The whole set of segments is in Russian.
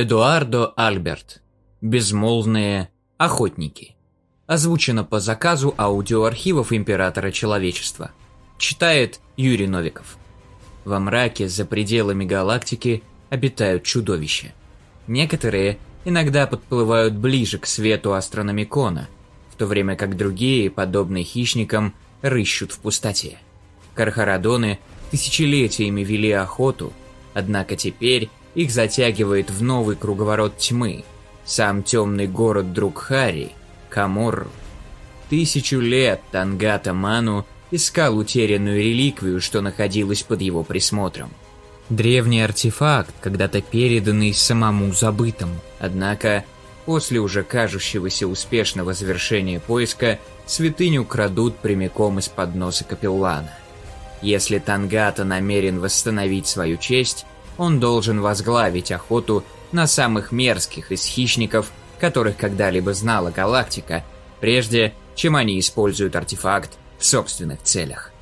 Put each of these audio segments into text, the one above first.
Эдуардо Альберт. Безмолвные охотники. Озвучено по заказу аудиоархивов Императора Человечества. Читает Юрий Новиков. Во мраке за пределами галактики обитают чудовища. Некоторые иногда подплывают ближе к свету астрономикона, в то время как другие, подобные хищникам, рыщут в пустоте. Кархарадоны тысячелетиями вели охоту, однако теперь их затягивает в новый круговорот тьмы. Сам темный город Друкхари, Каморру. Тысячу лет Тангата Ману искал утерянную реликвию, что находилась под его присмотром. Древний артефакт, когда-то переданный самому забытому. Однако, после уже кажущегося успешного завершения поиска, святыню крадут прямиком из-под носа Капеллана. Если Тангата намерен восстановить свою честь, он должен возглавить охоту на самых мерзких из хищников, которых когда-либо знала галактика, прежде чем они используют артефакт в собственных целях.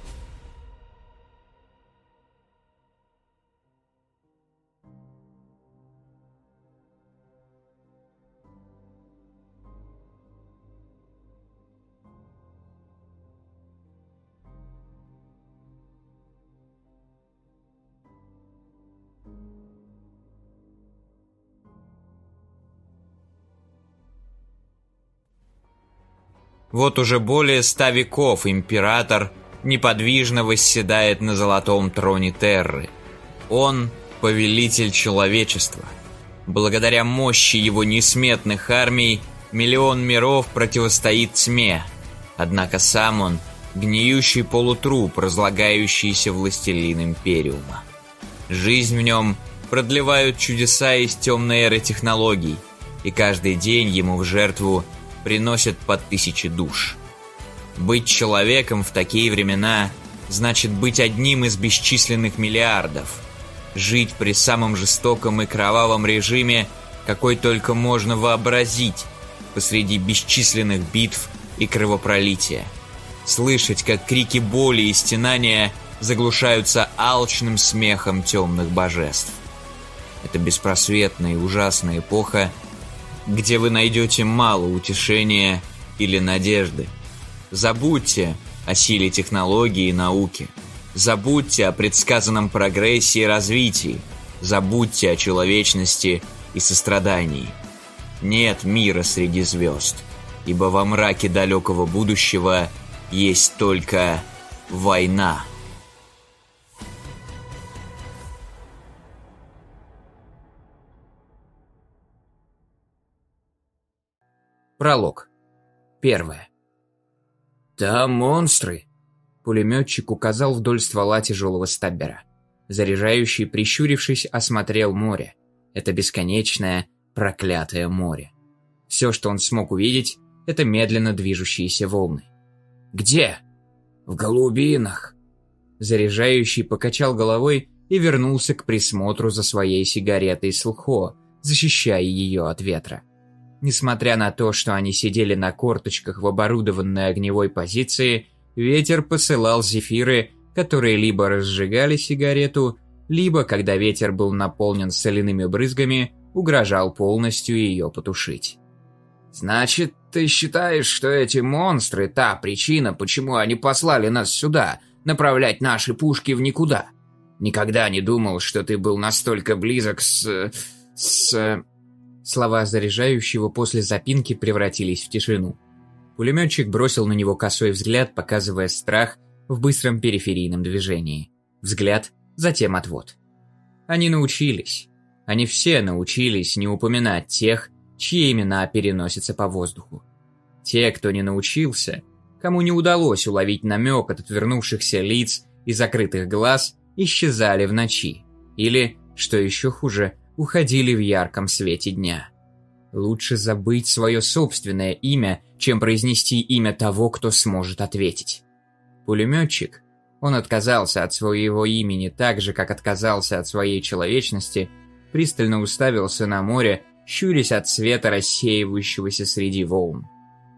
Вот уже более ста веков император неподвижно восседает на золотом троне Терры. Он – повелитель человечества. Благодаря мощи его несметных армий миллион миров противостоит тьме. Однако сам он – гниющий полутруп, разлагающийся властелин Империума. Жизнь в нем продлевают чудеса из темной эры технологий, и каждый день ему в жертву – приносят по тысяче душ. Быть человеком в такие времена значит быть одним из бесчисленных миллиардов. Жить при самом жестоком и кровавом режиме, какой только можно вообразить, посреди бесчисленных битв и кровопролития. Слышать, как крики боли и стенания заглушаются алчным смехом темных божеств. Это беспросветная и ужасная эпоха – где вы найдете мало утешения или надежды. Забудьте о силе технологии и науки. Забудьте о предсказанном прогрессе и развитии. Забудьте о человечности и сострадании. Нет мира среди звезд, ибо во мраке далекого будущего есть только война. Пролог. Первое. «Там монстры!» Пулеметчик указал вдоль ствола тяжелого стаббера. Заряжающий, прищурившись, осмотрел море. Это бесконечное, проклятое море. Все, что он смог увидеть, это медленно движущиеся волны. «Где?» «В голубинах!» Заряжающий покачал головой и вернулся к присмотру за своей сигаретой Слхо, защищая ее от ветра. Несмотря на то, что они сидели на корточках в оборудованной огневой позиции, ветер посылал зефиры, которые либо разжигали сигарету, либо, когда ветер был наполнен соляными брызгами, угрожал полностью ее потушить. «Значит, ты считаешь, что эти монстры – та причина, почему они послали нас сюда, направлять наши пушки в никуда? Никогда не думал, что ты был настолько близок с... с...» Слова заряжающего после запинки превратились в тишину. Пулеметчик бросил на него косой взгляд, показывая страх в быстром периферийном движении. Взгляд, затем отвод. Они научились. Они все научились не упоминать тех, чьи имена переносятся по воздуху. Те, кто не научился, кому не удалось уловить намек от отвернувшихся лиц и закрытых глаз, исчезали в ночи. Или, что еще хуже, уходили в ярком свете дня. Лучше забыть свое собственное имя, чем произнести имя того, кто сможет ответить. Пулеметчик, он отказался от своего имени так же, как отказался от своей человечности, пристально уставился на море, щурясь от света, рассеивающегося среди волн.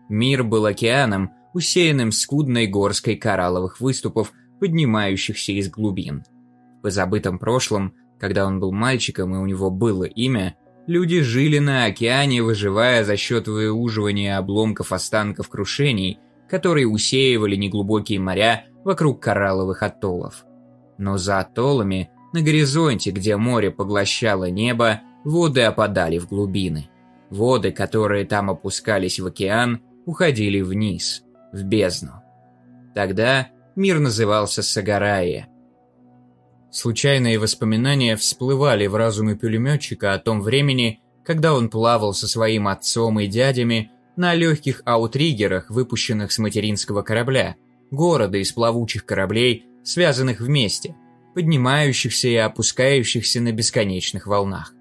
Мир был океаном, усеянным скудной горской коралловых выступов, поднимающихся из глубин. В позабытом прошлом когда он был мальчиком и у него было имя, люди жили на океане, выживая за счет выуживания обломков останков крушений, которые усеивали неглубокие моря вокруг коралловых атоллов. Но за атоллами, на горизонте, где море поглощало небо, воды опадали в глубины. Воды, которые там опускались в океан, уходили вниз, в бездну. Тогда мир назывался Сагарайя. Случайные воспоминания всплывали в разуме пулеметчика о том времени, когда он плавал со своим отцом и дядями на легких аутриггерах, выпущенных с материнского корабля, города из плавучих кораблей, связанных вместе, поднимающихся и опускающихся на бесконечных волнах.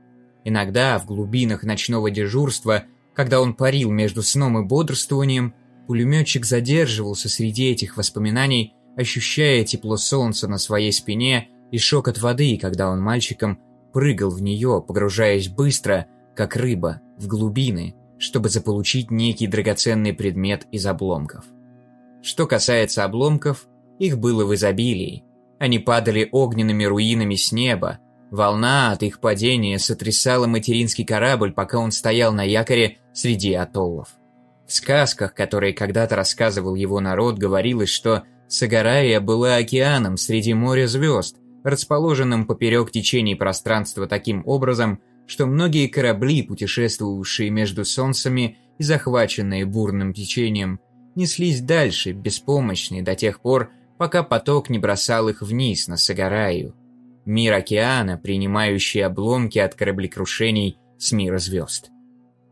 Иногда в глубинах ночного дежурства, когда он парил между сном и бодрствованием, пулеметчик задерживался среди этих воспоминаний, ощущая тепло солнца на своей спине и шок от воды, когда он мальчиком прыгал в нее, погружаясь быстро, как рыба, в глубины, чтобы заполучить некий драгоценный предмет из обломков. Что касается обломков, их было в изобилии. Они падали огненными руинами с неба, Волна от их падения сотрясала материнский корабль, пока он стоял на якоре среди атоллов. В сказках, которые когда-то рассказывал его народ, говорилось, что Сагарая была океаном среди моря звезд, расположенным поперек течений пространства таким образом, что многие корабли, путешествовавшие между солнцами и захваченные бурным течением, неслись дальше, беспомощные до тех пор, пока поток не бросал их вниз на Сагараю мир океана, принимающий обломки от кораблекрушений с мира звезд.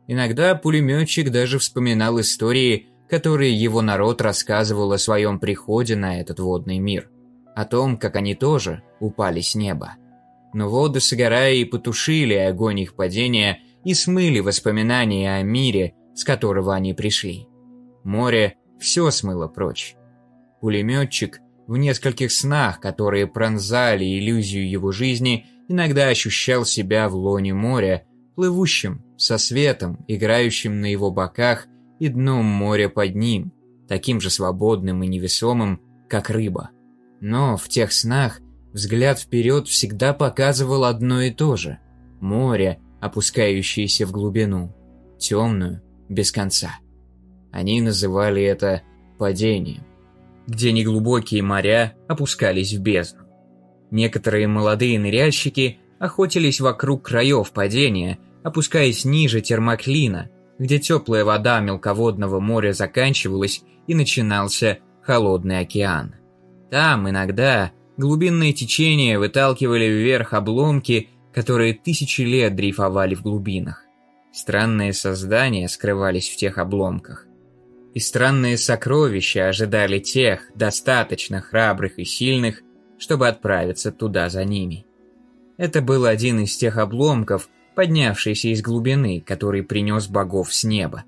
Иногда пулеметчик даже вспоминал истории, которые его народ рассказывал о своем приходе на этот водный мир, о том, как они тоже упали с неба. Но воды Сагараи потушили огонь их падения и смыли воспоминания о мире, с которого они пришли. Море все смыло прочь. Пулеметчик в нескольких снах, которые пронзали иллюзию его жизни, иногда ощущал себя в лоне моря, плывущим, со светом, играющим на его боках и дном моря под ним, таким же свободным и невесомым, как рыба. Но в тех снах взгляд вперед всегда показывал одно и то же – море, опускающееся в глубину, темную, без конца. Они называли это падением где неглубокие моря опускались в бездну. Некоторые молодые ныряльщики охотились вокруг краев падения, опускаясь ниже термоклина, где теплая вода мелководного моря заканчивалась и начинался холодный океан. Там иногда глубинные течения выталкивали вверх обломки, которые тысячи лет дрейфовали в глубинах. Странные создания скрывались в тех обломках и странные сокровища ожидали тех, достаточно храбрых и сильных, чтобы отправиться туда за ними. Это был один из тех обломков, поднявшийся из глубины, который принес богов с неба.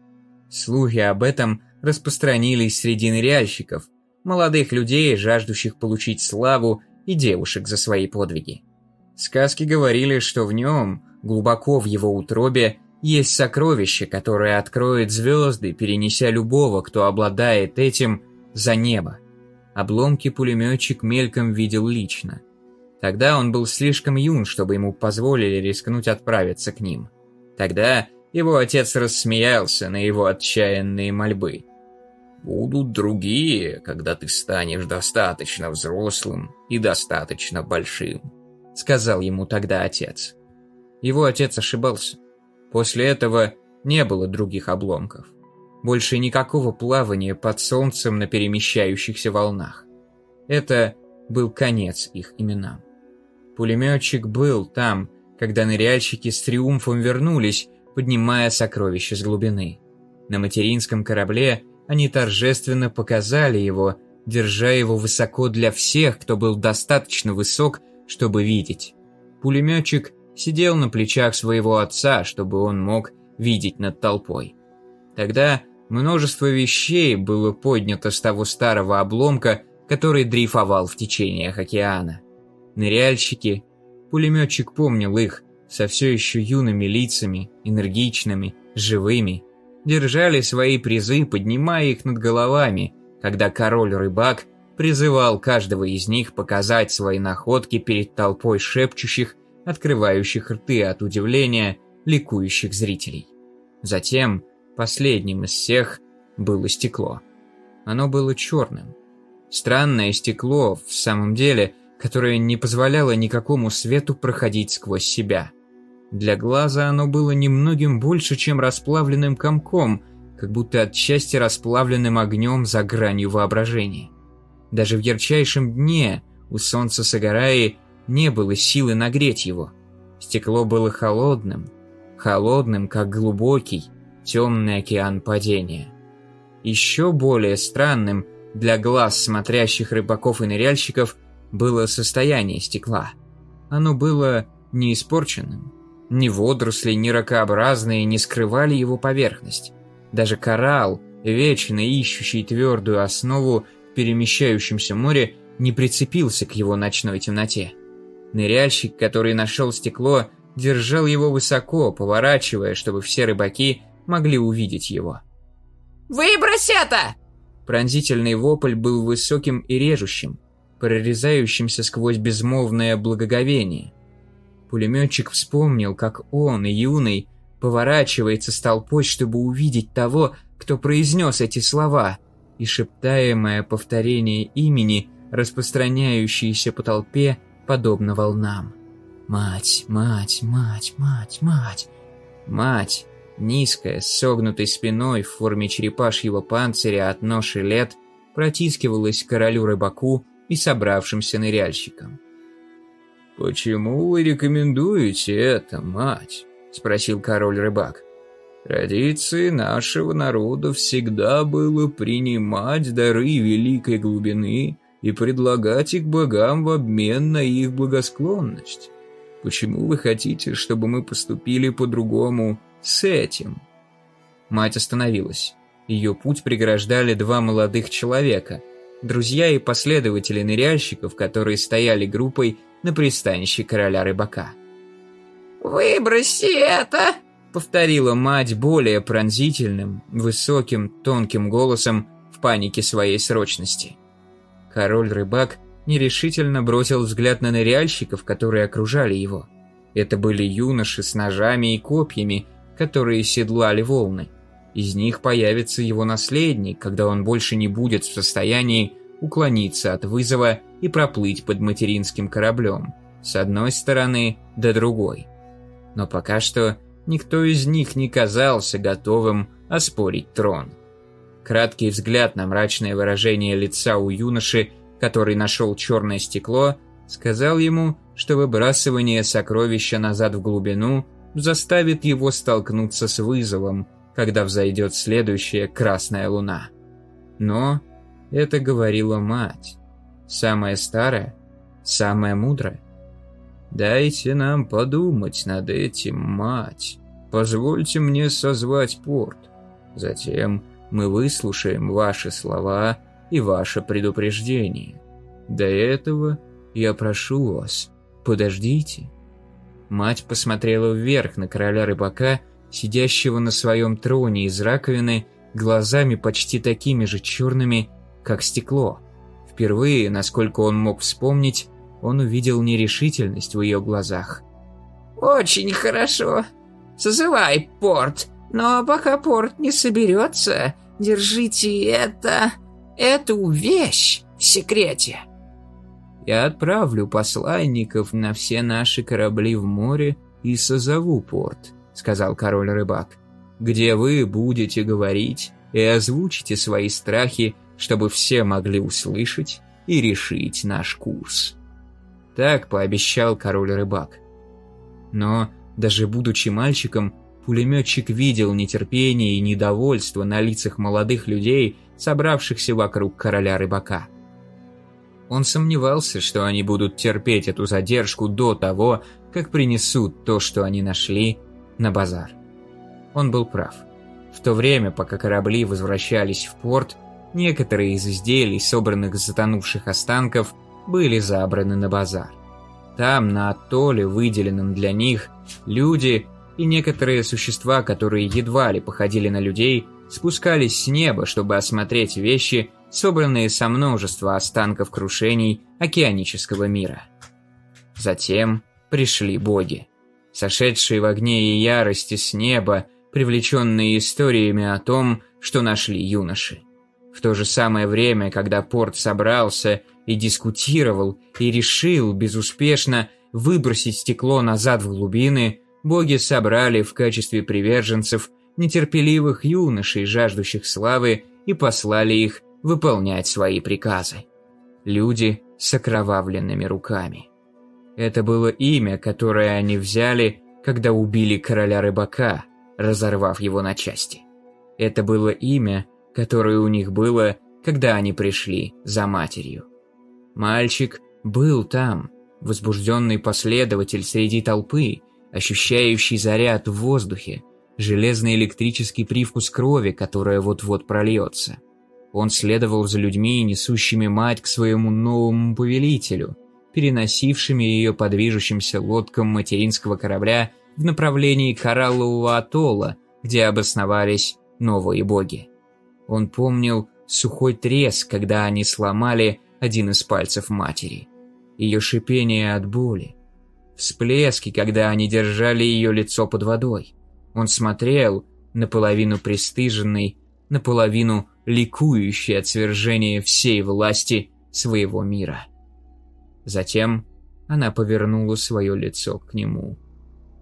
Слухи об этом распространились среди ныряльщиков, молодых людей, жаждущих получить славу, и девушек за свои подвиги. Сказки говорили, что в нем, глубоко в его утробе, есть сокровище, которое откроет звезды, перенеся любого, кто обладает этим, за небо. Обломки пулеметчик мельком видел лично. Тогда он был слишком юн, чтобы ему позволили рискнуть отправиться к ним. Тогда его отец рассмеялся на его отчаянные мольбы. «Будут другие, когда ты станешь достаточно взрослым и достаточно большим», — сказал ему тогда отец. Его отец ошибался. После этого не было других обломков. Больше никакого плавания под солнцем на перемещающихся волнах. Это был конец их именам. Пулеметчик был там, когда ныряльщики с триумфом вернулись, поднимая сокровища с глубины. На материнском корабле они торжественно показали его, держа его высоко для всех, кто был достаточно высок, чтобы видеть. Пулеметчик сидел на плечах своего отца, чтобы он мог видеть над толпой. Тогда множество вещей было поднято с того старого обломка, который дрейфовал в течениях океана. Ныряльщики, пулеметчик помнил их, со все еще юными лицами, энергичными, живыми, держали свои призы, поднимая их над головами, когда король-рыбак призывал каждого из них показать свои находки перед толпой шепчущих открывающих рты от удивления ликующих зрителей. Затем, последним из всех, было стекло. Оно было черным. Странное стекло, в самом деле, которое не позволяло никакому свету проходить сквозь себя. Для глаза оно было немногим больше, чем расплавленным комком, как будто отчасти расплавленным огнем за гранью воображения. Даже в ярчайшем дне у солнца Сагараи не было силы нагреть его. Стекло было холодным, холодным, как глубокий, темный океан падения. Еще более странным для глаз смотрящих рыбаков и ныряльщиков было состояние стекла. Оно было не испорченным. Ни водоросли, ни ракообразные не скрывали его поверхность. Даже коралл, вечно ищущий твердую основу в перемещающемся море, не прицепился к его ночной темноте. Ныряльщик, который нашел стекло, держал его высоко, поворачивая, чтобы все рыбаки могли увидеть его. «Выбрось это!» Пронзительный вопль был высоким и режущим, прорезающимся сквозь безмолвное благоговение. Пулеметчик вспомнил, как он, юный, поворачивается с толпой, чтобы увидеть того, кто произнес эти слова, и шептаемое повторение имени, распространяющееся по толпе, подобно волнам. Мать, мать, мать, мать, мать. Мать, низкая, с согнутой спиной в форме черепашьего панциря от ноши лет, протискивалась к королю-рыбаку и собравшимся ныряльщикам. «Почему вы рекомендуете это, мать?» – спросил король-рыбак. «Традицией нашего народа всегда было принимать дары великой глубины и предлагать их богам в обмен на их благосклонность. Почему вы хотите, чтобы мы поступили по-другому с этим?» Мать остановилась. Ее путь преграждали два молодых человека, друзья и последователи ныряльщиков, которые стояли группой на пристанище короля рыбака. «Выброси это!» — повторила мать более пронзительным, высоким, тонким голосом в панике своей срочности. Король-рыбак нерешительно бросил взгляд на ныряльщиков, которые окружали его. Это были юноши с ножами и копьями, которые седлали волны. Из них появится его наследник, когда он больше не будет в состоянии уклониться от вызова и проплыть под материнским кораблем, с одной стороны до другой. Но пока что никто из них не казался готовым оспорить трон. Краткий взгляд на мрачное выражение лица у юноши, который нашел черное стекло, сказал ему, что выбрасывание сокровища назад в глубину заставит его столкнуться с вызовом, когда взойдет следующая красная луна. Но это говорила мать. Самая старая, самая мудрая. Дайте нам подумать над этим, мать. Позвольте мне созвать порт. Затем мы выслушаем ваши слова и ваше предупреждение. До этого я прошу вас, подождите. Мать посмотрела вверх на короля рыбака, сидящего на своем троне из раковины, глазами почти такими же черными, как стекло. Впервые, насколько он мог вспомнить, он увидел нерешительность в ее глазах. «Очень хорошо. Созывай порт. Но пока порт не соберется, держите это... эту вещь в секрете». «Я отправлю посланников на все наши корабли в море и созову порт», — сказал король-рыбак, «где вы будете говорить и озвучите свои страхи чтобы все могли услышать и решить наш курс. Так пообещал король-рыбак. Но, даже будучи мальчиком, пулеметчик видел нетерпение и недовольство на лицах молодых людей, собравшихся вокруг короля-рыбака. Он сомневался, что они будут терпеть эту задержку до того, как принесут то, что они нашли, на базар. Он был прав. В то время, пока корабли возвращались в порт, Некоторые из изделий, собранных из затонувших останков, были забраны на базар. Там, на атолле, выделенном для них, люди и некоторые существа, которые едва ли походили на людей, спускались с неба, чтобы осмотреть вещи, собранные со множества останков крушений океанического мира. Затем пришли боги. сошедшие в огне и ярости с неба, привлеченные историями о том, что нашли юноши. В то же самое время, когда Порт собрался и дискутировал, и решил безуспешно выбросить стекло назад в глубины, боги собрали в качестве приверженцев нетерпеливых юношей, жаждущих славы, и послали их выполнять свои приказы. Люди с окровавленными руками. Это было имя, которое они взяли, когда убили короля рыбака, разорвав его на части. Это было имя, которое у них было, когда они пришли за матерью. Мальчик был там, возбужденный последователь среди толпы, ощущающий заряд в воздухе, железный электрический привкус крови, которая вот-вот прольется. Он следовал за людьми, несущими мать к своему новому повелителю – переносившими ее по движущимся лодкам материнского корабля в направлении кораллового атолла, где обосновались новые боги. Он помнил сухой треск, когда они сломали один из пальцев матери, ее шипение от боли, всплески, когда они держали ее лицо под водой. Он смотрел, наполовину пристыженный, наполовину ликующий от свержения всей власти своего мира. Затем она повернула свое лицо к нему.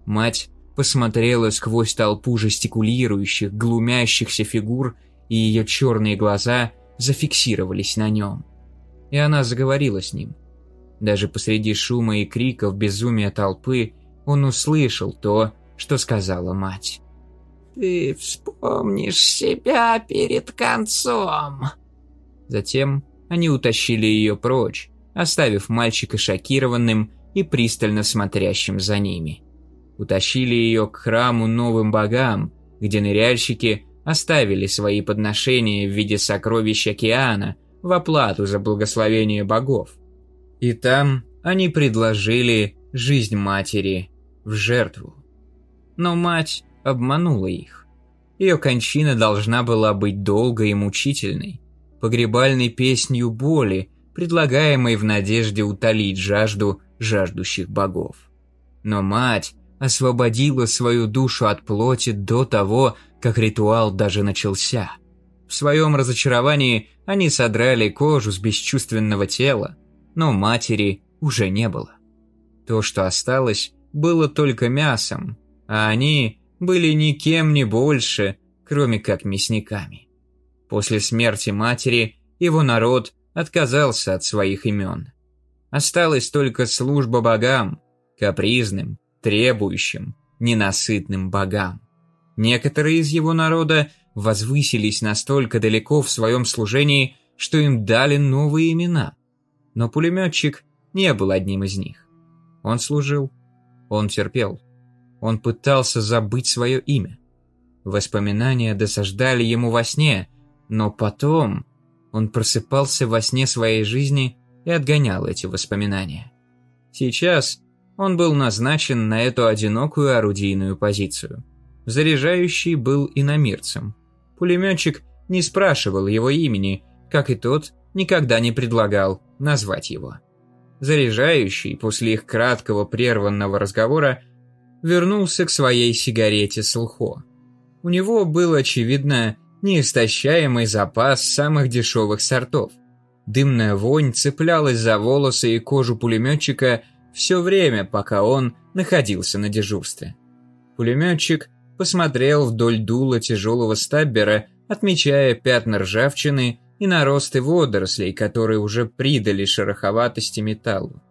Мать посмотрела сквозь толпу жестикулирующих, глумящихся фигур, и ее черные глаза зафиксировались на нем. И она заговорила с ним. Даже посреди шума и криков безумия толпы он услышал то, что сказала мать. «Ты вспомнишь себя перед концом!» Затем они утащили ее прочь, оставив мальчика шокированным и пристально смотрящим за ними. Утащили ее к храму новым богам, где ныряльщики оставили свои подношения в виде сокровищ океана в оплату за благословение богов. И там они предложили жизнь матери в жертву. Но мать обманула их. Ее кончина должна была быть долгой и мучительной, погребальной песнью боли, предлагаемой в надежде утолить жажду жаждущих богов. Но мать освободила свою душу от плоти до того, как ритуал даже начался. В своем разочаровании они содрали кожу с бесчувственного тела, но матери уже не было. То, что осталось, было только мясом, а они были никем не больше, кроме как мясниками. После смерти матери его народ отказался от своих имен. Осталась только служба богам, капризным, требующим, ненасытным богам. Некоторые из его народа возвысились настолько далеко в своем служении, что им дали новые имена. Но пулеметчик не был одним из них. Он служил, он терпел, он пытался забыть свое имя. Воспоминания досаждали ему во сне, но потом он просыпался во сне своей жизни и отгонял эти воспоминания. Сейчас он был назначен на эту одинокую орудийную позицию. Заряжающий был иномирцем. Пулеметчик не спрашивал его имени, как и тот никогда не предлагал назвать его. Заряжающий после их краткого прерванного разговора вернулся к своей сигарете с лхо. У него был, очевидно, неистощаемый запас самых дешевых сортов. Дымная вонь цеплялась за волосы и кожу пулеметчика все время, пока он находился на дежурстве. Пулеметчик посмотрел вдоль дула тяжелого стаббера, отмечая пятна ржавчины и наросты водорослей, которые уже придали шероховатости металлу.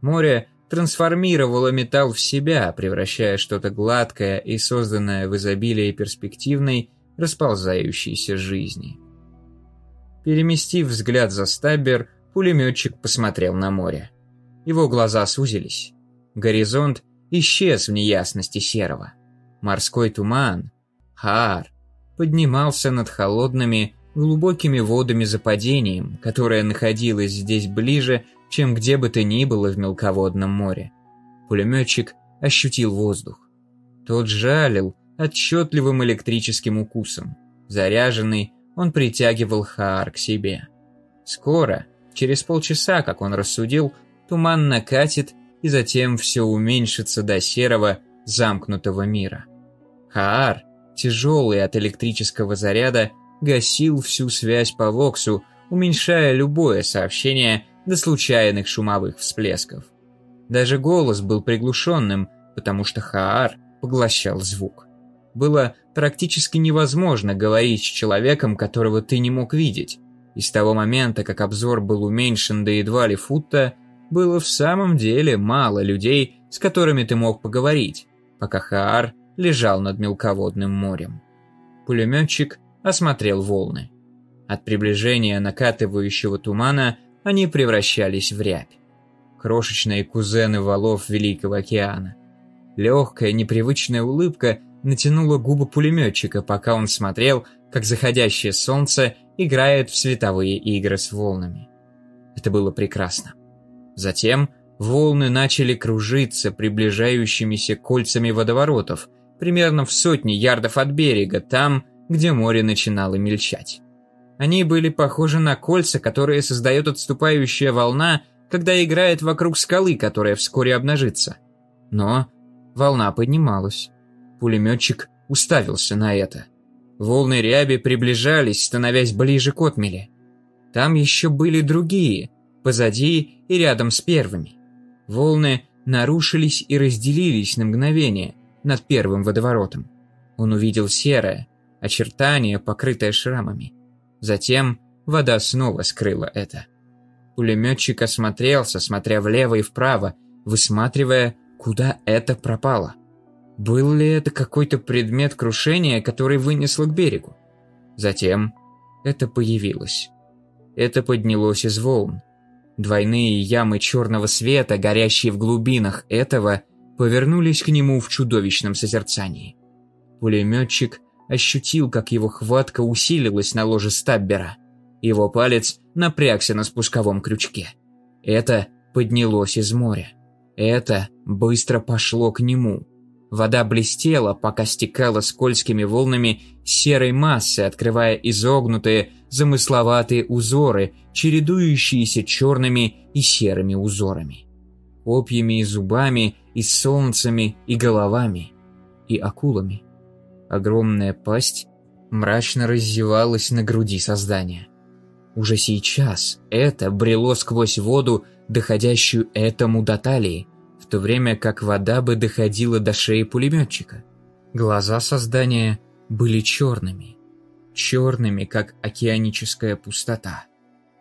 Море трансформировало металл в себя, превращая что-то гладкое и созданное в изобилии перспективной расползающейся жизни. Переместив взгляд за стабер, пулеметчик посмотрел на море. Его глаза сузились. Горизонт исчез в неясности серого. Морской туман, Хаар, поднимался над холодными, глубокими водами за падением, которое находилось здесь ближе, чем где бы то ни было в мелководном море. Пулеметчик ощутил воздух. Тот жалил, отчетливым электрическим укусом. Заряженный, он притягивал Хаар к себе. Скоро, через полчаса, как он рассудил, туман накатит и затем все уменьшится до серого, замкнутого мира. Хаар, тяжелый от электрического заряда, гасил всю связь по Воксу, уменьшая любое сообщение до случайных шумовых всплесков. Даже голос был приглушенным, потому что Хаар поглощал звук. Было практически невозможно говорить с человеком, которого ты не мог видеть. И с того момента, как обзор был уменьшен до едва ли фута, было в самом деле мало людей, с которыми ты мог поговорить, пока Хаар лежал над мелководным морем. Пулеметчик осмотрел волны. От приближения накатывающего тумана они превращались в рябь. Крошечные кузены валов Великого океана. Легкая, непривычная улыбка натянула губы пулеметчика, пока он смотрел, как заходящее солнце играет в световые игры с волнами. Это было прекрасно. Затем волны начали кружиться приближающимися кольцами водоворотов, примерно в сотне ярдов от берега, там, где море начинало мельчать. Они были похожи на кольца, которые создает отступающая волна, когда играет вокруг скалы, которая вскоре обнажится. Но волна поднималась. Пулеметчик уставился на это. Волны ряби приближались, становясь ближе к отмели. Там еще были другие, позади и рядом с первыми. Волны нарушились и разделились на мгновение над первым водоворотом. Он увидел серое, очертание, покрытое шрамами. Затем вода снова скрыла это. Пулеметчик осмотрелся, смотря влево и вправо, высматривая, куда это пропало. Был ли это какой-то предмет крушения, который вынесло к берегу? Затем это появилось. Это поднялось из волн. Двойные ямы черного света, горящие в глубинах этого, повернулись к нему в чудовищном созерцании. Пулеметчик ощутил, как его хватка усилилась на ложе Стаббера. Его палец напрягся на спусковом крючке. Это поднялось из моря. Это быстро пошло к нему. Вода блестела, пока стекала скользкими волнами серой массы, открывая изогнутые, замысловатые узоры, чередующиеся черными и серыми узорами. Копьями и зубами, и солнцами, и головами, и акулами. Огромная пасть мрачно раздевалась на груди создания. Уже сейчас это брело сквозь воду, доходящую этому до талии, в то время как вода бы доходила до шеи пулеметчика. Глаза создания были черными, черными, как океаническая пустота.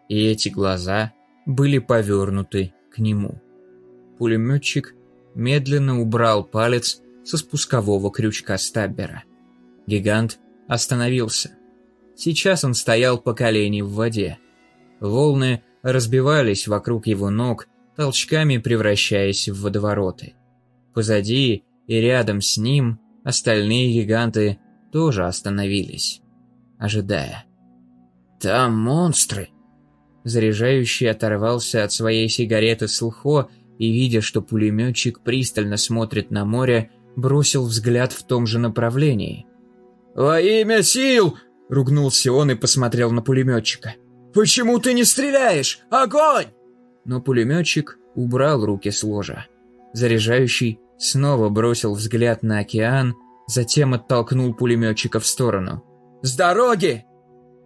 И эти глаза были повернуты к нему. Пулеметчик медленно убрал палец со спускового крючка стаббера – Гигант остановился. Сейчас он стоял по колени в воде. Волны разбивались вокруг его ног, толчками превращаясь в водовороты. Позади и рядом с ним остальные гиганты тоже остановились, ожидая. «Там монстры!» Заряжающий оторвался от своей сигареты с лхо и, видя, что пулеметчик пристально смотрит на море, бросил взгляд в том же направлении – «Во имя сил!» — ругнулся он и посмотрел на пулеметчика. «Почему ты не стреляешь? Огонь!» Но пулеметчик убрал руки с ложа. Заряжающий снова бросил взгляд на океан, затем оттолкнул пулеметчика в сторону. «С дороги!»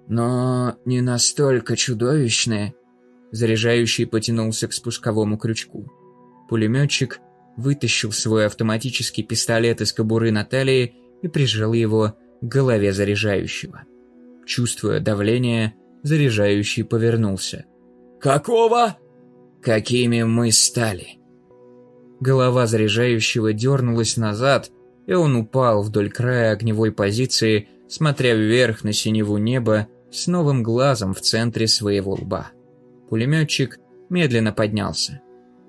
«Но не настолько чудовищные!» Заряжающий потянулся к спусковому крючку. Пулеметчик вытащил свой автоматический пистолет из кобуры Натальи и прижал его голове заряжающего. Чувствуя давление, заряжающий повернулся. «Какого?» «Какими мы стали?» Голова заряжающего дернулась назад, и он упал вдоль края огневой позиции, смотря вверх на синеву неба с новым глазом в центре своего лба. Пулеметчик медленно поднялся.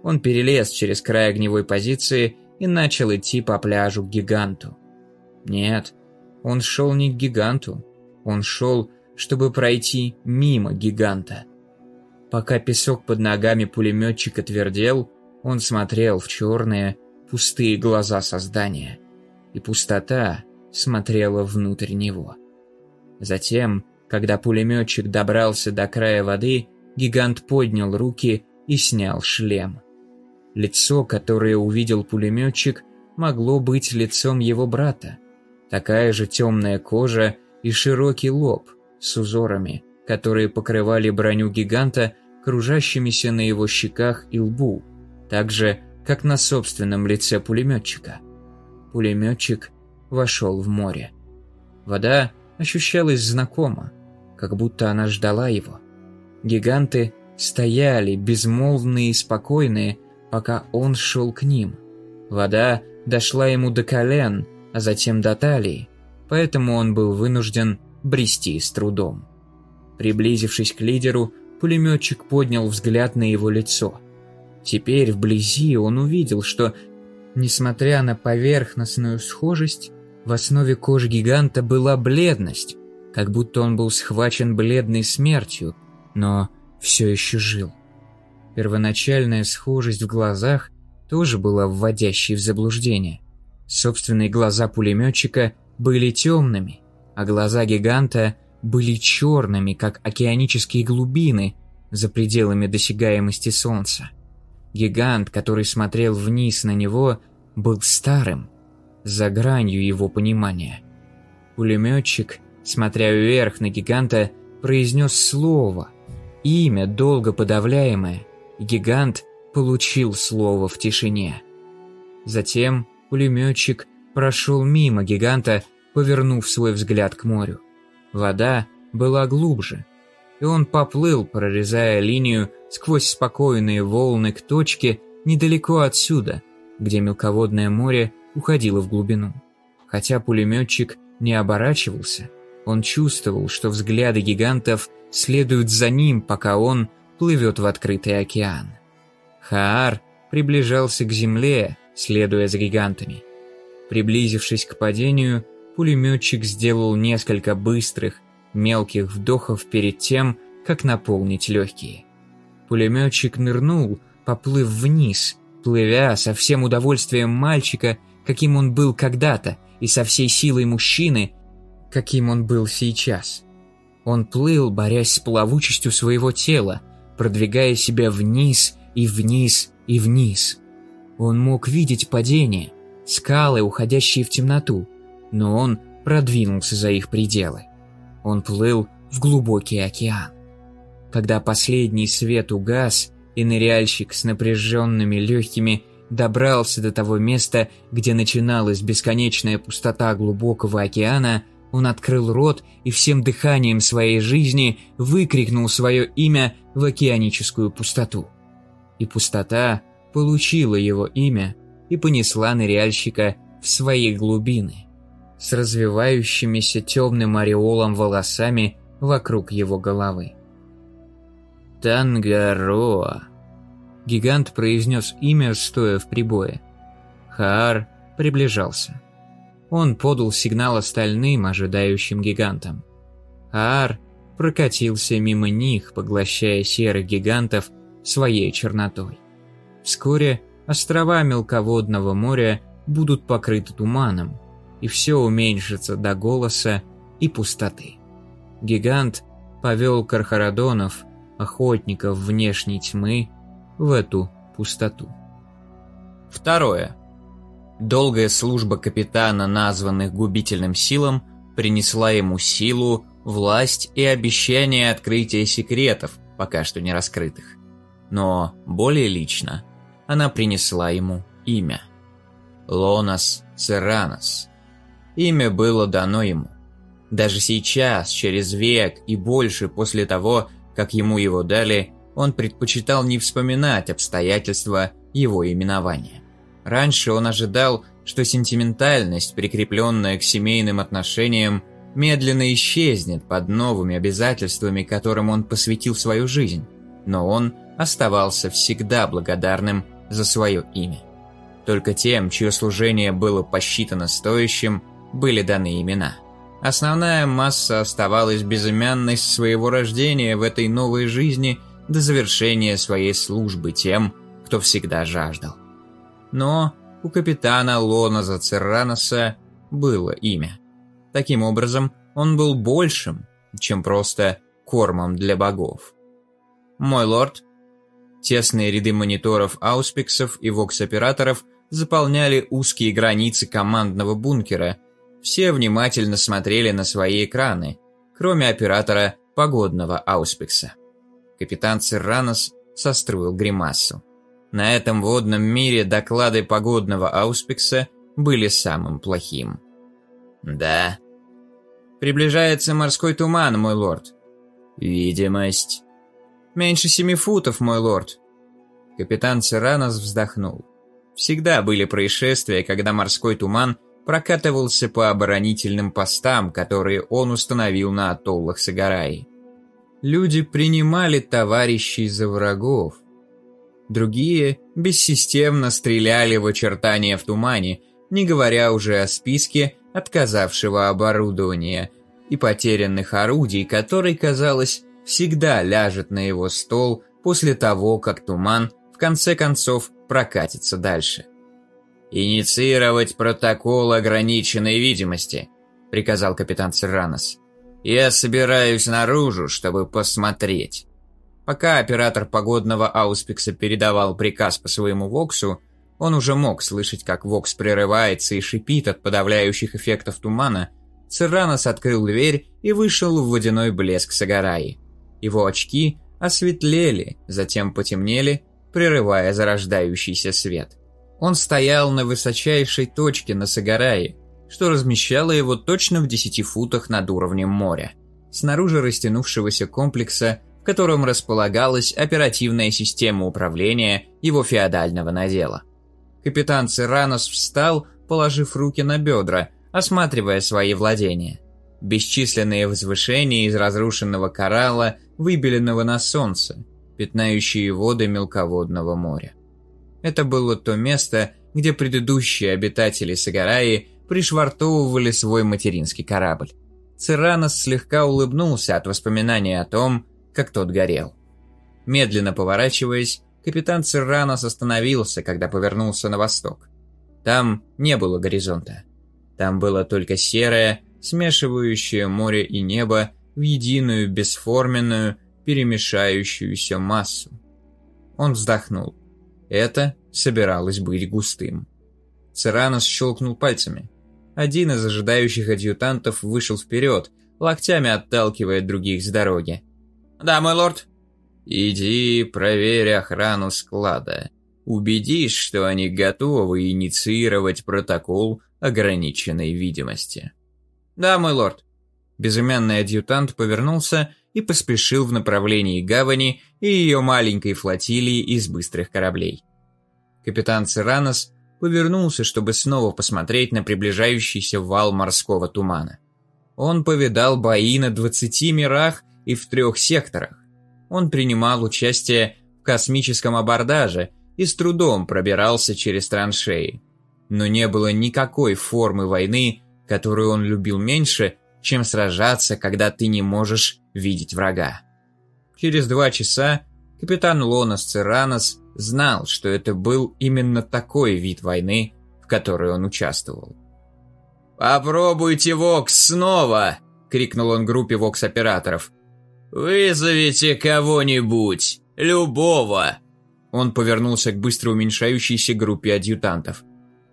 Он перелез через край огневой позиции и начал идти по пляжу к гиганту. Нет, он шел не к гиганту, он шел, чтобы пройти мимо гиганта. Пока песок под ногами пулеметчика твердел, он смотрел в черные, пустые глаза создания, и пустота смотрела внутрь него. Затем, когда пулеметчик добрался до края воды, гигант поднял руки и снял шлем. Лицо, которое увидел пулеметчик, могло быть лицом его брата. Такая же темная кожа и широкий лоб с узорами, которые покрывали броню гиганта, кружащимися на его щеках и лбу, так же, как на собственном лице пулеметчика. Пулеметчик вошел в море. Вода ощущалась знакомо, как будто она ждала его. Гиганты стояли, безмолвные и спокойные, пока он шел к ним. Вода дошла ему до колен, а затем до талии, поэтому он был вынужден брести с трудом. Приблизившись к лидеру, пулеметчик поднял взгляд на его лицо. Теперь вблизи он увидел, что, несмотря на поверхностную схожесть, в основе кожи гиганта была бледность, как будто он был схвачен бледной смертью, но все еще жил. Первоначальная схожесть в глазах тоже была вводящей в заблуждение. Собственные глаза пулеметчика были темными, а глаза гиганта были черными, как океанические глубины за пределами досягаемости солнца. Гигант, который смотрел вниз на него, был старым, за гранью его понимания. Пулеметчик, смотря вверх на гиганта, произнес слово, имя, долго подавляемое, гигант получил слово в тишине. Затем пулеметчик прошел мимо гиганта, повернув свой взгляд к морю. Вода была глубже, и он поплыл, прорезая линию сквозь спокойные волны к точке недалеко отсюда, где мелководное море уходило в глубину. Хотя пулеметчик не оборачивался, он чувствовал, что взгляды гигантов следуют за ним, пока он плывет в открытый океан. Хаар приближался к земле, следуя за гигантами. Приблизившись к падению, пулеметчик сделал несколько быстрых, мелких вдохов перед тем, как наполнить легкие. Пулеметчик нырнул, поплыв вниз, плывя со всем удовольствием мальчика, каким он был когда-то, и со всей силой мужчины, каким он был сейчас. Он плыл, борясь с плавучестью своего тела, продвигая себя вниз и вниз и вниз. Он мог видеть падение, скалы, уходящие в темноту, но он продвинулся за их пределы. Он плыл в глубокий океан. Когда последний свет угас, и ныряльщик с напряженными легкими добрался до того места, где начиналась бесконечная пустота глубокого океана, он открыл рот и всем дыханием своей жизни выкрикнул свое имя в океаническую пустоту. И пустота получила его имя и понесла ныряльщика в свои глубины, с развивающимися темным ореолом волосами вокруг его головы. «Тангароа!» Гигант произнес имя, стоя в прибое. Хаар приближался. Он подал сигнал остальным ожидающим гигантам. Хаар прокатился мимо них, поглощая серых гигантов своей чернотой. Вскоре острова мелководного моря будут покрыты туманом, и все уменьшится до голоса и пустоты. Гигант повел Кархарадонов, охотников внешней тьмы, в эту пустоту. Второе. Долгая служба капитана, названных губительным силам, принесла ему силу, власть и обещание открытия секретов, пока что не раскрытых. Но более лично она принесла ему имя. Лонас Церанос. Имя было дано ему. Даже сейчас, через век и больше после того, как ему его дали, он предпочитал не вспоминать обстоятельства его именования. Раньше он ожидал, что сентиментальность, прикрепленная к семейным отношениям, медленно исчезнет под новыми обязательствами, которым он посвятил свою жизнь, но он оставался всегда благодарным за свое имя. Только тем, чье служение было посчитано стоящим, были даны имена. Основная масса оставалась безымянной с своего рождения в этой новой жизни до завершения своей службы тем, кто всегда жаждал. Но у капитана Лоназа Церраноса было имя. Таким образом, он был большим, чем просто кормом для богов. «Мой лорд», Тесные ряды мониторов ауспиксов и вокс-операторов заполняли узкие границы командного бункера. Все внимательно смотрели на свои экраны, кроме оператора погодного ауспекса. Капитан Церранос состроил гримасу. На этом водном мире доклады погодного ауспекса были самым плохим. «Да». «Приближается морской туман, мой лорд». «Видимость». «Меньше семи футов, мой лорд». Капитан Церанос вздохнул. Всегда были происшествия, когда морской туман прокатывался по оборонительным постам, которые он установил на атоллах Сагараи. Люди принимали товарищей за врагов. Другие бессистемно стреляли в очертания в тумане, не говоря уже о списке отказавшего оборудования и потерянных орудий, который, казалось, всегда ляжет на его стол после того, как туман в конце концов прокатится дальше. «Инициировать протокол ограниченной видимости», — приказал капитан Серранос. «Я собираюсь наружу, чтобы посмотреть». Пока оператор погодного ауспекса передавал приказ по своему Воксу, он уже мог слышать, как Вокс прерывается и шипит от подавляющих эффектов тумана. Церранос открыл дверь и вышел в водяной блеск Сагараи. Его очки осветлели, затем потемнели, прерывая зарождающийся свет. Он стоял на высочайшей точке на Сагарае, что размещало его точно в 10 футах над уровнем моря, снаружи растянувшегося комплекса, в котором располагалась оперативная система управления его феодального надела. Капитан Церанос встал, положив руки на бедра, осматривая свои владения. Бесчисленные возвышения из разрушенного коралла, выбеленного на солнце, пятнающие воды мелководного моря. Это было то место, где предыдущие обитатели Сагараи пришвартовывали свой материнский корабль. Церанос слегка улыбнулся от воспоминания о том, как тот горел. Медленно поворачиваясь, капитан Церранос остановился, когда повернулся на восток. Там не было горизонта. Там было только серое, смешивающее море и небо в единую бесформенную, перемешающуюся массу. Он вздохнул. Это собиралось быть густым. Церанос щелкнул пальцами. Один из ожидающих адъютантов вышел вперед, локтями отталкивая других с дороги. «Да, мой лорд?» «Иди проверь охрану склада. Убедись, что они готовы инициировать протокол ограниченной видимости». «Да, мой лорд». Безымянный адъютант повернулся и поспешил в направлении гавани и ее маленькой флотилии из быстрых кораблей. Капитан Церанос повернулся, чтобы снова посмотреть на приближающийся вал морского тумана. Он повидал бои на 20 мирах и в трех секторах. Он принимал участие в космическом абордаже и с трудом пробирался через траншеи. Но не было никакой формы войны, которую он любил меньше, чем сражаться, когда ты не можешь видеть врага. Через два часа капитан Лонос Церанос знал, что это был именно такой вид войны, в которой он участвовал. «Попробуйте Вокс снова!» — крикнул он группе Вокс-операторов. «Вызовите кого-нибудь! Любого!» Он повернулся к быстро уменьшающейся группе адъютантов.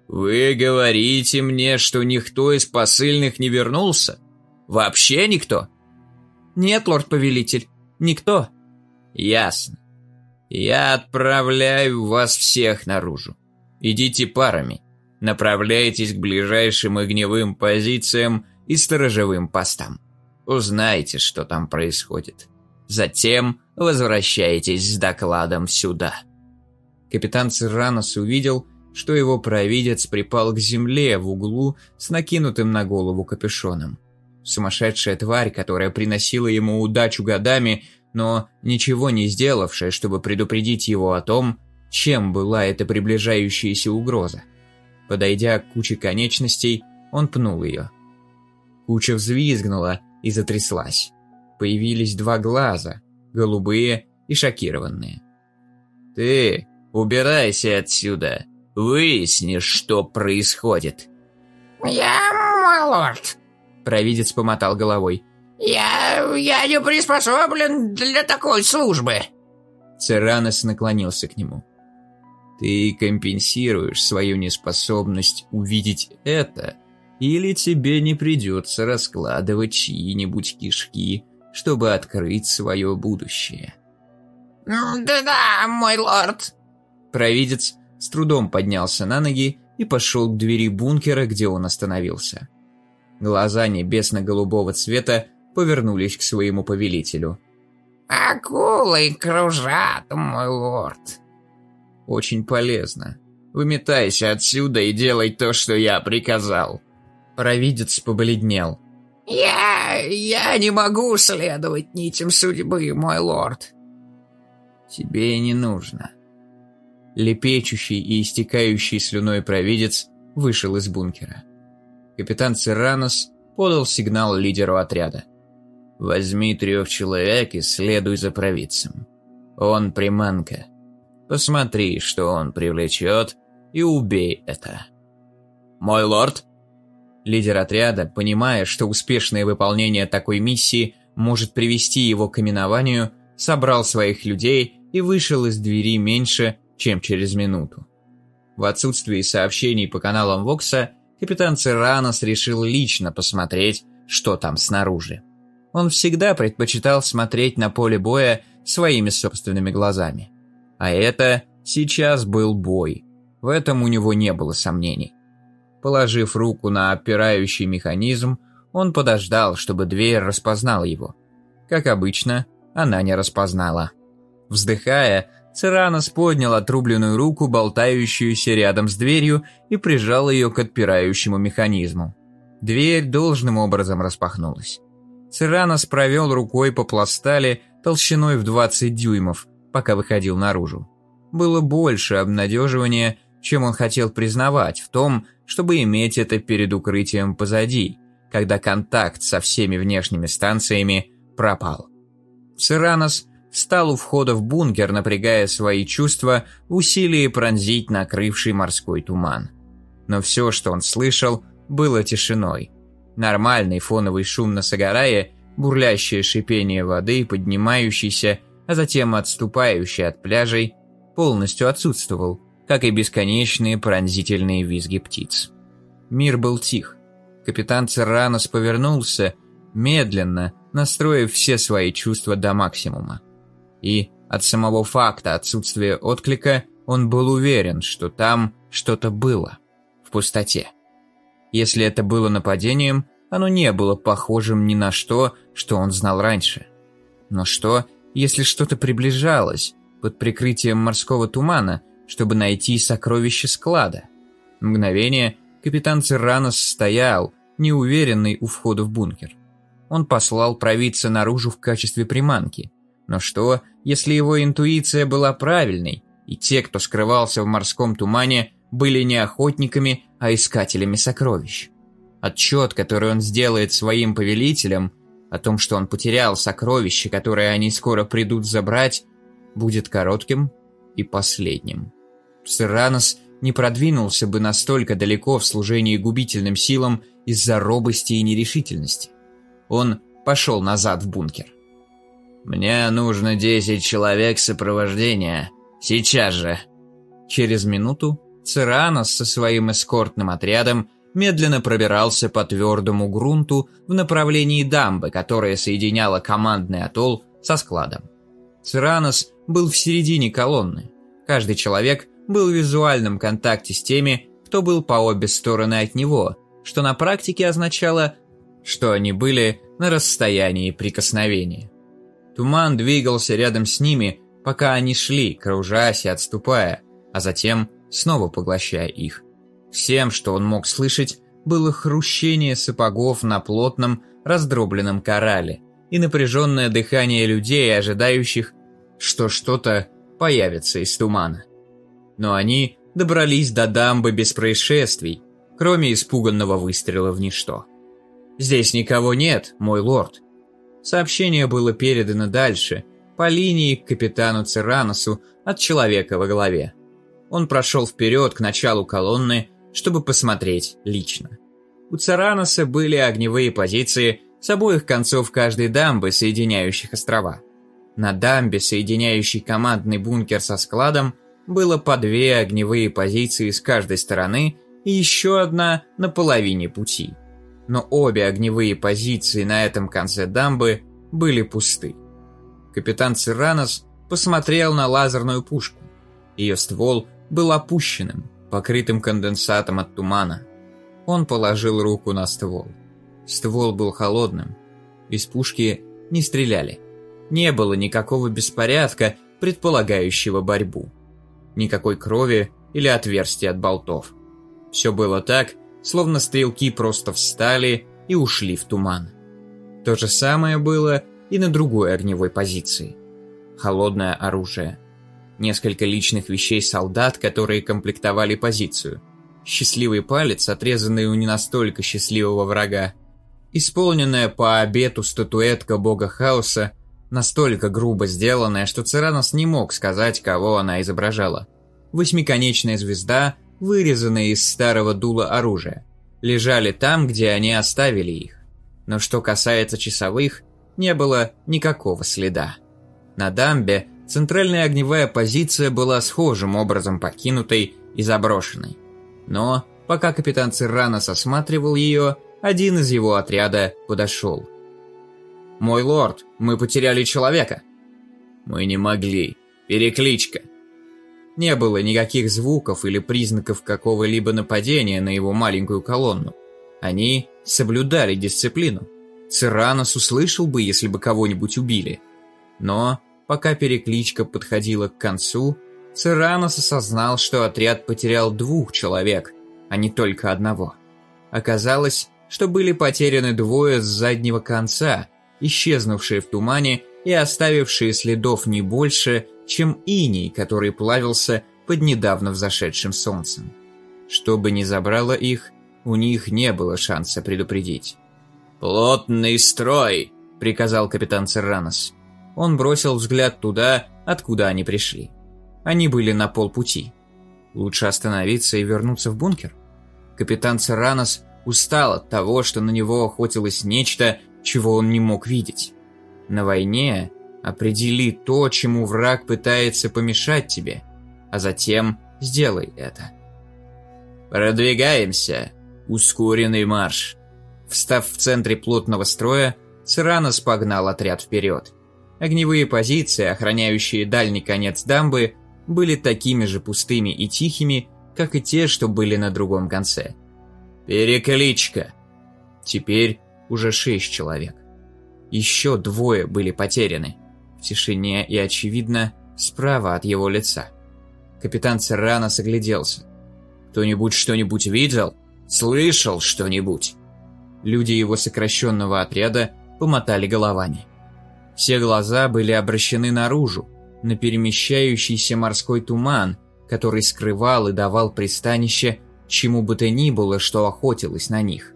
«Вы говорите мне, что никто из посыльных не вернулся? Вообще никто?» «Нет, лорд-повелитель, никто». «Ясно. Я отправляю вас всех наружу. Идите парами. Направляйтесь к ближайшим огневым позициям и сторожевым постам. Узнайте, что там происходит. Затем возвращайтесь с докладом сюда». Капитан Церранос увидел, что его провидец припал к земле в углу с накинутым на голову капюшоном. Сумасшедшая тварь, которая приносила ему удачу годами, но ничего не сделавшая, чтобы предупредить его о том, чем была эта приближающаяся угроза. Подойдя к куче конечностей, он пнул ее. Куча взвизгнула и затряслась. Появились два глаза, голубые и шокированные. «Ты убирайся отсюда, выяснишь, что происходит». «Я, мой лорд», Провидец помотал головой. «Я... я не приспособлен для такой службы!» Церанос наклонился к нему. Ты компенсируешь свою неспособность увидеть это, или тебе не придется раскладывать чьи-нибудь кишки, чтобы открыть свое будущее. «Да-да, мой лорд!» Провидец с трудом поднялся на ноги и пошел к двери бункера, где он остановился. Глаза небесно-голубого цвета повернулись к своему повелителю. «Акулы кружат, мой лорд!» «Очень полезно. Выметайся отсюда и делай то, что я приказал!» Провидец побледнел. «Я... я не могу следовать нитям судьбы, мой лорд!» «Тебе и не нужно». Лепечущий и истекающий слюной провидец вышел из бункера. Капитан Церранос подал сигнал лидеру отряда. «Возьми трех человек и следуй за провидцем. Он приманка. Посмотри, что он привлечет, и убей это». «Мой лорд?» Лидер отряда, понимая, что успешное выполнение такой миссии может привести его к именованию, собрал своих людей и вышел из двери меньше, чем через минуту. В отсутствии сообщений по каналам Вокса, капитан Церанос решил лично посмотреть, что там снаружи. Он всегда предпочитал смотреть на поле боя своими собственными глазами. А это сейчас был бой. В этом у него не было сомнений. Положив руку на опирающий механизм, он подождал, чтобы дверь распознала его. Как обычно, она не распознала. Вздыхая, Церанос поднял отрубленную руку, болтающуюся рядом с дверью, и прижал ее к отпирающему механизму. Дверь должным образом распахнулась. Церанос провел рукой по пластали толщиной в 20 дюймов, пока выходил наружу. Было больше обнадеживания, чем он хотел признавать в том, чтобы иметь это перед укрытием позади, когда контакт со всеми внешними станциями пропал. Сиранос стал у входа в бункер, напрягая свои чувства в усилии пронзить накрывший морской туман. Но все, что он слышал, было тишиной. Нормальный фоновый шум на Сагарае, бурлящее шипение воды, поднимающийся, а затем отступающий от пляжей, полностью отсутствовал, как и бесконечные пронзительные визги птиц. Мир был тих. Капитан Церранос повернулся, медленно, настроив все свои чувства до максимума. И от самого факта отсутствия отклика он был уверен, что там что-то было, в пустоте. Если это было нападением, оно не было похожим ни на что, что он знал раньше. Но что, если что-то приближалось, под прикрытием морского тумана, чтобы найти сокровище склада. Мгновение капитан Церранос стоял, неуверенный у входа в бункер. Он послал провидца наружу в качестве приманки. Но что, если его интуиция была правильной, и те, кто скрывался в морском тумане, были не охотниками, а искателями сокровищ? Отчет, который он сделает своим повелителям, о том, что он потерял сокровище, которое они скоро придут забрать, будет коротким и последним. Сиранос не продвинулся бы настолько далеко в служении губительным силам из-за робости и нерешительности. Он пошел назад в бункер. «Мне нужно десять человек сопровождения. Сейчас же!» Через минуту Циранос со своим эскортным отрядом медленно пробирался по твердому грунту в направлении дамбы, которая соединяла командный атолл со складом. Циранос был в середине колонны. Каждый человек был в визуальном контакте с теми, кто был по обе стороны от него, что на практике означало, что они были на расстоянии прикосновения. Туман двигался рядом с ними, пока они шли, кружась и отступая, а затем снова поглощая их. Всем, что он мог слышать, было хрущение сапогов на плотном, раздробленном корале и напряженное дыхание людей, ожидающих, что что-то появится из тумана. Но они добрались до дамбы без происшествий, кроме испуганного выстрела в ничто. «Здесь никого нет, мой лорд». Сообщение было передано дальше, по линии к капитану Цераносу от человека во главе. Он прошел вперед к началу колонны, чтобы посмотреть лично. У Цераноса были огневые позиции с обоих концов каждой дамбы, соединяющих острова. На дамбе, соединяющей командный бункер со складом, было по две огневые позиции с каждой стороны и еще одна на половине пути. Но обе огневые позиции на этом конце дамбы были пусты. Капитан Цирранос посмотрел на лазерную пушку. Ее ствол был опущенным, покрытым конденсатом от тумана. Он положил руку на ствол. Ствол был холодным. Из пушки не стреляли. Не было никакого беспорядка, предполагающего борьбу. Никакой крови или отверстий от болтов. Все было так, словно стрелки просто встали и ушли в туман. То же самое было и на другой огневой позиции. Холодное оружие. Несколько личных вещей солдат, которые комплектовали позицию. Счастливый палец, отрезанный у не настолько счастливого врага. Исполненная по обету статуэтка бога хаоса, настолько грубо сделанная, что Церанос не мог сказать, кого она изображала. Восьмиконечная звезда, вырезанная из старого дула оружия, лежали там, где они оставили их. Но что касается часовых, не было никакого следа. На дамбе центральная огневая позиция была схожим образом покинутой и заброшенной. Но, пока капитан Цирранос осматривал ее, один из его отряда подошел. «Мой лорд, мы потеряли человека». «Мы не могли. Перекличка». Не было никаких звуков или признаков какого-либо нападения на его маленькую колонну. Они соблюдали дисциплину. Цирранос услышал бы, если бы кого-нибудь убили. Но, пока перекличка подходила к концу, Цирранос осознал, что отряд потерял двух человек, а не только одного. Оказалось, что были потеряны двое с заднего конца, исчезнувшие в тумане и оставившие следов не больше, чем иней, который плавился под недавно взошедшим солнцем. Что бы ни забрало их, у них не было шанса предупредить. «Плотный строй!» – приказал капитан Церранос. Он бросил взгляд туда, откуда они пришли. Они были на полпути. Лучше остановиться и вернуться в бункер? Капитан Церранос устал от того, что на него охотилось нечто, чего он не мог видеть. На войне определи то, чему враг пытается помешать тебе, а затем сделай это. «Продвигаемся!» Ускоренный марш. Встав в центре плотного строя, Церанос погнал отряд вперед. Огневые позиции, охраняющие дальний конец дамбы, были такими же пустыми и тихими, как и те, что были на другом конце. «Перекличка!» Теперь уже шесть человек. Еще двое были потеряны. В тишине и, очевидно, справа от его лица. Капитан Серрано согляделся. «Кто-нибудь что-нибудь видел? Слышал что-нибудь?» Люди его сокращенного отряда помотали головами. Все глаза были обращены наружу, на перемещающийся морской туман, который скрывал и давал пристанище чему бы то ни было, что охотилось на них.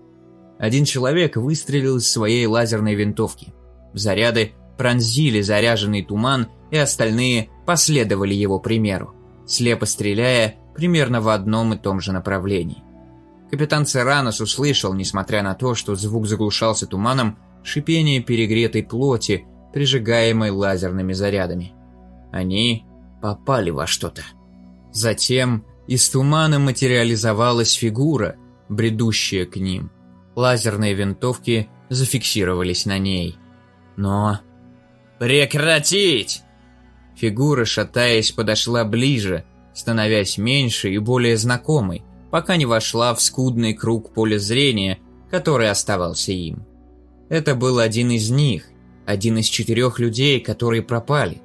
Один человек выстрелил из своей лазерной винтовки. Заряды пронзили заряженный туман, и остальные последовали его примеру, слепо стреляя примерно в одном и том же направлении. Капитан Церанос услышал, несмотря на то, что звук заглушался туманом, шипение перегретой плоти, прижигаемой лазерными зарядами. Они попали во что-то. Затем из тумана материализовалась фигура, бредущая к ним – Лазерные винтовки зафиксировались на ней. Но... «Прекратить!» Фигура, шатаясь, подошла ближе, становясь меньше и более знакомой, пока не вошла в скудный круг поля зрения, который оставался им. Это был один из них, один из четырех людей, которые пропали.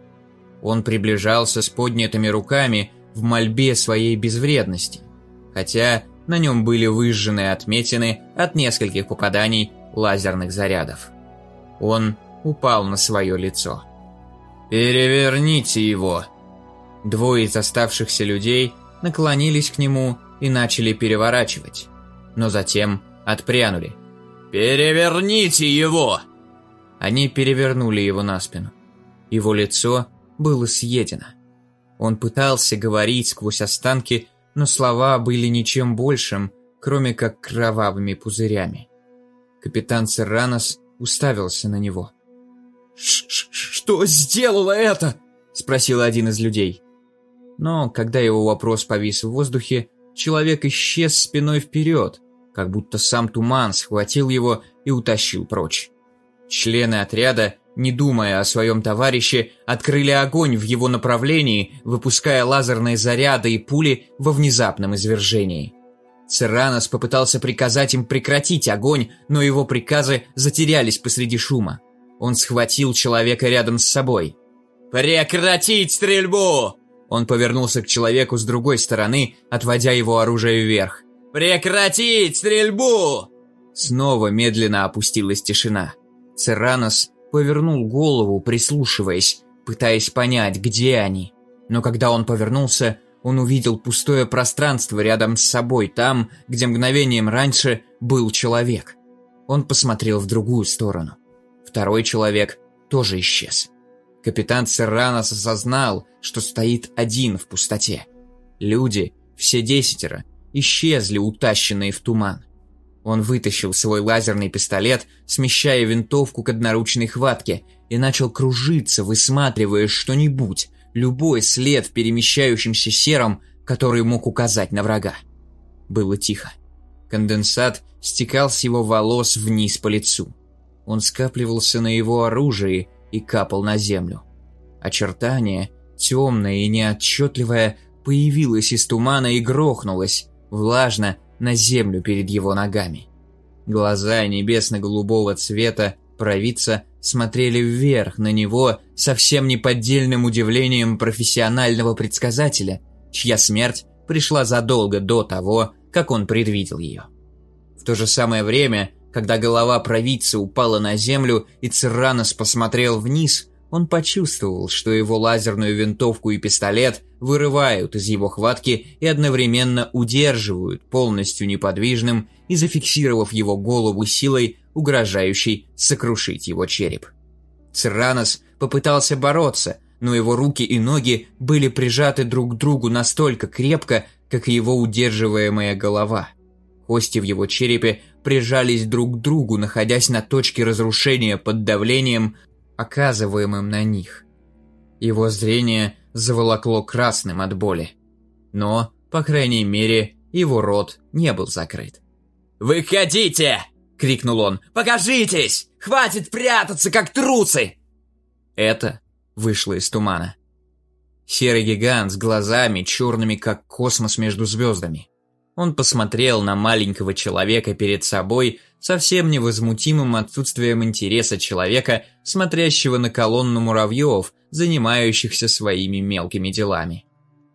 Он приближался с поднятыми руками в мольбе своей безвредности, хотя на нем были выжженные отметины от нескольких попаданий лазерных зарядов. Он упал на свое лицо. «Переверните его!» Двое из оставшихся людей наклонились к нему и начали переворачивать, но затем отпрянули. «Переверните его!» Они перевернули его на спину. Его лицо было съедено. Он пытался говорить сквозь останки но слова были ничем большим, кроме как кровавыми пузырями. Капитан Серранос уставился на него. «Что сделало это?» – спросил один из людей. Но когда его вопрос повис в воздухе, человек исчез спиной вперед, как будто сам туман схватил его и утащил прочь. Члены отряда, не думая о своем товарище, открыли огонь в его направлении, выпуская лазерные заряды и пули во внезапном извержении. Церанос попытался приказать им прекратить огонь, но его приказы затерялись посреди шума. Он схватил человека рядом с собой. «Прекратить стрельбу!» Он повернулся к человеку с другой стороны, отводя его оружие вверх. «Прекратить стрельбу!» Снова медленно опустилась тишина. Церанос повернул голову, прислушиваясь, пытаясь понять, где они. Но когда он повернулся, он увидел пустое пространство рядом с собой, там, где мгновением раньше был человек. Он посмотрел в другую сторону. Второй человек тоже исчез. Капитан Серранос осознал, что стоит один в пустоте. Люди, все десятеро, исчезли, утащенные в туман. Он вытащил свой лазерный пистолет, смещая винтовку к одноручной хватке, и начал кружиться, высматривая что-нибудь, любой след в перемещающемся сером, который мог указать на врага. Было тихо. Конденсат стекал с его волос вниз по лицу. Он скапливался на его оружии и капал на землю. Очертание, темное и неотчетливое, появилось из тумана и грохнулось, влажно, на землю перед его ногами. Глаза небесно-голубого цвета провидца смотрели вверх на него совсем неподдельным удивлением профессионального предсказателя, чья смерть пришла задолго до того, как он предвидел ее. В то же самое время, когда голова провидца упала на землю и Церранос посмотрел вниз, он почувствовал, что его лазерную винтовку и пистолет вырывают из его хватки и одновременно удерживают полностью неподвижным и зафиксировав его голову силой, угрожающей сокрушить его череп. Церранос попытался бороться, но его руки и ноги были прижаты друг к другу настолько крепко, как и его удерживаемая голова. Кости в его черепе прижались друг к другу, находясь на точке разрушения под давлением, оказываемым на них. Его зрение заволокло красным от боли. Но, по крайней мере, его рот не был закрыт. «Выходите!» — крикнул он. «Покажитесь! Хватит прятаться, как трусы!» Это вышло из тумана. Серый гигант с глазами, черными, как космос между звездами. Он посмотрел на маленького человека перед собой совсем невозмутимым отсутствием интереса человека, смотрящего на колонну муравьев, занимающихся своими мелкими делами.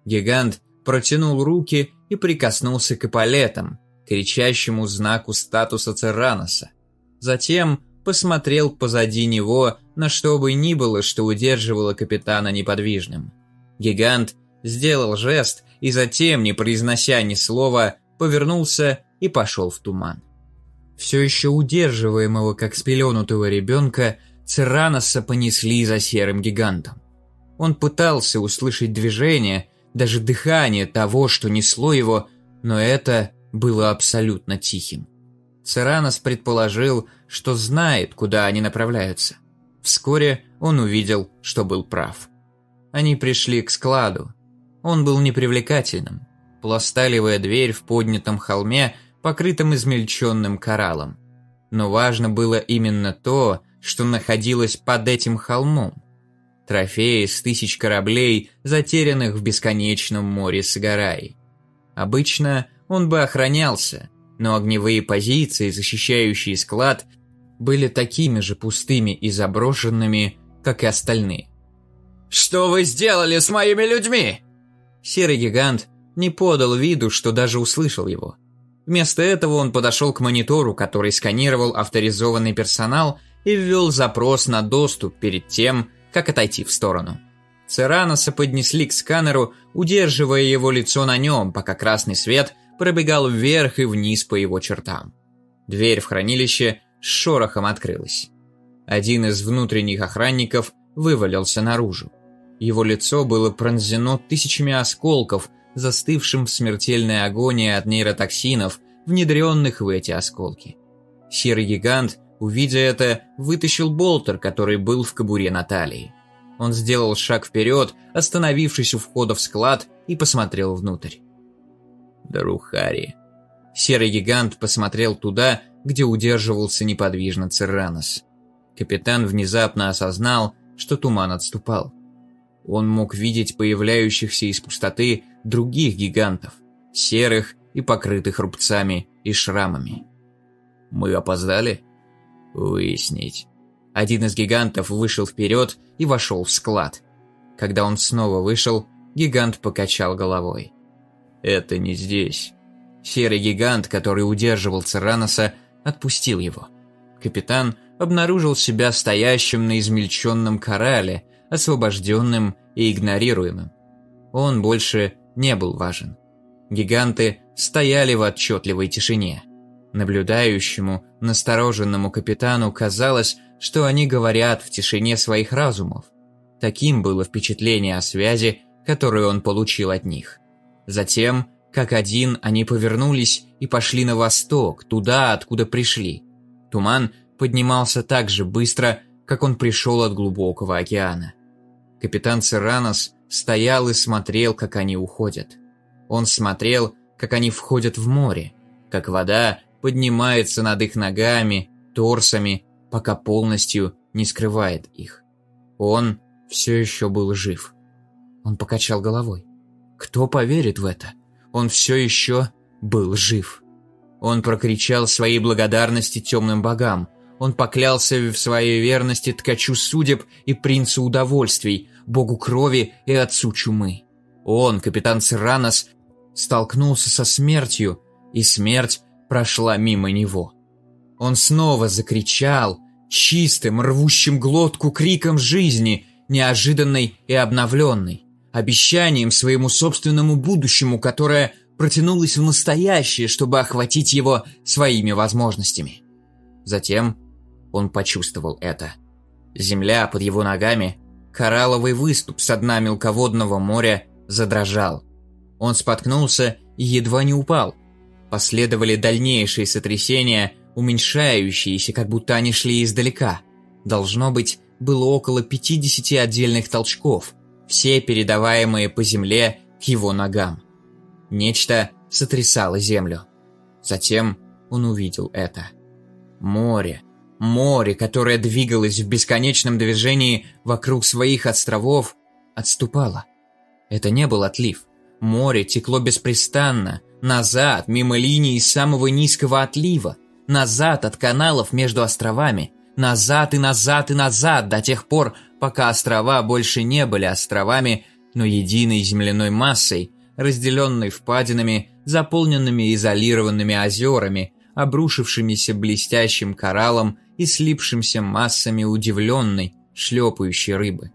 Гигант протянул руки и прикоснулся к эполетам, кричащему знаку статуса Цераноса. Затем посмотрел позади него на что бы ни было, что удерживало капитана неподвижным. Гигант сделал жест и затем, не произнося ни слова, повернулся и пошел в туман. Все еще удерживаемого как спеленутого ребенка, Цераноса понесли за серым гигантом. Он пытался услышать движение, даже дыхание того, что несло его, но это было абсолютно тихим. Церанос предположил, что знает, куда они направляются. Вскоре он увидел, что был прав. Они пришли к складу. Он был непривлекательным. Пласталевая дверь в поднятом холме, покрытом измельченным кораллом. Но важно было именно то, что находилось под этим холмом. Трофеи с тысяч кораблей, затерянных в бесконечном море Сагараи. Обычно он бы охранялся, но огневые позиции, защищающие склад, были такими же пустыми и заброшенными, как и остальные. «Что вы сделали с моими людьми?» Серый гигант не подал виду, что даже услышал его. Вместо этого он подошел к монитору, который сканировал авторизованный персонал и ввел запрос на доступ перед тем, как отойти в сторону. Цераноса поднесли к сканеру, удерживая его лицо на нем, пока красный свет пробегал вверх и вниз по его чертам. Дверь в хранилище с шорохом открылась. Один из внутренних охранников вывалился наружу. Его лицо было пронзено тысячами осколков, застывшим в смертельной агонии от нейротоксинов, внедренных в эти осколки. Серый гигант, увидя это, вытащил болтер, который был в кобуре Натальи. Он сделал шаг вперед, остановившись у входа в склад, и посмотрел внутрь. Дарухари. Серый гигант посмотрел туда, где удерживался неподвижно Церранос. Капитан внезапно осознал, что туман отступал. Он мог видеть появляющихся из пустоты других гигантов, серых и покрытых рубцами и шрамами. «Мы опоздали?» «Выяснить». Один из гигантов вышел вперед и вошел в склад. Когда он снова вышел, гигант покачал головой. «Это не здесь». Серый гигант, который удерживал Цераноса, отпустил его. Капитан обнаружил себя стоящим на измельченном корале, освобожденным и игнорируемым. Он больше не был важен. Гиганты стояли в отчетливой тишине. Наблюдающему, настороженному капитану казалось, что они говорят в тишине своих разумов. Таким было впечатление о связи, которую он получил от них. Затем, как один, они повернулись и пошли на восток, туда, откуда пришли. Туман поднимался так же быстро, как он пришел от глубокого океана. Капитан Церанос стоял и смотрел, как они уходят. Он смотрел, как они входят в море, как вода поднимается над их ногами, торсами, пока полностью не скрывает их. Он все еще был жив. Он покачал головой. Кто поверит в это? Он все еще был жив. Он прокричал своей благодарности темным богам. Он поклялся в своей верности ткачу судеб и принцу удовольствий, богу крови и отцу чумы. Он, капитан Церанос, столкнулся со смертью, и смерть прошла мимо него. Он снова закричал, чистым, рвущим глотку криком жизни, неожиданной и обновленной, обещанием своему собственному будущему, которое протянулось в настоящее, чтобы охватить его своими возможностями. Затем он почувствовал это. Земля под его ногами, коралловый выступ с дна мелководного моря задрожал. Он споткнулся и едва не упал. Последовали дальнейшие сотрясения, уменьшающиеся, как будто они шли издалека. Должно быть, было около 50 отдельных толчков, все передаваемые по земле к его ногам. Нечто сотрясало землю. Затем он увидел это. Море. Море, которое двигалось в бесконечном движении вокруг своих островов, отступало. Это не был отлив. Море текло беспрестанно, назад, мимо линии самого низкого отлива, назад от каналов между островами, назад и назад и назад до тех пор, пока острова больше не были островами, но единой земляной массой, разделенной впадинами, заполненными изолированными озерами, обрушившимися блестящим кораллом и слипшимся массами удивленной, шлепающей рыбы.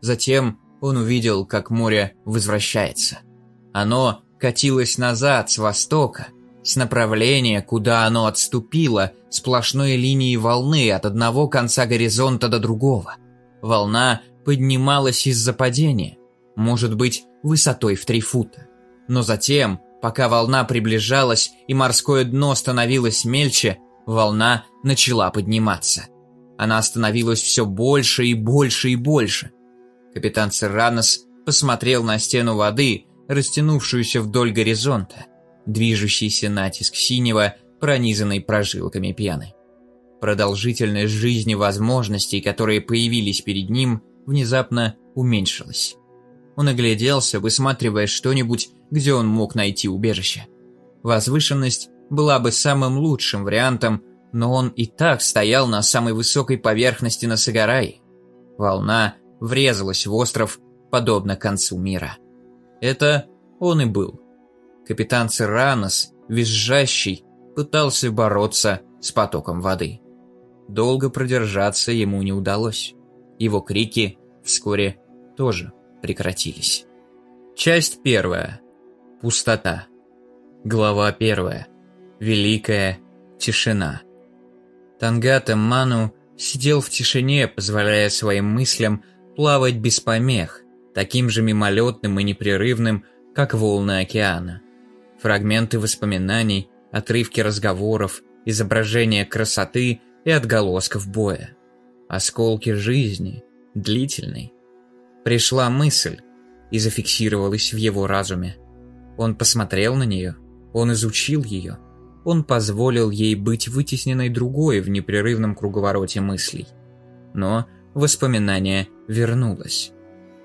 Затем он увидел, как море возвращается. Оно катилось назад с востока, с направления, куда оно отступило, сплошной линией волны от одного конца горизонта до другого. Волна поднималась из-за падения, может быть, высотой в три фута. Но затем, пока волна приближалась и морское дно становилось мельче, волна начала подниматься. Она становилась все больше и больше и больше. Капитан Серранос посмотрел на стену воды, растянувшуюся вдоль горизонта, движущийся натиск синего, пронизанный прожилками пьяны. Продолжительность жизни возможностей, которые появились перед ним, внезапно уменьшилась. Он огляделся, высматривая что-нибудь, где он мог найти убежище. Возвышенность была бы самым лучшим вариантом, но он и так стоял на самой высокой поверхности на Сагарае. Волна врезалась в остров, подобно концу мира. Это он и был. Капитан Церанос, визжащий, пытался бороться с потоком воды. Долго продержаться ему не удалось. Его крики вскоре тоже прекратились. Часть первая. Пустота. Глава первая. Великая тишина. Тангата Ману сидел в тишине, позволяя своим мыслям плавать без помех, таким же мимолетным и непрерывным, как волны океана. Фрагменты воспоминаний, отрывки разговоров, изображения красоты и отголосков боя. Осколки жизни, длительной, Пришла мысль и зафиксировалась в его разуме. Он посмотрел на нее, он изучил ее, он позволил ей быть вытесненной другой в непрерывном круговороте мыслей. Но воспоминание вернулось.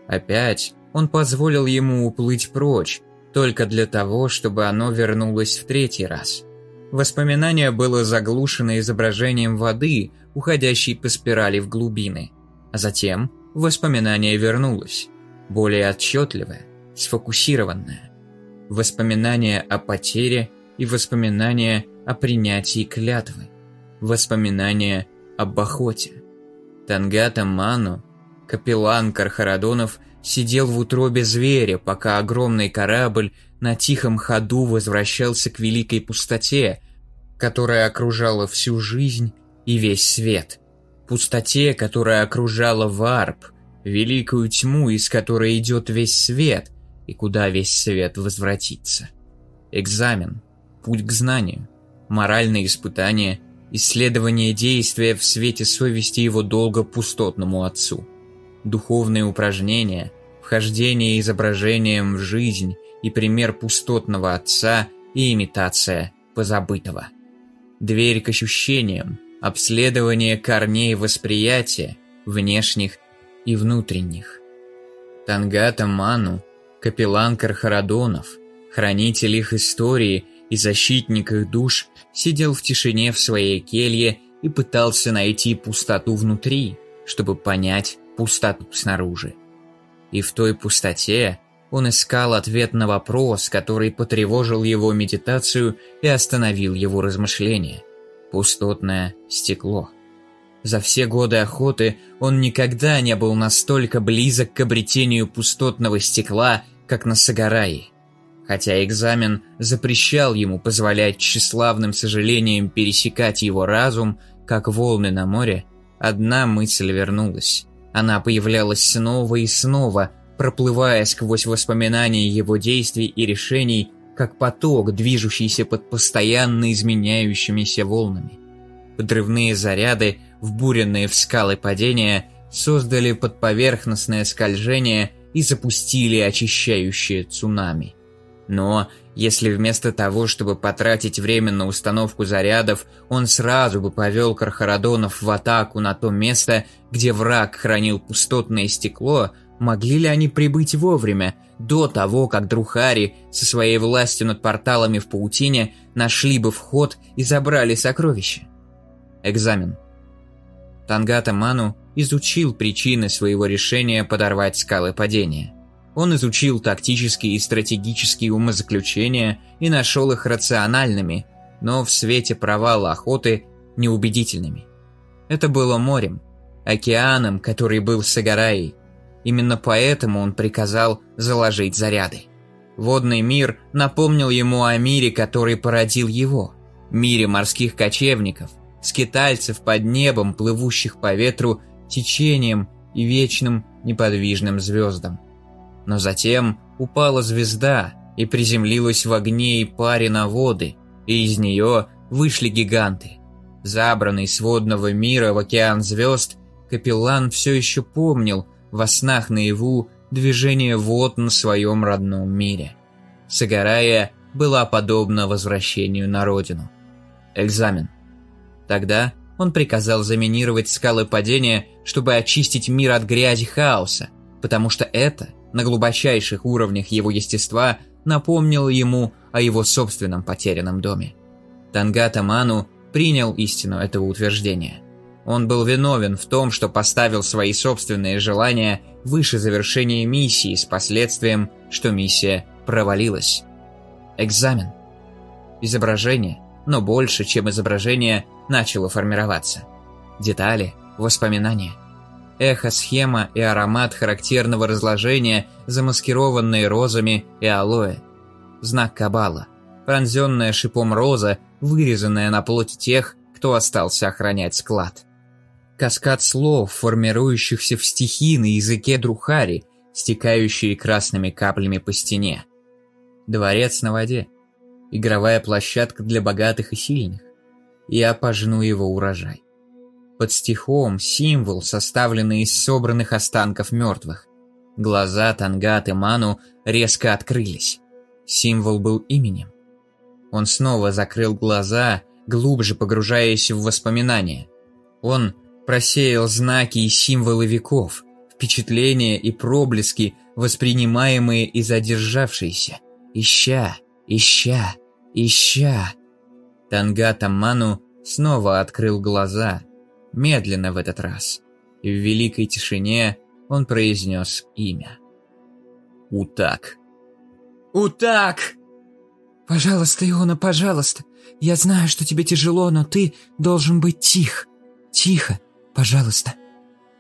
Опять он позволил ему уплыть прочь, только для того, чтобы оно вернулось в третий раз. Воспоминание было заглушено изображением воды, уходящей по спирали в глубины. А затем воспоминание вернулось, более отчетливое, сфокусированное. Воспоминание о потере и воспоминание о принятии клятвы. Воспоминание об охоте. Тангата Ману, капеллан Кархарадонов – сидел в утробе зверя, пока огромный корабль на тихом ходу возвращался к великой пустоте, которая окружала всю жизнь и весь свет. Пустоте, которая окружала варп, великую тьму, из которой идет весь свет, и куда весь свет возвратится. Экзамен, путь к знанию, моральное испытание, исследование действия в свете совести его долго пустотному отцу – духовные упражнения, вхождение изображением в жизнь и пример пустотного отца и имитация позабытого. Дверь к ощущениям, обследование корней восприятия, внешних и внутренних. Тангата Ману, капеллан Кархарадонов, хранитель их истории и защитник их душ, сидел в тишине в своей келье и пытался найти пустоту внутри, чтобы понять, пустоту снаружи. И в той пустоте он искал ответ на вопрос, который потревожил его медитацию и остановил его размышления. Пустотное стекло. За все годы охоты он никогда не был настолько близок к обретению пустотного стекла, как на Сагарае. Хотя экзамен запрещал ему позволять тщеславным сожалениям пересекать его разум, как волны на море, одна мысль вернулась. Она появлялась снова и снова, проплывая сквозь воспоминания его действий и решений, как поток, движущийся под постоянно изменяющимися волнами. Подрывные заряды, вбуренные в скалы падения, создали подповерхностное скольжение и запустили очищающее цунами. Но если вместо того, чтобы потратить время на установку зарядов, он сразу бы повел Кархарадонов в атаку на то место, где враг хранил пустотное стекло, могли ли они прибыть вовремя, до того, как Друхари со своей властью над порталами в паутине нашли бы вход и забрали сокровища? Экзамен. Тангата Ману изучил причины своего решения подорвать скалы падения – он изучил тактические и стратегические умозаключения и нашел их рациональными, но в свете провала охоты неубедительными. Это было морем, океаном, который был Сагараей. Именно поэтому он приказал заложить заряды. Водный мир напомнил ему о мире, который породил его. Мире морских кочевников, скитальцев под небом, плывущих по ветру, течением и вечным неподвижным звездам. Но затем упала звезда и приземлилась в огне и паре на воды, и из нее вышли гиганты. Забранный с водного мира в океан звезд, капеллан все еще помнил во снах наяву движение вод на своем родном мире. Сагарая была подобна возвращению на родину. Экзамен. Тогда он приказал заминировать скалы падения, чтобы очистить мир от грязи хаоса, потому что это – на глубочайших уровнях его естества напомнил ему о его собственном потерянном доме. Тангата Ману принял истину этого утверждения. Он был виновен в том, что поставил свои собственные желания выше завершения миссии с последствием, что миссия провалилась. Экзамен. Изображение, но больше, чем изображение, начало формироваться. Детали, воспоминания эхо, схема и аромат характерного разложения, замаскированные розами и алоэ. Знак Кабала. Пронзенная шипом роза, вырезанная на плоти тех, кто остался охранять склад. Каскад слов, формирующихся в стихи на языке Друхари, стекающие красными каплями по стене. Дворец на воде. Игровая площадка для богатых и сильных. Я пожну его урожай. Под стихом символ, составленный из собранных останков мертвых. Глаза Тангат и Ману резко открылись. Символ был именем. Он снова закрыл глаза, глубже погружаясь в воспоминания. Он просеял знаки и символы веков, впечатления и проблески, воспринимаемые и задержавшиеся. Ища, ища, ища. Тангата Ману снова открыл глаза, медленно в этот раз. И в великой тишине он произнес имя. Утак. «Утак!» «Пожалуйста, Иона, пожалуйста. Я знаю, что тебе тяжело, но ты должен быть тих. Тихо, пожалуйста».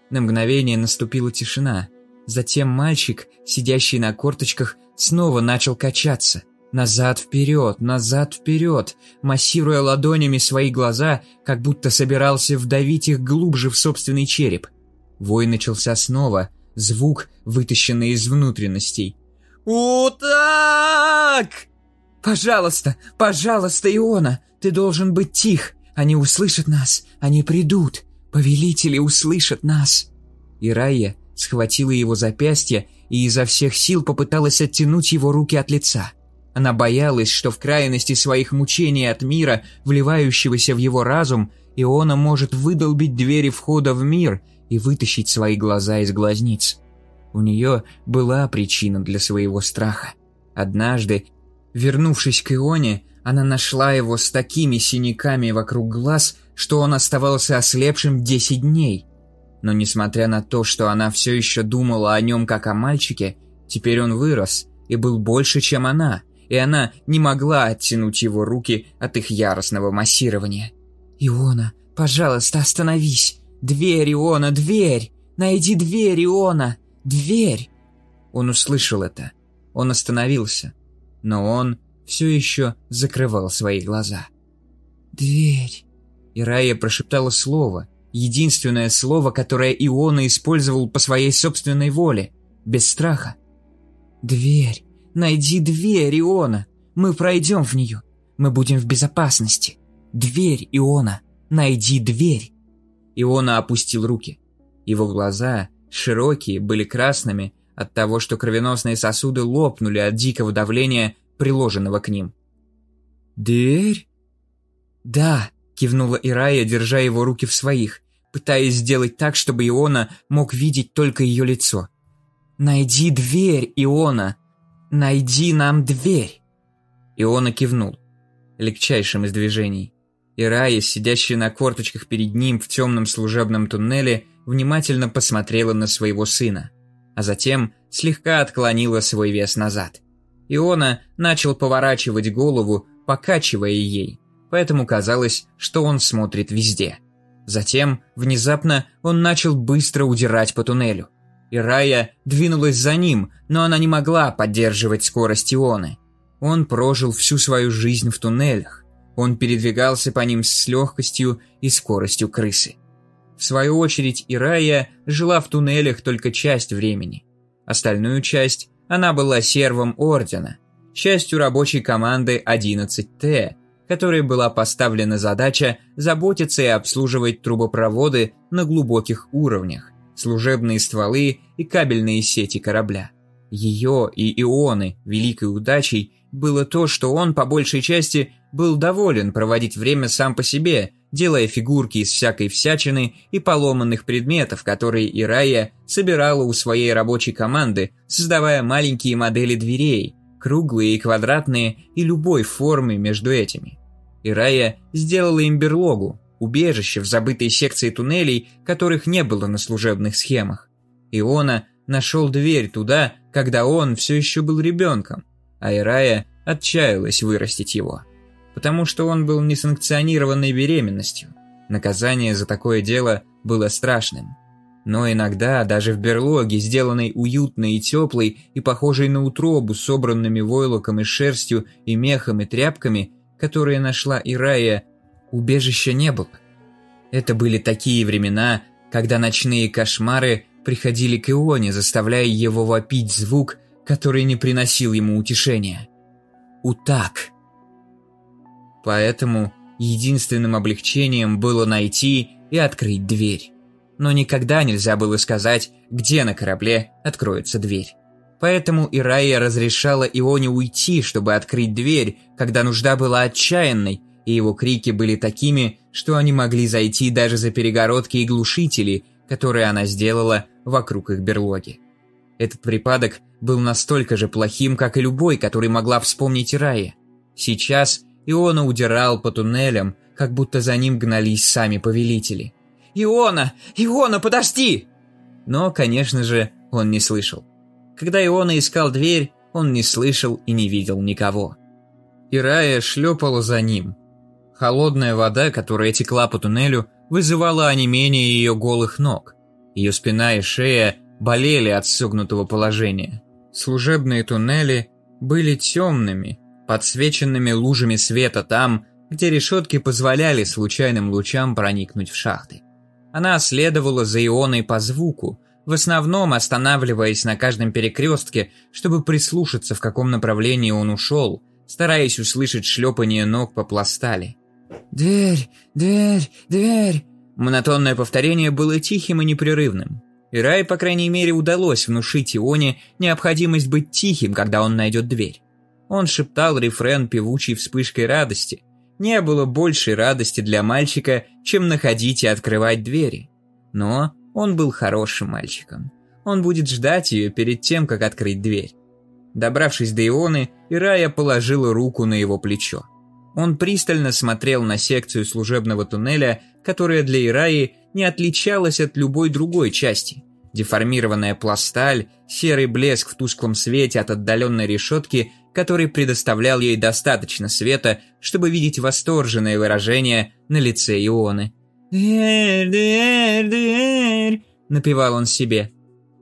На мгновение наступила тишина. Затем мальчик, сидящий на корточках, снова начал качаться. Назад-вперед, назад-вперед, массируя ладонями свои глаза, как будто собирался вдавить их глубже в собственный череп. Вой начался снова, звук, вытащенный из внутренностей. «Утак!» «Пожалуйста, пожалуйста, Иона, ты должен быть тих. Они услышат нас, они придут. Повелители услышат нас». И Райя схватила его запястье и изо всех сил попыталась оттянуть его руки от лица. Она боялась, что в крайности своих мучений от мира, вливающегося в его разум, Иона может выдолбить двери входа в мир и вытащить свои глаза из глазниц. У нее была причина для своего страха. Однажды, вернувшись к Ионе, она нашла его с такими синяками вокруг глаз, что он оставался ослепшим 10 дней. Но несмотря на то, что она все еще думала о нем как о мальчике, теперь он вырос и был больше, чем она, и она не могла оттянуть его руки от их яростного массирования. «Иона, пожалуйста, остановись!» «Дверь, Иона, дверь! Найди дверь, Иона! Дверь!» Он услышал это. Он остановился. Но он все еще закрывал свои глаза. «Дверь!» И Рая прошептала слово, единственное слово, которое Иона использовал по своей собственной воле, без страха. «Дверь! Найди дверь, Иона! Мы пройдем в нее! Мы будем в безопасности! Дверь, Иона! Найди дверь!» Иона опустил руки. Его глаза, широкие, были красными от того, что кровеносные сосуды лопнули от дикого давления, приложенного к ним. «Дверь?» «Да», — кивнула Ирая, держа его руки в своих, пытаясь сделать так, чтобы Иона мог видеть только ее лицо. «Найди дверь, Иона! Найди нам дверь!» Иона кивнул, легчайшим из движений. И Рая, сидящая на корточках перед ним в темном служебном туннеле, внимательно посмотрела на своего сына, а затем слегка отклонила свой вес назад. Иона начал поворачивать голову, покачивая ей, поэтому казалось, что он смотрит везде. Затем, внезапно, он начал быстро удирать по туннелю. И Рая двинулась за ним, но она не могла поддерживать скорость Ионы. Он прожил всю свою жизнь в туннелях, он передвигался по ним с легкостью и скоростью крысы. В свою очередь Ирая жила в туннелях только часть времени. Остальную часть она была сервом Ордена, частью рабочей команды 11Т, которой была поставлена задача заботиться и обслуживать трубопроводы на глубоких уровнях, служебные стволы и кабельные сети корабля. Ее и Ионы великой удачей было то, что он по большей части был доволен проводить время сам по себе, делая фигурки из всякой всячины и поломанных предметов, которые Ирая собирала у своей рабочей команды, создавая маленькие модели дверей, круглые и квадратные и любой формы между этими. Ирая сделала им берлогу, убежище в забытой секции туннелей, которых не было на служебных схемах. Иона нашел дверь туда, когда он все еще был ребенком, а Ирая отчаялась вырастить его потому что он был несанкционированной беременностью. Наказание за такое дело было страшным. Но иногда, даже в берлоге, сделанной уютной и теплой и похожей на утробу, собранными войлоком и шерстью и мехом и тряпками, которые нашла Ирая, убежища не было. Это были такие времена, когда ночные кошмары приходили к Ионе, заставляя его вопить звук, который не приносил ему утешения. Утак. Поэтому единственным облегчением было найти и открыть дверь. но никогда нельзя было сказать, где на корабле откроется дверь. Поэтому Ирая разрешала Ионе уйти, чтобы открыть дверь, когда нужда была отчаянной, и его крики были такими, что они могли зайти даже за перегородки и глушители, которые она сделала вокруг их берлоги. Этот припадок был настолько же плохим, как и любой, который могла вспомнить Ирая. Сейчас Иона удирал по туннелям, как будто за ним гнались сами повелители. «Иона! Иона, подожди!» Но, конечно же, он не слышал. Когда Иона искал дверь, он не слышал и не видел никого. Ирая шлепала за ним. Холодная вода, которая текла по туннелю, вызывала онемение ее голых ног. Ее спина и шея болели от согнутого положения. Служебные туннели были темными, подсвеченными лужами света там, где решетки позволяли случайным лучам проникнуть в шахты. Она следовала за Ионой по звуку, в основном останавливаясь на каждом перекрестке, чтобы прислушаться, в каком направлении он ушел, стараясь услышать шлепание ног по пластали. «Дверь! Дверь! Дверь!» Монотонное повторение было тихим и непрерывным. И Рай, по крайней мере, удалось внушить Ионе необходимость быть тихим, когда он найдет дверь. Он шептал рефрен певучей вспышкой радости. Не было большей радости для мальчика, чем находить и открывать двери. Но он был хорошим мальчиком. Он будет ждать ее перед тем, как открыть дверь. Добравшись до Ионы, Ирая положила руку на его плечо. Он пристально смотрел на секцию служебного туннеля, которая для Ираи не отличалась от любой другой части. Деформированная пласталь, серый блеск в тусклом свете от отдаленной решетки, который предоставлял ей достаточно света, чтобы видеть восторженное выражение на лице Ионы. «Дверь, дверь, дверь!» — напевал он себе.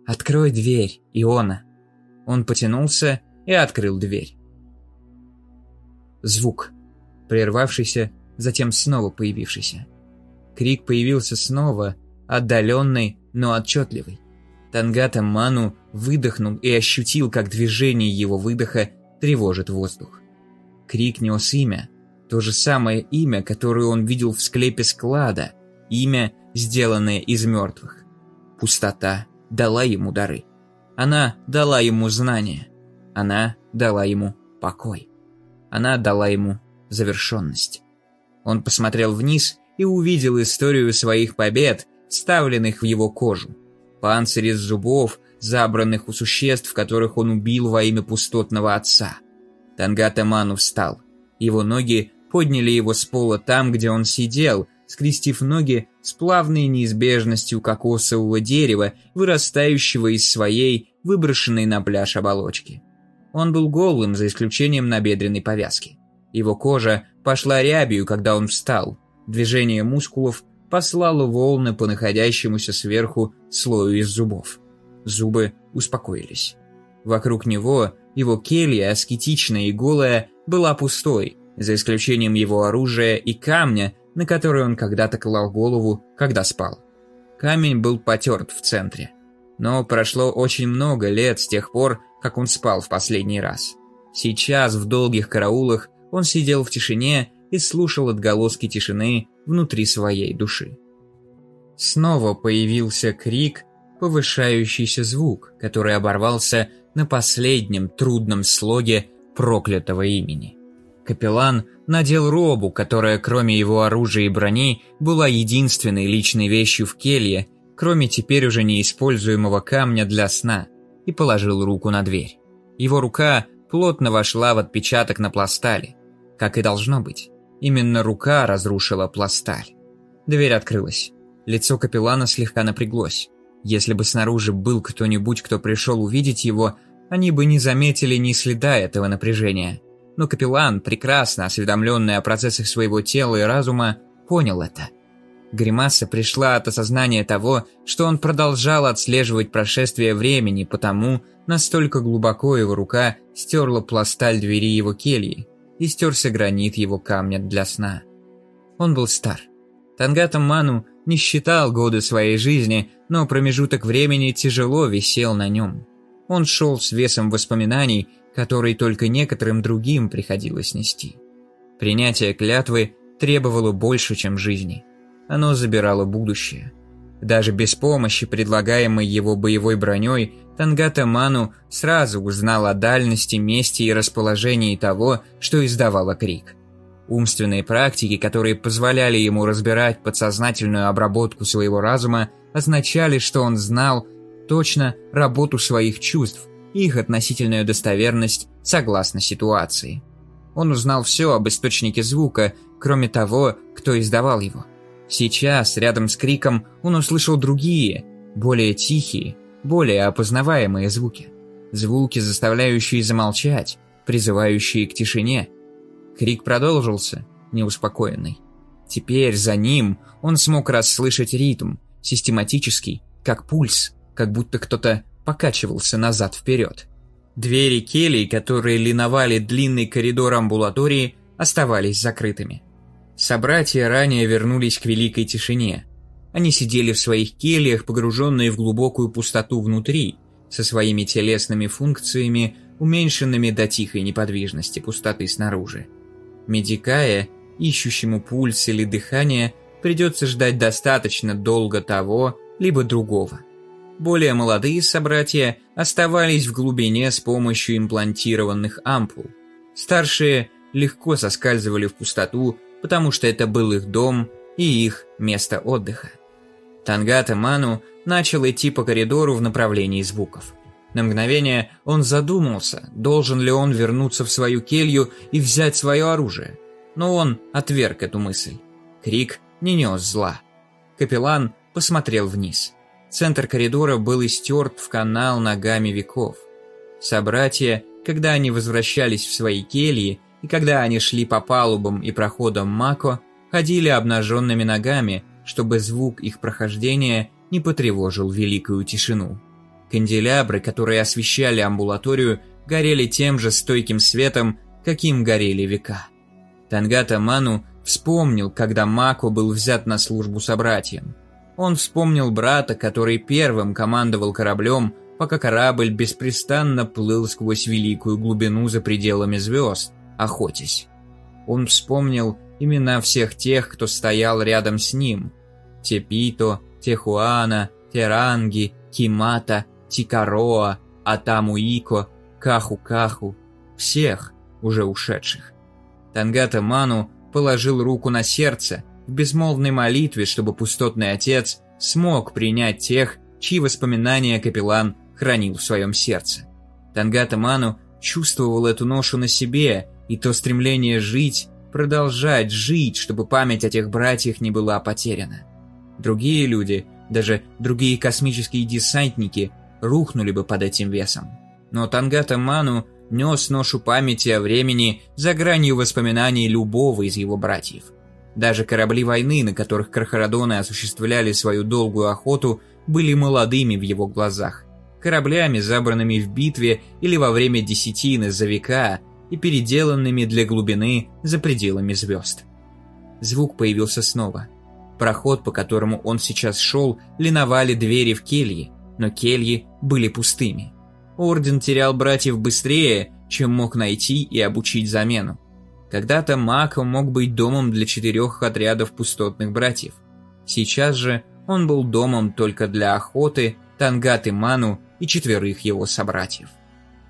«Открой дверь, Иона!» Он потянулся и открыл дверь. Звук, прервавшийся, затем снова появившийся. Крик появился снова, отдаленный, но отчетливый. Тангата Ману выдохнул и ощутил, как движение его выдоха тревожит воздух. Крик нес имя, то же самое имя, которое он видел в склепе склада, имя, сделанное из мертвых. Пустота дала ему дары. Она дала ему знания. Она дала ему покой. Она дала ему завершенность. Он посмотрел вниз и увидел историю своих побед, вставленных в его кожу. Панцирь из зубов, забранных у существ, которых он убил во имя пустотного отца. Тангата Ману встал. Его ноги подняли его с пола там, где он сидел, скрестив ноги с плавной неизбежностью кокосового дерева, вырастающего из своей, выброшенной на пляж оболочки. Он был голым, за исключением набедренной повязки. Его кожа пошла рябью, когда он встал. Движение мускулов послало волны по находящемуся сверху слою из зубов. Зубы успокоились. Вокруг него его келья, аскетичная и голая, была пустой, за исключением его оружия и камня, на который он когда-то клал голову, когда спал. Камень был потерт в центре. Но прошло очень много лет с тех пор, как он спал в последний раз. Сейчас, в долгих караулах, он сидел в тишине и слушал отголоски тишины внутри своей души. Снова появился крик, повышающийся звук, который оборвался на последнем трудном слоге проклятого имени. Капеллан надел робу, которая кроме его оружия и брони была единственной личной вещью в келье, кроме теперь уже неиспользуемого камня для сна, и положил руку на дверь. Его рука плотно вошла в отпечаток на пластале, как и должно быть. Именно рука разрушила пласталь. Дверь открылась. Лицо капеллана слегка напряглось. Если бы снаружи был кто-нибудь, кто пришел увидеть его, они бы не заметили ни следа этого напряжения но капеллан, прекрасно осведомленный о процессах своего тела и разума, понял это. Гримаса пришла от осознания того, что он продолжал отслеживать прошествие времени, потому настолько глубоко его рука стерла пласталь двери его кельи и стерся гранит его камня для сна. Он был стар. Тангата Ману не считал годы своей жизни, но промежуток времени тяжело висел на нем. Он шел с весом воспоминаний, который только некоторым другим приходилось нести. Принятие клятвы требовало больше, чем жизни. Оно забирало будущее. Даже без помощи, предлагаемой его боевой броней, Тангата Ману сразу узнал о дальности, месте и расположении того, что издавала крик. Умственные практики, которые позволяли ему разбирать подсознательную обработку своего разума, означали, что он знал точно работу своих чувств их относительную достоверность согласно ситуации. Он узнал все об источнике звука, кроме того, кто издавал его. Сейчас, рядом с криком, он услышал другие, более тихие, более опознаваемые звуки. Звуки, заставляющие замолчать, призывающие к тишине. Крик продолжился, неуспокоенный. Теперь за ним он смог расслышать ритм, систематический, как пульс, как будто кто-то покачивался назад-вперед. Двери келий, которые линовали длинный коридор амбулатории, оставались закрытыми. Собратья ранее вернулись к великой тишине. Они сидели в своих кельях, погруженные в глубокую пустоту внутри, со своими телесными функциями, уменьшенными до тихой неподвижности пустоты снаружи. Медикая, ищущему пульс или дыхание, придется ждать достаточно долго того, либо другого. Более молодые собратья оставались в глубине с помощью имплантированных ампул. Старшие легко соскальзывали в пустоту, потому что это был их дом и их место отдыха. Тангата Ману начал идти по коридору в направлении звуков. На мгновение он задумался, должен ли он вернуться в свою келью и взять свое оружие. Но он отверг эту мысль. Крик не нес зла. Капеллан посмотрел вниз. Центр коридора был истерт в канал ногами веков. Собратья, когда они возвращались в свои кельи, и когда они шли по палубам и проходам Мако, ходили обнаженными ногами, чтобы звук их прохождения не потревожил великую тишину. Канделябры, которые освещали амбулаторию, горели тем же стойким светом, каким горели века. Тангата Ману вспомнил, когда Мако был взят на службу собратьям. Он вспомнил брата, который первым командовал кораблем, пока корабль беспрестанно плыл сквозь великую глубину за пределами звезд, охотясь. Он вспомнил имена всех тех, кто стоял рядом с ним. Тепито, Техуана, Теранги, Кимата, Тикароа, Атамуико, Каху-Каху. Всех, уже ушедших. Тангата Ману положил руку на сердце в безмолвной молитве, чтобы пустотный отец смог принять тех, чьи воспоминания капеллан хранил в своем сердце. Тангата Ману чувствовал эту ношу на себе и то стремление жить, продолжать жить, чтобы память о тех братьях не была потеряна. Другие люди, даже другие космические десантники, рухнули бы под этим весом. Но Тангата Ману нес ношу памяти о времени за гранью воспоминаний любого из его братьев. Даже корабли войны, на которых Кархарадоны осуществляли свою долгую охоту, были молодыми в его глазах. Кораблями, забранными в битве или во время десятины за века, и переделанными для глубины за пределами звезд. Звук появился снова. Проход, по которому он сейчас шел, линовали двери в кельи, но кельи были пустыми. Орден терял братьев быстрее, чем мог найти и обучить замену. Когда-то Мако мог быть домом для четырех отрядов пустотных братьев. Сейчас же он был домом только для охоты, Тангаты Ману и четверых его собратьев.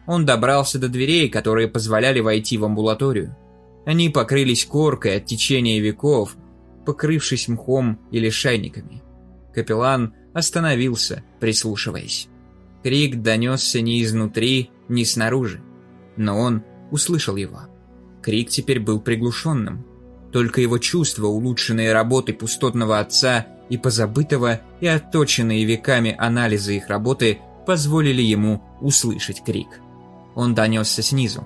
Он добрался до дверей, которые позволяли войти в амбулаторию. Они покрылись коркой от течения веков, покрывшись мхом или шайниками. Капеллан остановился, прислушиваясь. Крик донесся не изнутри, ни снаружи, но он услышал его. Крик теперь был приглушенным. Только его чувства, улучшенные работой пустотного отца и позабытого и отточенные веками анализа их работы, позволили ему услышать крик. Он донесся снизу.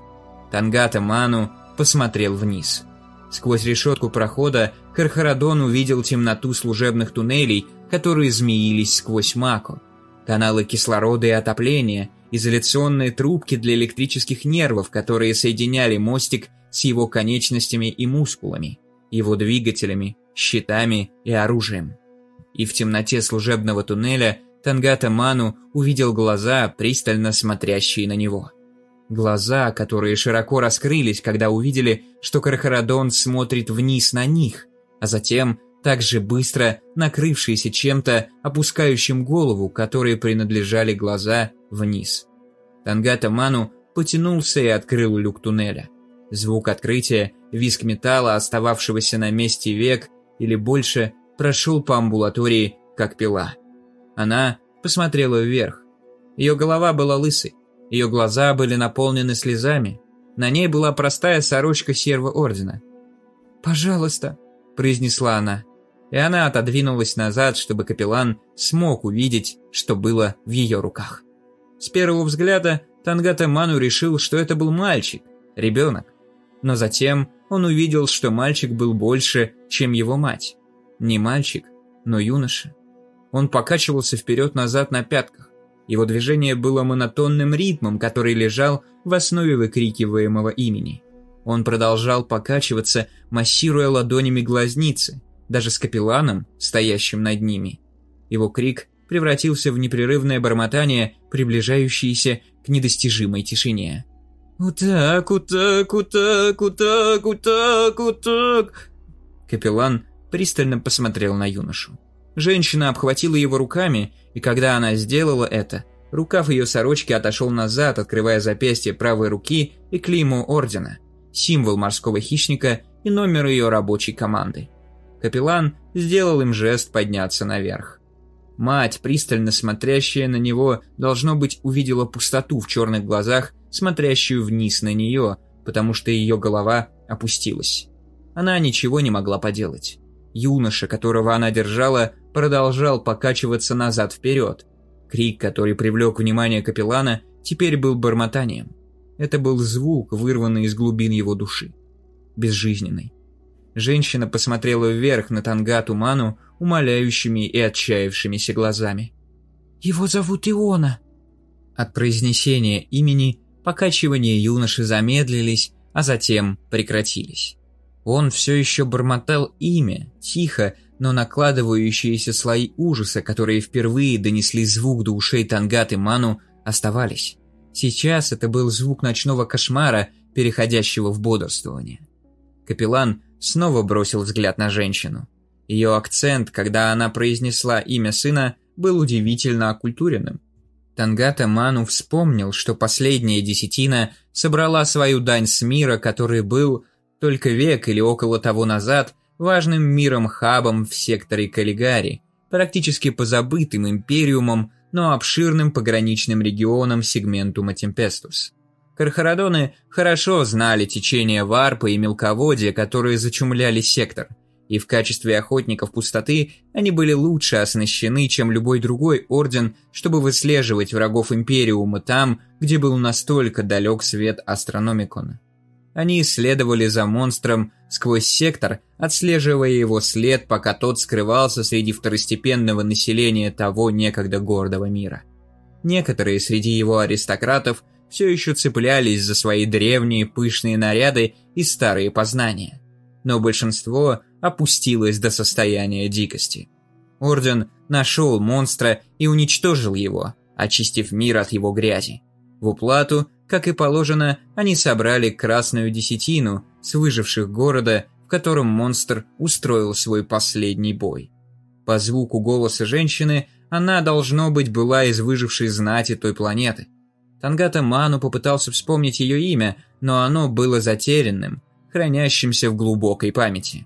Тангата Ману посмотрел вниз. Сквозь решетку прохода Кархарадон увидел темноту служебных туннелей, которые змеились сквозь Маку. Каналы кислорода и отопления, изоляционные трубки для электрических нервов, которые соединяли мостик с его конечностями и мускулами, его двигателями, щитами и оружием. И в темноте служебного туннеля Тангата Ману увидел глаза, пристально смотрящие на него. Глаза, которые широко раскрылись, когда увидели, что Кархарадон смотрит вниз на них, а затем так же быстро накрывшиеся чем-то, опускающим голову, которые принадлежали глаза, вниз. Тангата Ману потянулся и открыл люк туннеля. Звук открытия, визг металла, остававшегося на месте век или больше, прошел по амбулатории, как пила. Она посмотрела вверх. Ее голова была лысой, ее глаза были наполнены слезами. На ней была простая сорочка серого ордена. «Пожалуйста», – произнесла она. И она отодвинулась назад, чтобы капеллан смог увидеть, что было в ее руках. С первого взгляда Тангата Ману решил, что это был мальчик, ребенок. Но затем он увидел, что мальчик был больше, чем его мать. Не мальчик, но юноша. Он покачивался вперед-назад на пятках. Его движение было монотонным ритмом, который лежал в основе выкрикиваемого имени. Он продолжал покачиваться, массируя ладонями глазницы, даже с капелланом, стоящим над ними. Его крик превратился в непрерывное бормотание, приближающееся к недостижимой тишине. «Утак, утак, утак, утак, утак, утак!» Капеллан пристально посмотрел на юношу. Женщина обхватила его руками, и когда она сделала это, рукав ее сорочки отошел назад, открывая запястье правой руки и клеймо ордена, символ морского хищника и номер ее рабочей команды. Капеллан сделал им жест подняться наверх. Мать, пристально смотрящая на него, должно быть, увидела пустоту в черных глазах, смотрящую вниз на нее, потому что ее голова опустилась. Она ничего не могла поделать. Юноша, которого она держала, продолжал покачиваться назад-вперед. Крик, который привлек внимание капеллана, теперь был бормотанием. Это был звук, вырванный из глубин его души. Безжизненный. Женщина посмотрела вверх на Тангату Ману умоляющими и отчаявшимися глазами. «Его зовут Иона!» От произнесения имени покачивания юноши замедлились, а затем прекратились. Он все еще бормотал имя, тихо, но накладывающиеся слои ужаса, которые впервые донесли звук до ушей Тангаты Ману, оставались. Сейчас это был звук ночного кошмара, переходящего в бодрствование. Капеллан снова бросил взгляд на женщину. Ее акцент, когда она произнесла имя сына, был удивительно окультуренным. Тангата Ману вспомнил, что последняя десятина собрала свою дань с мира, который был только век или около того назад важным миром-хабом в секторе Каллигари, практически позабытым империумом, но обширным пограничным регионом сегментума Темпестус. Кархарадоны хорошо знали течение варпа и мелководья, которые зачумляли сектор, и в качестве охотников пустоты они были лучше оснащены, чем любой другой орден, чтобы выслеживать врагов Империума там, где был настолько далек свет Астрономикона. Они следовали за монстром сквозь сектор, отслеживая его след, пока тот скрывался среди второстепенного населения того некогда гордого мира. Некоторые среди его аристократов все еще цеплялись за свои древние пышные наряды и старые познания. Но большинство опустилось до состояния дикости. Орден нашел монстра и уничтожил его, очистив мир от его грязи. В уплату как и положено, они собрали красную десятину с выживших города, в котором монстр устроил свой последний бой. По звуку голоса женщины, она, должно быть, была из выжившей знати той планеты. Тангата Ману попытался вспомнить ее имя, но оно было затерянным, хранящимся в глубокой памяти.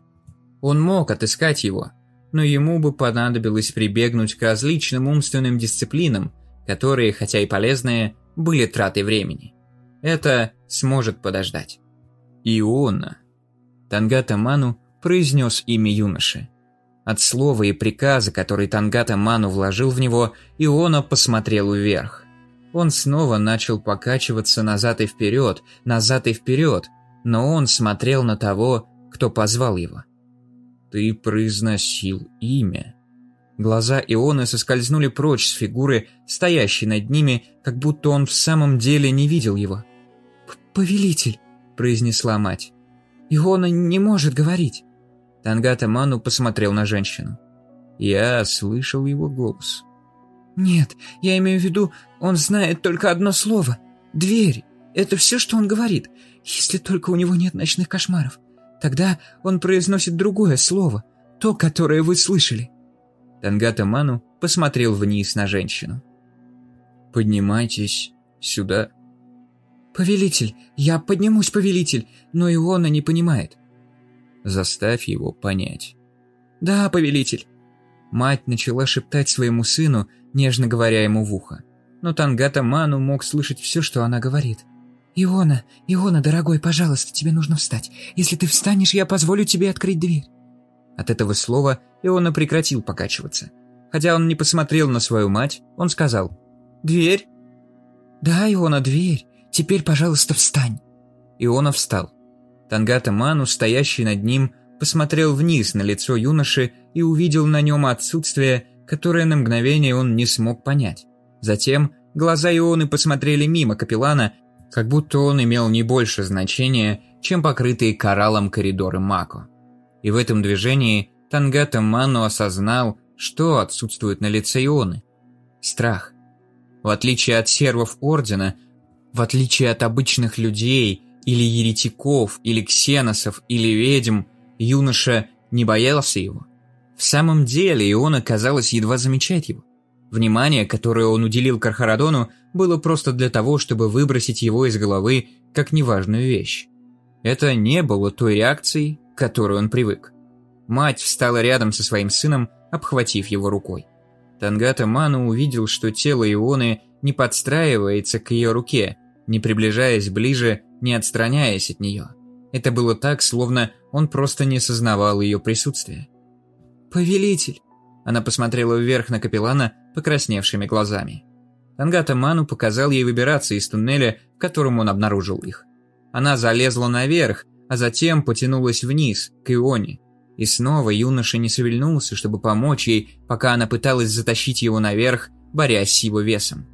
Он мог отыскать его, но ему бы понадобилось прибегнуть к различным умственным дисциплинам, которые, хотя и полезные, были тратой времени. Это сможет подождать. Иона. Тангата Ману произнес имя юноши. От слова и приказа, который Тангата Ману вложил в него, Иона посмотрел вверх. Он снова начал покачиваться назад и вперед, назад и вперед, но он смотрел на того, кто позвал его. «Ты произносил имя». Глаза Ионы соскользнули прочь с фигуры, стоящей над ними, как будто он в самом деле не видел его. «Повелитель», — произнесла мать. «Иона не может говорить». Тангата Ману посмотрел на женщину. Я слышал его голос. «Нет, я имею в виду, он знает только одно слово. Дверь. Это все, что он говорит. Если только у него нет ночных кошмаров. Тогда он произносит другое слово. То, которое вы слышали». Тангата Ману посмотрел вниз на женщину. «Поднимайтесь сюда». «Повелитель, я поднимусь, повелитель, но Иона не понимает». «Заставь его понять». «Да, повелитель». Мать начала шептать своему сыну, нежно говоря ему в ухо. Но Тангата Ману мог слышать все, что она говорит. «Иона, Иона, дорогой, пожалуйста, тебе нужно встать. Если ты встанешь, я позволю тебе открыть дверь». От этого слова Иона прекратил покачиваться. Хотя он не посмотрел на свою мать, он сказал «Дверь?» «Да, Иона, дверь. Теперь, пожалуйста, встань». Иона встал. Тангата Ману, стоящий над ним, посмотрел вниз на лицо юноши и увидел на нем отсутствие, которое на мгновение он не смог понять. Затем глаза Ионы посмотрели мимо капеллана, как будто он имел не больше значения, чем покрытые кораллом коридоры Мако. И в этом движении Тангата Ману осознал, что отсутствует на лице Ионы. Страх. В отличие от сервов Ордена, в отличие от обычных людей, или еретиков, или ксеносов, или ведьм, юноша не боялся его. В самом деле Иона, казалось, едва замечает его. Внимание, которое он уделил Кархарадону, было просто для того, чтобы выбросить его из головы как неважную вещь. Это не было той реакцией, к которой он привык. Мать встала рядом со своим сыном, обхватив его рукой. Тангата Ману увидел, что тело Ионы не подстраивается к ее руке, не приближаясь ближе, не отстраняясь от нее. Это было так, словно он просто не сознавал ее присутствия. «Повелитель!» Она посмотрела вверх на капеллана покрасневшими глазами. Тангата Ману показал ей выбираться из туннеля, в котором он обнаружил их. Она залезла наверх, а затем потянулась вниз, к Ионе. И снова юноша не шевельнулся, чтобы помочь ей, пока она пыталась затащить его наверх, борясь с его весом.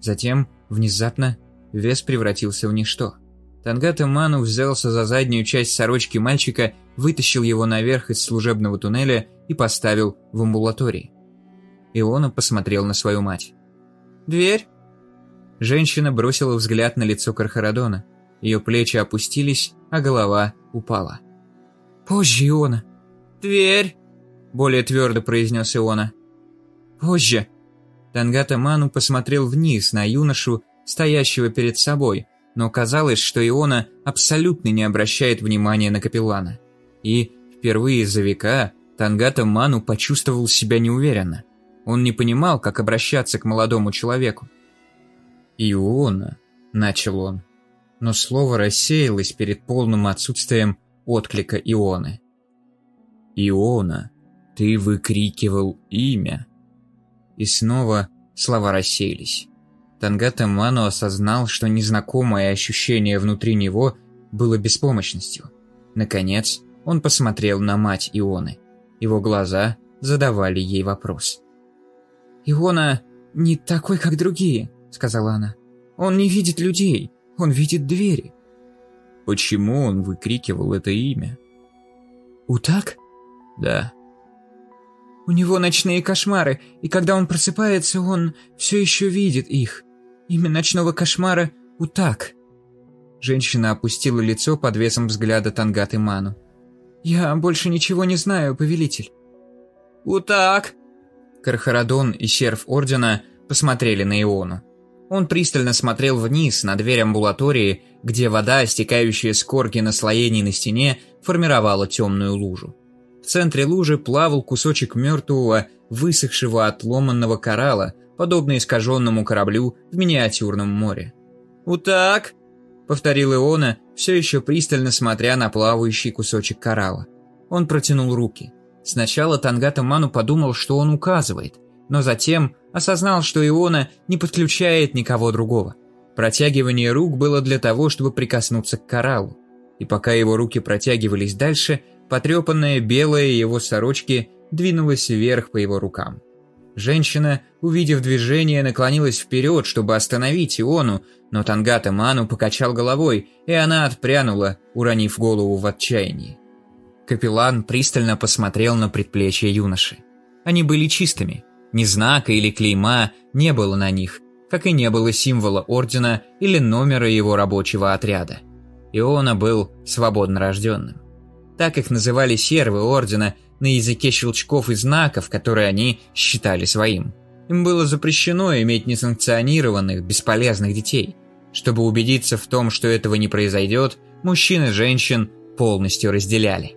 Затем, внезапно, вес превратился в ничто. Тангата Ману взялся за заднюю часть сорочки мальчика, вытащил его наверх из служебного туннеля и поставил в амбулатории. Иона посмотрел на свою мать. «Дверь?» Женщина бросила взгляд на лицо Кархарадона. Ее плечи опустились, а голова упала. «Позже, Иона!» «Дверь!» – более твердо произнес Иона. «Позже!» Тангата Ману посмотрел вниз на юношу, стоящего перед собой, но казалось, что Иона абсолютно не обращает внимания на капеллана. И, впервые за века, Тангата Ману почувствовал себя неуверенно. Он не понимал, как обращаться к молодому человеку. «Иона», — начал он, но слово рассеялось перед полным отсутствием отклика Ионы. «Иона, ты выкрикивал имя». И снова слова рассеялись. Тангата Ману осознал, что незнакомое ощущение внутри него было беспомощностью. Наконец, он посмотрел на мать Ионы. Его глаза задавали ей вопрос. «Иона не такой, как другие», — сказала она. «Он не видит людей, он видит двери». Почему он выкрикивал это имя? «Утак?» «Да». «У него ночные кошмары, и когда он просыпается, он все еще видит их. Имя ночного кошмара — Утак». Женщина опустила лицо под весом взгляда Тангаты Ману. «Я больше ничего не знаю, повелитель». «Утак!» Кархарадон и серф Ордена посмотрели на Иону. Он пристально смотрел вниз на дверь амбулатории, где вода, стекающая с корки наслоений на стене, формировала темную лужу. В центре лужи плавал кусочек мертвого, высохшего отломанного коралла, подобно искаженному кораблю в миниатюрном море. «Утак!» — повторил Иона, все еще пристально смотря на плавающий кусочек коралла. Он протянул руки. Сначала Тангата Ману подумал, что он указывает, но затем осознал, что Иона не подключает никого другого. Протягивание рук было для того, чтобы прикоснуться к кораллу. И пока его руки протягивались дальше, потрепанная белая его сорочки двинулась вверх по его рукам. Женщина, увидев движение, наклонилась вперед, чтобы остановить Иону, но Тангата Ману покачал головой, и она отпрянула, уронив голову в отчаянии. Капеллан пристально посмотрел на предплечья юноши. Они были чистыми. Ни знака или клейма не было на них, как и не было символа ордена или номера его рабочего отряда. Иона был свободно рожденным. Так их называли сервы ордена, на языке щелчков и знаков, которые они считали своим. Им было запрещено иметь несанкционированных, бесполезных детей. Чтобы убедиться в том, что этого не произойдет, мужчин и женщин полностью разделяли.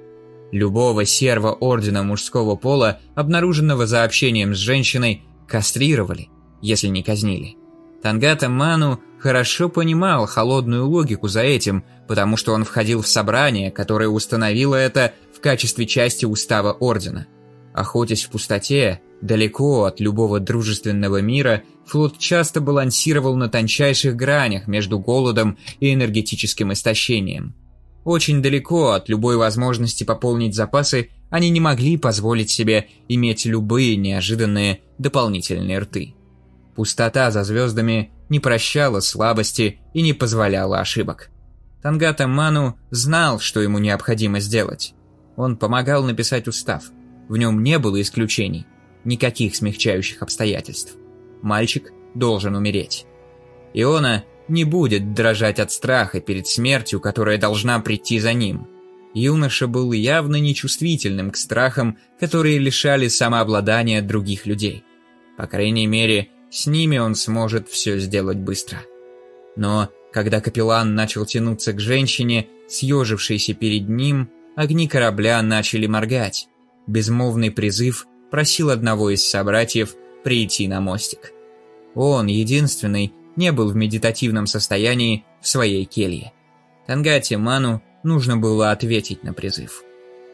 Любого серва ордена мужского пола, обнаруженного за общением с женщиной, кастрировали, если не казнили. Тангата Ману хорошо понимал холодную логику за этим, потому что он входил в собрание, которое установило это в качестве части устава Ордена. Охотясь в пустоте, далеко от любого дружественного мира, флот часто балансировал на тончайших гранях между голодом и энергетическим истощением. Очень далеко от любой возможности пополнить запасы, они не могли позволить себе иметь любые неожиданные дополнительные рты. Пустота за звездами не прощала слабости и не позволяла ошибок. Тангата Ману знал, что ему необходимо сделать. Он помогал написать устав. В нем не было исключений, никаких смягчающих обстоятельств. Мальчик должен умереть. Иона не будет дрожать от страха перед смертью, которая должна прийти за ним. Юноша был явно нечувствительным к страхам, которые лишали самообладания других людей. По крайней мере, с ними он сможет все сделать быстро. Но когда капеллан начал тянуться к женщине, съежившейся перед ним, огни корабля начали моргать. Безмолвный призыв просил одного из собратьев прийти на мостик. Он, единственный, не был в медитативном состоянии в своей келье. Тангате Ману нужно было ответить на призыв.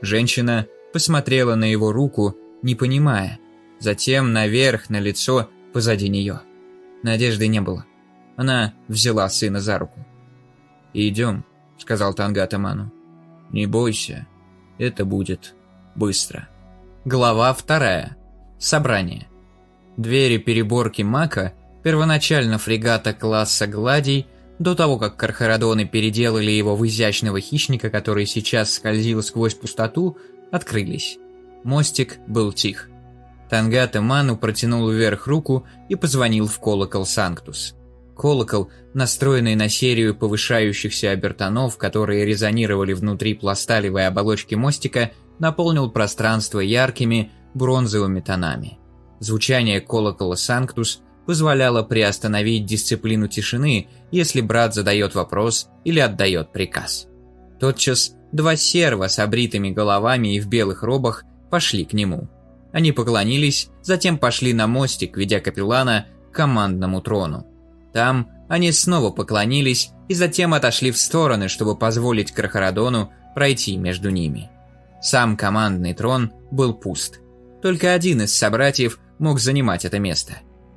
Женщина посмотрела на его руку, не понимая, затем наверх на лицо позади нее. Надежды не было. Она взяла сына за руку. «Идем», — сказал Тангата Ману. «Не бойся, это будет быстро». Глава вторая. Собрание. Двери переборки Мака, первоначально фрегата класса «Гладий», до того, как Кархарадоны переделали его в изящного хищника, который сейчас скользил сквозь пустоту, открылись. Мостик был тих. Тангата Ману протянул вверх руку и позвонил в колокол Санктус. Колокол, настроенный на серию повышающихся обертонов, которые резонировали внутри пласталевой оболочки мостика, наполнил пространство яркими бронзовыми тонами. Звучание колокола Санктус позволяло приостановить дисциплину тишины, если брат задает вопрос или отдает приказ. Тотчас два серва с обритыми головами и в белых робах пошли к нему – они поклонились, затем пошли на мостик, ведя капеллана к командному трону. Там они снова поклонились и затем отошли в стороны, чтобы позволить Крахарадону пройти между ними. Сам командный трон был пуст. Только один из собратьев мог занимать это место.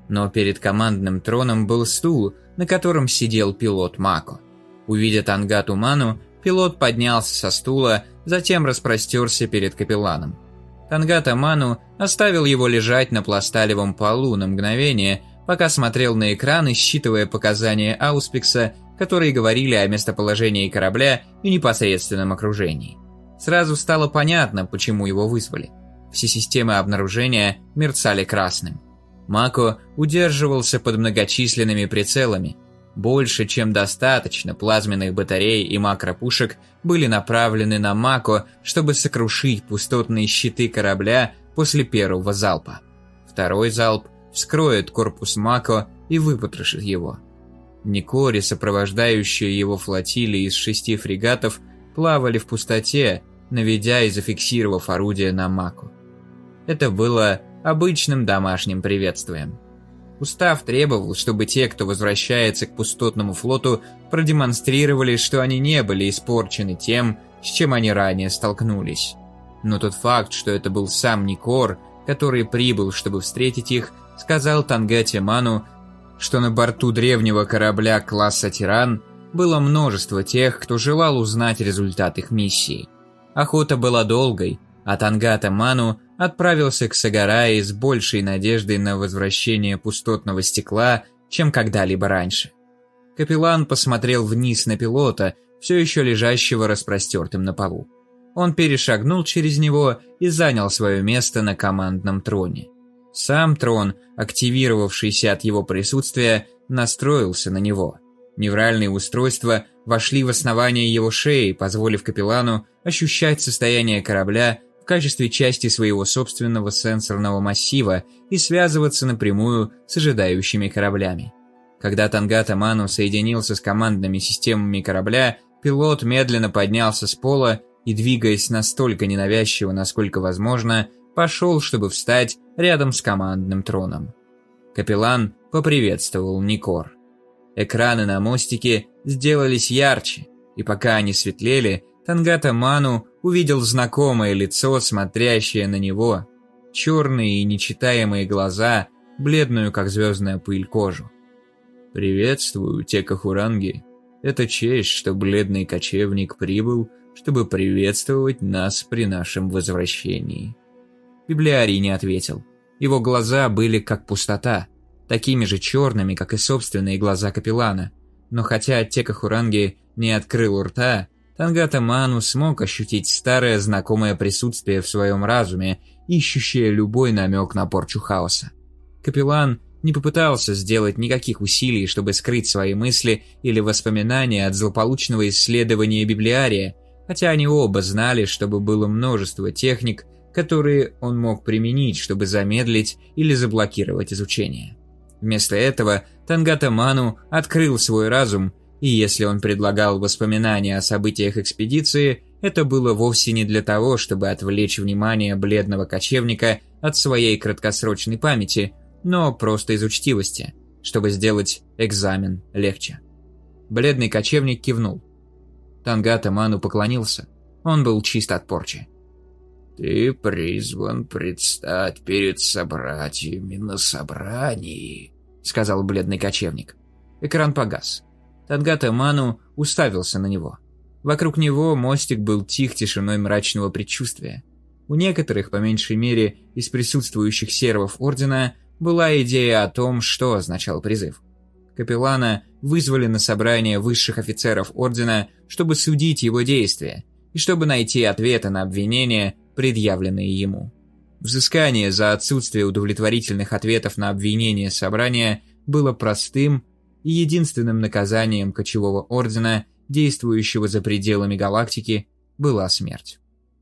Но перед командным троном был стул, на котором сидел пилот Мако. Увидя Тангату Ману, пилот поднялся со стула, затем распростерся перед капелланом. Тангата Ману оставил его лежать на пласталевом полу на мгновение, пока смотрел на экран, считывая показания Ауспикса, которые говорили о местоположении корабля и непосредственном окружении. Сразу стало понятно, почему его вызвали. Все системы обнаружения мерцали красным. Мако удерживался под многочисленными прицелами, больше, чем достаточно плазменных батарей и макропушек были направлены на Мако, чтобы сокрушить пустотные щиты корабля после первого залпа. Второй залп вскроет корпус Мако и выпотрошит его. Никори, сопровождающие его флотилии из шести фрегатов, плавали в пустоте, наведя и зафиксировав орудие на Мако. Это было обычным домашним приветствием. Устав требовал, чтобы те, кто возвращается к пустотному флоту, продемонстрировали, что они не были испорчены тем, с чем они ранее столкнулись. Но тот факт, что это был сам Никор, который прибыл, чтобы встретить их, сказал Тангате Ману, что на борту древнего корабля класса «Тиран» было множество тех, кто желал узнать результат их миссии. Охота была долгой, а Тангата Ману отправился к Сагарае с большей надеждой на возвращение пустотного стекла, чем когда-либо раньше. Капеллан посмотрел вниз на пилота, все еще лежащего распростертым на полу. Он перешагнул через него и занял свое место на командном троне. Сам трон, активировавшийся от его присутствия, настроился на него. Невральные устройства вошли в основание его шеи, позволив капеллану ощущать состояние корабля качестве части своего собственного сенсорного массива и связываться напрямую с ожидающими кораблями. Когда Тангата Ману соединился с командными системами корабля, пилот медленно поднялся с пола и, двигаясь настолько ненавязчиво, насколько возможно, пошел, чтобы встать рядом с командным троном. Капеллан поприветствовал Никор. Экраны на мостике сделались ярче, и пока они светлели, Тангата Ману увидел знакомое лицо, смотрящее на него, черные и нечитаемые глаза, бледную, как звездная пыль, кожу. «Приветствую, Текахуранги. Это честь, что бледный кочевник прибыл, чтобы приветствовать нас при нашем возвращении». Библиарий не ответил. Его глаза были как пустота, такими же черными, как и собственные глаза капеллана. Но хотя Тека Хуранги не открыл рта, Тангата Ману смог ощутить старое знакомое присутствие в своем разуме, ищущее любой намек на порчу хаоса. Капеллан не попытался сделать никаких усилий, чтобы скрыть свои мысли или воспоминания от злополучного исследования библиария, хотя они оба знали, чтобы было множество техник, которые он мог применить, чтобы замедлить или заблокировать изучение. Вместо этого Тангата Ману открыл свой разум, и если он предлагал воспоминания о событиях экспедиции, это было вовсе не для того, чтобы отвлечь внимание бледного кочевника от своей краткосрочной памяти, но просто из учтивости, чтобы сделать экзамен легче. Бледный кочевник кивнул. Тангата Ману поклонился. Он был чист от порчи. «Ты призван предстать перед собратьями на собрании», — сказал бледный кочевник. Экран погас. Тангата Ману уставился на него. Вокруг него мостик был тих тишиной мрачного предчувствия. У некоторых, по меньшей мере, из присутствующих сервов Ордена, была идея о том, что означал призыв. Капеллана вызвали на собрание высших офицеров Ордена, чтобы судить его действия, и чтобы найти ответы на обвинения, предъявленные ему. Взыскание за отсутствие удовлетворительных ответов на обвинения собрания было простым и единственным наказанием кочевого ордена, действующего за пределами галактики, была смерть.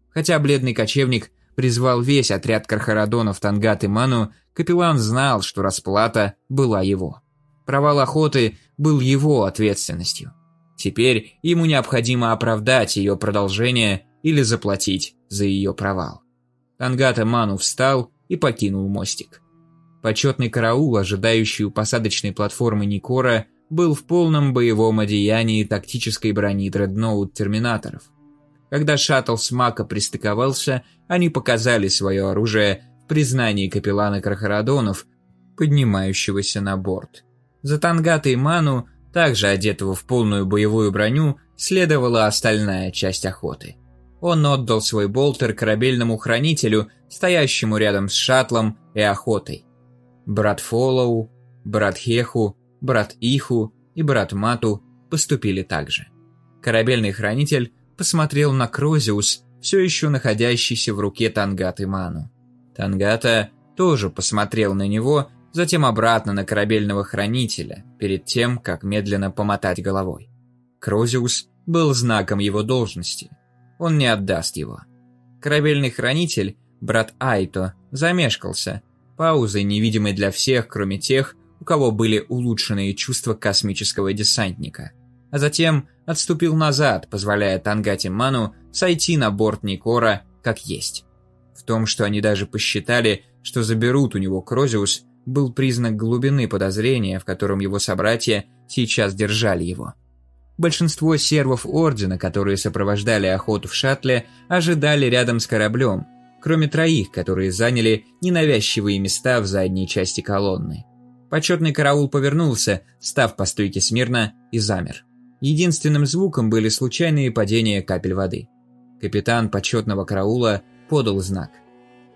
Хотя бледный кочевник призвал весь отряд Кархарадонов Тангат и Ману, капеллан знал, что расплата была его. Провал охоты был его ответственностью. Теперь ему необходимо оправдать ее продолжение или заплатить за ее провал. Тангата Ману встал и покинул мостик. Почетный караул, ожидающий у посадочной платформы Никора, был в полном боевом одеянии тактической брони дредноут-терминаторов. Когда шаттл с Мака пристыковался, они показали свое оружие в признании капеллана Крахарадонов, поднимающегося на борт. За Тангатой Ману, также одетого в полную боевую броню, следовала остальная часть охоты – он отдал свой болтер корабельному хранителю, стоящему рядом с шаттлом и охотой. Брат Фоллоу, брат Хеху, брат Иху и брат Мату поступили так же. Корабельный хранитель посмотрел на Крозиус, все еще находящийся в руке Тангаты Ману. Тангата тоже посмотрел на него, затем обратно на корабельного хранителя, перед тем, как медленно помотать головой. Крозиус был знаком его должности – он не отдаст его. Корабельный хранитель, брат Айто, замешкался, паузой невидимой для всех, кроме тех, у кого были улучшенные чувства космического десантника. А затем отступил назад, позволяя Тангати Ману сойти на борт Никора как есть. В том, что они даже посчитали, что заберут у него Крозиус, был признак глубины подозрения, в котором его собратья сейчас держали его. Большинство сервов Ордена, которые сопровождали охоту в шаттле, ожидали рядом с кораблем, кроме троих, которые заняли ненавязчивые места в задней части колонны. Почетный караул повернулся, став по стойке смирно, и замер. Единственным звуком были случайные падения капель воды. Капитан почетного караула подал знак.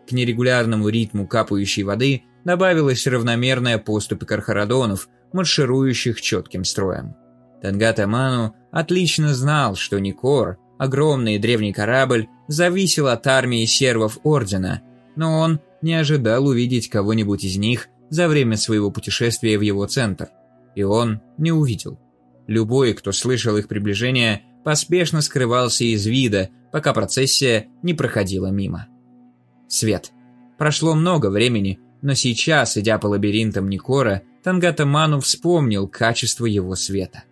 К нерегулярному ритму капающей воды добавилась равномерная поступь кархарадонов, марширующих четким строем. Тангата Ману отлично знал, что Никор, огромный древний корабль, зависел от армии сервов Ордена, но он не ожидал увидеть кого-нибудь из них за время своего путешествия в его центр. И он не увидел. Любой, кто слышал их приближение, поспешно скрывался из вида, пока процессия не проходила мимо. Свет. Прошло много времени, но сейчас, идя по лабиринтам Никора, Тангата Ману вспомнил качество его света.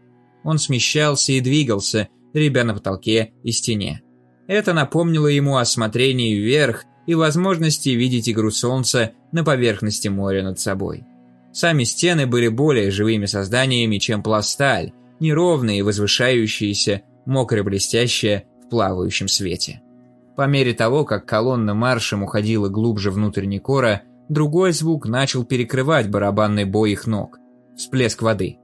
Он смещался и двигался, ребя на потолке и стене. Это напомнило ему о смотрении вверх и возможности видеть игру солнца на поверхности моря над собой. Сами стены были более живыми созданиями, чем пласталь, неровные, возвышающиеся, мокро-блестящие в плавающем свете. По мере того, как колонна маршем уходила глубже внутрь Никора, другой звук начал перекрывать барабанный бой их ног. Всплеск воды.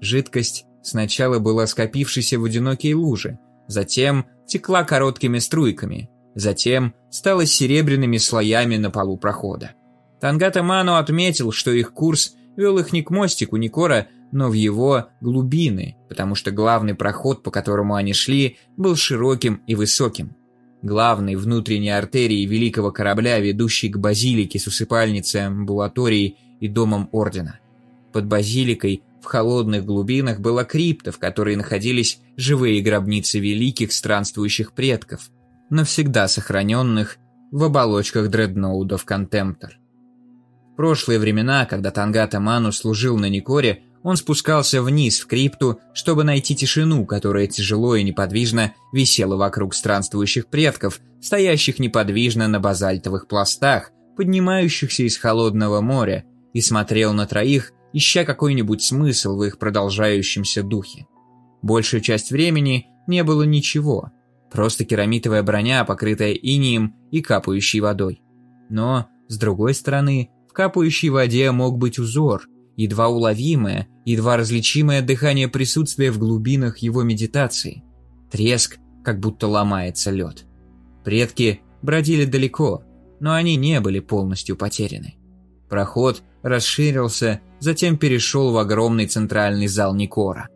Жидкость сначала была скопившейся в одинокие лужи, затем текла короткими струйками, затем стала серебряными слоями на полу прохода. Тангата Ману отметил, что их курс вел их не к мостику Никора, но в его глубины, потому что главный проход, по которому они шли, был широким и высоким. Главной внутренней артерией великого корабля, ведущей к базилике с усыпальницей, амбулаторией и домом ордена. Под базиликой холодных глубинах была крипта, в которой находились живые гробницы великих странствующих предков, навсегда сохраненных в оболочках дредноудов Контемптор. В прошлые времена, когда Тангата Ману служил на Никоре, он спускался вниз в крипту, чтобы найти тишину, которая тяжело и неподвижно висела вокруг странствующих предков, стоящих неподвижно на базальтовых пластах, поднимающихся из холодного моря, и смотрел на троих, ища какой-нибудь смысл в их продолжающемся духе. Большую часть времени не было ничего, просто керамитовая броня, покрытая инием и капающей водой. Но, с другой стороны, в капающей воде мог быть узор, едва уловимое, едва различимое дыхание присутствия в глубинах его медитации. Треск, как будто ломается лед. Предки бродили далеко, но они не были полностью потеряны. Проход расширился, затем перешел в огромный центральный зал Никора.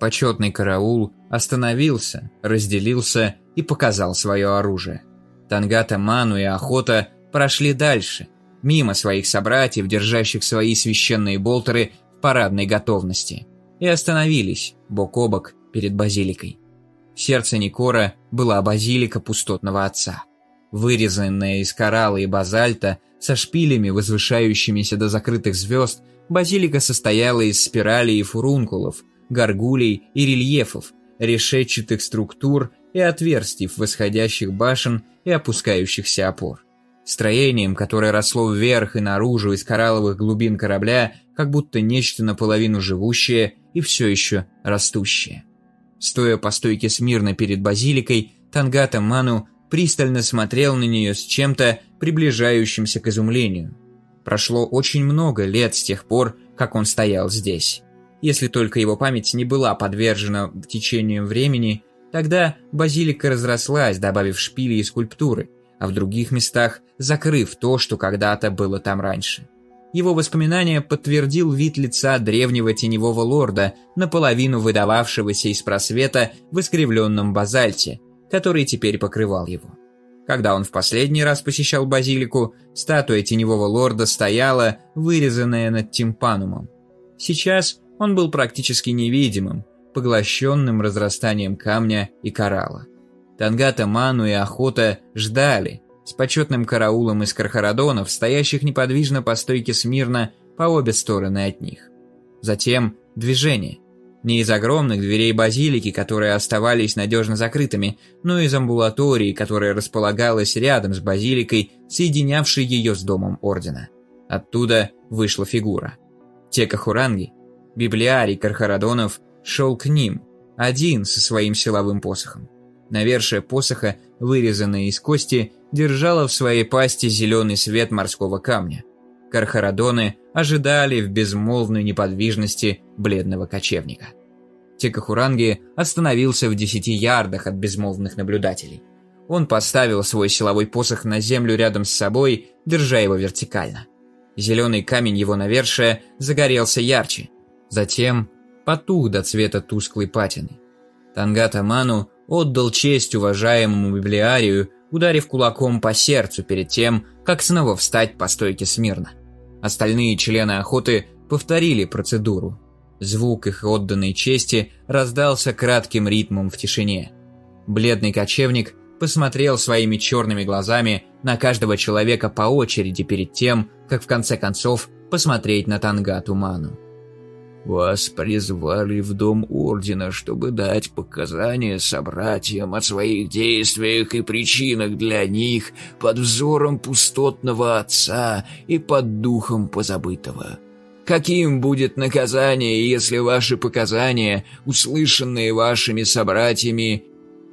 Почетный караул остановился, разделился и показал свое оружие. Тангата, Ману и Охота прошли дальше, мимо своих собратьев, держащих свои священные болтеры в парадной готовности, и остановились бок о бок перед базиликой. В сердце Никора была базилика пустотного отца. Вырезанная из коралла и базальта, со шпилями, возвышающимися до закрытых звезд, базилика состояла из спиралей и фурункулов, горгулей и рельефов, решетчатых структур и отверстий в восходящих башен и опускающихся опор. Строением, которое росло вверх и наружу из коралловых глубин корабля, как будто нечто наполовину живущее и все еще растущее. Стоя по стойке смирно перед базиликой, Тангата Ману пристально смотрел на нее с чем-то приближающимся к изумлению. Прошло очень много лет с тех пор, как он стоял здесь. Если только его память не была подвержена течению времени, тогда базилика разрослась, добавив шпили и скульптуры, а в других местах закрыв то, что когда-то было там раньше. Его воспоминания подтвердил вид лица древнего теневого лорда, наполовину выдававшегося из просвета в искривленном базальте, который теперь покрывал его. Когда он в последний раз посещал базилику, статуя теневого лорда стояла, вырезанная над тимпанумом. Сейчас он был практически невидимым, поглощенным разрастанием камня и коралла. Тангата, Ману и Охота ждали, с почетным караулом из кархарадонов, стоящих неподвижно по стойке смирно по обе стороны от них. Затем движение. Не из огромных дверей базилики, которые оставались надежно закрытыми, но из амбулатории, которая располагалась рядом с базиликой, соединявшей ее с домом Ордена. Оттуда вышла фигура. Тека Хуранги, библиарий Кархарадонов, шел к ним, один со своим силовым посохом. Навершие посоха, вырезанное из кости, держало в своей пасти зеленый свет морского камня. Кархарадоны ожидали в безмолвной неподвижности бледного кочевника. Текахуранги остановился в десяти ярдах от безмолвных наблюдателей. Он поставил свой силовой посох на землю рядом с собой, держа его вертикально. Зеленый камень его навершия загорелся ярче. Затем потух до цвета тусклой патины. Тангата Ману отдал честь уважаемому библиарию, ударив кулаком по сердцу перед тем, как снова встать по стойке смирно. Остальные члены охоты повторили процедуру. Звук их отданной чести раздался кратким ритмом в тишине. Бледный кочевник посмотрел своими черными глазами на каждого человека по очереди перед тем, как в конце концов посмотреть на Тангату Ману. «Вас призвали в Дом Ордена, чтобы дать показания собратьям о своих действиях и причинах для них под взором пустотного Отца и под духом позабытого. Каким будет наказание, если ваши показания, услышанные вашими собратьями,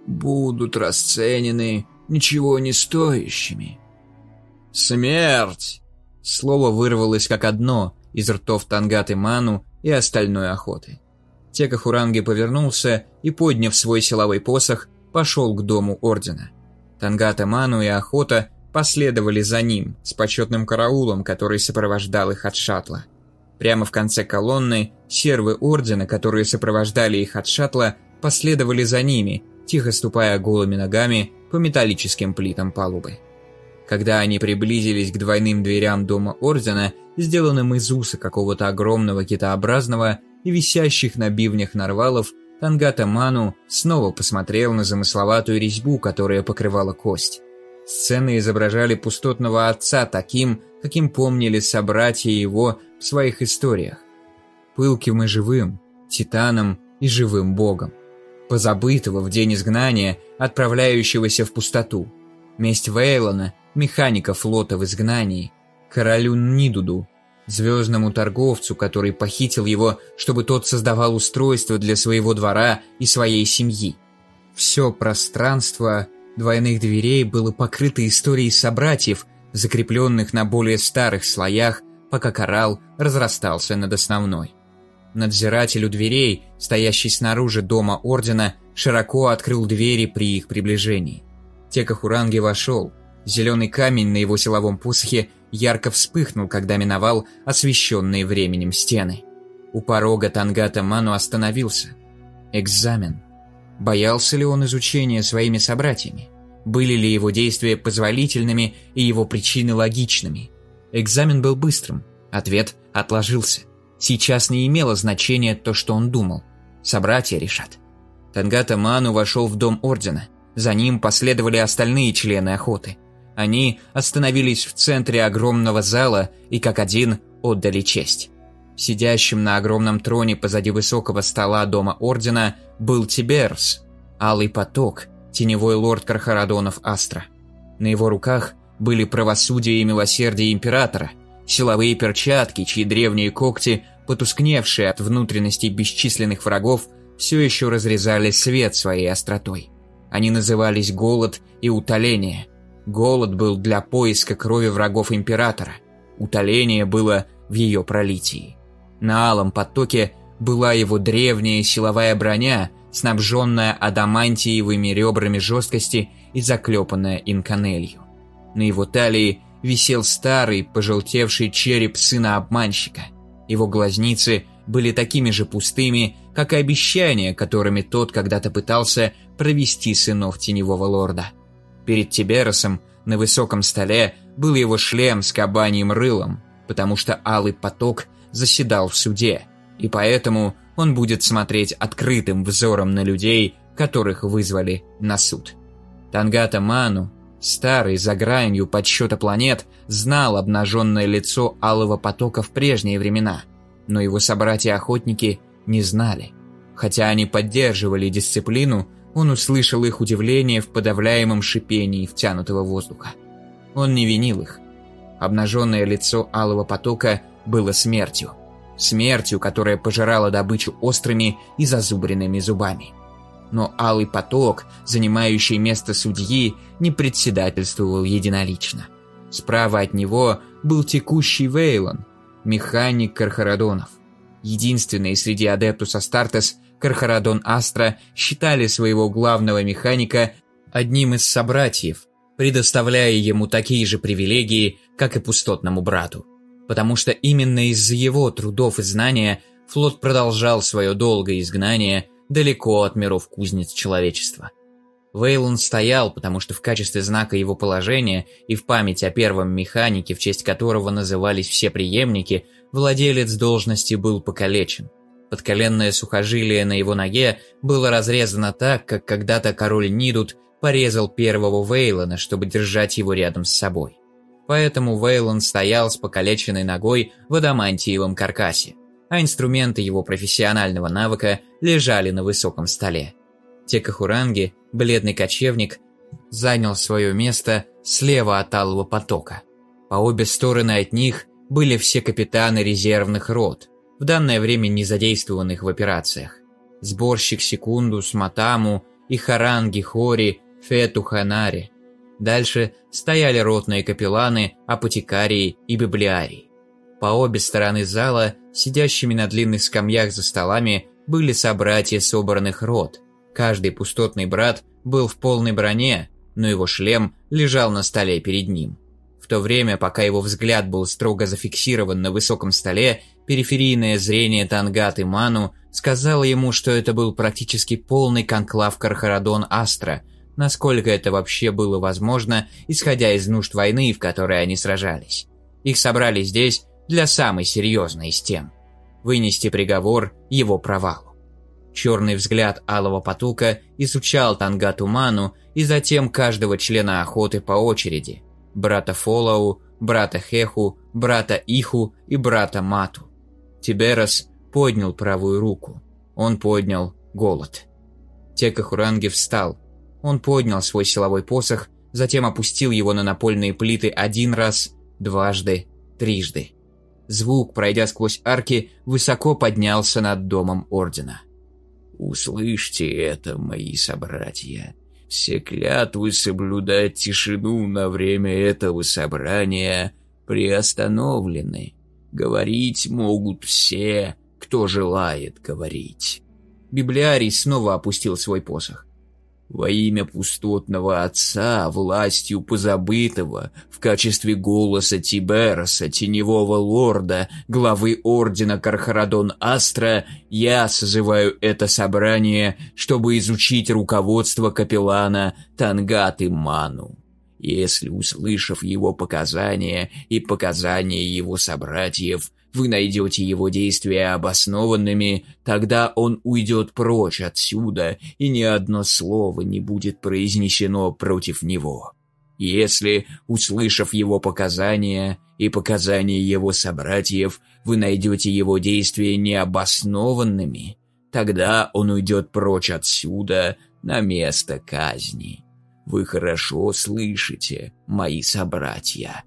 будут расценены ничего не стоящими?» «Смерть!» Слово вырвалось как одно из ртов Тангаты Ману и остальной охоты. Текахуранги повернулся и, подняв свой силовой посох, пошел к дому Ордена. Тангата Ману и Охота последовали за ним с почетным караулом, который сопровождал их от шаттла. Прямо в конце колонны сервы Ордена, которые сопровождали их от шаттла, последовали за ними, тихо ступая голыми ногами по металлическим плитам палубы. Когда они приблизились к двойным дверям дома Ордена, сделанным из уса какого-то огромного китообразного и висящих на бивнях нарвалов, Тангата Ману снова посмотрел на замысловатую резьбу, которая покрывала кость. Сцены изображали пустотного отца таким, каким помнили собратья его в своих историях. Пылким и живым, титаном и живым богом. Позабытого в день изгнания, отправляющегося в пустоту. Месть Вейлона механика флота в изгнании, королю Нидуду, звездному торговцу, который похитил его, чтобы тот создавал устройство для своего двора и своей семьи. Все пространство двойных дверей было покрыто историей собратьев, закрепленных на более старых слоях, пока коралл разрастался над основной. Надзиратель у дверей, стоящий снаружи дома Ордена, широко открыл двери при их приближении. Текахуранги вошел, Зеленый камень на его силовом посохе ярко вспыхнул, когда миновал освещенные временем стены. У порога Тангата Ману остановился. Экзамен. Боялся ли он изучения своими собратьями? Были ли его действия позволительными и его причины логичными? Экзамен был быстрым. Ответ отложился. Сейчас не имело значения то, что он думал. Собратья решат. Тангата Ману вошел в дом Ордена. За ним последовали остальные члены охоты – они остановились в центре огромного зала и как один отдали честь. Сидящим на огромном троне позади высокого стола Дома Ордена был Тиберс, Алый Поток, теневой лорд Кархарадонов Астра. На его руках были правосудие и милосердие Императора, силовые перчатки, чьи древние когти, потускневшие от внутренностей бесчисленных врагов, все еще разрезали свет своей остротой. Они назывались «Голод» и «Утоление», Голод был для поиска крови врагов Императора. Утоление было в ее пролитии. На алом потоке была его древняя силовая броня, снабженная адамантиевыми ребрами жесткости и заклепанная инканелью. На его талии висел старый, пожелтевший череп сына обманщика. Его глазницы были такими же пустыми, как и обещания, которыми тот когда-то пытался провести сынов Теневого Лорда. Перед Тиберосом на высоком столе был его шлем с кабаньим рылом, потому что Алый Поток заседал в суде, и поэтому он будет смотреть открытым взором на людей, которых вызвали на суд. Тангата Ману, старый за гранью подсчета планет, знал обнаженное лицо Алого Потока в прежние времена, но его собратья-охотники не знали. Хотя они поддерживали дисциплину, он услышал их удивление в подавляемом шипении втянутого воздуха. Он не винил их. Обнаженное лицо Алого Потока было смертью. Смертью, которая пожирала добычу острыми и зазубренными зубами. Но Алый Поток, занимающий место судьи, не председательствовал единолично. Справа от него был текущий Вейлон, механик Кархарадонов. Единственный среди Адептус Астартес – Кархарадон Астра считали своего главного механика одним из собратьев, предоставляя ему такие же привилегии, как и пустотному брату. Потому что именно из-за его трудов и знания флот продолжал свое долгое изгнание далеко от миров кузнец человечества. Вейлон стоял, потому что в качестве знака его положения и в память о первом механике, в честь которого назывались все преемники, владелец должности был покалечен – Подколенное сухожилие на его ноге было разрезано так, как когда-то король Нидут порезал первого Вейлона, чтобы держать его рядом с собой. Поэтому Вейлон стоял с покалеченной ногой в адамантиевом каркасе, а инструменты его профессионального навыка лежали на высоком столе. Текахуранги, бледный кочевник, занял свое место слева от Алого потока. По обе стороны от них были все капитаны резервных рот, в данное время не задействованных в операциях. Сборщик Секундус, Матаму и Харанги Хори, Фету Ханари. Дальше стояли ротные капелланы, апотекарии и библиарии. По обе стороны зала, сидящими на длинных скамьях за столами, были собратья собранных рот. Каждый пустотный брат был в полной броне, но его шлем лежал на столе перед ним. В то время, пока его взгляд был строго зафиксирован на высоком столе, периферийное зрение Тангат и Ману сказало ему, что это был практически полный конклав Кархарадон Астра, насколько это вообще было возможно, исходя из нужд войны, в которой они сражались. Их собрали здесь для самой серьезной из тем – вынести приговор его провалу. Черный взгляд алого потока изучал Тангату Ману и затем каждого члена охоты по очереди. Брата Фолоу, брата Хеху, брата Иху и брата Мату. Тиберас поднял правую руку. Он поднял голод. Текахуранги встал. Он поднял свой силовой посох, затем опустил его на напольные плиты один раз, дважды, трижды. Звук, пройдя сквозь арки, высоко поднялся над домом Ордена. Услышьте это, мои собратья. Все клятвы соблюдать тишину на время этого собрания приостановлены. Говорить могут все, кто желает говорить. Библиарий снова опустил свой посох. Во имя пустотного отца, властью позабытого, в качестве голоса Тибероса, теневого лорда, главы ордена Кархарадон Астра, я созываю это собрание, чтобы изучить руководство капеллана Тангаты Ману. Если, услышав его показания и показания его собратьев, вы найдете его действия обоснованными, тогда он уйдет прочь отсюда, и ни одно слово не будет произнесено против него. Если, услышав его показания и показания его собратьев, вы найдете его действия необоснованными, тогда он уйдет прочь отсюда на место казни. Вы хорошо слышите, мои собратья?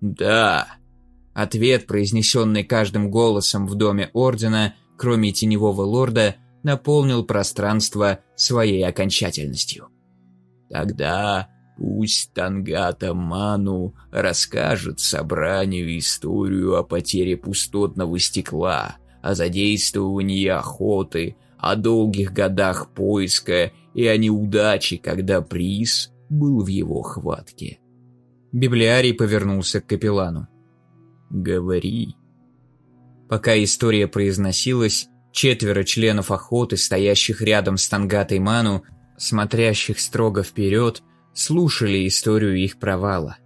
Да, Ответ, произнесенный каждым голосом в доме Ордена, кроме Теневого Лорда, наполнил пространство своей окончательностью. Тогда пусть Тангата Ману расскажет собранию историю о потере пустотного стекла, о задействовании охоты, о долгих годах поиска и о неудаче, когда приз был в его хватке. Библиарий повернулся к капеллану. Говори. Пока история произносилась, четверо членов охоты, стоящих рядом с Тангатой Ману, смотрящих строго вперед, слушали историю их провала.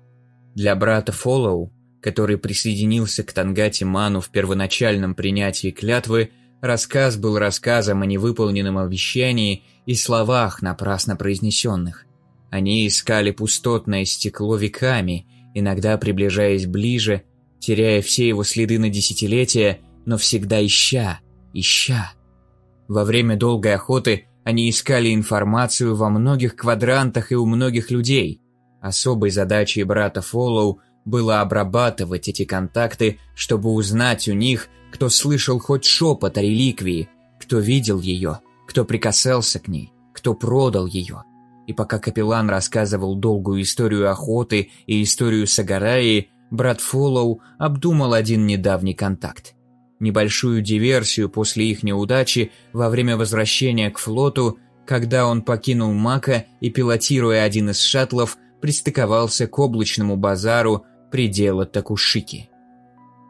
Для брата Фоллоу, который присоединился к Тангате Ману в первоначальном принятии клятвы, рассказ был рассказом о невыполненном обещании и словах, напрасно произнесенных. Они искали пустотное стекло веками, иногда приближаясь ближе, теряя все его следы на десятилетия, но всегда ища, ища. Во время долгой охоты они искали информацию во многих квадрантах и у многих людей. Особой задачей брата Фоллоу было обрабатывать эти контакты, чтобы узнать у них, кто слышал хоть шепот о реликвии, кто видел ее, кто прикасался к ней, кто продал ее. И пока капеллан рассказывал долгую историю охоты и историю Сагараи, брат Фоллоу обдумал один недавний контакт. Небольшую диверсию после их неудачи во время возвращения к флоту, когда он покинул Мака и, пилотируя один из шаттлов, пристыковался к облачному базару предела Такушики.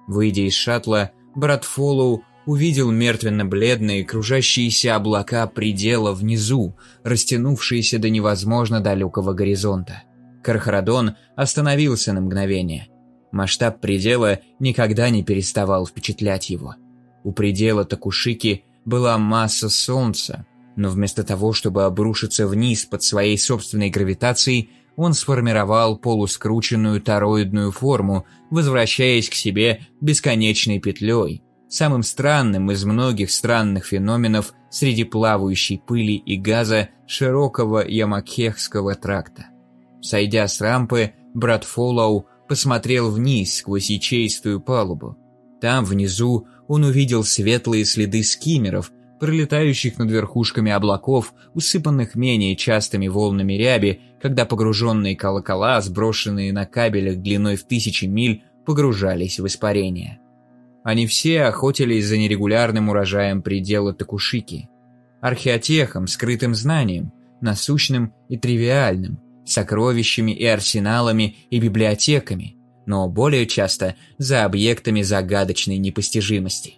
Выйдя из шаттла, брат Фоллоу увидел мертвенно-бледные кружащиеся облака предела внизу, растянувшиеся до невозможно далекого горизонта. Кархарадон остановился на мгновение. Масштаб предела никогда не переставал впечатлять его. У предела Такушики была масса Солнца, Но вместо того, чтобы обрушиться вниз под своей собственной гравитацией, он сформировал полускрученную тороидную форму, возвращаясь к себе бесконечной петлей, самым странным из многих странных феноменов среди плавающей пыли и газа широкого Ямакехского тракта. Сойдя с рампы, брат Фоллоу посмотрел вниз сквозь ячеистую палубу. Там, внизу, он увидел светлые следы скиммеров, пролетающих над верхушками облаков, усыпанных менее частыми волнами ряби, когда погруженные колокола, сброшенные на кабелях длиной в тысячи миль, погружались в испарение. Они все охотились за нерегулярным урожаем предела Такушики, археотехом, скрытым знанием, насущным и тривиальным, сокровищами и арсеналами и библиотеками, но более часто за объектами загадочной непостижимости.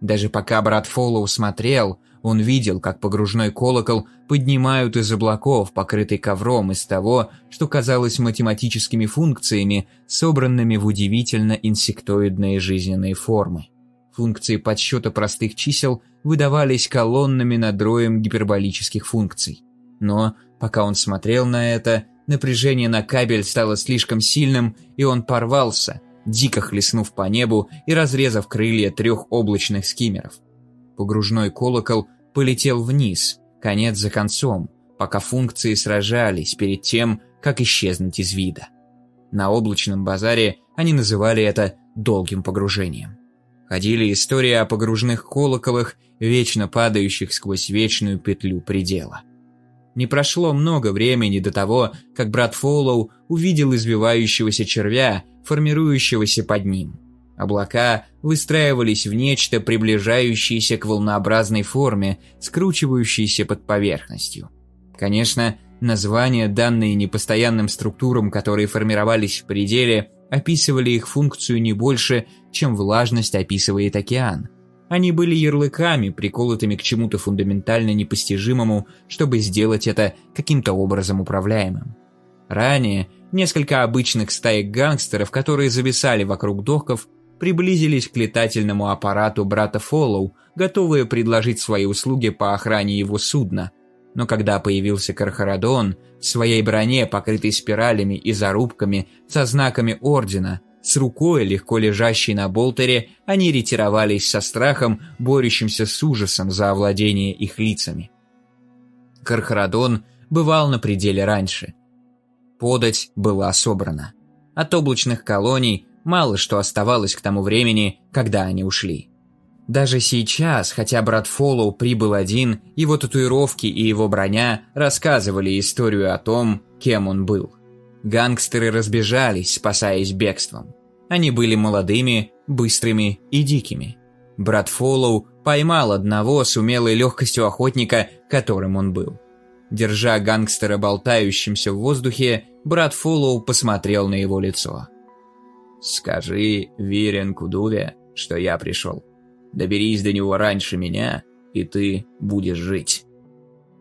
Даже пока брат Фоллоу смотрел, он видел, как погружной колокол поднимают из облаков, покрытый ковром из того, что казалось математическими функциями, собранными в удивительно инсектоидные жизненные формы. Функции подсчета простых чисел выдавались колоннами над роем гиперболических функций. Но, пока он смотрел на это, напряжение на кабель стало слишком сильным, и он порвался, дико хлестнув по небу и разрезав крылья трех облачных скиммеров. Погружной колокол полетел вниз, конец за концом, пока функции сражались перед тем, как исчезнуть из вида. На облачном базаре они называли это «долгим погружением». Ходили истории о погружных колоколах, вечно падающих сквозь вечную петлю предела. Не прошло много времени до того, как брат Фоллоу увидел извивающегося червя, формирующегося под ним. Облака выстраивались в нечто, приближающееся к волнообразной форме, скручивающейся под поверхностью. Конечно, названия, данные непостоянным структурам, которые формировались в пределе, описывали их функцию не больше, чем влажность описывает океан. Они были ярлыками, приколотыми к чему-то фундаментально непостижимому, чтобы сделать это каким-то образом управляемым. Ранее несколько обычных стаек гангстеров, которые зависали вокруг доков, приблизились к летательному аппарату брата Фоллоу, готовые предложить свои услуги по охране его судна. Но когда появился Кархарадон в своей броне, покрытой спиралями и зарубками со знаками Ордена, с рукой, легко лежащей на болтере, они ретировались со страхом, борющимся с ужасом за овладение их лицами. Кархарадон бывал на пределе раньше. Подать была собрана. От облачных колоний мало что оставалось к тому времени, когда они ушли. Даже сейчас, хотя брат Фоллоу прибыл один, его татуировки и его броня рассказывали историю о том, кем он был. Гангстеры разбежались, спасаясь бегством. Они были молодыми, быстрыми и дикими. Брат Фоллоу поймал одного с умелой легкостью охотника, которым он был. Держа гангстера болтающимся в воздухе, брат Фоллоу посмотрел на его лицо. «Скажи Вирен Кудуве, что я пришел. Доберись до него раньше меня, и ты будешь жить».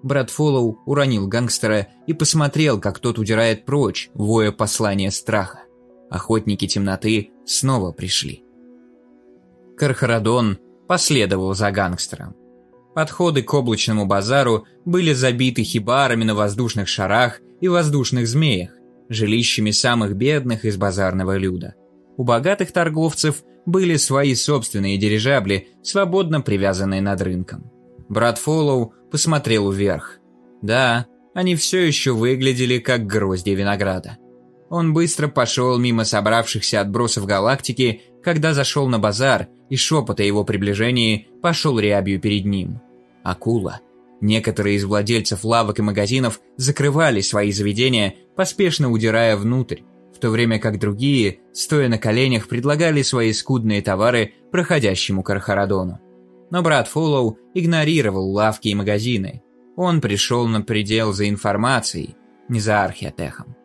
Брат Фоллоу уронил гангстера и посмотрел, как тот удирает прочь, воя послание страха. Охотники темноты снова пришли. Кархарадон последовал за гангстером. Подходы к облачному базару были забиты хибарами на воздушных шарах и воздушных змеях, жилищами самых бедных из базарного люда. У богатых торговцев были свои собственные дирижабли, свободно привязанные над рынком. Брат Фоллоу посмотрел вверх. Да, они все еще выглядели как гроздья винограда. Он быстро пошел мимо собравшихся отбросов галактики, когда зашел на базар, и шепот о его приближении пошел рябью перед ним. Акула. Некоторые из владельцев лавок и магазинов закрывали свои заведения, поспешно удирая внутрь, в то время как другие, стоя на коленях, предлагали свои скудные товары проходящему Кархарадону. Но брат Фоллоу игнорировал лавки и магазины. Он пришел на предел за информацией, не за архиотехом.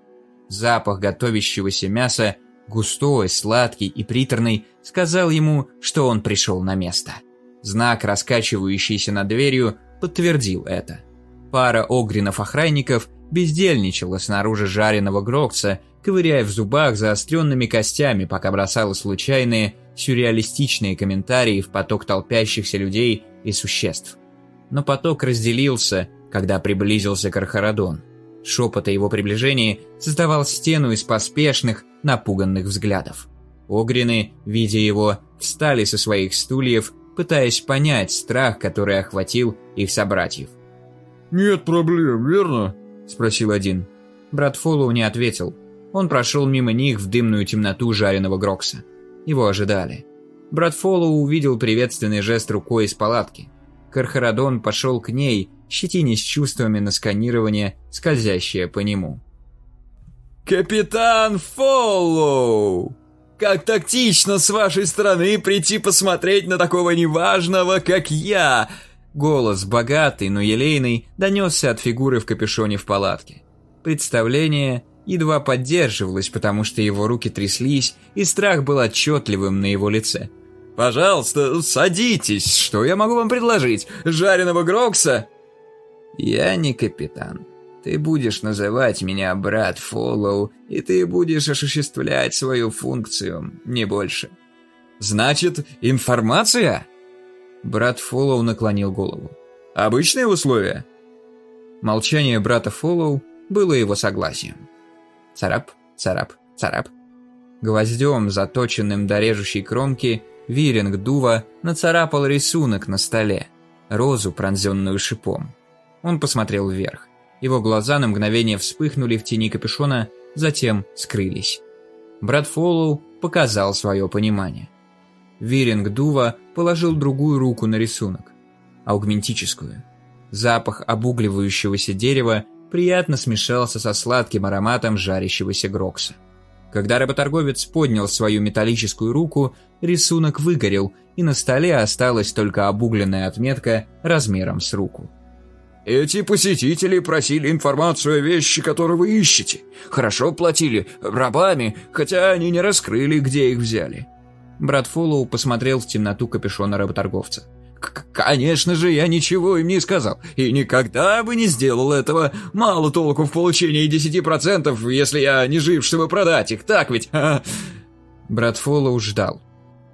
Запах готовящегося мяса, густой, сладкий и приторный, сказал ему, что он пришел на место. Знак, раскачивающийся над дверью, подтвердил это. Пара огринов-охранников бездельничала снаружи жареного грокца, ковыряя в зубах заостренными костями, пока бросала случайные, сюрреалистичные комментарии в поток толпящихся людей и существ. но поток разделился, когда приблизился Кархарадон. Шепот о его приближении создавал стену из поспешных, напуганных взглядов. Огрины, видя его, встали со своих стульев, пытаясь понять страх, который охватил их собратьев. «Нет проблем, верно?» – спросил один. Брат Фоллоу не ответил. Он прошел мимо них в дымную темноту жареного Грокса. Его ожидали. Брат Фоллоу увидел приветственный жест рукой из палатки. Кархарадон пошел к ней, щетинясь чувствами на сканирование, скользящее по нему. «Капитан Фоллоу! Как тактично с вашей стороны прийти посмотреть на такого неважного, как я!» Голос, богатый, но елейный, донесся от фигуры в капюшоне в палатке. Представление едва поддерживалось, потому что его руки тряслись, и страх был отчетливым на его лице. «Пожалуйста, садитесь. Что я могу вам предложить? Жареного Грокса?» «Я не капитан. Ты будешь называть меня брат Фоллоу, и ты будешь осуществлять свою функцию, не больше». «Значит, информация?» Брат Фоллоу наклонил голову. «Обычные условия?» Молчание брата Фоллоу было его согласием. Царап, царап, царап. Гвоздем, заточенным до режущей кромки, Виринг Дува нацарапал рисунок на столе, розу, пронзенную шипом. Он посмотрел вверх. Его глаза на мгновение вспыхнули в тени капюшона, затем скрылись. Брат Фоллоу показал свое понимание. Виринг Дува положил другую руку на рисунок. Аугментическую. Запах обугливающегося дерева приятно смешался со сладким ароматом жарящегося грокса. Когда работорговец поднял свою металлическую руку, рисунок выгорел, и на столе осталась только обугленная отметка размером с руку. «Эти посетители просили информацию о вещи, которую вы ищете. Хорошо платили, рабами, хотя они не раскрыли, где их взяли. Брат Фоллоу посмотрел в темноту капюшона работорговца. «Конечно же, я ничего им не сказал, и никогда бы не сделал этого. Мало толку в получении 10%, если я не жив, чтобы продать их, так ведь?» Брат Фоллоу ждал.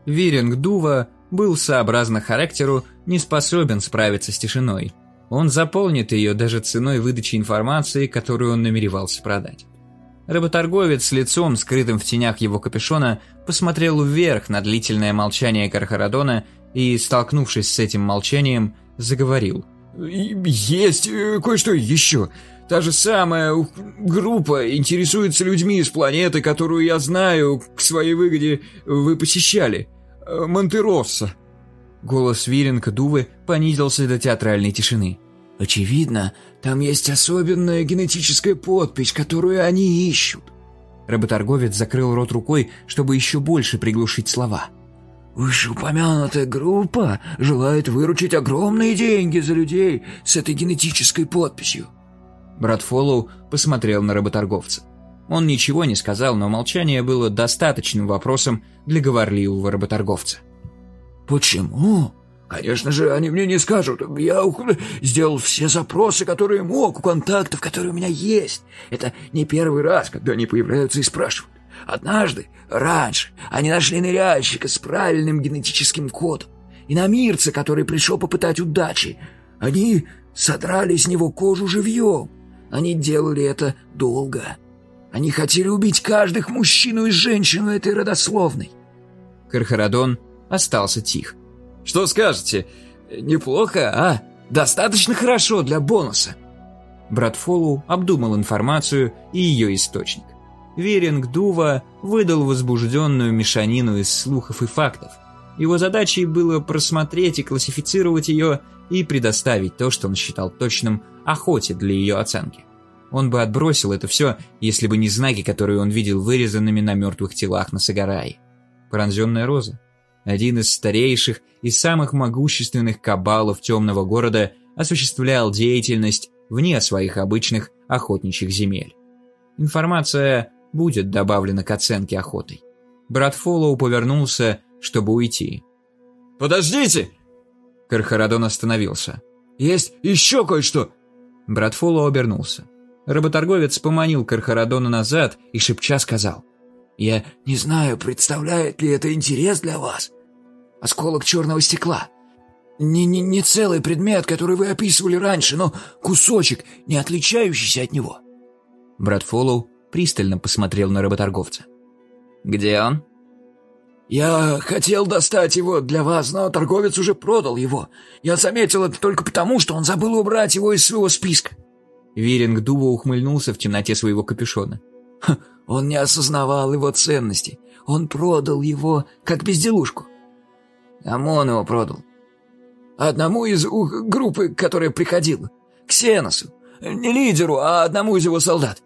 Виринг Дува был, сообразно характеру, не способен справиться с тишиной. Он заполнит ее даже ценой выдачи информации, которую он намеревался продать. Работорговец с лицом, скрытым в тенях его капюшона, посмотрел вверх на длительное молчание Кархарадона и, столкнувшись с этим молчанием, заговорил. «Есть э, кое-что еще. Та же самая группа интересуется людьми из планеты, которую я знаю, к своей выгоде вы посещали. Э, Монтеросса». Голос Виринка Дувы понизился до театральной тишины. Очевидно, там есть особенная генетическая подпись, которую они ищут. Работорговец закрыл рот рукой, чтобы еще больше приглушить слова. Вышеупомянутая группа желает выручить огромные деньги за людей с этой генетической подписью. Брат Фоллоу посмотрел на работорговца. Он ничего не сказал, но молчание было достаточным вопросом для говорливого работорговца. «Почему?» Конечно же, они мне не скажут. Я сделал все запросы, которые мог, у контактов, которые у меня есть. Это не первый раз, когда они появляются и спрашивают. Однажды, раньше, они нашли ныряльщика с правильным генетическим кодом. И на мирца, который пришел попытать удачи. Они содрали с него кожу живьем. Они делали это долго. Они хотели убить каждых мужчину и женщину этой родословной. Кархарадон остался тих. Что скажете? Неплохо, а? Достаточно хорошо для бонуса. Брат Фоллоу обдумал информацию и ее источник. Веринг Дува выдал возбужденную мешанину из слухов и фактов. Его задачей было просмотреть и классифицировать ее и предоставить то, что он считал точным, охоте для ее оценки. Он бы отбросил это все, если бы не знаки, которые он видел вырезанными на мертвых телах на Сагарае. Пронзенная роза, один из старейших и самых могущественных кабалов темного города осуществлял деятельность вне своих обычных охотничьих земель. Информация будет добавлена к оценке охотой. Брат Фоллоу повернулся, чтобы уйти. «Подождите!» Кархарадон остановился. «Есть еще кое-что!» Брат Фоллоу обернулся. Работорговец поманил Кархарадона назад и шепча сказал. Я не знаю, представляет ли это интерес для вас. Осколок черного стекла. не, не, не целый предмет, который вы описывали раньше, но кусочек, не отличающийся от него». Брат Фоллоу пристально посмотрел на работорговца. «Где он?» «Я хотел достать его для вас, но торговец уже продал его. Я заметил это только потому, что он забыл убрать его из своего списка». Виринг Дува ухмыльнулся в темноте своего капюшона. «Он не осознавал его ценности. Он продал его как безделушку». «Кому он его продал?» «Одному из группы, которая приходила. Ксеносу. Не лидеру, а одному из его солдат».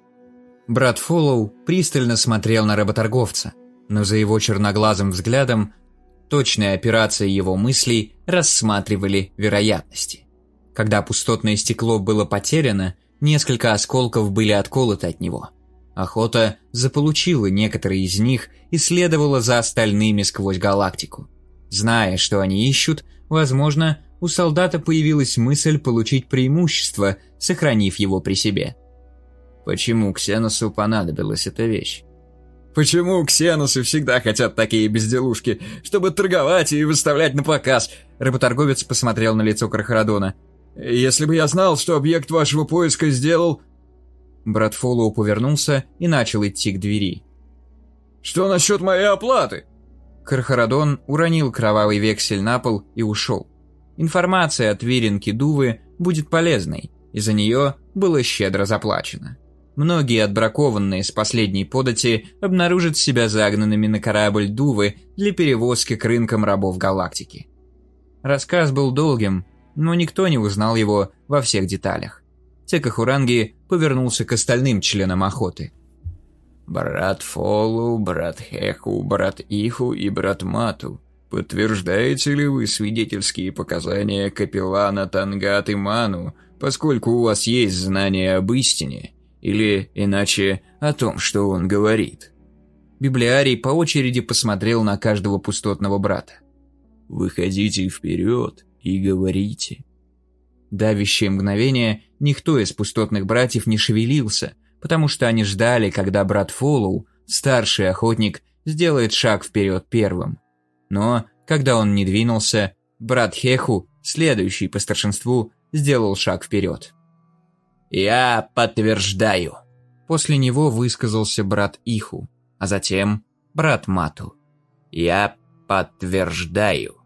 Брат Фоллоу пристально смотрел на работорговца – но за его черноглазым взглядом точные операции его мыслей рассматривали вероятности. Когда пустотное стекло было потеряно, несколько осколков были отколоты от него. Охота заполучила некоторые из них и следовала за остальными сквозь галактику. Зная, что они ищут, возможно, у солдата появилась мысль получить преимущество, сохранив его при себе. Почему Ксеносу понадобилась эта вещь? Почему ксеносы всегда хотят такие безделушки, чтобы торговать и выставлять на показ? Рыботорговец посмотрел на лицо Кархарадона. Если бы я знал, что объект вашего поиска сделал... Брат Фоллоу повернулся и начал идти к двери. «Что насчет моей оплаты?» Кархарадон уронил кровавый вексель на пол и ушел. Информация от Виринки Дувы будет полезной, и за нее было щедро заплачено. Многие отбракованные с последней подати обнаружат себя загнанными на корабль Дувы для перевозки к рынкам рабов галактики. Рассказ был долгим, но никто не узнал его во всех деталях. Текахуранги повернулся к остальным членам охоты. «Брат Фолу, брат Хеху, брат Иху и брат Мату, подтверждаете ли вы свидетельские показания капеллана Тангаты Ману, поскольку у вас есть знания об истине?» Или, иначе, о том, что он говорит. Библиарий по очереди посмотрел на каждого пустотного брата. «Выходите вперед и говорите». Давящее мгновение никто из пустотных братьев не шевелился, потому что они ждали, когда брат Фоллоу, старший охотник, сделает шаг вперед первым. Но, когда он не двинулся, брат Хеху, следующий по старшинству, сделал шаг вперед. «Я подтверждаю». После него высказался брат Иху, а затем брат Мату. «Я подтверждаю».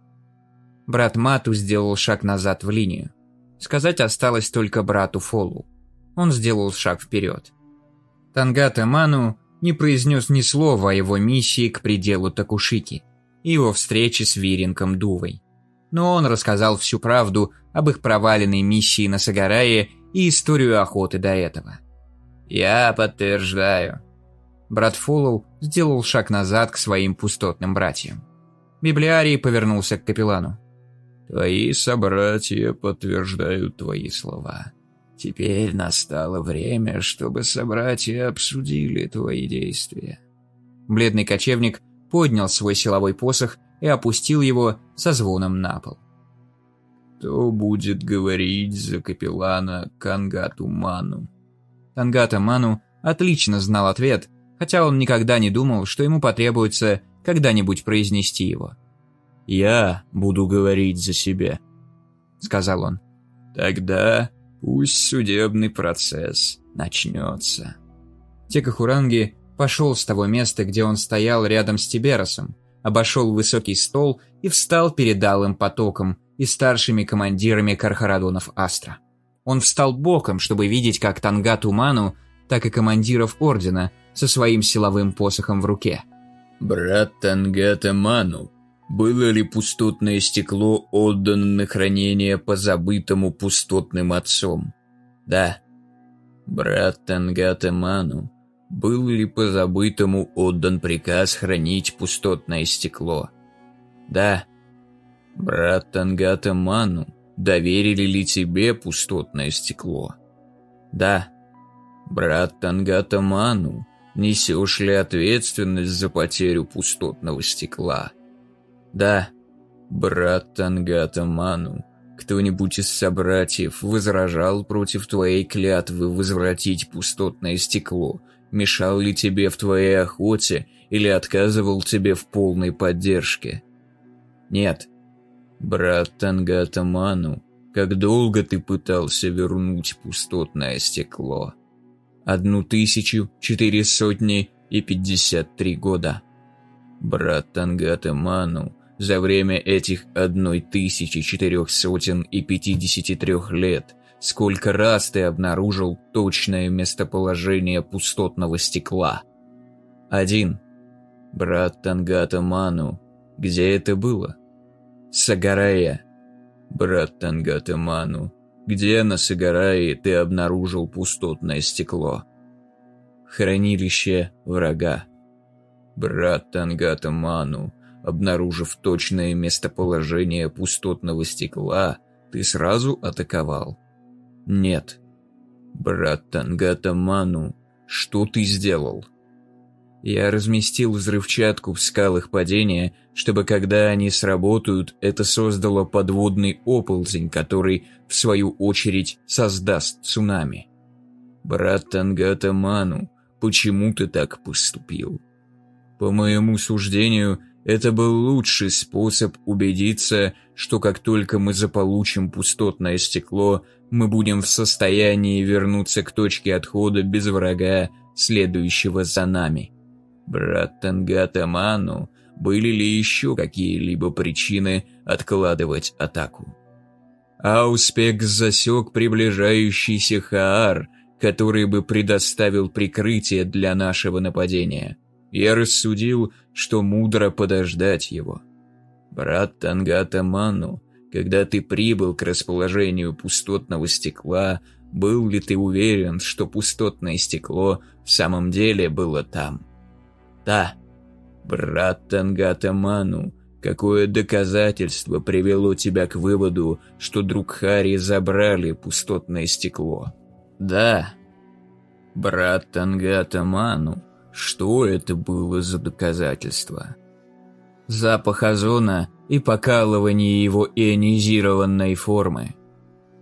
Брат Мату сделал шаг назад в линию. Сказать осталось только брату Фолу. Он сделал шаг вперед. Тангата Ману не произнес ни слова о его миссии к пределу Такушики и его встрече с Виринком Дувой. Но он рассказал всю правду об их проваленной миссии на Сагарае и историю охоты до этого. «Я подтверждаю». Брат Фоллоу сделал шаг назад к своим пустотным братьям. Библиарий повернулся к капеллану. «Твои собратья подтверждают твои слова. Теперь настало время, чтобы собратья обсудили твои действия». Бледный кочевник поднял свой силовой посох и опустил его со звоном на пол. Кто будет говорить за капеллана Кангату Ману? Кангата Ману отлично знал ответ, хотя он никогда не думал, что ему потребуется когда-нибудь произнести его. «Я буду говорить за себя», — сказал он. «Тогда пусть судебный процесс начнется». Текахуранги пошел с того места, где он стоял рядом с Тиберосом, обошел высокий стол и встал перед алым потоком, и старшими командирами Кархарадонов Астра. Он встал боком, чтобы видеть как Тангату Ману, так и командиров Ордена со своим силовым посохом в руке. «Брат Тангата Ману, было ли пустотное стекло отдано на хранение по забытому пустотным отцом?» «Да». «Брат Тангата Ману, был ли по забытому отдан приказ хранить пустотное стекло?» «Да». «Брат Тангата Ману, доверили ли тебе пустотное стекло?» «Да». «Брат Тангата Ману, несешь ли ответственность за потерю пустотного стекла?» «Да». «Брат Тангата Ману, кто-нибудь из собратьев возражал против твоей клятвы возвратить пустотное стекло? Мешал ли тебе в твоей охоте или отказывал тебе в полной поддержке?» «Нет». Брат Тангата Ману, как долго ты пытался вернуть пустотное стекло? Одну тысячу, четыре сотни и пятьдесят три года. Брат Тангата Ману, за время этих одной тысячи четырех сотен и пятидесяти трех лет сколько раз ты обнаружил точное местоположение пустотного стекла? Один. Брат Тангата Ману, где это было? Сагарая. Брат Тангата Ману, где на Сагарае ты обнаружил пустотное стекло? Хранилище врага. Брат Тангата Ману, обнаружив точное местоположение пустотного стекла, ты сразу атаковал. Нет. Брат Тангата Ману, что ты сделал? Я разместил взрывчатку в скалах падения, чтобы когда они сработают, это создало подводный оползень, который, в свою очередь, создаст цунами. Брат Тангата Ману, почему ты так поступил? По моему суждению, это был лучший способ убедиться, что как только мы заполучим пустотное стекло, мы будем в состоянии вернуться к точке отхода без врага, следующего за нами. Брат Тангата Ману, были ли еще какие-либо причины откладывать атаку? Ауспекс засек приближающийся Хаар, который бы предоставил прикрытие для нашего нападения. Я рассудил, что мудро подождать его. Брат Тангата Ману, когда ты прибыл к расположению пустотного стекла, был ли ты уверен, что пустотное стекло в самом деле было там? Да. Брат Тангата Ману, какое доказательство привело тебя к выводу, что друг Хари забрали пустотное стекло? Да. Брат Тангата Ману, что это было за доказательство? Запах озона и покалывание его ионизированной формы.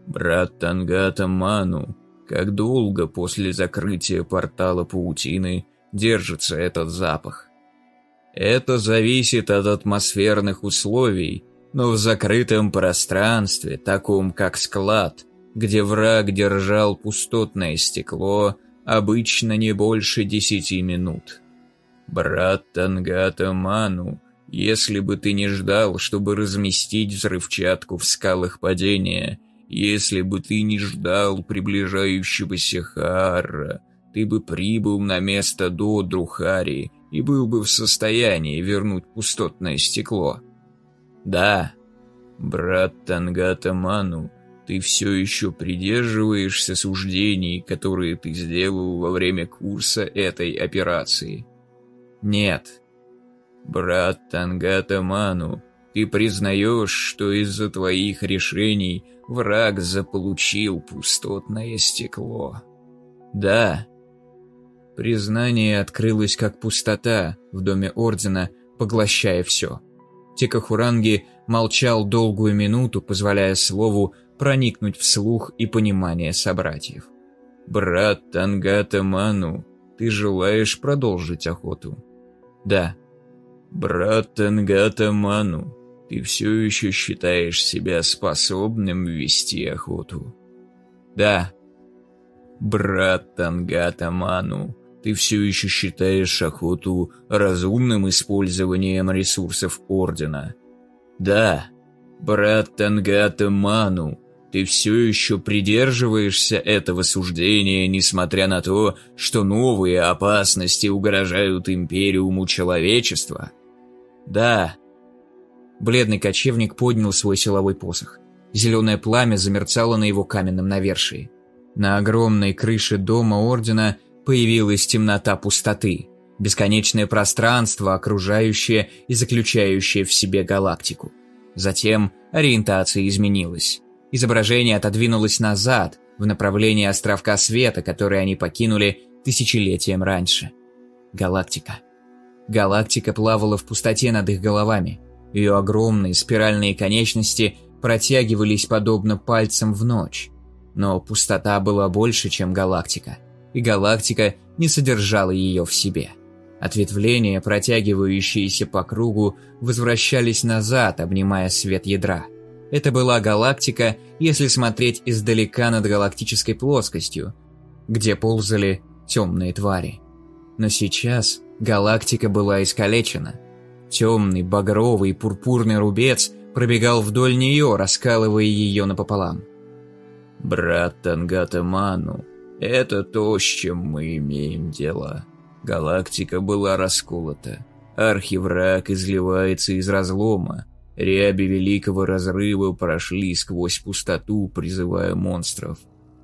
Брат Тангата Ману, как долго после закрытия портала паутины держится этот запах. Это зависит от атмосферных условий, но в закрытом пространстве, таком как склад, где враг держал пустотное стекло, обычно не больше десяти минут. Брат Тангата Ману, если бы ты не ждал, чтобы разместить взрывчатку в скалах падения, если бы ты не ждал приближающегося Хара, ты бы прибыл на место до Друхари и был бы в состоянии вернуть пустотное стекло. Да, брат Тангата Ману, ты все еще придерживаешься суждений, которые ты сделал во время курса этой операции? Нет. Брат Тангата Ману, ты признаешь, что из-за твоих решений враг заполучил пустотное стекло? Да. Признание открылось как пустота в доме Ордена, поглощая все. Тикахуранги молчал долгую минуту, позволяя слову проникнуть в слух и понимание собратьев. «Брат Тангата Ману, ты желаешь продолжить охоту?» «Да». «Брат Тангата Ману, ты все еще считаешь себя способным вести охоту?» «Да». «Брат Тангата Ману, ты все еще считаешь охоту разумным использованием ресурсов Ордена. Да, брат Тангата Ману, ты все еще придерживаешься этого суждения, несмотря на то, что новые опасности угрожают Империуму человечества? Да. Бледный кочевник поднял свой силовой посох. Зеленое пламя замерцало на его каменном навершии. На огромной крыше дома Ордена появилась темнота пустоты, бесконечное пространство, окружающее и заключающее в себе галактику. Затем ориентация изменилась. Изображение отодвинулось назад, в направлении островка света, который они покинули тысячелетием раньше. Галактика. Галактика плавала в пустоте над их головами. Ее огромные спиральные конечности протягивались подобно пальцам в ночь. Но пустота была больше, чем галактика – и галактика не содержала ее в себе. Ответвления, протягивающиеся по кругу, возвращались назад, обнимая свет ядра. Это была галактика, если смотреть издалека над галактической плоскостью, где ползали темные твари. Но сейчас галактика была искалечена. Темный, багровый, пурпурный рубец пробегал вдоль нее, раскалывая ее напополам. «Брат Тангата Ману, это то, с чем мы имеем дело», Галактика была расколота. Архивраг изливается из разлома. Ряби Великого Разрыва прошли сквозь пустоту, призывая монстров.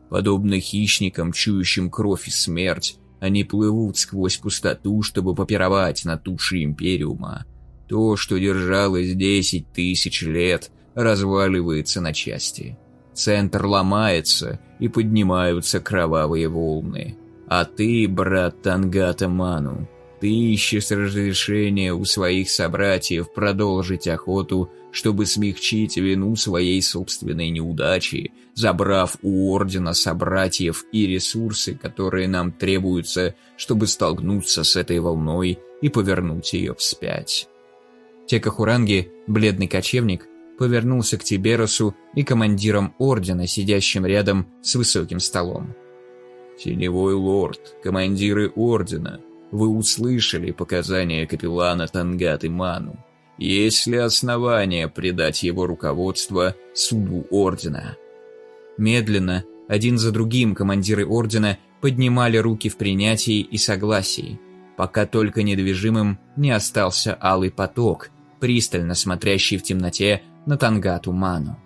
Подобно хищникам, чующим кровь и смерть, они плывут сквозь пустоту, чтобы попировать на туши Империума. То, что держалось десять тысяч лет, разваливается на части. Центр ломается, и поднимаются кровавые волны. А ты, брат Тангата Ману, ты ищешь разрешения у своих собратьев продолжить охоту, чтобы смягчить вину своей собственной неудачи, забрав у Ордена собратьев и ресурсы, которые нам требуются, чтобы столкнуться с этой волной и повернуть ее вспять. Текахуранги, бледный кочевник, повернулся к Тиберосу и командирам Ордена, сидящим рядом с высоким столом. «Теневой лорд, командиры Ордена, вы услышали показания капеллана Тангаты Ману. Есть ли основания предать его руководство суду Ордена?» Медленно, один за другим командиры Ордена поднимали руки в принятии и согласии, пока только недвижимым не остался алый поток, пристально смотрящий в темноте на Тангату Ману.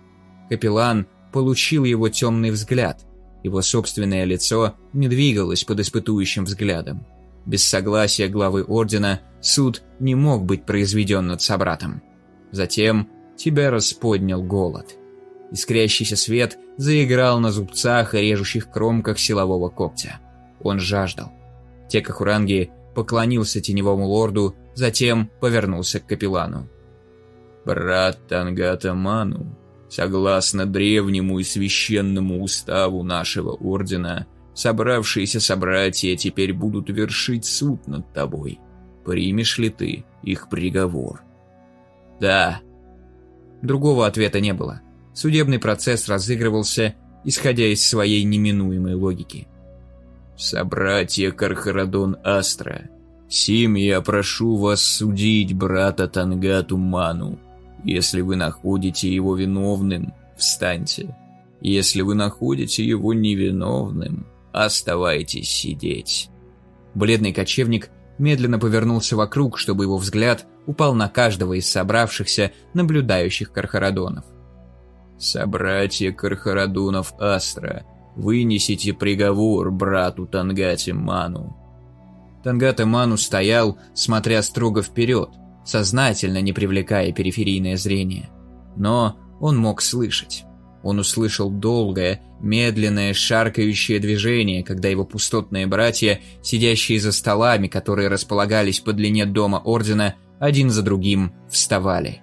Капеллан получил его темный взгляд, его собственное лицо не двигалось под испытующим взглядом. Без согласия главы Ордена суд не мог быть произведен над собратом. Затем Тиберос поднял голод. Искрящийся свет заиграл на зубцах и режущих кромках силового когтя. Он жаждал. Текахуранги поклонился теневому лорду, затем повернулся к капеллану. «Брат Тангата Ману, Согласно древнему и священному уставу нашего ордена, собравшиеся собратья теперь будут вершить суд над тобой. Примешь ли ты их приговор? Да. Другого ответа не было. Судебный процесс разыгрывался, исходя из своей неминуемой логики. Собратья Кархарадон Астра, сим я прошу вас судить брата Тангату Ману, если вы находите его виновным, встаньте. Если вы находите его невиновным, оставайтесь сидеть. Бледный кочевник медленно повернулся вокруг, чтобы его взгляд упал на каждого из собравшихся, наблюдающих Кархарадонов. «Собратья Кархарадонов Астра, вынесите приговор брату Тангате Ману». Тангата Ману стоял, смотря строго вперед, сознательно не привлекая периферийное зрение. Но он мог слышать. Он услышал долгое, медленное, шаркающее движение, когда его пустотные братья, сидящие за столами, которые располагались по длине дома Ордена, один за другим вставали.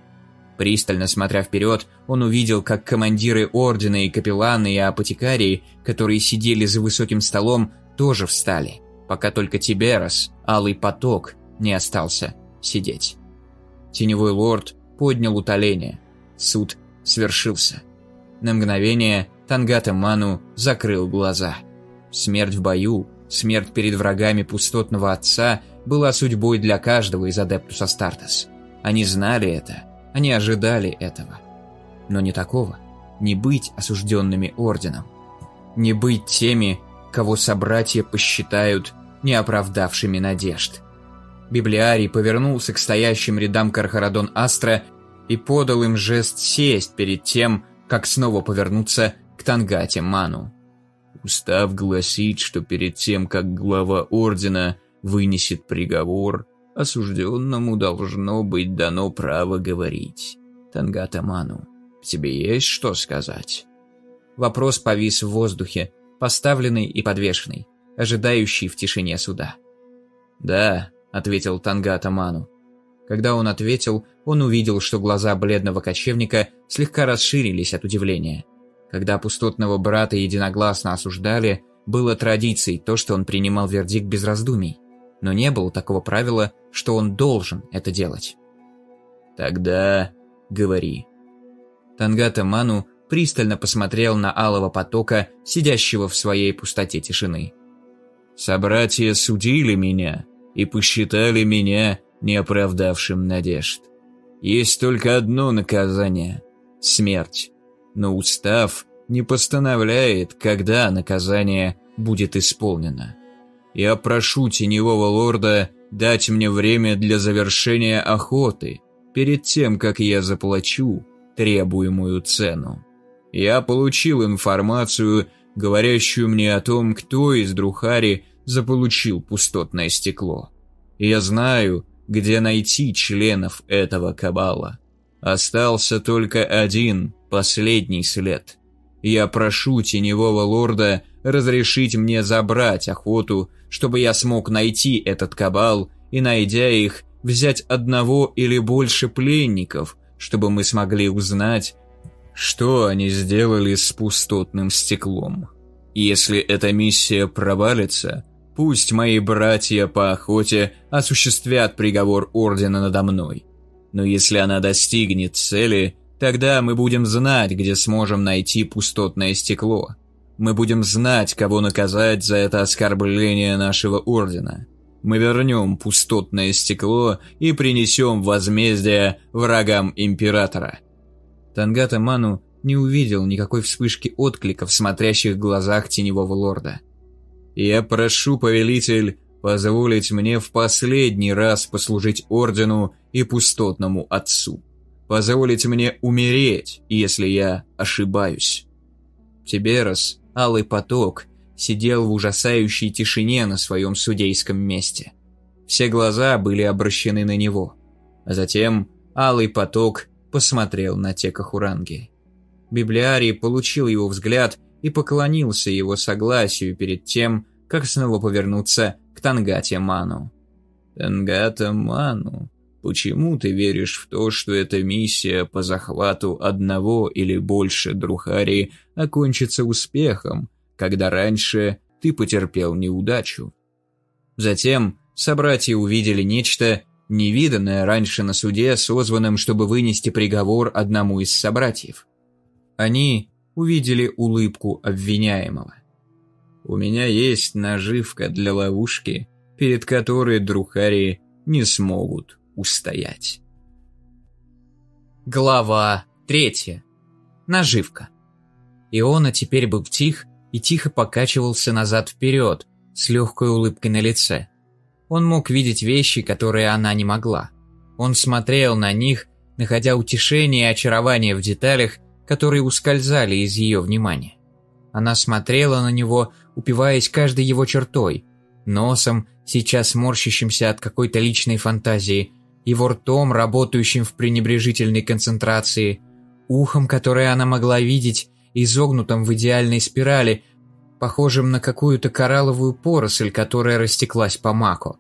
Пристально смотря вперед, он увидел, как командиры Ордена и капелланы и апотекарии, которые сидели за высоким столом, тоже встали, пока только Тиберос, Алый Поток, не остался сидеть. Теневой лорд поднял утоление. Суд свершился. На мгновение Тангата Ману закрыл глаза. Смерть в бою, смерть перед врагами пустотного отца была судьбой для каждого из Адептус Астартес. Они знали это, они ожидали этого. Но не такого. Не быть осужденными орденом. Не быть теми, кого собратья посчитают неоправдавшими надежд. Библиарий повернулся к стоящим рядам Кархарадон Астра и подал им жест сесть перед тем, как снова повернуться к Тангате Ману. Устав гласит, что перед тем, как глава ордена вынесет приговор, осужденному должно быть дано право говорить. Тангата Ману, тебе есть что сказать? Вопрос повис в воздухе, поставленный и подвешенный, ожидающий в тишине суда. Да, ответил Тангата Ману. Когда он ответил, он увидел, что глаза бледного кочевника слегка расширились от удивления. Когда пустотного брата единогласно осуждали, было традицией то, что он принимал вердикт без раздумий. но не было такого правила, что он должен это делать. «Тогда говори». Тангата Ману пристально посмотрел на алого потока, сидящего в своей пустоте тишины. «Собратья судили меня и посчитали меня неоправдавшим надежд. Есть только одно наказание – смерть. Но устав не постановляет, когда наказание будет исполнено. Я прошу теневого лорда дать мне время для завершения охоты, перед тем, как я заплачу требуемую цену. Я получил информацию, говорящую мне о том, кто из Друхари заполучил пустотное стекло. Я знаю, где найти членов этого кабала. Остался только один, последний след. Я прошу теневого лорда разрешить мне забрать охоту, чтобы я смог найти этот кабал и, найдя их, взять одного или больше пленников, чтобы мы смогли узнать, что они сделали с пустотным стеклом. Если эта миссия провалится, пусть мои братья по охоте осуществят приговор Ордена надо мной. Но если она достигнет цели, тогда мы будем знать, где сможем найти пустотное стекло. Мы будем знать, кого наказать за это оскорбление нашего Ордена. Мы вернем пустотное стекло и принесем возмездие врагам Императора. Тангата Ману не увидел никакой вспышки отклика в смотрящих глазах Теневого Лорда. «Я прошу, повелитель, позволить мне в последний раз послужить Ордену и Пустотному Отцу. Позволить мне умереть, если я ошибаюсь». Тиберос, Алый Поток, сидел в ужасающей тишине на своем судейском месте. Все глаза были обращены на него. А затем Алый Поток посмотрел на Текахуранги. Библиарий получил его взгляд и поклонился его согласию перед тем, как снова повернуться Тангате Ману. «Тангата Ману, почему ты веришь в то, что эта миссия по захвату одного или больше Друхари окончится успехом, когда раньше ты потерпел неудачу?» Затем собратья увидели нечто, невиданное раньше на суде, созванном, чтобы вынести приговор одному из собратьев. Они увидели улыбку обвиняемого. «У меня есть наживка для ловушки, перед которой друхари не смогут устоять». Глава третья. Наживка. Иона теперь был тих и тихо покачивался назад-вперед, с легкой улыбкой на лице. Он мог видеть вещи, которые она не могла. Он смотрел на них, находя утешение и очарование в деталях, которые ускользали из ее внимания. Она смотрела на него, упиваясь каждой его чертой, носом, сейчас морщащимся от какой-то личной фантазии, его ртом, работающим в пренебрежительной концентрации, ухом, которое она могла видеть, изогнутым в идеальной спирали, похожим на какую-то коралловую поросль, которая растеклась по маку.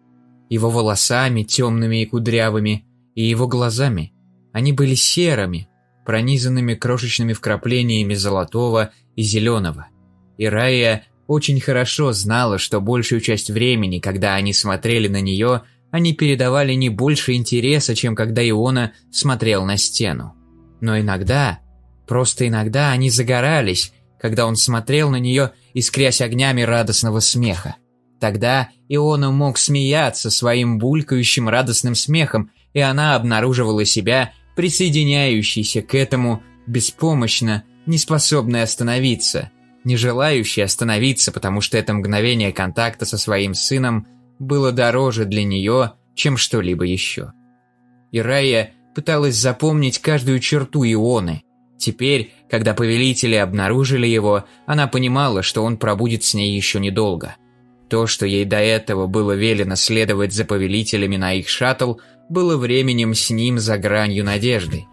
Его волосами, темными и кудрявыми, и его глазами. Они были серыми, пронизанными крошечными вкраплениями золотого и зеленого. И Рая очень хорошо знала, что большую часть времени, когда они смотрели на нее, они передавали не больше интереса, чем когда Иона смотрел на стену. Но иногда, просто иногда они загорались, когда он смотрел на нее, искрясь огнями радостного смеха. Тогда Иона мог смеяться своим булькающим радостным смехом, и она обнаруживала себя присоединяющейся к этому беспомощно, не способной остановиться, не желающей остановиться, потому что это мгновение контакта со своим сыном было дороже для нее, чем что-либо еще. И Рая пыталась запомнить каждую черту Ионы, Теперь, когда повелители обнаружили его, она понимала, что он пробудет с ней еще недолго. То, что ей до этого было велено следовать за повелителями на их шаттл, было временем с ним за гранью надежды.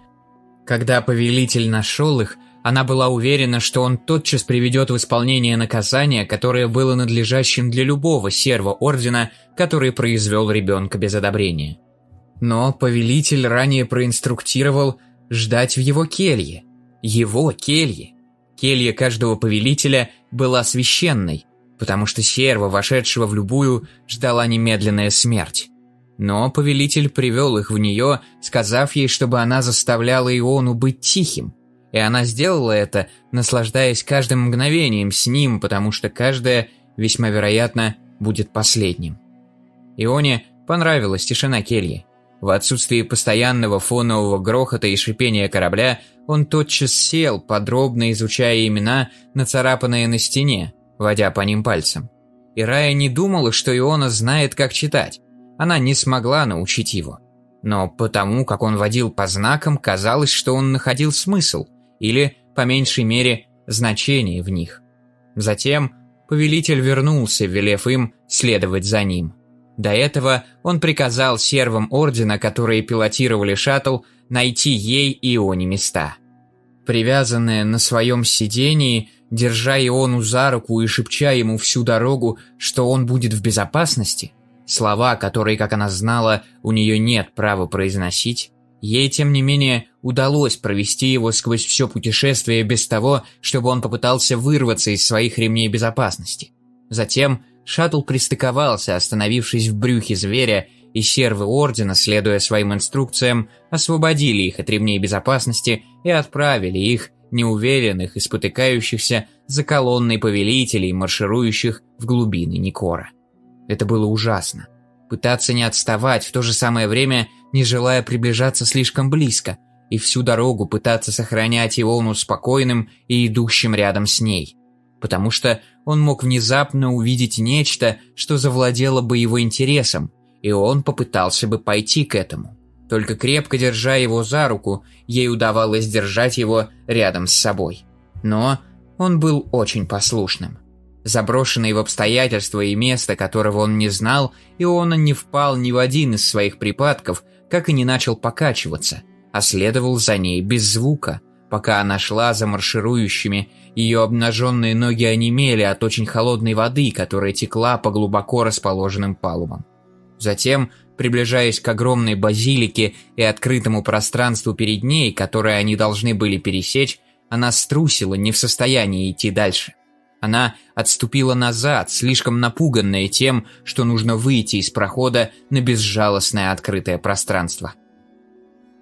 Когда повелитель нашел их, она была уверена, что он тотчас приведет в исполнение наказание, которое было надлежащим для любого серва Ордена, который произвел ребенка без одобрения. Но повелитель ранее проинструктировал ждать в его келье – его келье. Келья каждого повелителя была священной, потому что серва, вошедшего в любую, ждала немедленная смерть. Но повелитель привел их в нее, сказав ей, чтобы она заставляла Иону быть тихим. И она сделала это, наслаждаясь каждым мгновением с ним, потому что каждое, весьма вероятно, будет последним. Ионе понравилась тишина кельи. В отсутствии постоянного фонового грохота и шипения корабля он тотчас сел, подробно изучая имена, нацарапанные на стене, водя по ним пальцем. И Рая не думала, что Иона знает, как читать. Она не смогла научить его. Но потому, как он водил по знакам, казалось, что он находил смысл, или, по меньшей мере, значение в них. Затем повелитель вернулся, велев им следовать за ним. До этого он приказал сервам Ордена, которые пилотировали шаттл, найти ей и Ионе места. Привязанная на своем сидении, держа Иону за руку и шепча ему всю дорогу, что он будет в безопасности, слова, которые, как она знала, у нее нет права произносить, ей, тем не менее, удалось провести его сквозь все путешествие без того, чтобы он попытался вырваться из своих ремней безопасности. Затем Шаттл пристыковался, остановившись в брюхе зверя, и сервы Ордена, следуя своим инструкциям, освободили их от ремней безопасности и отправили их, неуверенных и спотыкающихся, за колонной повелителей, марширующих в глубины Никора. Это было ужасно. Пытаться не отставать, в то же самое время не желая приближаться слишком близко, и всю дорогу пытаться сохранять Иону спокойным и идущим рядом с ней. Потому что он мог внезапно увидеть нечто, что завладело бы его интересом, и он попытался бы пойти к этому. Только крепко держа его за руку, ей удавалось держать его рядом с собой. Но он был очень послушным. Заброшенный в обстоятельства и место, которого он не знал, и он не впал ни в один из своих припадков, как и не начал покачиваться, а следовал за ней без звука, пока она шла за марширующими ее обнаженные ноги онемели от очень холодной воды, которая текла по глубоко расположенным палубам. Затем, приближаясь к огромной базилике и открытому пространству перед ней, которое они должны были пересечь, она струсила, не в состоянии идти дальше. Она отступила назад, слишком напуганная тем, что нужно выйти из прохода на безжалостное открытое пространство.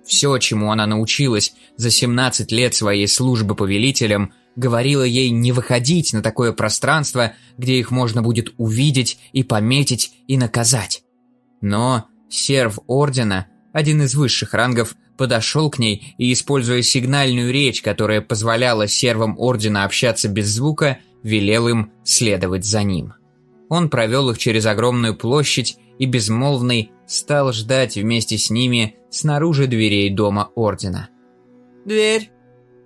Все, чему она научилась за 17 лет своей службы повелителем, говорила ей не выходить на такое пространство, где их можно будет увидеть и пометить и наказать. Но серв Ордена, один из высших рангов, подошел к ней и, используя сигнальную речь, которая позволяла сервам Ордена общаться без звука, велел им следовать за ним. Он провел их через огромную площадь и безмолвный стал ждать вместе с ними снаружи дверей дома Ордена. «Дверь!»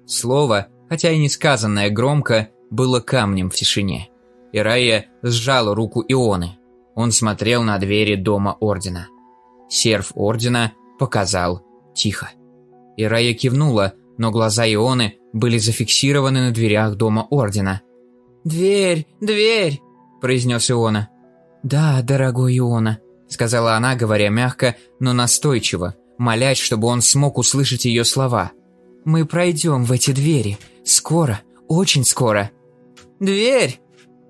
Слово, хотя и не сказанное громко, было камнем в тишине. Ирая сжала руку Ионы. Он смотрел на двери дома Ордена. Серв Ордена показал тихо. Ирая кивнула, но глаза Ионы были зафиксированы на дверях дома Ордена. «Дверь, дверь!» – произнес Иона. «Да, дорогой Иона», – сказала она, говоря мягко, но настойчиво, молясь, чтобы он смог услышать ее слова. «Мы пройдем в эти двери. Скоро, очень скоро». «Дверь!»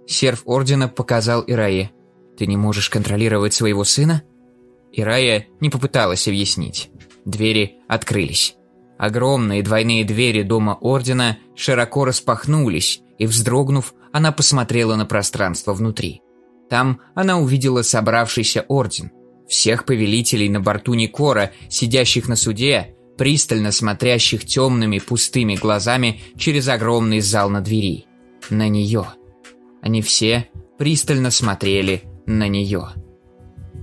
Серв Ордена показал Ирае. «Ты не можешь контролировать своего сына?» Ирая не попыталась объяснить. Двери открылись. Огромные двойные двери дома Ордена широко распахнулись, и, вздрогнув, она посмотрела на пространство внутри. Там она увидела собравшийся Орден. Всех повелителей на борту Никора, сидящих на суде, пристально смотрящих темными пустыми глазами через огромный зал на двери. На нее. Они все пристально смотрели на нее.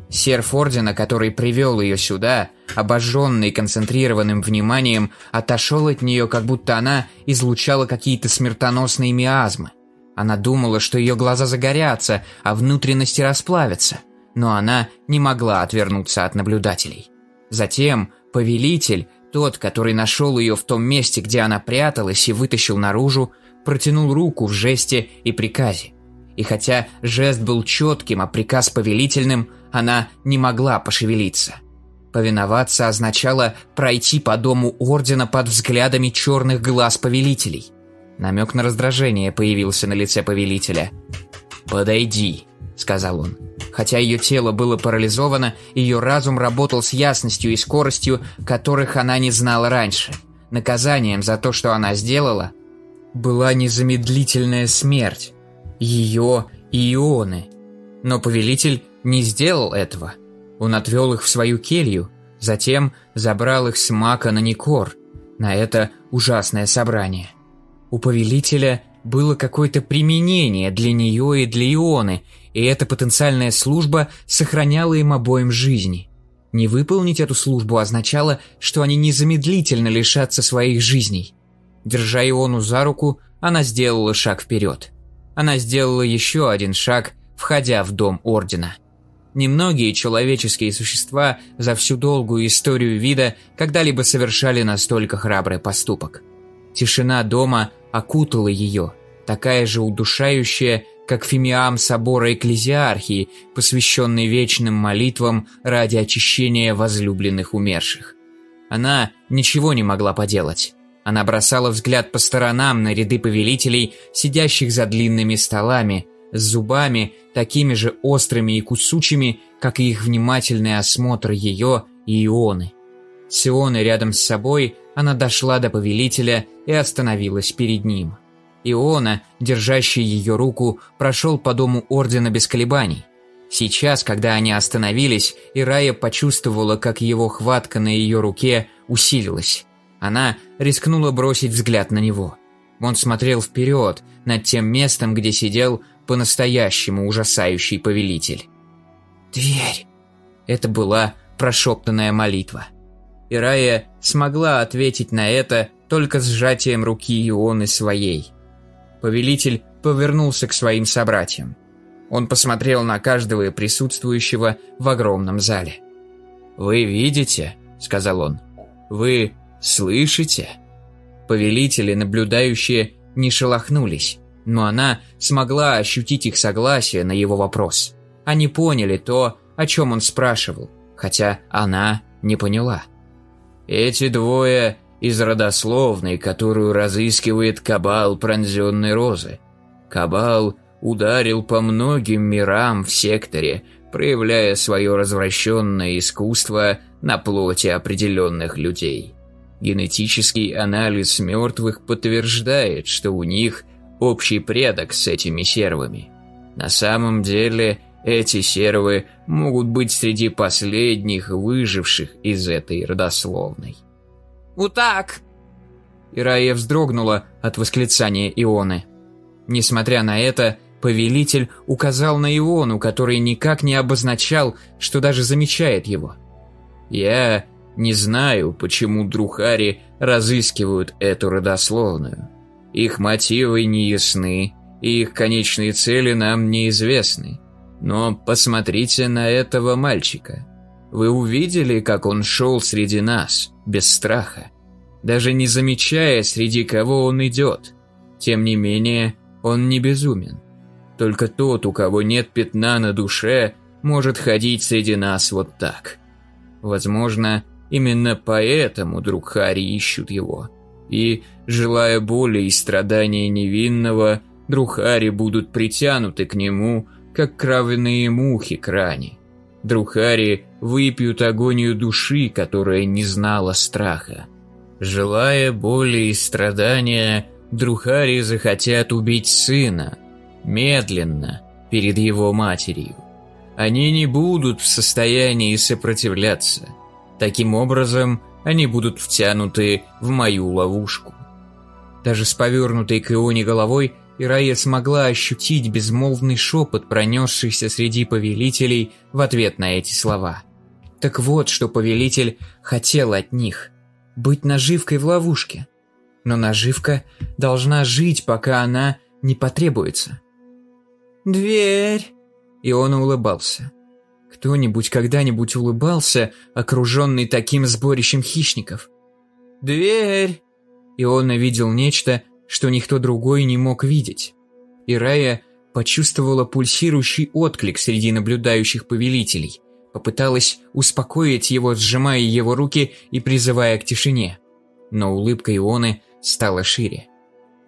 Серф Ордена, который привел ее сюда, обожженный концентрированным вниманием, отошел от нее, как будто она излучала какие-то смертоносные миазмы. Она думала, что ее глаза загорятся, а внутренности расплавятся, но она не могла отвернуться от наблюдателей. Затем повелитель, тот, который нашел ее в том месте, где она пряталась и вытащил наружу, протянул руку в жесте и приказе. И хотя жест был четким, а приказ повелительным, она не могла пошевелиться. Повиноваться означало пройти по дому Ордена под взглядами черных глаз повелителей. Намек на раздражение появился на лице повелителя. «Подойди», — сказал он. Хотя ее тело было парализовано, ее разум работал с ясностью и скоростью, которых она не знала раньше. Наказанием за то, что она сделала, была незамедлительная смерть. Ее и Ионы. Но повелитель не сделал этого. Он отвел их в свою келью, затем забрал их с Мака на Никор, на это ужасное собрание. У повелителя было какое-то применение для нее и для Ионы, и эта потенциальная служба сохраняла им обоим жизни. Не выполнить эту службу означало, что они незамедлительно лишатся своих жизней. Держа Иону за руку, она сделала шаг вперед. Она сделала еще один шаг, входя в дом Ордена. Немногие человеческие существа за всю долгую историю вида когда-либо совершали настолько храбрый поступок. Тишина дома окутала ее, такая же удушающая, как фимиам собора Экклезиархии, посвященный вечным молитвам ради очищения возлюбленных умерших. Она ничего не могла поделать. Она бросала взгляд по сторонам на ряды повелителей, сидящих за длинными столами, с зубами, такими же острыми и кусучими, как и их внимательный осмотр ее и Ионы. С Ионой рядом с собой она дошла до повелителя и остановилась перед ним. Иона, держащий ее руку, прошел по дому Ордена без колебаний. Сейчас, когда они остановились, Ирая почувствовала, как его хватка на ее руке усилилась. Она рискнула бросить взгляд на него. Он смотрел вперед, над тем местом, где сидел по-настоящему ужасающий повелитель. «Дверь!» Это была прошептанная молитва. Ирая смогла ответить на это только сжатием руки Ионы своей – Повелитель повернулся к своим собратьям. Он посмотрел на каждого присутствующего в огромном зале. «Вы видите?» – сказал он. «Вы слышите?» Повелители, наблюдающие, не шелохнулись, но она смогла ощутить их согласие на его вопрос. Они поняли то, о чем он спрашивал, хотя она не поняла. «Эти двое из родословной, которую разыскивает Кабал пронзенной розы. Кабал ударил по многим мирам в секторе, проявляя свое развращенное искусство на плоти определенных людей. Генетический анализ мертвых подтверждает, что у них общий предок с этими сервами. На самом деле, эти сервы могут быть среди последних выживших из этой родословной. «Утак!» Ирая вздрогнула от восклицания Ионы. Несмотря на это, повелитель указал на Иону, который никак не обозначал, что даже замечает его. «Я не знаю, почему Друхари разыскивают эту родословную. Их мотивы не ясны, и их конечные цели нам неизвестны. Но посмотрите на этого мальчика. Вы увидели, как он шел среди нас, без страха, даже не замечая, среди кого он идет. Тем не менее, он не безумен. Только тот, у кого нет пятна на душе, может ходить среди нас вот так. Возможно, именно поэтому друг Хари ищут его. И, желая боли и страдания невинного, друг Хари будут притянуты к нему, как кровяные мухи к ране. Друхари выпьют агонию души, которая не знала страха. Желая боли и страдания, Друхари захотят убить сына, медленно, перед его матерью. Они не будут в состоянии сопротивляться. Таким образом, они будут втянуты в мою ловушку. Даже с повернутой к Ионе головой Ирая смогла ощутить безмолвный шепот, пронесшийся среди повелителей в ответ на эти слова. Так вот, что повелитель хотел от них – быть наживкой в ловушке. Но наживка должна жить, пока она не потребуется. «Дверь!» И он улыбался. Кто-нибудь когда-нибудь улыбался, окруженный таким сборищем хищников? «Дверь!» И он увидел нечто, что никто другой не мог видеть. И Рая почувствовала пульсирующий отклик среди наблюдающих повелителей, попыталась успокоить его, сжимая его руки и призывая к тишине. Но улыбка Ионы стала шире.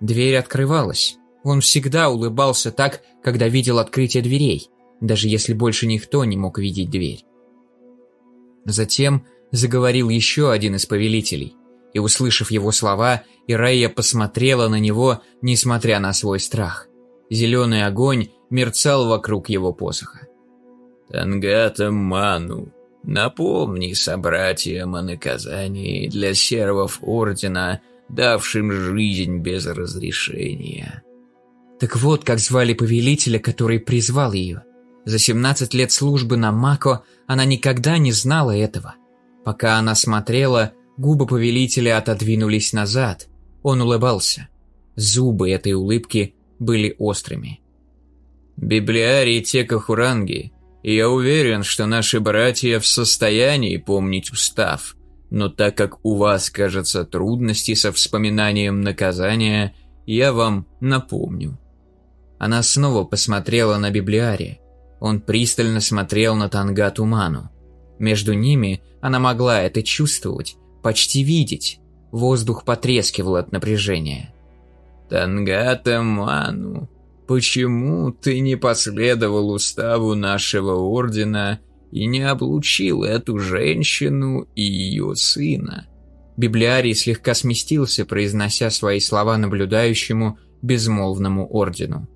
Дверь открывалась. Он всегда улыбался так, когда видел открытие дверей, даже если больше никто не мог видеть дверь. Затем заговорил еще один из повелителей, и, услышав его слова, Ирайя посмотрела на него, несмотря на свой страх. Зеленый огонь мерцал вокруг его посоха. «Тангата Ману, напомни собратьям о наказании для сервов Ордена, давшим жизнь без разрешения». Так вот, как звали повелителя, который призвал ее. За 17 лет службы на Мако она никогда не знала этого. Пока она смотрела, губы повелителя отодвинулись назад. Он улыбался. Зубы этой улыбки были острыми. «Библиарий Текахуранги, я уверен, что наши братья в состоянии помнить устав, но так как у вас, кажется, трудности со вспоминанием наказания, я вам напомню». Она снова посмотрела на библиария. Он пристально смотрел на Танга Туману. Между ними она могла это чувствовать, почти видеть. Воздух потрескивал от напряжения. «Танга Туману, почему ты не последовал уставу нашего ордена и не облучил эту женщину и ее сына?» Библиарий слегка сместился, произнося свои слова наблюдающему безмолвному ордену.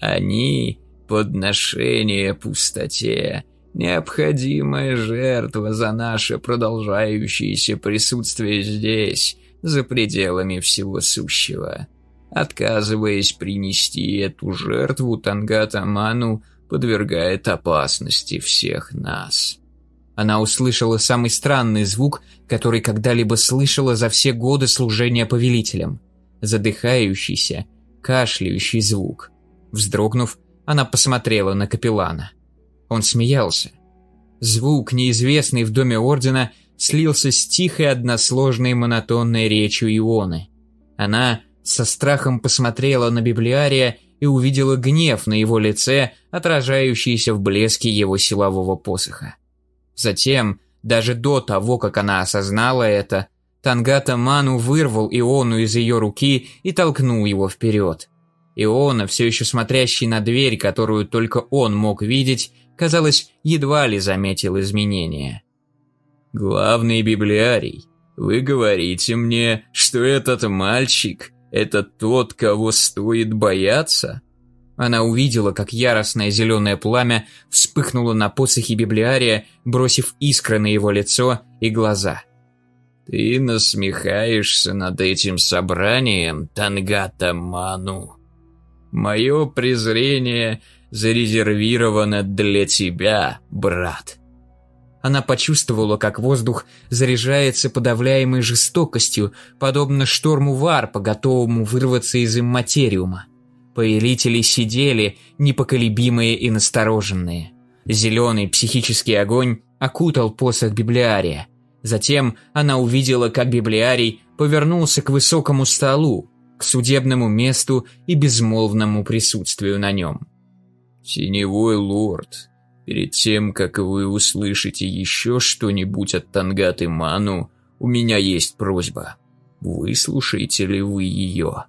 «Они Подношение пустоте – необходимая жертва за наше продолжающееся присутствие здесь, за пределами всего сущего. Отказываясь принести эту жертву, Тангатаману подвергает опасности всех нас. Она услышала самый странный звук, который когда-либо слышала за все годы служения повелителям. Задыхающийся, кашляющий звук. Вздрогнув, она посмотрела на капеллана. Он смеялся. Звук, неизвестный в доме Ордена, слился с тихой односложной монотонной речью Ионы. Она со страхом посмотрела на библиария и увидела гнев на его лице, отражающийся в блеске его силового посоха. Затем, даже до того, как она осознала это, Тангата Ману вырвал Иону из ее руки и толкнул его вперед. Иона, все еще смотрящий на дверь, которую только он мог видеть, казалось, едва ли заметил изменения. «Главный библиарий, вы говорите мне, что этот мальчик – это тот, кого стоит бояться?» Она увидела, как яростное зеленое пламя вспыхнуло на посохе библиария, бросив искры на его лицо и глаза. «Ты насмехаешься над этим собранием, Тангата Ману?» Мое презрение зарезервировано для тебя, брат. Она почувствовала, как воздух заряжается подавляемой жестокостью, подобно шторму варпа, готовому вырваться из имматериума. Повелители сидели, непоколебимые и настороженные. Зеленый психический огонь окутал посох библиария. Затем она увидела, как библиарий повернулся к высокому столу, к судебному месту и безмолвному присутствию на нем. «Теневой лорд, перед тем, как вы услышите еще что-нибудь от Тангаты Ману, у меня есть просьба. Выслушаете ли вы ее?»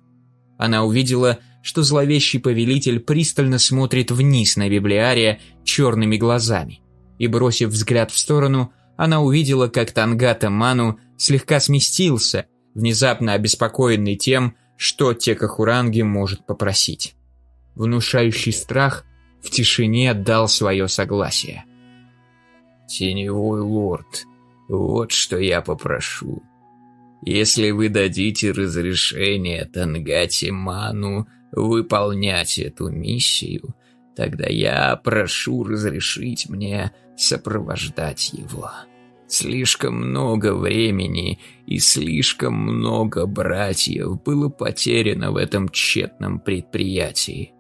Она увидела, что зловещий повелитель пристально смотрит вниз на библиария черными глазами. И, бросив взгляд в сторону, она увидела, как Тангата Ману слегка сместился, внезапно обеспокоенный тем, что Текахуранги может попросить. Внушающий страх в тишине дал свое согласие. «Теневой лорд, вот что я попрошу. Если вы дадите разрешение Тангати Ману выполнять эту миссию, тогда я прошу разрешить мне сопровождать его». Слишком много времени и слишком много братьев было потеряно в этом тщетном предприятии.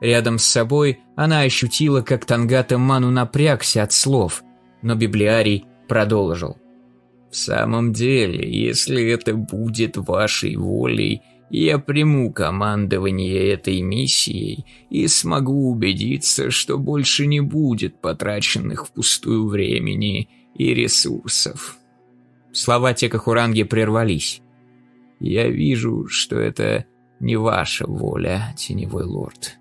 Рядом с собой она ощутила, как Тангата Ману напрягся от слов, но библиарий продолжил. «В самом деле, если это будет вашей волей, я приму командование этой миссией и смогу убедиться, что больше не будет потраченных впустую времени и ресурсов. Слова Текахуранги прервались. Я вижу, что это не ваша воля, теневой лорд.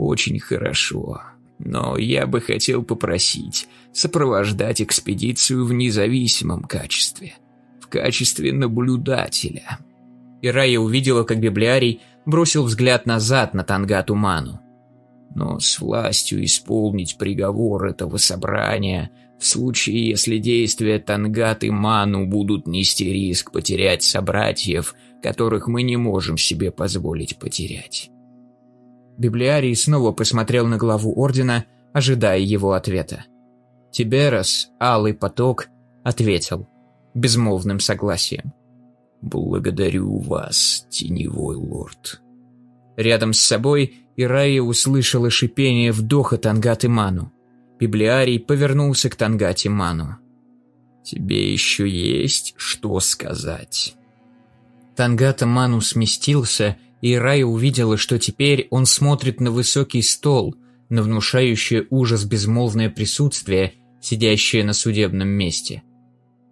Очень хорошо. Но я бы хотел попросить сопровождать экспедицию в независимом качестве. В качестве наблюдателя. И Рая увидела, как библиарий бросил взгляд назад на Тангату Ману. Но с властью исполнить приговор этого собрания в случае, если действия Тангаты Ману будут нести риск потерять собратьев, которых мы не можем себе позволить потерять. Библиарий снова посмотрел на главу Ордена, ожидая его ответа. Тиберос, Алый Поток, ответил безмолвным согласием. «Благодарю вас, теневой лорд». Рядом с собой Ирая услышала шипение вдоха Тангаты Ману. Библиарий повернулся к Тангате Ману. «Тебе еще есть что сказать?» Тангата Ману сместился и Рая увидела, что теперь он смотрит на высокий стол, на внушающее ужас безмолвное присутствие, сидящее на судебном месте.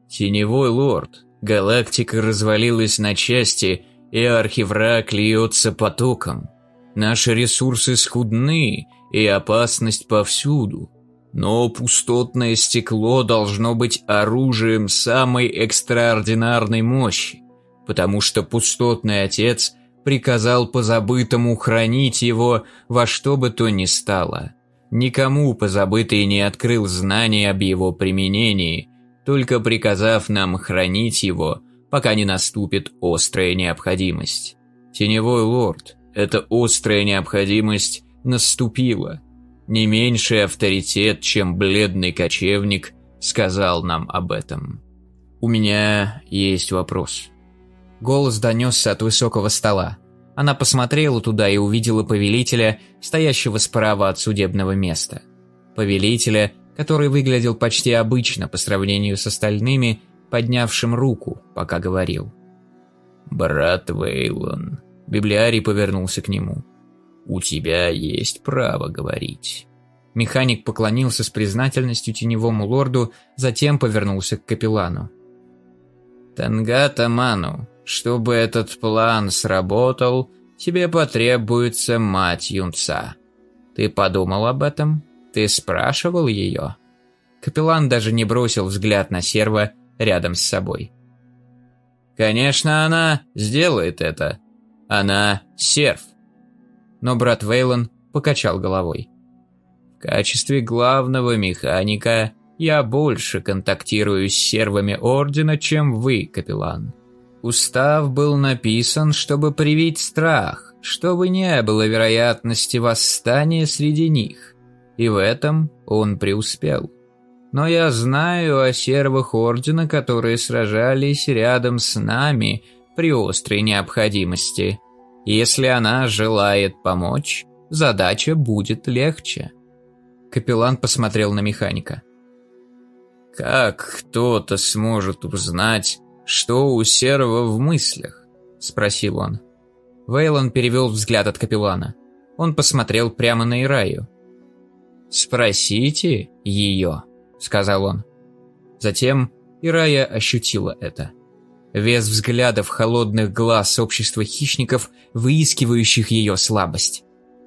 «Теневой лорд, галактика развалилась на части, и архивраг льется потоком. Наши ресурсы скудны, и опасность повсюду. Но пустотное стекло должно быть оружием самой экстраординарной мощи, потому что пустотный отец приказал позабытому хранить его во что бы то ни стало. Никому позабытый не открыл знаний об его применении, только приказав нам хранить его, пока не наступит острая необходимость. Теневой лорд, эта острая необходимость наступила. Не меньший авторитет, чем бледный кочевник, сказал нам об этом. У меня есть вопрос. Голос донесся от высокого стола. Она посмотрела туда и увидела повелителя, стоящего справа от судебного места. Повелителя, который выглядел почти обычно по сравнению с остальными, поднявшим руку, пока говорил. «Брат Вейлон», — библиарий повернулся к нему, — «у тебя есть право говорить». Механик поклонился с признательностью теневому лорду, затем повернулся к капеллану. «Тангата Ману, чтобы этот план сработал, тебе потребуется мать юнца. Ты подумал об этом? Ты спрашивал ее?» Капеллан даже не бросил взгляд на серва рядом с собой. «Конечно, она сделает это. Она серв». Но брат Вейлон покачал головой. «В качестве главного механика я больше контактирую с сервами Ордена, чем вы, капеллан. Устав был написан, чтобы привить страх, чтобы не было вероятности восстания среди них. И в этом он преуспел. Но я знаю о сервах Ордена, которые сражались рядом с нами при острой необходимости. Если она желает помочь, задача будет легче. Капеллан посмотрел на механика. «Как кто-то сможет узнать, «Что у Серого в мыслях?» – спросил он. Вейлон перевел взгляд от капеллана. Он посмотрел прямо на Ираю. «Спросите ее», – сказал он. Затем Ирая ощутила это. Вес взглядов холодных глаз общества хищников, выискивающих ее слабость.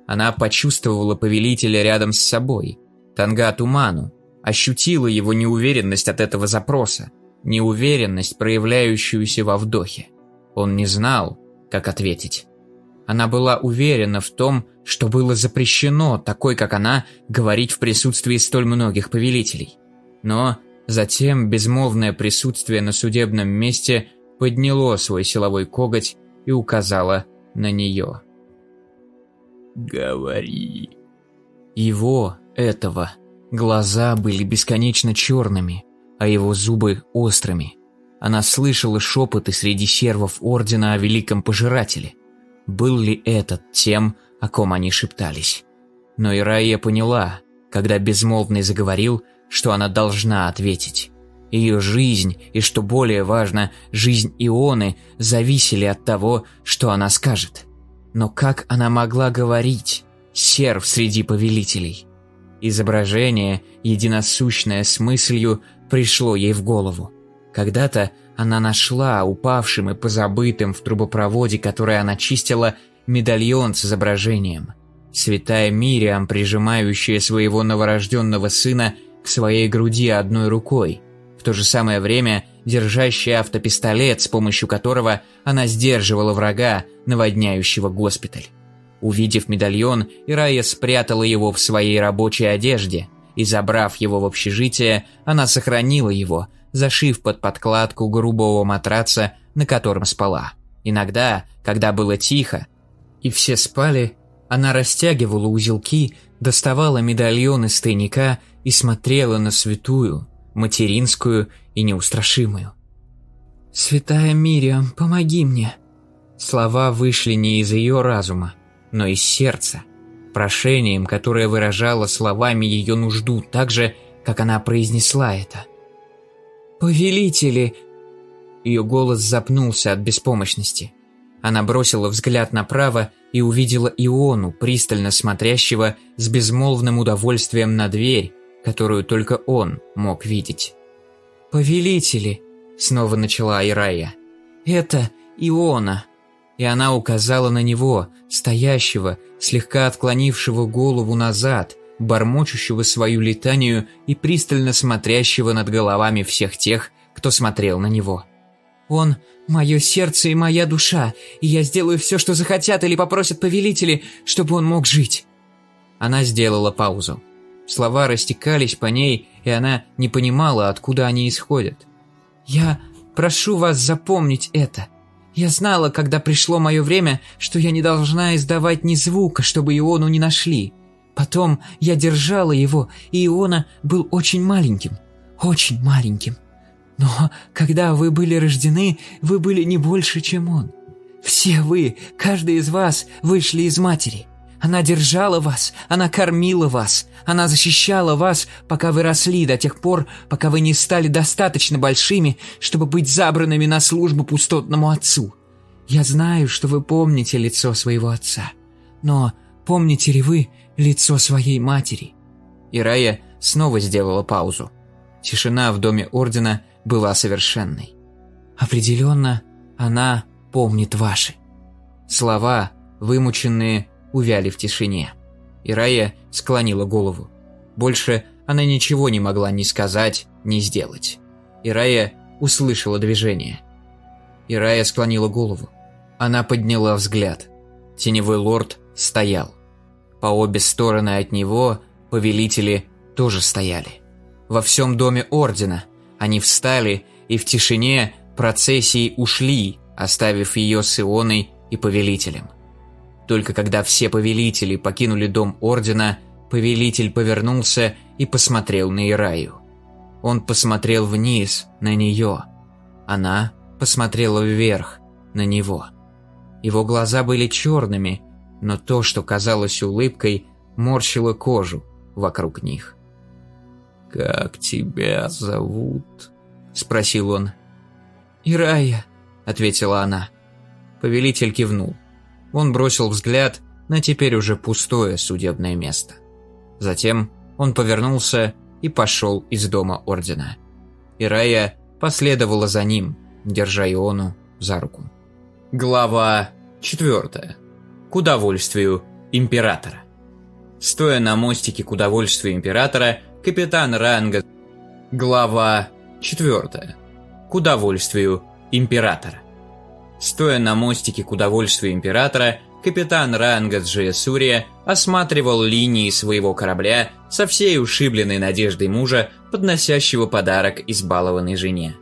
Она почувствовала повелителя рядом с собой, Танга Туману, ощутила его неуверенность от этого запроса неуверенность, проявляющуюся во вдохе. Он не знал, как ответить. Она была уверена в том, что было запрещено, такой как она, говорить в присутствии столь многих повелителей. Но затем безмолвное присутствие на судебном месте подняло свой силовой коготь и указало на нее. «Говори». Его, этого, глаза были бесконечно черными, а его зубы острыми. Она слышала шепоты среди сервов Ордена о Великом Пожирателе. Был ли этот тем, о ком они шептались? Но Ирая поняла, когда Безмолвный заговорил, что она должна ответить. Ее жизнь и, что более важно, жизнь Ионы зависели от того, что она скажет. Но как она могла говорить? Серв среди повелителей. Изображение, единосущное с мыслью, пришло ей в голову. Когда-то она нашла упавшим и позабытым в трубопроводе, который она чистила, медальон с изображением. Святая Мириам, прижимающая своего новорожденного сына к своей груди одной рукой, в то же самое время держащая автопистолет, с помощью которого она сдерживала врага, наводняющего госпиталь. Увидев медальон, Ирая спрятала его в своей рабочей одежде, и забрав его в общежитие, она сохранила его, зашив под подкладку грубого матраца, на котором спала. Иногда, когда было тихо, и все спали, она растягивала узелки, доставала медальон из тайника и смотрела на святую, материнскую и неустрашимую. «Святая Мириам, помоги мне!» Слова вышли не из ее разума, но из сердца, прошением, которое выражало словами ее нужду так же, как она произнесла это. «Повелители!» Ее голос запнулся от беспомощности. Она бросила взгляд направо и увидела Иону, пристально смотрящего с безмолвным удовольствием на дверь, которую только он мог видеть. «Повелители!» – снова начала Ирая. «Это Иона!» И она указала на него, стоящего, слегка отклонившего голову назад, бормочущего свою летанию и пристально смотрящего над головами всех тех, кто смотрел на него. «Он – мое сердце и моя душа, и я сделаю все, что захотят или попросят повелители, чтобы он мог жить». Она сделала паузу. Слова растекались по ней, и она не понимала, откуда они исходят. «Я прошу вас запомнить это. Я знала, когда пришло мое время, что я не должна издавать ни звука, чтобы Иону не нашли. Потом я держала его, и Иона был очень маленьким, очень маленьким. Но когда вы были рождены, вы были не больше, чем он. Все вы, каждый из вас, вышли из матери. Она держала вас, она кормила вас, она защищала вас, пока вы росли до тех пор, пока вы не стали достаточно большими, чтобы быть забранными на службу пустотному отцу. Я знаю, что вы помните лицо своего отца, но помните ли вы лицо своей матери?» Ирая снова сделала паузу. Тишина в доме Ордена была совершенной. «Определенно, она помнит ваши». Слова, вымученные увяли в тишине. Ирая склонила голову. Больше она ничего не могла ни сказать, ни сделать. Ирая услышала движение. Ирая склонила голову. Она подняла взгляд. Теневой лорд стоял. По обе стороны от него повелители тоже стояли. Во всем доме Ордена они встали и в тишине процессии ушли, оставив ее с Ионой и повелителем. Только когда все повелители покинули дом Ордена, повелитель повернулся и посмотрел на Ираю. Он посмотрел вниз, на нее. Она посмотрела вверх, на него. Его глаза были черными, но то, что казалось улыбкой, морщило кожу вокруг них. «Как тебя зовут?» – спросил он. «Ирая», – ответила она. Повелитель кивнул. Он бросил взгляд на теперь уже пустое судебное место. Затем он повернулся и пошел из дома Ордена. Ирая последовала за ним, держа Иону за руку. Глава 4. К удовольствию императора. Стоя на мостике к удовольствию императора, капитан Ранга... Глава 4. К удовольствию императора. Стоя на мостике к удовольствию императора, капитан Ранга Джиесурия осматривал линии своего корабля со всей ушибленной надеждой мужа, подносящего подарок избалованной жене.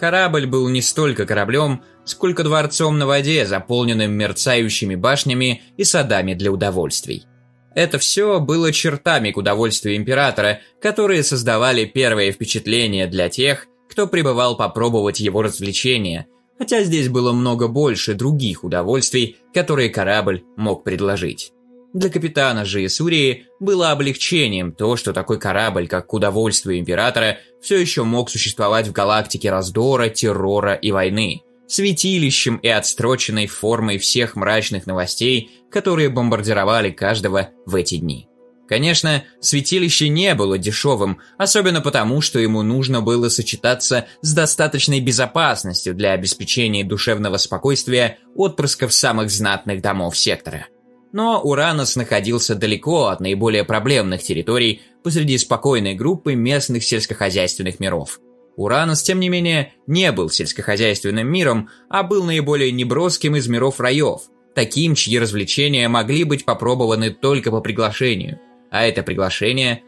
Корабль был не столько кораблем, сколько дворцом на воде, заполненным мерцающими башнями и садами для удовольствий. Это все было чертами к удовольствию императора, которые создавали первое впечатление для тех, кто пребывал попробовать его развлечения – хотя здесь было много больше других удовольствий, которые корабль мог предложить. Для капитана же Исурии было облегчением то, что такой корабль, как к удовольствию Императора, все еще мог существовать в галактике раздора, террора и войны, святилищем и отстроченной формой всех мрачных новостей, которые бомбардировали каждого в эти дни. Конечно, святилище не было дешевым, особенно потому, что ему нужно было сочетаться с достаточной безопасностью для обеспечения душевного спокойствия отпрысков самых знатных домов сектора. Но Уранос находился далеко от наиболее проблемных территорий посреди спокойной группы местных сельскохозяйственных миров. Уранос, тем не менее, не был сельскохозяйственным миром, а был наиболее неброским из миров раев, таким, чьи развлечения могли быть попробованы только по приглашению – а это приглашение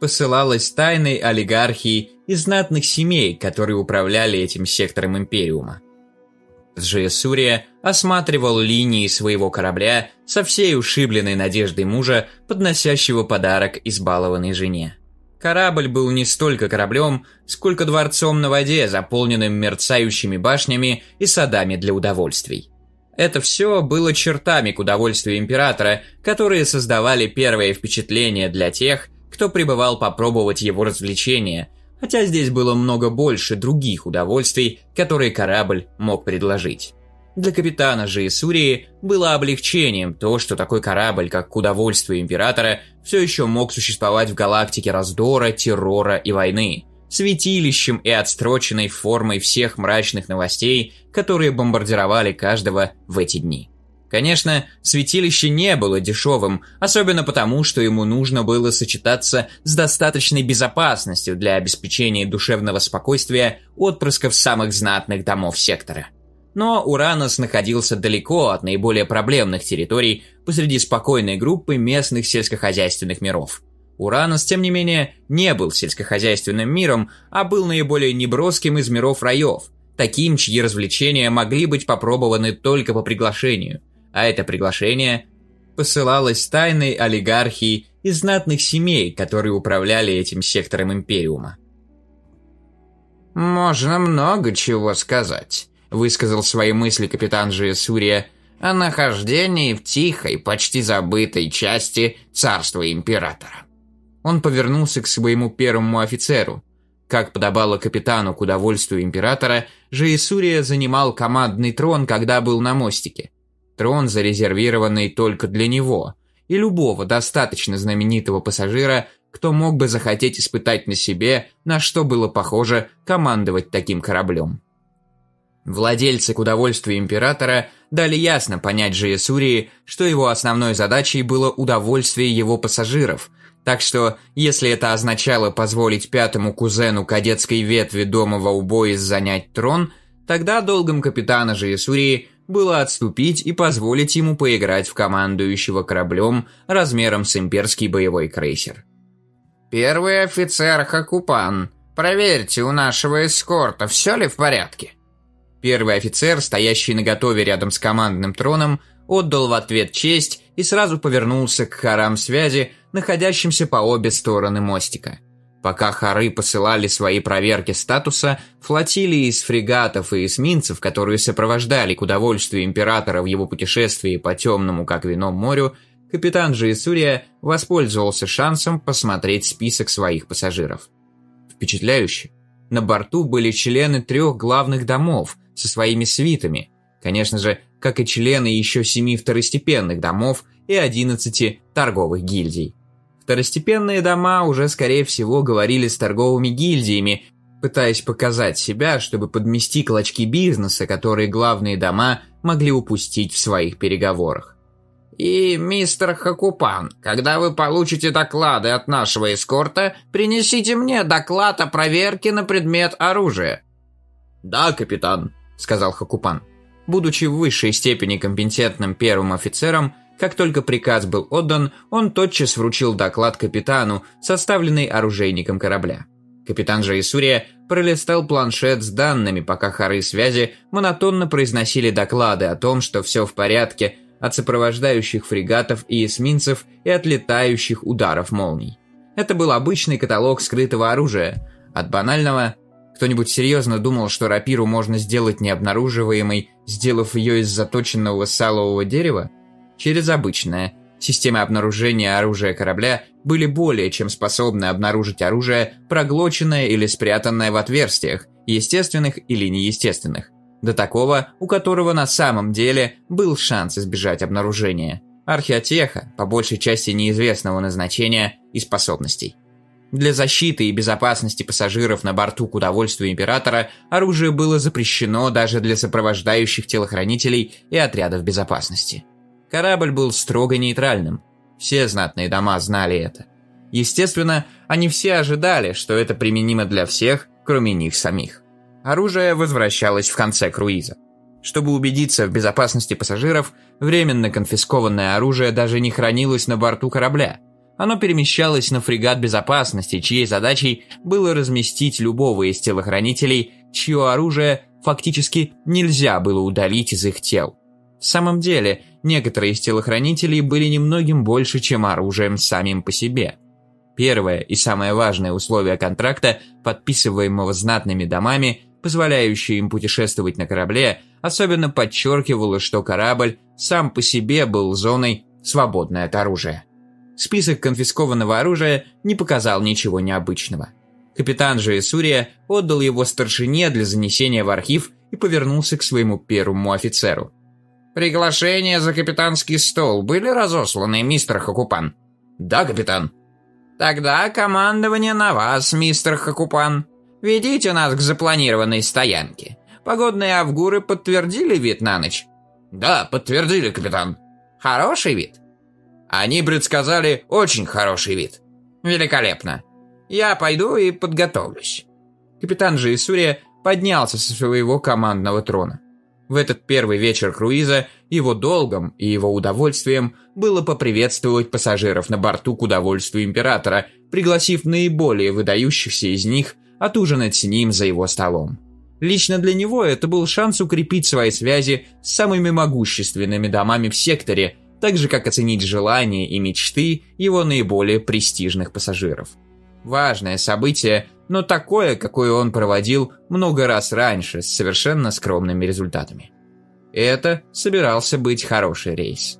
посылалось тайной олигархии и знатных семей, которые управляли этим сектором Империума. Джиесурия осматривал линии своего корабля со всей ушибленной надеждой мужа, подносящего подарок избалованной жене. Корабль был не столько кораблем, сколько дворцом на воде, заполненным мерцающими башнями и садами для удовольствий. Это все было чертами к удовольствию императора, которые создавали первое впечатление для тех, кто пребывал попробовать его развлечения, хотя здесь было много больше других удовольствий, которые корабль мог предложить. Для капитана же Исурии было облегчением то, что такой корабль, как к удовольствию императора, все еще мог существовать в галактике раздора, террора и войны – святилищем и отстроченной формой всех мрачных новостей, которые бомбардировали каждого в эти дни. Конечно, святилище не было дешевым, особенно потому, что ему нужно было сочетаться с достаточной безопасностью для обеспечения душевного спокойствия отпрысков самых знатных домов сектора. Но Уранос находился далеко от наиболее проблемных территорий посреди спокойной группы местных сельскохозяйственных миров – Уранус, тем не менее, не был сельскохозяйственным миром, а был наиболее неброским из миров раев, таким, чьи развлечения могли быть попробованы только по приглашению. А это приглашение посылалось тайной олигархии из знатных семей, которые управляли этим сектором Империума. «Можно много чего сказать», – высказал свои мысли капитан Жиесурия о нахождении в тихой, почти забытой части царства Императора. Он повернулся к своему первому офицеру. Как подобало капитану к удовольствию императора, Жеисурия занимал командный трон, когда был на мостике. Трон, зарезервированный только для него, и любого достаточно знаменитого пассажира, кто мог бы захотеть испытать на себе, на что было похоже командовать таким кораблем. Владельцы к удовольствию императора дали ясно понять Жиесурии, что его основной задачей было удовольствие его пассажиров – так что, если это означало позволить пятому кузену кадетской ветви дома Ваубоис занять трон, тогда долгом капитана Жиесурии было отступить и позволить ему поиграть в командующего кораблем размером с имперский боевой крейсер. «Первый офицер Хакупан, проверьте у нашего эскорта, все ли в порядке?» Первый офицер, стоящий на готове рядом с командным троном, отдал в ответ честь и сразу повернулся к хорам связи, находящимся по обе стороны мостика. Пока хоры посылали свои проверки статуса, флотилии из фрегатов и эсминцев, которые сопровождали к удовольствию императора в его путешествии по темному, как вино, морю, капитан Джиесурия воспользовался шансом посмотреть список своих пассажиров. Впечатляюще. На борту были члены трех главных домов со своими свитами, конечно же, как и члены еще семи второстепенных домов и одиннадцати торговых гильдий. Второстепенные дома уже, скорее всего, говорили с торговыми гильдиями, пытаясь показать себя, чтобы подмести клочки бизнеса, которые главные дома могли упустить в своих переговорах. «И, мистер Хакупан, когда вы получите доклады от нашего эскорта, принесите мне доклад о проверке на предмет оружия». «Да, капитан», — сказал Хакупан. Будучи в высшей степени компетентным первым офицером, как только приказ был отдан, он тотчас вручил доклад капитану, составленный оружейником корабля. Капитан же Исурия пролистал планшет с данными, пока хоры связи монотонно произносили доклады о том, что все в порядке от сопровождающих фрегатов и эсминцев и от летающих ударов молний. Это был обычный каталог скрытого оружия. От банального кто-нибудь серьезно думал, что рапиру можно сделать необнаруживаемой, сделав ее из заточенного салового дерева? Через обычное. Системы обнаружения оружия корабля были более чем способны обнаружить оружие, проглоченное или спрятанное в отверстиях, естественных или неестественных, до такого, у которого на самом деле был шанс избежать обнаружения. Археотеха, по большей части неизвестного назначения и способностей. Для защиты и безопасности пассажиров на борту к удовольствию императора оружие было запрещено даже для сопровождающих телохранителей и отрядов безопасности. Корабль был строго нейтральным. Все знатные дома знали это. Естественно, они все ожидали, что это применимо для всех, кроме них самих. Оружие возвращалось в конце круиза. Чтобы убедиться в безопасности пассажиров, временно конфискованное оружие даже не хранилось на борту корабля – оно перемещалось на фрегат безопасности, чьей задачей было разместить любого из телохранителей, чье оружие фактически нельзя было удалить из их тел. В самом деле, некоторые из телохранителей были немногим больше, чем оружием самим по себе. Первое и самое важное условие контракта, подписываемого знатными домами, позволяющее им путешествовать на корабле, особенно подчеркивало, что корабль сам по себе был зоной, свободной от оружия. Список конфискованного оружия не показал ничего необычного. Капитан же Исурия отдал его старшине для занесения в архив и повернулся к своему первому офицеру. «Приглашения за капитанский стол были разосланы, мистер Хакупан?» «Да, капитан». «Тогда командование на вас, мистер Хакупан. Ведите нас к запланированной стоянке. Погодные авгуры подтвердили вид на ночь?» «Да, подтвердили, капитан». «Хороший вид?» Они предсказали очень хороший вид. Великолепно. Я пойду и подготовлюсь. Капитан же Исурия поднялся со своего командного трона. В этот первый вечер круиза его долгом и его удовольствием было поприветствовать пассажиров на борту к удовольствию императора, пригласив наиболее выдающихся из них отужинать с ним за его столом. Лично для него это был шанс укрепить свои связи с самыми могущественными домами в секторе так же как оценить желания и мечты его наиболее престижных пассажиров. Важное событие, но такое, какое он проводил много раз раньше с совершенно скромными результатами. Это собирался быть хороший рейс.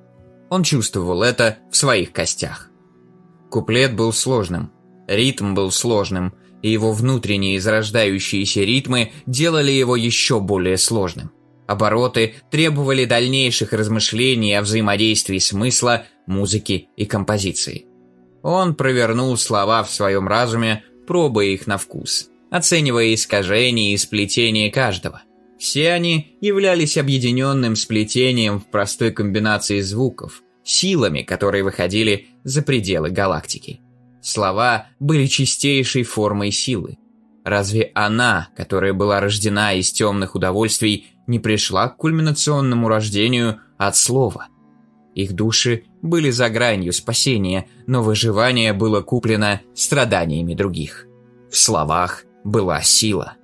Он чувствовал это в своих костях. Куплет был сложным, ритм был сложным, и его внутренние зарождающиеся ритмы делали его еще более сложным. Обороты требовали дальнейших размышлений о взаимодействии смысла, музыки и композиции. Он провернул слова в своем разуме, пробуя их на вкус, оценивая искажения и сплетения каждого. Все они являлись объединенным сплетением в простой комбинации звуков, силами, которые выходили за пределы галактики. Слова были чистейшей формой силы. Разве она, которая была рождена из темных удовольствий, не пришла к кульминационному рождению от слова. Их души были за гранью спасения, но выживание было куплено страданиями других. В словах была сила.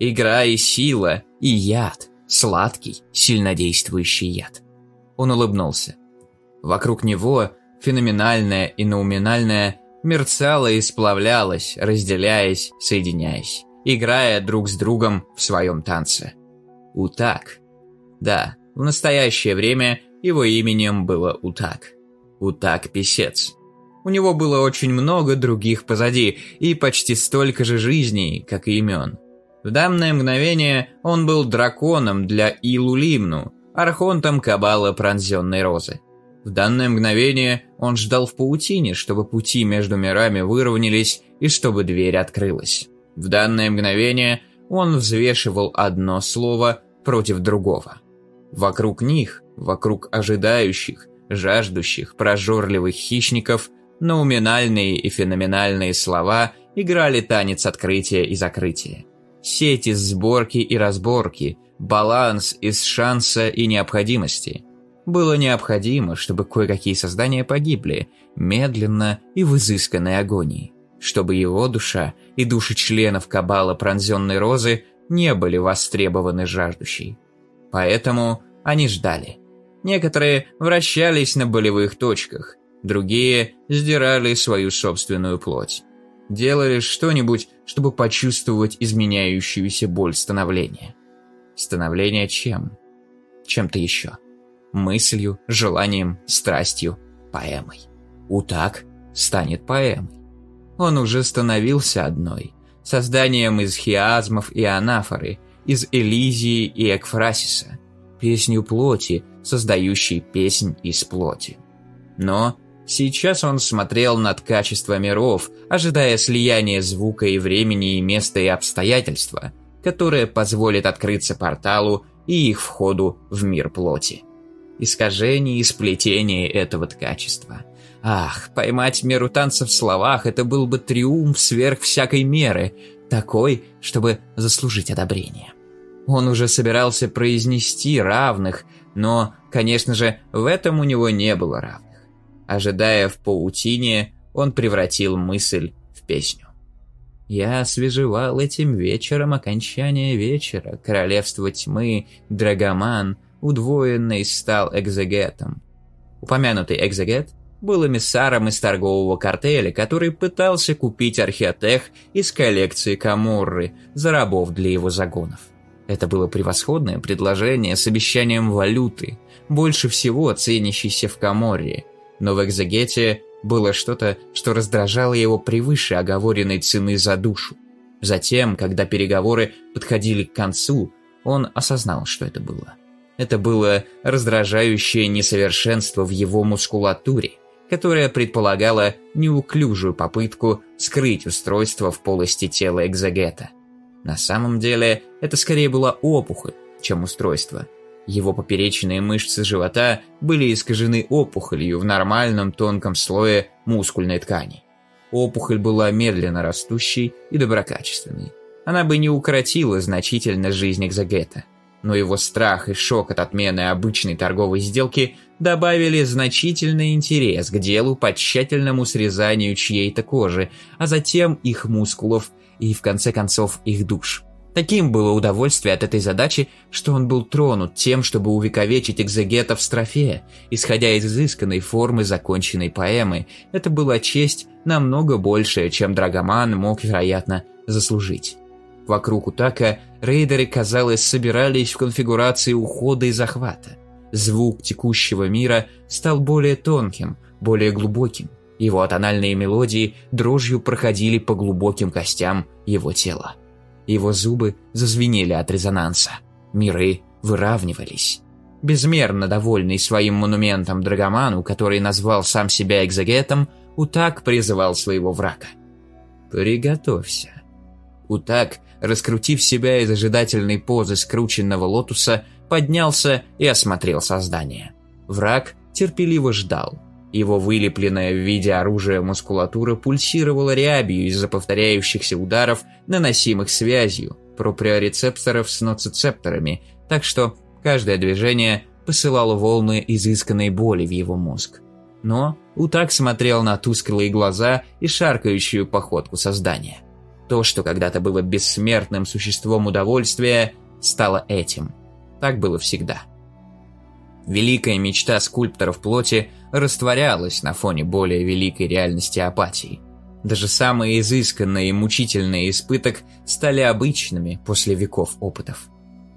Игра и сила, и яд, сладкий, сильнодействующий яд. Он улыбнулся. Вокруг него феноменальное и науминальное мерцало и сплавлялось, разделяясь, соединяясь, играя друг с другом в своем танце. Утак. Да, в настоящее время его именем было Утак. Утак-писец. У него было очень много других позади и почти столько же жизней, как и имен. В данное мгновение он был драконом для Илулимну, архонтом Кабала Пронзенной Розы. В данное мгновение он ждал в паутине, чтобы пути между мирами выровнялись и чтобы дверь открылась. В данное мгновение он взвешивал одно слово против другого. Вокруг них, вокруг ожидающих, жаждущих, прожорливых хищников, науминальные и феноменальные слова играли танец открытия и закрытия. Сеть из сборки и разборки, баланс из шанса и необходимости. Было необходимо, чтобы кое-какие создания погибли, медленно и в изысканной агонии. Чтобы его душа и души членов Кабала Пронзенной Розы не были востребованы жаждущей. Поэтому они ждали. Некоторые вращались на болевых точках, другие сдирали свою собственную плоть. Делали что-нибудь, чтобы почувствовать изменяющуюся боль становления. Становление чем? Чем-то еще. Мыслью, желанием, страстью, поэмой. Утак станет поэмой. Он уже становился одной – созданием из хиазмов и анафоры, из Элизии и Экфрасиса, песню плоти, создающей песнь из плоти. Но сейчас он смотрел над качеством миров, ожидая слияния звука и времени и места и обстоятельства, которое позволит открыться порталу и их входу в мир плоти. Искажение и сплетение этого качества. Ах, поймать меру танца в словах – это был бы триумф сверх всякой меры, такой, чтобы заслужить одобрение. Он уже собирался произнести равных, но, конечно же, в этом у него не было равных. Ожидая в паутине, он превратил мысль в песню. Я освежевал этим вечером окончание вечера, королевство тьмы, Драгоман, удвоенный стал экзегетом. Упомянутый экзегет был эмиссаром из торгового картеля, который пытался купить археотех из коллекции Каморры за рабов для его загонов. Это было превосходное предложение с обещанием валюты, больше всего ценящейся в Каморре, но в экзегете было что-то, что раздражало его превыше оговоренной цены за душу. Затем, когда переговоры подходили к концу, он осознал, что это было. Это было раздражающее несовершенство в его мускулатуре, которое предполагало неуклюжую попытку скрыть устройство в полости тела экзегета. На самом деле, это скорее была опухоль, чем устройство – его поперечные мышцы живота были искажены опухолью в нормальном тонком слое мускульной ткани. Опухоль была медленно растущей и доброкачественной. Она бы не укоротила значительно жизнь экзогета. Но его страх и шок от отмены обычной торговой сделки добавили значительный интерес к делу по тщательному срезанию чьей-то кожи, а затем их мускулов и, в конце концов, их душ. Таким было удовольствие от этой задачи, что он был тронут тем, чтобы увековечить экзегета в строфе. Исходя из изысканной формы законченной поэмы, это была честь намного большая, чем Драгоман мог, вероятно, заслужить. Вокруг Утака рейдеры, казалось, собирались в конфигурации ухода и захвата. Звук текущего мира стал более тонким, более глубоким. Его тональные мелодии дрожью проходили по глубоким костям его тела. Его зубы зазвенели от резонанса. Миры выравнивались. Безмерно довольный своим монументом Драгоману, который назвал сам себя экзегетом, Утак призывал своего врага. «Приготовься». Утак, раскрутив себя из ожидательной позы скрученного лотуса, поднялся и осмотрел создание. Враг терпеливо ждал. Его вылепленная в виде оружия мускулатура пульсировала рябью из-за повторяющихся ударов, наносимых связью проприорецепторов с ноцицепторами, так что каждое движение посылало волны изысканной боли в его мозг. Но Утак смотрел на тусклые глаза и шаркающую походку создания. То, что когда-то было бессмертным существом удовольствия, стало этим. Так было всегда. Великая мечта скульпторов плоти растворялась на фоне более великой реальности апатии. Даже самые изысканные и мучительные испыток стали обычными после веков опытов.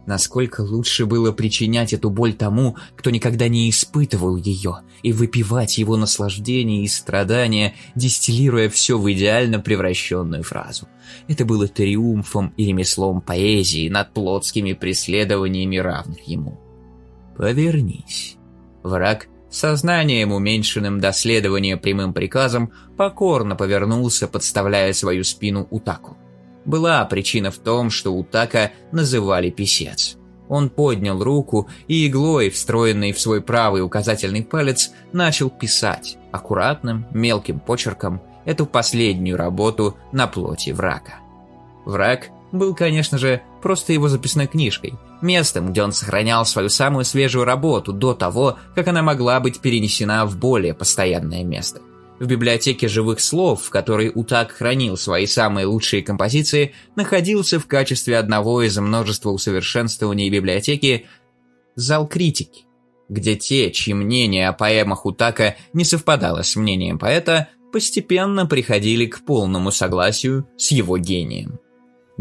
Насколько лучше было причинять эту боль тому, кто никогда не испытывал ее, и выпивать его наслаждение и страдания, дистиллируя все в идеально превращенную фразу. Это было триумфом и ремеслом поэзии над плотскими преследованиями равных ему. Повернись. Враг, сознанием уменьшенным до следования прямым приказам, покорно повернулся, подставляя свою спину Утаку. Была причина в том, что Утака называли писец. Он поднял руку и иглой, встроенной в свой правый указательный палец, начал писать аккуратным, мелким почерком эту последнюю работу на плоти врага. Враг был, конечно же, просто его записной книжкой, местом, где он сохранял свою самую свежую работу до того, как она могла быть перенесена в более постоянное место. В библиотеке живых слов, в которой Утак хранил свои самые лучшие композиции, находился в качестве одного из множества усовершенствований библиотеки зал критики, где те, чьи мнения о поэмах Утака не совпадало с мнением поэта, постепенно приходили к полному согласию с его гением.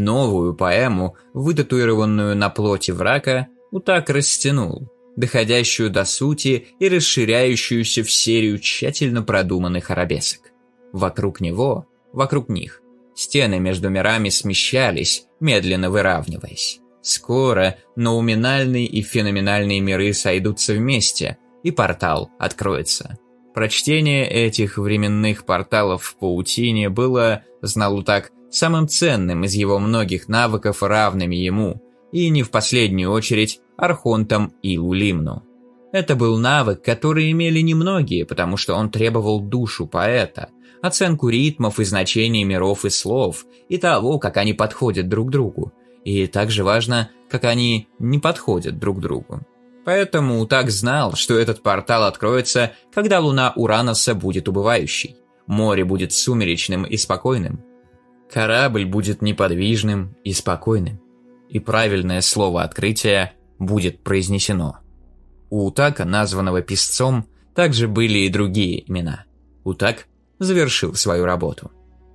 Новую поэму, вытатуированную на плоти врага, Утак растянул, доходящую до сути и расширяющуюся в серию тщательно продуманных арабесок. Вокруг него, вокруг них, стены между мирами смещались, медленно выравниваясь. Скоро науминальные и феноменальные миры сойдутся вместе, и портал откроется. Прочтение этих временных порталов в паутине было, знал так, самым ценным из его многих навыков, равными ему, и не в последнюю очередь Архонтом и Лулимну. Это был навык, который имели немногие, потому что он требовал душу поэта, оценку ритмов и значений миров и слов, и того, как они подходят друг другу. И также важно, как они не подходят друг другу. Поэтому Утак знал, что этот портал откроется, когда луна Ураноса будет убывающей. Море будет сумеречным и спокойным. Корабль будет неподвижным и спокойным. И правильное слово открытия будет произнесено. У Утака, названного писцом, также были и другие имена. Утак завершил свою работу.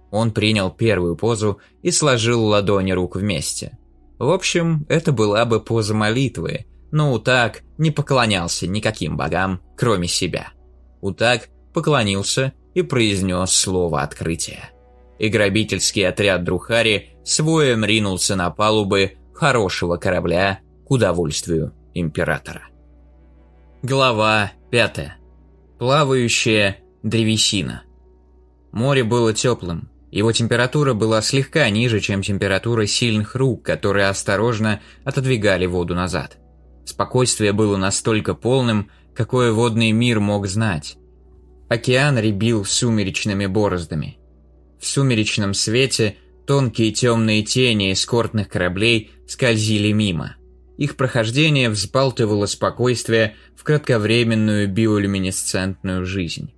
Он принял первую позу и сложил ладони рук вместе. В общем, это была бы поза молитвы, но Утак не поклонялся никаким богам, кроме себя. Утак поклонился и произнес слово открытия. И грабительский отряд Друхари своем ринулся на палубы хорошего корабля к удовольствию императора. Глава 5. Плавающая древесина. Море было теплым. Его температура была слегка ниже, чем температура сильных рук, которые осторожно отодвигали воду назад. Спокойствие было настолько полным, какое водный мир мог знать. Океан рябил сумеречными бороздами. В сумеречном свете тонкие темные тени эскортных кораблей скользили мимо. Их прохождение взбалтывало спокойствие в кратковременную биолюминесцентную жизнь.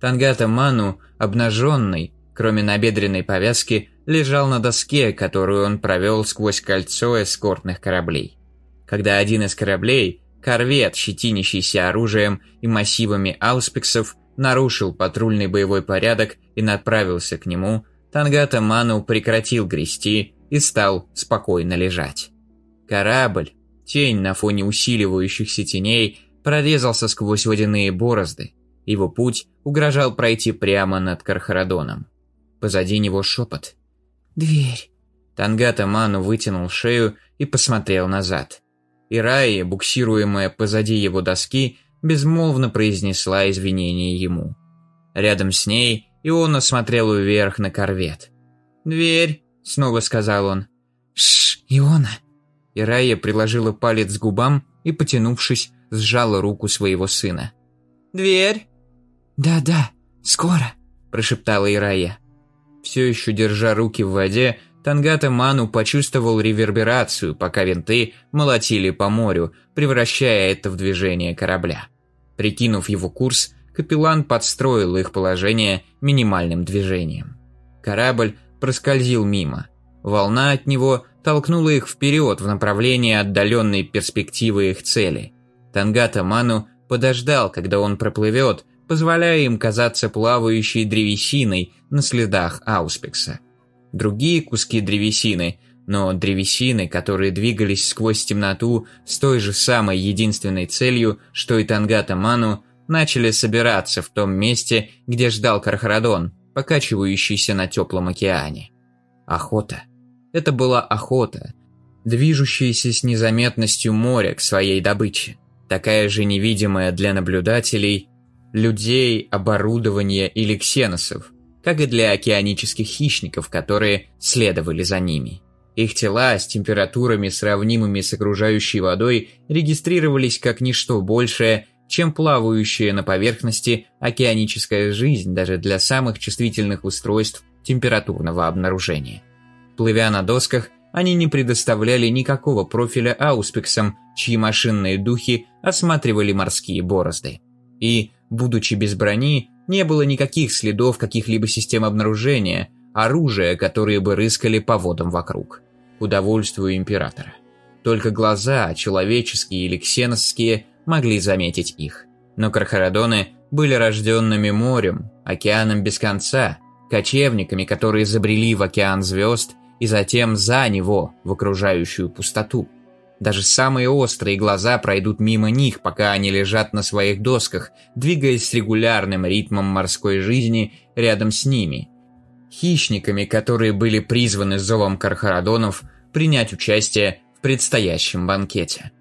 Тангата Ману, обнаженный, кроме набедренной повязки, лежал на доске, которую он провел сквозь кольцо эскортных кораблей когда один из кораблей, корвет, щетинящийся оружием и массивами ауспексов, нарушил патрульный боевой порядок и направился к нему, Тангата Ману прекратил грести и стал спокойно лежать. Корабль, тень на фоне усиливающихся теней, прорезался сквозь водяные борозды. Его путь угрожал пройти прямо над Кархарадоном. Позади него шепот. «Дверь». Тангата Ману вытянул шею и посмотрел назад и Раи, буксируемая позади его доски, безмолвно произнесла извинения ему. Рядом с ней Иона смотрел вверх на корвет. «Дверь», — снова сказал он. «Шш, Иона». Ирая приложила палец к губам и, потянувшись, сжала руку своего сына. «Дверь?» «Да-да, скоро», – прошептала Ирая. Все еще держа руки в воде, Тангата Ману почувствовал реверберацию, пока винты молотили по морю, превращая это в движение корабля. Прикинув его курс, капеллан подстроил их положение минимальным движением. Корабль проскользил мимо. Волна от него толкнула их вперед в направлении отдаленной перспективы их цели. Тангата Ману подождал, когда он проплывет, позволяя им казаться плавающей древесиной на следах Ауспекса другие куски древесины, но древесины, которые двигались сквозь темноту с той же самой единственной целью, что и Тангата Ману, начали собираться в том месте, где ждал Кархарадон, покачивающийся на теплом океане. Охота. Это была охота, движущаяся с незаметностью моря к своей добыче, такая же невидимая для наблюдателей, людей, оборудования или ксеносов, как и для океанических хищников, которые следовали за ними. Их тела с температурами, сравнимыми с окружающей водой, регистрировались как ничто большее, чем плавающая на поверхности океаническая жизнь даже для самых чувствительных устройств температурного обнаружения. Плывя на досках, они не предоставляли никакого профиля ауспексам, чьи машинные духи осматривали морские борозды. И, будучи без брони, не было никаких следов каких-либо систем обнаружения, оружия, которые бы рыскали по водам вокруг. К удовольствию императора. Только глаза, человеческие или ксеносские, могли заметить их. Но Кархарадоны были рожденными морем, океаном без конца, кочевниками, которые забрели в океан звезд и затем за него, в окружающую пустоту. Даже самые острые глаза пройдут мимо них, пока они лежат на своих досках, двигаясь с регулярным ритмом морской жизни рядом с ними. Хищниками, которые были призваны зовом Кархарадонов принять участие в предстоящем банкете.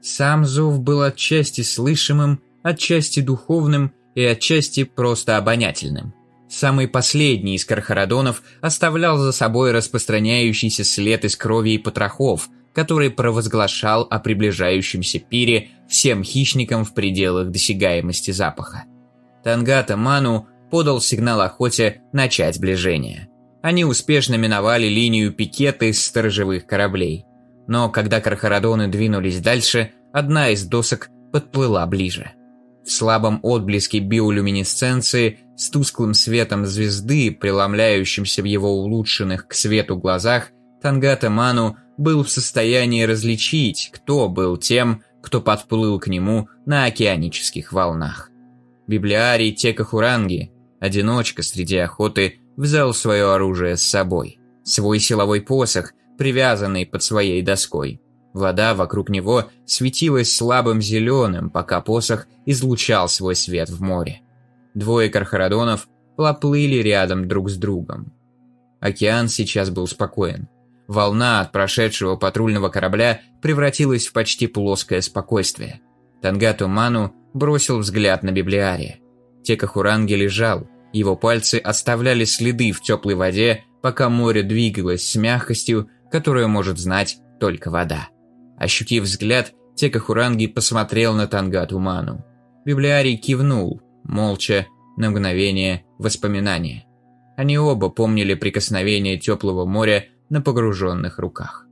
Сам зов был отчасти слышимым, отчасти духовным и отчасти просто обонятельным. Самый последний из кархарадонов оставлял за собой распространяющийся след из крови и потрохов, который провозглашал о приближающемся пире всем хищникам в пределах досягаемости запаха. Тангата Ману подал сигнал охоте начать сближение. Они успешно миновали линию пикета из сторожевых кораблей. Но когда кархарадоны двинулись дальше, одна из досок подплыла ближе. В слабом отблеске биолюминесценции с тусклым светом звезды, преломляющимся в его улучшенных к свету глазах, Тангата Ману был в состоянии различить, кто был тем, кто подплыл к нему на океанических волнах. Библиарий Текахуранги, одиночка среди охоты, взял свое оружие с собой. Свой силовой посох, привязанный под своей доской. Вода вокруг него светилась слабым зеленым, пока посох излучал свой свет в море. Двое кархарадонов поплыли рядом друг с другом. Океан сейчас был спокоен. Волна от прошедшего патрульного корабля превратилась в почти плоское спокойствие. Тангату Ману бросил взгляд на библиария. Текахуранги лежал, его пальцы оставляли следы в теплой воде, пока море двигалось с мягкостью, которую может знать только вода. Ощутив взгляд, Текахуранги посмотрел на Тангату Ману. Библиарий кивнул, молча, на мгновение воспоминания. Они оба помнили прикосновение теплого моря на погруженных руках.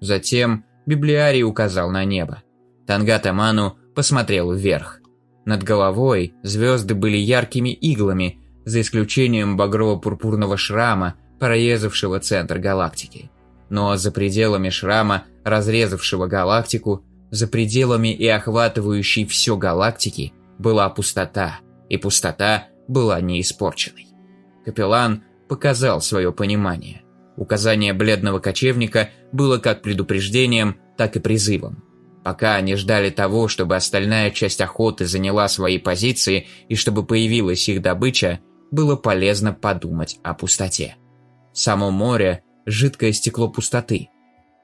Затем библиарий указал на небо. Тангата Ману посмотрел вверх. Над головой звезды были яркими иглами, за исключением багрово-пурпурного шрама, прорезавшего центр галактики. Но за пределами шрама, разрезавшего галактику, за пределами и охватывающей все галактики, была пустота, и пустота была не испорченной. Капеллан показал свое понимание. Указание бледного кочевника было как предупреждением, так и призывом. Пока они ждали того, чтобы остальная часть охоты заняла свои позиции и чтобы появилась их добыча, было полезно подумать о пустоте. Само море – жидкое стекло пустоты.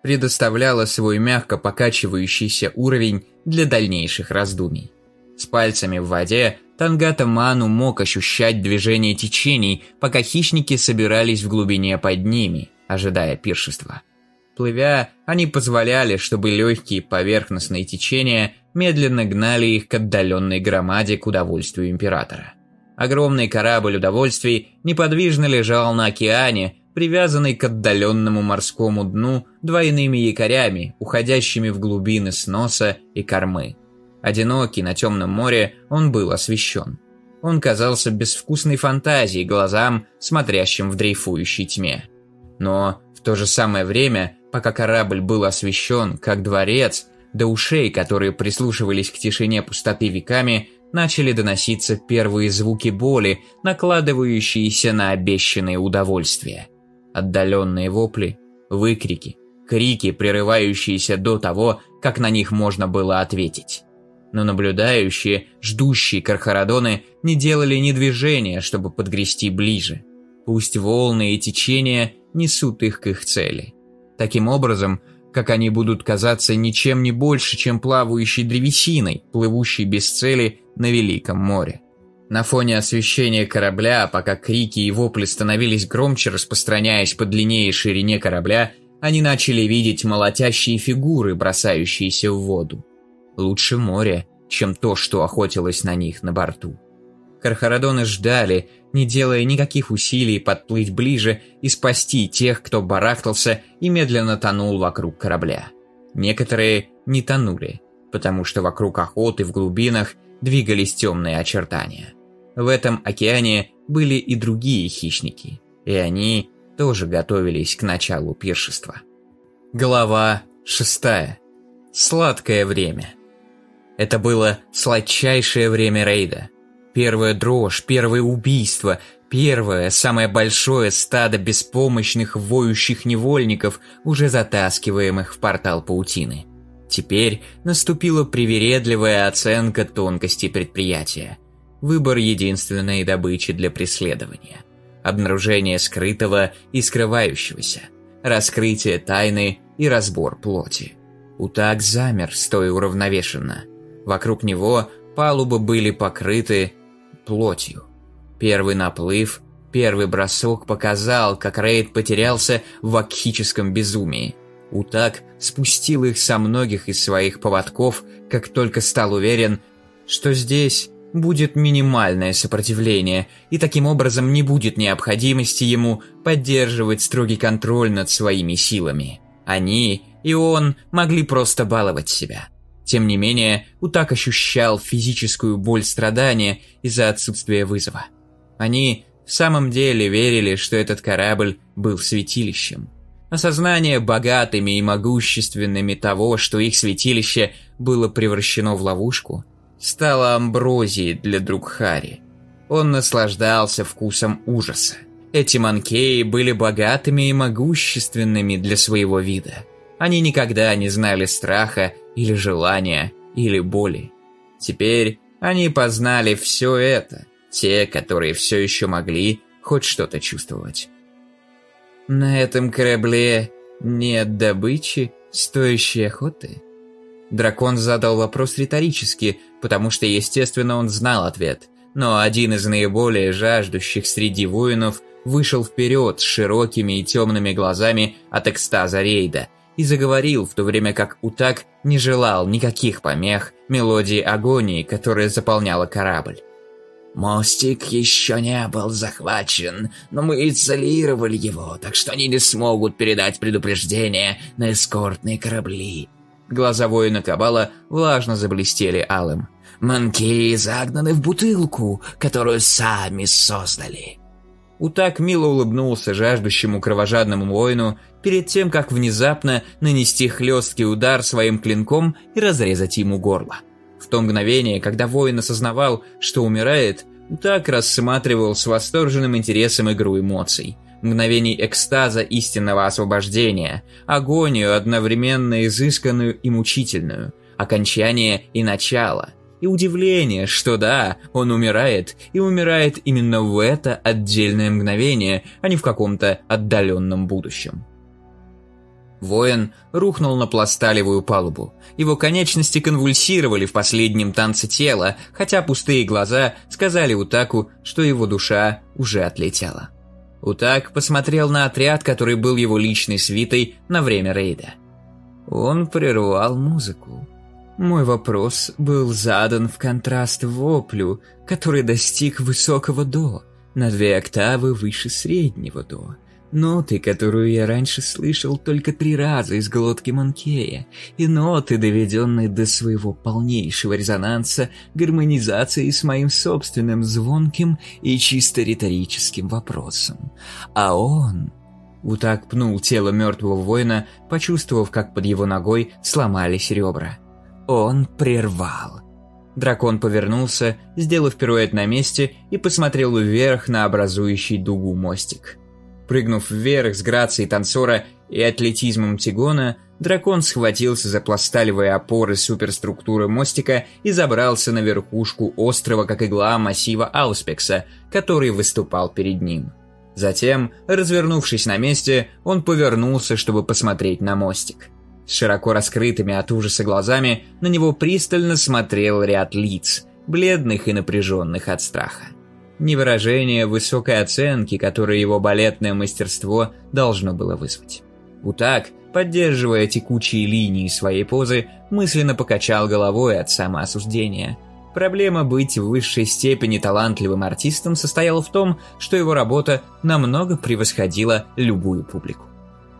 Предоставляло свой мягко покачивающийся уровень для дальнейших раздумий. С пальцами в воде Тангата Ману мог ощущать движение течений, пока хищники собирались в глубине под ними, ожидая пиршества. Плывя, они позволяли, чтобы легкие поверхностные течения медленно гнали их к отдаленной громаде к удовольствию императора. Огромный корабль удовольствий неподвижно лежал на океане, привязанный к отдаленному морскому дну двойными якорями, уходящими в глубины сноса и кормы. Одинокий на темном море, он был освещен. Он казался безвкусной фантазией глазам, смотрящим в дрейфующей тьме. Но в то же самое время, пока корабль был освещен, как дворец, до ушей, которые прислушивались к тишине пустоты веками, начали доноситься первые звуки боли, накладывающиеся на обещанные удовольствия. Отдаленные вопли, выкрики, крики, прерывающиеся до того, как на них можно было ответить но наблюдающие, ждущие кархарадоны не делали ни движения, чтобы подгрести ближе. Пусть волны и течения несут их к их цели. Таким образом, как они будут казаться ничем не больше, чем плавающей древесиной, плывущей без цели на Великом море. На фоне освещения корабля, пока крики и вопли становились громче, распространяясь по длине и ширине корабля, они начали видеть молотящие фигуры, бросающиеся в воду. Лучше море, чем то, что охотилось на них на борту. Кархарадоны ждали, не делая никаких усилий подплыть ближе и спасти тех, кто барахтался и медленно тонул вокруг корабля. Некоторые не тонули, потому что вокруг охоты в глубинах двигались темные очертания. В этом океане были и другие хищники, и они тоже готовились к началу пиршества. Глава шестая. Сладкое время. Это было сладчайшее время рейда. Первая дрожь, первое убийство, первое, самое большое стадо беспомощных воющих невольников, уже затаскиваемых в портал паутины. Теперь наступила привередливая оценка тонкости предприятия. Выбор единственной добычи для преследования. Обнаружение скрытого и скрывающегося. Раскрытие тайны и разбор плоти. Утак замер, стоя уравновешенно – Вокруг него палубы были покрыты плотью. Первый наплыв, первый бросок показал, как Рейд потерялся в вакхическом безумии. Утак спустил их со многих из своих поводков, как только стал уверен, что здесь будет минимальное сопротивление, и таким образом не будет необходимости ему поддерживать строгий контроль над своими силами. Они и он могли просто баловать себя. Тем не менее, Утак ощущал физическую боль страдания из-за отсутствия вызова. Они в самом деле верили, что этот корабль был святилищем. Осознание богатыми и могущественными того, что их святилище было превращено в ловушку, стало амброзией для Друкхари. Он наслаждался вкусом ужаса. Эти манкеи были богатыми и могущественными для своего вида. Они никогда не знали страха или желания или боли. Теперь они познали все это, те, которые все еще могли хоть что-то чувствовать. На этом корабле нет добычи, стоящей охоты? Дракон задал вопрос риторически, потому что, естественно, он знал ответ. Но один из наиболее жаждущих среди воинов вышел вперед с широкими и темными глазами от экстаза рейда и заговорил, в то время как Утак не желал никаких помех мелодии агонии, которая заполняла корабль. Мостик еще не был захвачен, но мы изолировали его, так что они не смогут передать предупреждение на эскортные корабли. Глаза воина Кабала влажно заблестели алым. Манки загнаны в бутылку, которую сами создали. Утак мило улыбнулся жаждущему кровожадному воину перед тем, как внезапно нанести хлесткий удар своим клинком и разрезать ему горло. В то мгновение, когда воин осознавал, что умирает, Утак рассматривал с восторженным интересом игру эмоций. Мгновений экстаза истинного освобождения, агонию одновременно изысканную и мучительную, окончание и начало – и удивление, что да, он умирает, и умирает именно в это отдельное мгновение, а не в каком-то отдаленном будущем. Воин рухнул на пласталевую палубу. Его конечности конвульсировали в последнем танце тела, хотя пустые глаза сказали Утаку, что его душа уже отлетела. Утак посмотрел на отряд, который был его личной свитой на время рейда. Он прервал музыку. Мой вопрос был задан в контраст воплю, который достиг высокого «до», на две октавы выше среднего «до». Ноты, которую я раньше слышал только три раза из глотки Манкея, и ноты, доведенные до своего полнейшего резонанса гармонизацией с моим собственным звонким и чисто риторическим вопросом. А он... Утак пнул тело мертвого воина, почувствовав, как под его ногой сломались ребра. Он прервал. Дракон повернулся, сделав пируэт на месте и посмотрел вверх на образующий дугу мостик. Прыгнув вверх с грацией танцора и атлетизмом Тигона, дракон схватился за пласталевые опоры суперструктуры мостика и забрался на верхушку острова, как игла массива Ауспекса, который выступал перед ним. Затем, развернувшись на месте, он повернулся, чтобы посмотреть на мостик. С широко раскрытыми от ужаса глазами на него пристально смотрел ряд лиц, бледных и напряженных от страха. Не выражение высокой оценки, которое его балетное мастерство должно было вызвать. Утак, поддерживая текучие линии своей позы, мысленно покачал головой от самоосуждения. Проблема быть в высшей степени талантливым артистом состояла в том, что его работа намного превосходила любую публику.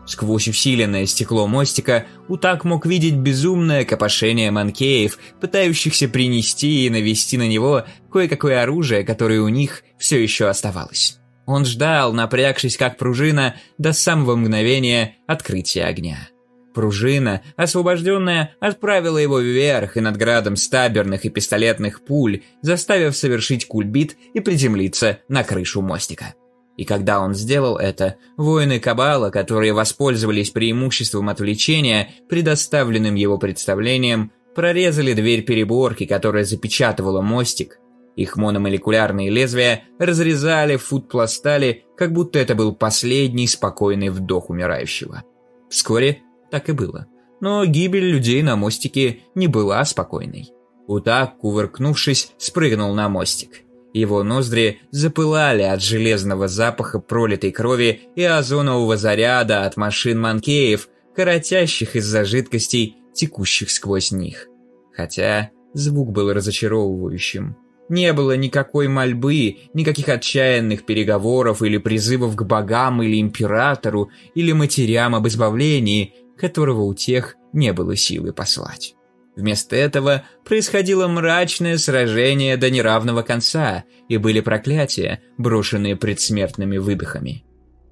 Сквозь усиленное стекло мостика Утак мог видеть безумное копошение манкеев, пытающихся принести и навести на него кое-какое оружие, которое у них все еще оставалось. Он ждал, напрягшись как пружина, до самого мгновения открытия огня. Пружина, освобожденная, отправила его вверх и над градом стаберных и пистолетных пуль, заставив совершить кульбит и приземлиться на крышу мостика. И когда он сделал это, воины Кабала, которые воспользовались преимуществом отвлечения, предоставленным его представлением, прорезали дверь переборки, которая запечатывала мостик. Их мономолекулярные лезвия разрезали фут пластали, как будто это был последний спокойный вдох умирающего. Вскоре так и было. Но гибель людей на мостике не была спокойной. Утак, кувыркнувшись, спрыгнул на мостик. Его ноздри запылали от железного запаха пролитой крови и озонового заряда от машин манкеев, коротящих из-за жидкостей, текущих сквозь них. Хотя звук был разочаровывающим. Не было никакой мольбы, никаких отчаянных переговоров или призывов к богам или императору, или матерям об избавлении, которого у тех не было силы послать. Вместо этого происходило мрачное сражение до неравного конца, и были проклятия, брошенные предсмертными выдохами.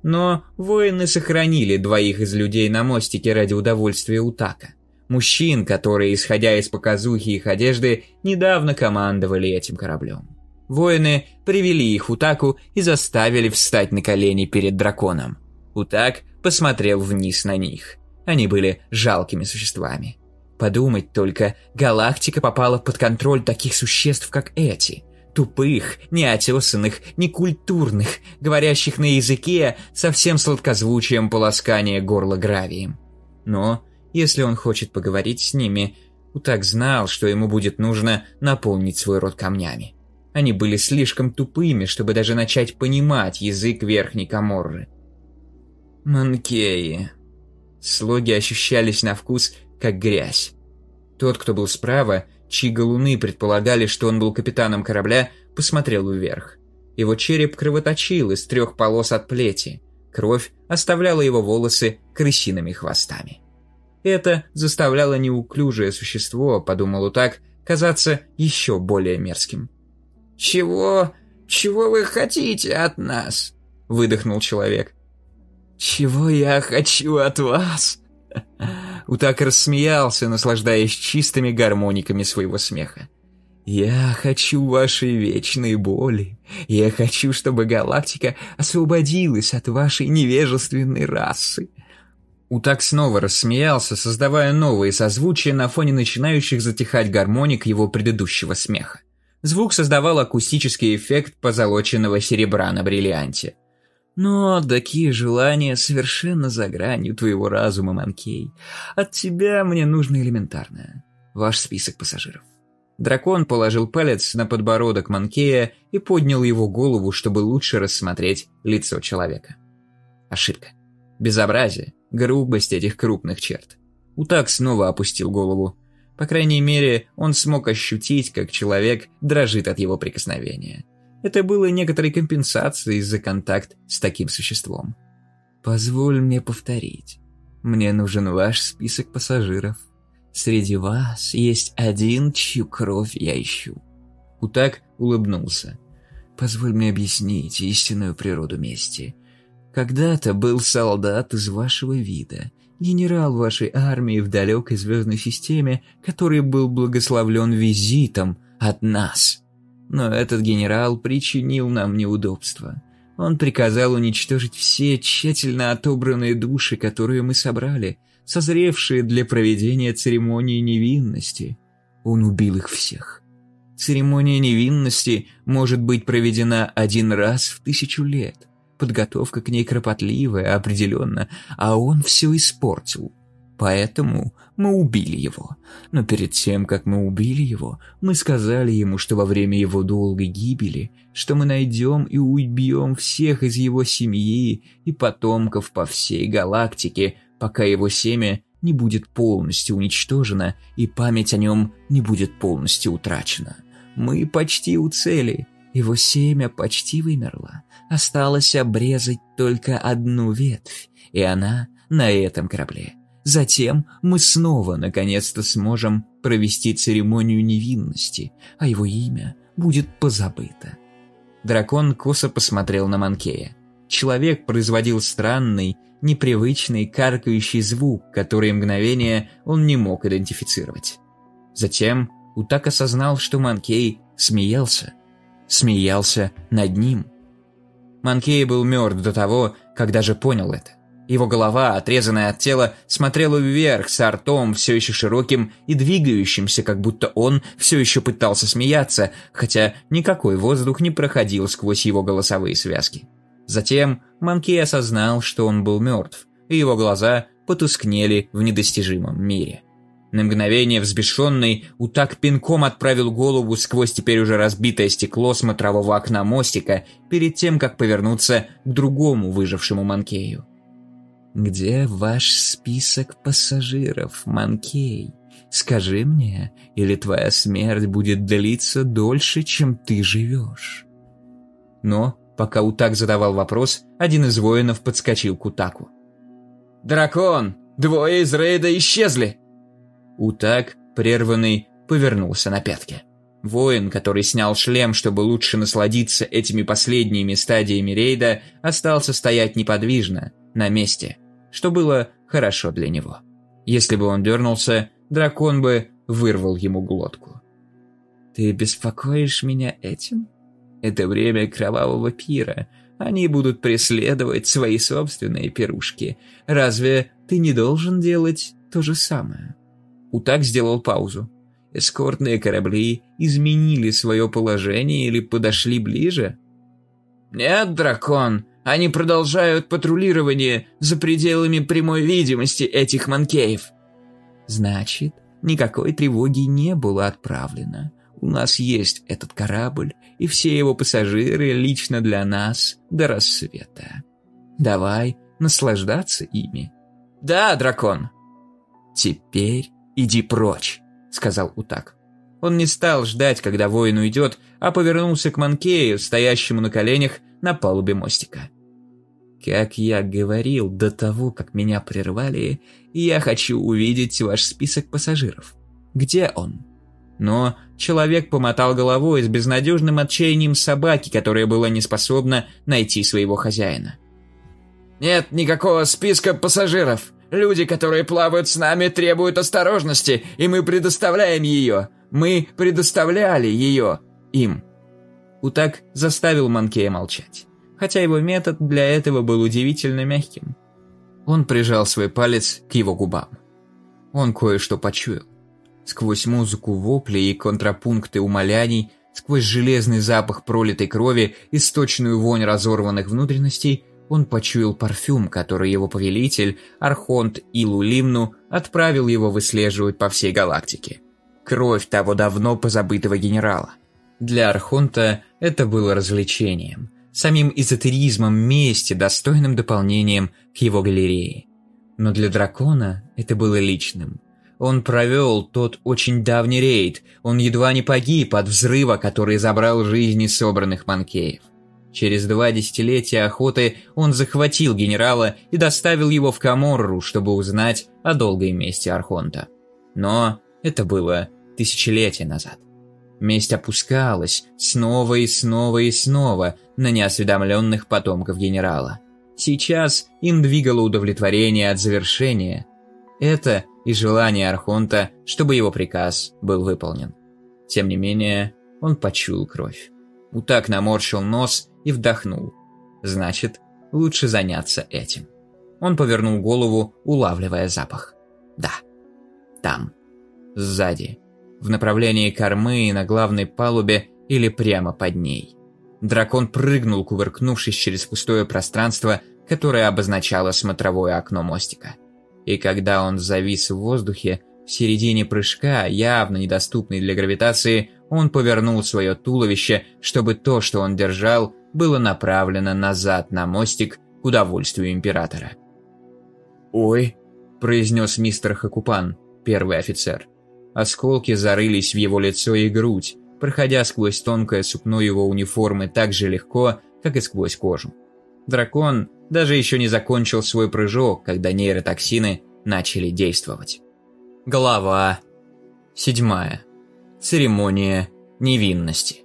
Но воины сохранили двоих из людей на мостике ради удовольствия Утака. Мужчин, которые, исходя из показухи их одежды, недавно командовали этим кораблем. Воины привели их Утаку и заставили встать на колени перед драконом. Утак посмотрел вниз на них. Они были жалкими существами. Подумать только, галактика попала под контроль таких существ, как эти. Тупых, неотесанных, некультурных, говорящих на языке со всем сладкозвучием полоскания горла гравием. Но если он хочет поговорить с ними, Утак знал, что ему будет нужно наполнить свой рот камнями. Они были слишком тупыми, чтобы даже начать понимать язык Верхней Каморры. Манкеи. Слоги ощущались на вкус, как грязь. Тот, кто был справа, чьи галуны предполагали, что он был капитаном корабля, посмотрел вверх. Его череп кровоточил из трех полос от плети. Кровь оставляла его волосы крысиными хвостами. Это заставляло неуклюжее существо, подумал так, казаться еще более мерзким. «Чего... чего вы хотите от нас?» — выдохнул человек. «Чего я хочу от вас?» Утак рассмеялся, наслаждаясь чистыми гармониками своего смеха. «Я хочу вашей вечной боли. Я хочу, чтобы галактика освободилась от вашей невежественной расы. Утак снова рассмеялся, создавая новые созвучия на фоне начинающих затихать гармоник его предыдущего смеха. Звук создавал акустический эффект позолоченного серебра на бриллианте. Но такие желания совершенно за гранью твоего разума, Манкей. От тебя мне нужно элементарное. Ваш список пассажиров. Дракон положил палец на подбородок Манкея и поднял его голову, чтобы лучше рассмотреть лицо человека. Ошибка. Безобразие грубость этих крупных черт. Утак снова опустил голову. По крайней мере, он смог ощутить, как человек дрожит от его прикосновения. Это было некоторой компенсацией за контакт с таким существом. «Позволь мне повторить. Мне нужен ваш список пассажиров. Среди вас есть один, чью кровь я ищу». Утак улыбнулся. «Позволь мне объяснить истинную природу мести. Когда-то был солдат из вашего вида, генерал вашей армии в далекой звездной системе, который был благословлен визитом от нас. Но этот генерал причинил нам неудобства. Он приказал уничтожить все тщательно отобранные души, которые мы собрали, созревшие для проведения церемонии невинности. Он убил их всех. Церемония невинности может быть проведена один раз в тысячу лет – Подготовка к ней кропотливая, определенно, а он все испортил. Поэтому мы убили его. Но перед тем, как мы убили его, мы сказали ему, что во время его долгой гибели, что мы найдем и убьем всех из его семьи и потомков по всей галактике, пока его семя не будет полностью уничтожено и память о нем не будет полностью утрачена. Мы почти у цели, его семя почти вымерло. Осталось обрезать только одну ветвь, и она на этом корабле. Затем мы снова наконец-то сможем провести церемонию невинности, а его имя будет позабыто. Дракон косо посмотрел на Манкея. Человек производил странный, непривычный каркающий звук, который мгновение он не мог идентифицировать. Затем Утак осознал, что Манкей смеялся. Смеялся над ним. Манкей был мертв до того, как даже понял это. Его голова, отрезанная от тела, смотрела вверх с ртом все еще широким и двигающимся, как будто он все еще пытался смеяться, хотя никакой воздух не проходил сквозь его голосовые связки. Затем Манкей осознал, что он был мертв, и его глаза потускнели в недостижимом мире. На мгновение взбешенный, Утак пинком отправил голову сквозь теперь уже разбитое стекло смотрового окна мостика перед тем, как повернуться к другому выжившему Манкею. «Где ваш список пассажиров, Манкей? Скажи мне, или твоя смерть будет длиться дольше, чем ты живешь?» Но, пока Утак задавал вопрос, один из воинов подскочил к Утаку. «Дракон! Двое из рейда исчезли!» Утак, прерванный, повернулся на пятки. Воин, который снял шлем, чтобы лучше насладиться этими последними стадиями рейда, остался стоять неподвижно, на месте, что было хорошо для него. Если бы он дернулся, дракон бы вырвал ему глотку. «Ты беспокоишь меня этим? Это время кровавого пира. Они будут преследовать свои собственные пирушки. Разве ты не должен делать то же самое?» Утак сделал паузу. Эскортные корабли изменили свое положение или подошли ближе? «Нет, дракон, они продолжают патрулирование за пределами прямой видимости этих манкеев». «Значит, никакой тревоги не было отправлено. У нас есть этот корабль, и все его пассажиры лично для нас до рассвета. Давай наслаждаться ими». «Да, дракон». «Теперь «Иди прочь», — сказал Утак. Он не стал ждать, когда воин уйдет, а повернулся к Манкею, стоящему на коленях на палубе мостика. «Как я говорил до того, как меня прервали, я хочу увидеть ваш список пассажиров. Где он?» Но человек помотал головой с безнадежным отчаянием собаки, которая была не способна найти своего хозяина. «Нет никакого списка пассажиров. Люди, которые плавают с нами, требуют осторожности, и мы предоставляем ее. Мы предоставляли ее им». Утак заставил Манкея молчать, хотя его метод для этого был удивительно мягким. Он прижал свой палец к его губам. Он кое-что почуял. Сквозь музыку воплей и контрапункты умоляний, сквозь железный запах пролитой крови и сточную вонь разорванных внутренностей – он почуял парфюм, который его повелитель, Архонт Илу Лимну, отправил его выслеживать по всей галактике. Кровь того давно позабытого генерала. Для Архонта это было развлечением, самим эзотеризмом мести, достойным дополнением к его галерее. Но для дракона это было личным. Он провел тот очень давний рейд, он едва не погиб от взрыва, который забрал жизни собранных манкеев. Через два десятилетия охоты он захватил генерала и доставил его в Каморру, чтобы узнать о долгой мести Архонта. Но это было тысячелетия назад. Месть опускалась снова и снова и снова на неосведомленных потомков генерала. Сейчас им двигало удовлетворение от завершения. Это и желание Архонта, чтобы его приказ был выполнен. Тем не менее, он почуял кровь. Утак наморщил нос и вдохнул. Значит, лучше заняться этим. Он повернул голову, улавливая запах. Да, там, сзади, в направлении кормы и на главной палубе или прямо под ней. Дракон прыгнул, кувыркнувшись через пустое пространство, которое обозначало смотровое окно мостика. И когда он завис в воздухе, в середине прыжка, явно недоступный для гравитации, он повернул свое туловище, чтобы то, что он держал, было направлено назад на мостик к удовольствию императора. «Ой», – произнес мистер Хакупан, первый офицер. Осколки зарылись в его лицо и грудь, проходя сквозь тонкое сукно его униформы так же легко, как и сквозь кожу. Дракон даже еще не закончил свой прыжок, когда нейротоксины начали действовать. Глава седьмая. Церемония невинности.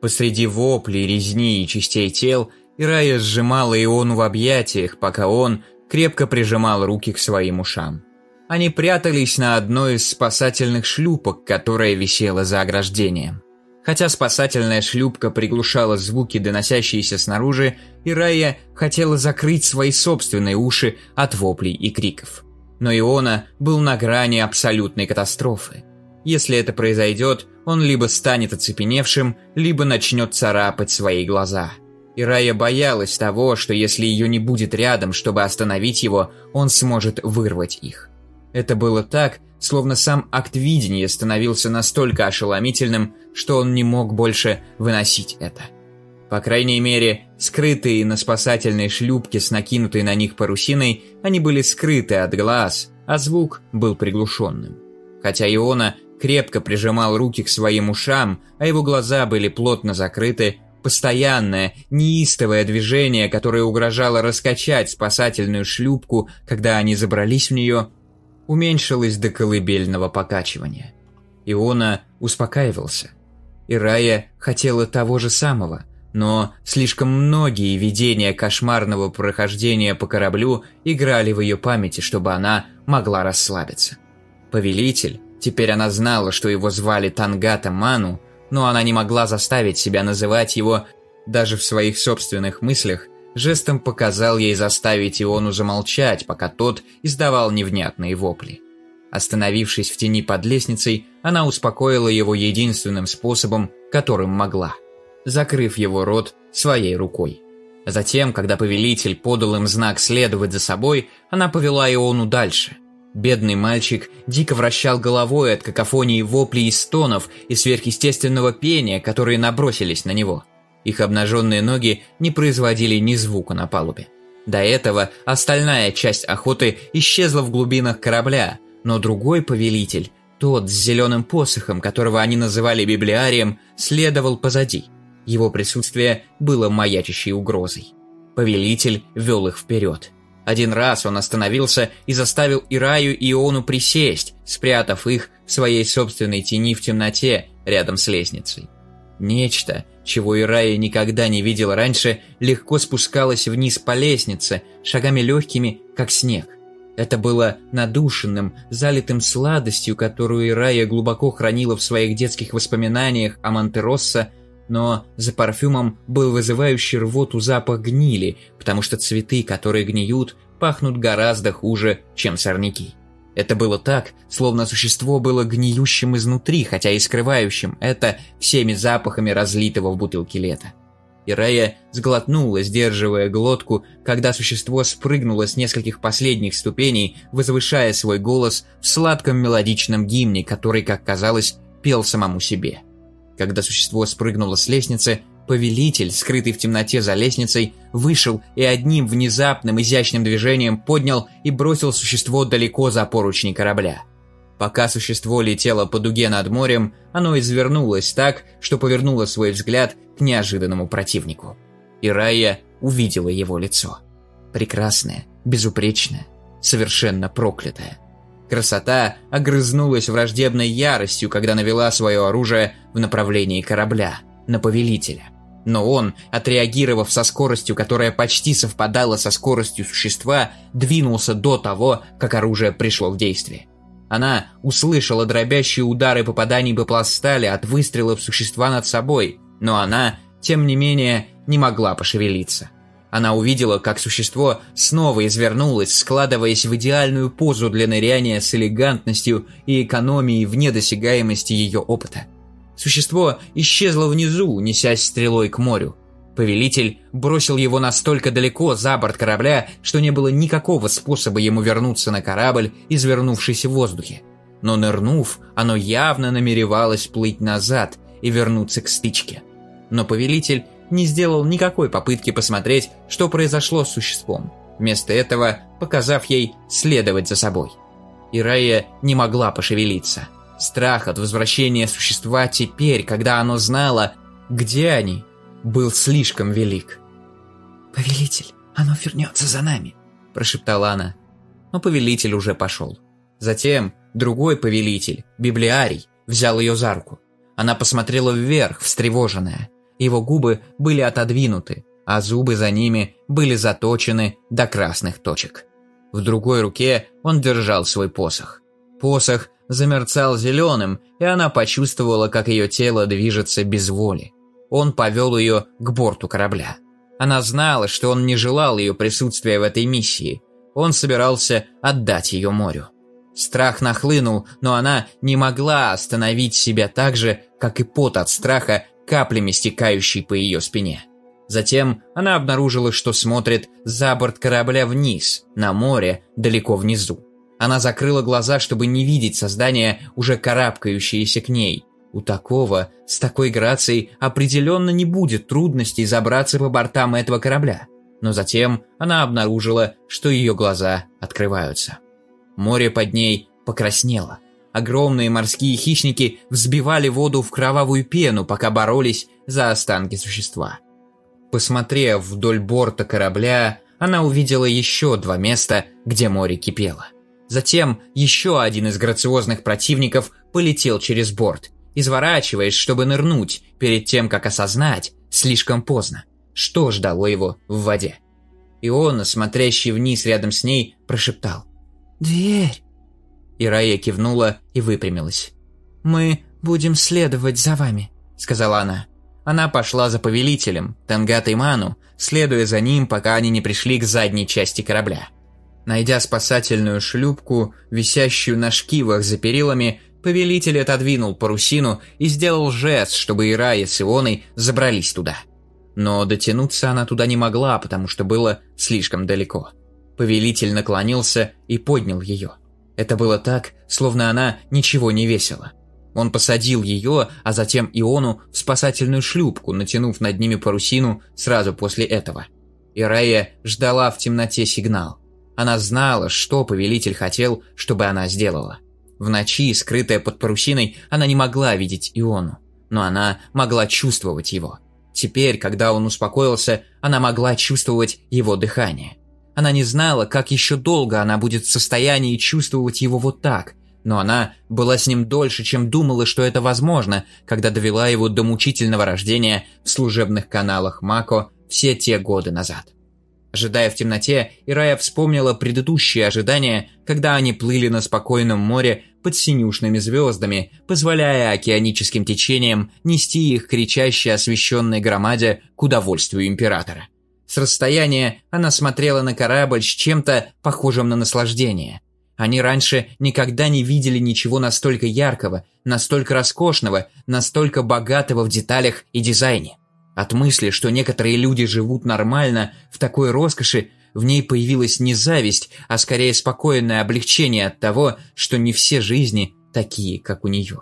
Посреди воплей, резни и частей тел Ирая сжимала Иону в объятиях, пока он крепко прижимал руки к своим ушам. Они прятались на одной из спасательных шлюпок, которая висела за ограждением. Хотя спасательная шлюпка приглушала звуки, доносящиеся снаружи, Ирая хотела закрыть свои собственные уши от воплей и криков. Но Иона был на грани абсолютной катастрофы. Если это произойдет, он либо станет оцепеневшим, либо начнет царапать свои глаза. И Рая боялась того, что если ее не будет рядом, чтобы остановить его, он сможет вырвать их. Это было так, словно сам акт видения становился настолько ошеломительным, что он не мог больше выносить это. По крайней мере, скрытые на спасательной шлюпке с накинутой на них парусиной, они были скрыты от глаз, а звук был приглушенным. Хотя Иона крепко прижимал руки к своим ушам, а его глаза были плотно закрыты, постоянное, неистовое движение, которое угрожало раскачать спасательную шлюпку, когда они забрались в нее, уменьшилось до колыбельного покачивания. Иона успокаивался. И Рая хотела того же самого – но слишком многие видения кошмарного прохождения по кораблю играли в ее памяти, чтобы она могла расслабиться. Повелитель, теперь она знала, что его звали Тангата Ману, но она не могла заставить себя называть его даже в своих собственных мыслях, жестом показал ей заставить Иону замолчать, пока тот издавал невнятные вопли. Остановившись в тени под лестницей, она успокоила его единственным способом, которым могла – закрыв его рот своей рукой. Затем, когда повелитель подал им знак следовать за собой, она повела Иону дальше. Бедный мальчик дико вращал головой от какофонии воплей и стонов и сверхъестественного пения, которые набросились на него. Их обнаженные ноги не производили ни звука на палубе. До этого остальная часть охоты исчезла в глубинах корабля, но другой повелитель, тот с зеленым посохом, которого они называли библиарием, следовал позади – его присутствие было маячащей угрозой. Повелитель вел их вперед. Один раз он остановился и заставил Ираю и Иону присесть, спрятав их в своей собственной тени в темноте рядом с лестницей. Нечто, чего Ирая никогда не видел раньше, легко спускалось вниз по лестнице, шагами легкими, как снег. Это было надушенным, залитым сладостью, которую Ирая глубоко хранила в своих детских воспоминаниях о Монтероссо, но за парфюмом был вызывающий рвоту запах гнили, потому что цветы, которые гниют, пахнут гораздо хуже, чем сорняки. Это было так, словно существо было гниющим изнутри, хотя и скрывающим это всеми запахами разлитого в бутылке лета. И Рея сглотнула, сдерживая глотку, когда существо спрыгнуло с нескольких последних ступеней, возвышая свой голос в сладком мелодичном гимне, который, как казалось, пел самому себе. Когда существо спрыгнуло с лестницы, повелитель, скрытый в темноте за лестницей, вышел и одним внезапным изящным движением поднял и бросил существо далеко за поручни корабля. Пока существо летело по дуге над морем, оно извернулось так, что повернуло свой взгляд к неожиданному противнику. И Рая увидела его лицо. Прекрасное, безупречное, совершенно проклятое. Красота огрызнулась враждебной яростью, когда навела свое оружие в направлении корабля, на повелителя. Но он, отреагировав со скоростью, которая почти совпадала со скоростью существа, двинулся до того, как оружие пришло в действие. Она услышала дробящие удары попаданий бапластали от выстрелов существа над собой, но она, тем не менее, не могла пошевелиться. Она увидела, как существо снова извернулось, складываясь в идеальную позу для ныряния с элегантностью и экономией вне досягаемости ее опыта. Существо исчезло внизу, несясь стрелой к морю. Повелитель бросил его настолько далеко за борт корабля, что не было никакого способа ему вернуться на корабль, извернувшись в воздухе. Но нырнув, оно явно намеревалось плыть назад и вернуться к стычке. Но повелитель не сделал никакой попытки посмотреть, что произошло с существом, вместо этого показав ей следовать за собой. И Рая не могла пошевелиться. Страх от возвращения существа теперь, когда оно знало, где они, был слишком велик. «Повелитель, оно вернется за нами», – прошептала она. Но повелитель уже пошел. Затем другой повелитель, библиарий, взял ее за руку. Она посмотрела вверх, встревоженная. Его губы были отодвинуты, а зубы за ними были заточены до красных точек. В другой руке он держал свой посох. Посох замерцал зеленым, и она почувствовала, как ее тело движется без воли. Он повел ее к борту корабля. Она знала, что он не желал ее присутствия в этой миссии. Он собирался отдать ее морю. Страх нахлынул, но она не могла остановить себя так же, как и пот от страха каплями стекающей по ее спине. Затем она обнаружила, что смотрит за борт корабля вниз, на море, далеко внизу. Она закрыла глаза, чтобы не видеть создание, уже карабкающееся к ней. У такого, с такой грацией, определенно не будет трудностей забраться по бортам этого корабля. Но затем она обнаружила, что ее глаза открываются. Море под ней покраснело. Огромные морские хищники взбивали воду в кровавую пену, пока боролись за останки существа. Посмотрев вдоль борта корабля, она увидела еще два места, где море кипело. Затем еще один из грациозных противников полетел через борт, изворачиваясь, чтобы нырнуть, перед тем, как осознать, слишком поздно, что ждало его в воде. Иона, смотрящий вниз рядом с ней, прошептал «Дверь!» И Рая кивнула и выпрямилась. «Мы будем следовать за вами», — сказала она. Она пошла за повелителем, Тангатой Ману, следуя за ним, пока они не пришли к задней части корабля. Найдя спасательную шлюпку, висящую на шкивах за перилами, повелитель отодвинул парусину и сделал жест, чтобы Ирая с Ионой забрались туда. Но дотянуться она туда не могла, потому что было слишком далеко. Повелитель наклонился и поднял ее. Это было так, словно она ничего не весила. Он посадил ее, а затем Иону в спасательную шлюпку, натянув над ними парусину сразу после этого. Ирая ждала в темноте сигнал. Она знала, что повелитель хотел, чтобы она сделала. В ночи, скрытая под парусиной, она не могла видеть Иону, но она могла чувствовать его. Теперь, когда он успокоился, она могла чувствовать его дыхание. Она не знала, как еще долго она будет в состоянии чувствовать его вот так – но она была с ним дольше, чем думала, что это возможно, когда довела его до мучительного рождения в служебных каналах Мако все те годы назад. Ожидая в темноте, Ирая вспомнила предыдущие ожидания, когда они плыли на спокойном море под синюшными звездами, позволяя океаническим течениям нести их кричащей освещенной громаде к удовольствию императора. С расстояния она смотрела на корабль с чем-то похожим на наслаждение. Они раньше никогда не видели ничего настолько яркого, настолько роскошного, настолько богатого в деталях и дизайне. От мысли, что некоторые люди живут нормально в такой роскоши, в ней появилась не зависть, а скорее спокойное облегчение от того, что не все жизни такие, как у нее.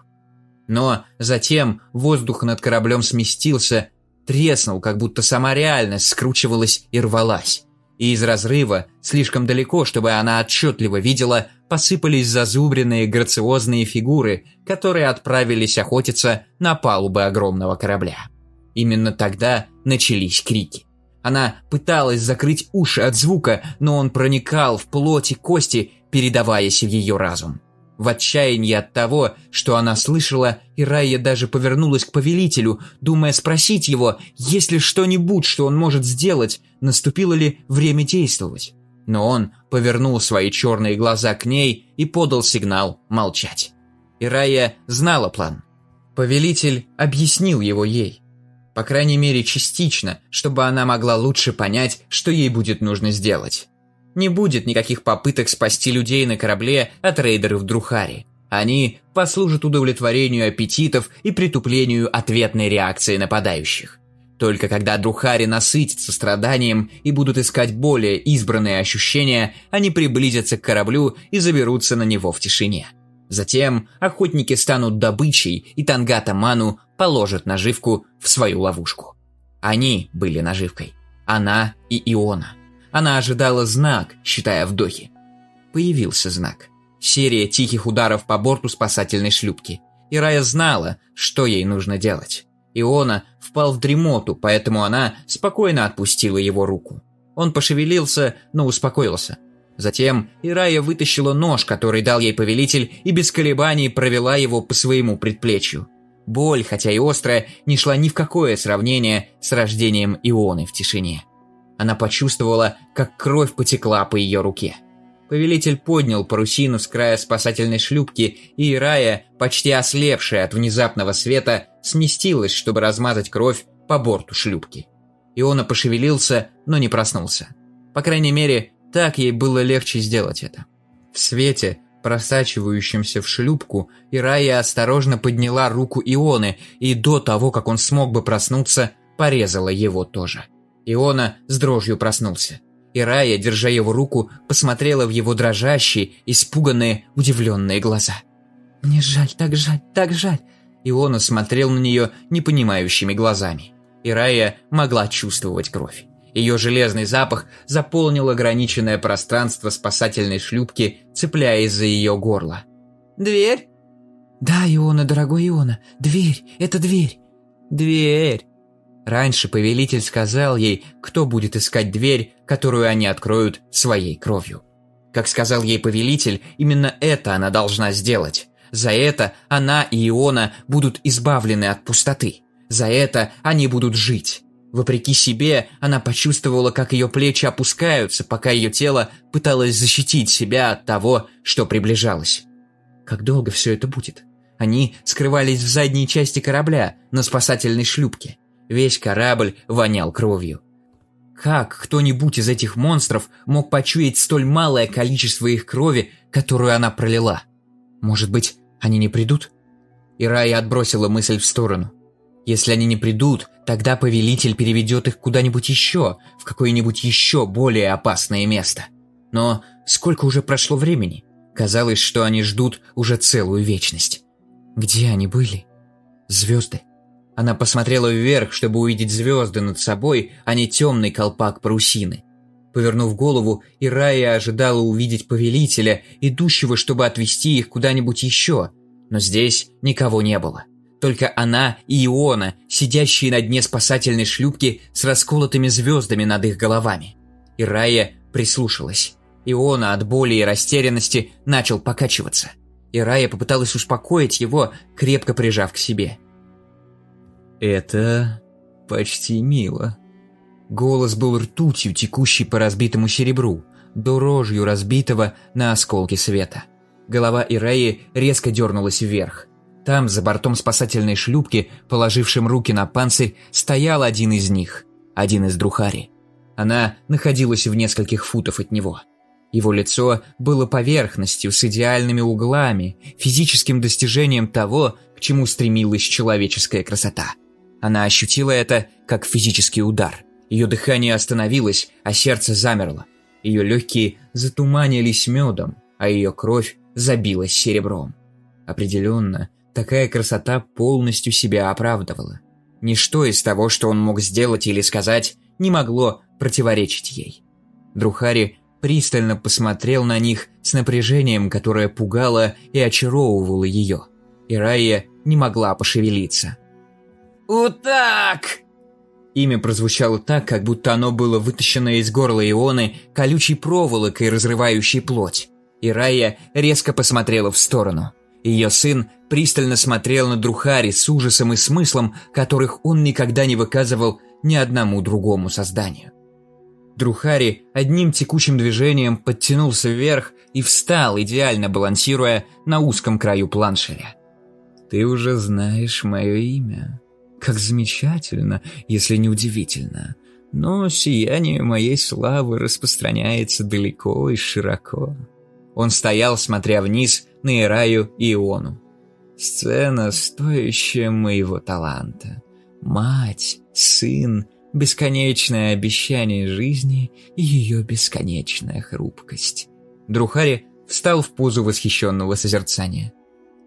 Но затем воздух над кораблем сместился, треснул, как будто сама реальность скручивалась и рвалась и из разрыва, слишком далеко, чтобы она отчетливо видела, посыпались зазубренные грациозные фигуры, которые отправились охотиться на палубы огромного корабля. Именно тогда начались крики. Она пыталась закрыть уши от звука, но он проникал в плоть и кости, передаваясь в ее разум. В отчаянии от того, что она слышала, Ирайя даже повернулась к повелителю, думая спросить его, есть ли что-нибудь, что он может сделать, наступило ли время действовать. Но он повернул свои черные глаза к ней и подал сигнал молчать. Ирайя знала план. Повелитель объяснил его ей. По крайней мере, частично, чтобы она могла лучше понять, что ей будет нужно сделать. Не будет никаких попыток спасти людей на корабле от рейдеров Друхари. Они послужат удовлетворению аппетитов и притуплению ответной реакции нападающих. Только когда Друхари насытятся страданием и будут искать более избранные ощущения, они приблизятся к кораблю и заберутся на него в тишине. Затем охотники станут добычей, и Тангата Ману положат наживку в свою ловушку. Они были наживкой. Она и Иона. Она ожидала знак, считая вдохи. Появился знак. Серия тихих ударов по борту спасательной шлюпки. И Рая знала, что ей нужно делать. Иона впал в дремоту, поэтому она спокойно отпустила его руку. Он пошевелился, но успокоился. Затем Ирая вытащила нож, который дал ей повелитель, и без колебаний провела его по своему предплечью. Боль, хотя и острая, не шла ни в какое сравнение с рождением Ионы в тишине. Она почувствовала, как кровь потекла по ее руке. Повелитель поднял парусину с края спасательной шлюпки, и Рая, почти ослепшая от внезапного света, сместилась, чтобы размазать кровь по борту шлюпки. Иона пошевелился, но не проснулся. По крайней мере, так ей было легче сделать это. В свете, просачивающемся в шлюпку, Ирая осторожно подняла руку Ионы и до того, как он смог бы проснуться, порезала его тоже. Иона с дрожью проснулся. И Рая, держа его руку, посмотрела в его дрожащие, испуганные, удивленные глаза. «Мне жаль, так жаль, так жаль!» И он смотрел на нее непонимающими глазами. И Рая могла чувствовать кровь. Ее железный запах заполнил ограниченное пространство спасательной шлюпки, цепляясь за ее горло. «Дверь?» «Да, Иона, дорогой Иона, дверь, это дверь». «Дверь!» Раньше повелитель сказал ей, кто будет искать дверь, которую они откроют своей кровью. Как сказал ей повелитель, именно это она должна сделать. За это она и Иона будут избавлены от пустоты. За это они будут жить. Вопреки себе, она почувствовала, как ее плечи опускаются, пока ее тело пыталось защитить себя от того, что приближалось. Как долго все это будет? Они скрывались в задней части корабля, на спасательной шлюпке. Весь корабль вонял кровью. Как кто-нибудь из этих монстров мог почуять столь малое количество их крови, которую она пролила? Может быть, они не придут? И Рая отбросила мысль в сторону. Если они не придут, тогда повелитель переведет их куда-нибудь еще, в какое-нибудь еще более опасное место. Но сколько уже прошло времени? Казалось, что они ждут уже целую вечность. Где они были? Звезды. Она посмотрела вверх, чтобы увидеть звезды над собой, а не темный колпак парусины. Повернув голову, Ирая ожидала увидеть повелителя, идущего, чтобы отвезти их куда-нибудь еще. Но здесь никого не было. Только она и Иона, сидящие на дне спасательной шлюпки с расколотыми звездами над их головами. Ирая прислушалась. Иона от боли и растерянности начал покачиваться. Ирая попыталась успокоить его, крепко прижав к себе. «Это почти мило». Голос был ртутью, текущей по разбитому серебру, дорожью разбитого на осколки света. Голова Ираи резко дернулась вверх. Там, за бортом спасательной шлюпки, положившим руки на панцирь, стоял один из них, один из Друхари. Она находилась в нескольких футов от него. Его лицо было поверхностью с идеальными углами, физическим достижением того, к чему стремилась человеческая красота. Она ощутила это как физический удар. Ее дыхание остановилось, а сердце замерло. Ее легкие затуманились медом, а ее кровь забилась серебром. Определенно, такая красота полностью себя оправдывала. Ничто из того, что он мог сделать или сказать, не могло противоречить ей. Друхари пристально посмотрел на них с напряжением, которое пугало и очаровывало ее. И Райя не могла пошевелиться. «Утак!» Имя прозвучало так, как будто оно было вытащено из горла Ионы колючей проволокой, разрывающей плоть. И Рая резко посмотрела в сторону. Ее сын пристально смотрел на Друхари с ужасом и смыслом, которых он никогда не выказывал ни одному другому созданию. Друхари одним текучим движением подтянулся вверх и встал, идеально балансируя на узком краю планшеря. «Ты уже знаешь мое имя», как замечательно, если не удивительно. Но сияние моей славы распространяется далеко и широко. Он стоял, смотря вниз на Ираю и Иону. Сцена, стоящая моего таланта. Мать, сын, бесконечное обещание жизни и ее бесконечная хрупкость. Друхари встал в позу восхищенного созерцания.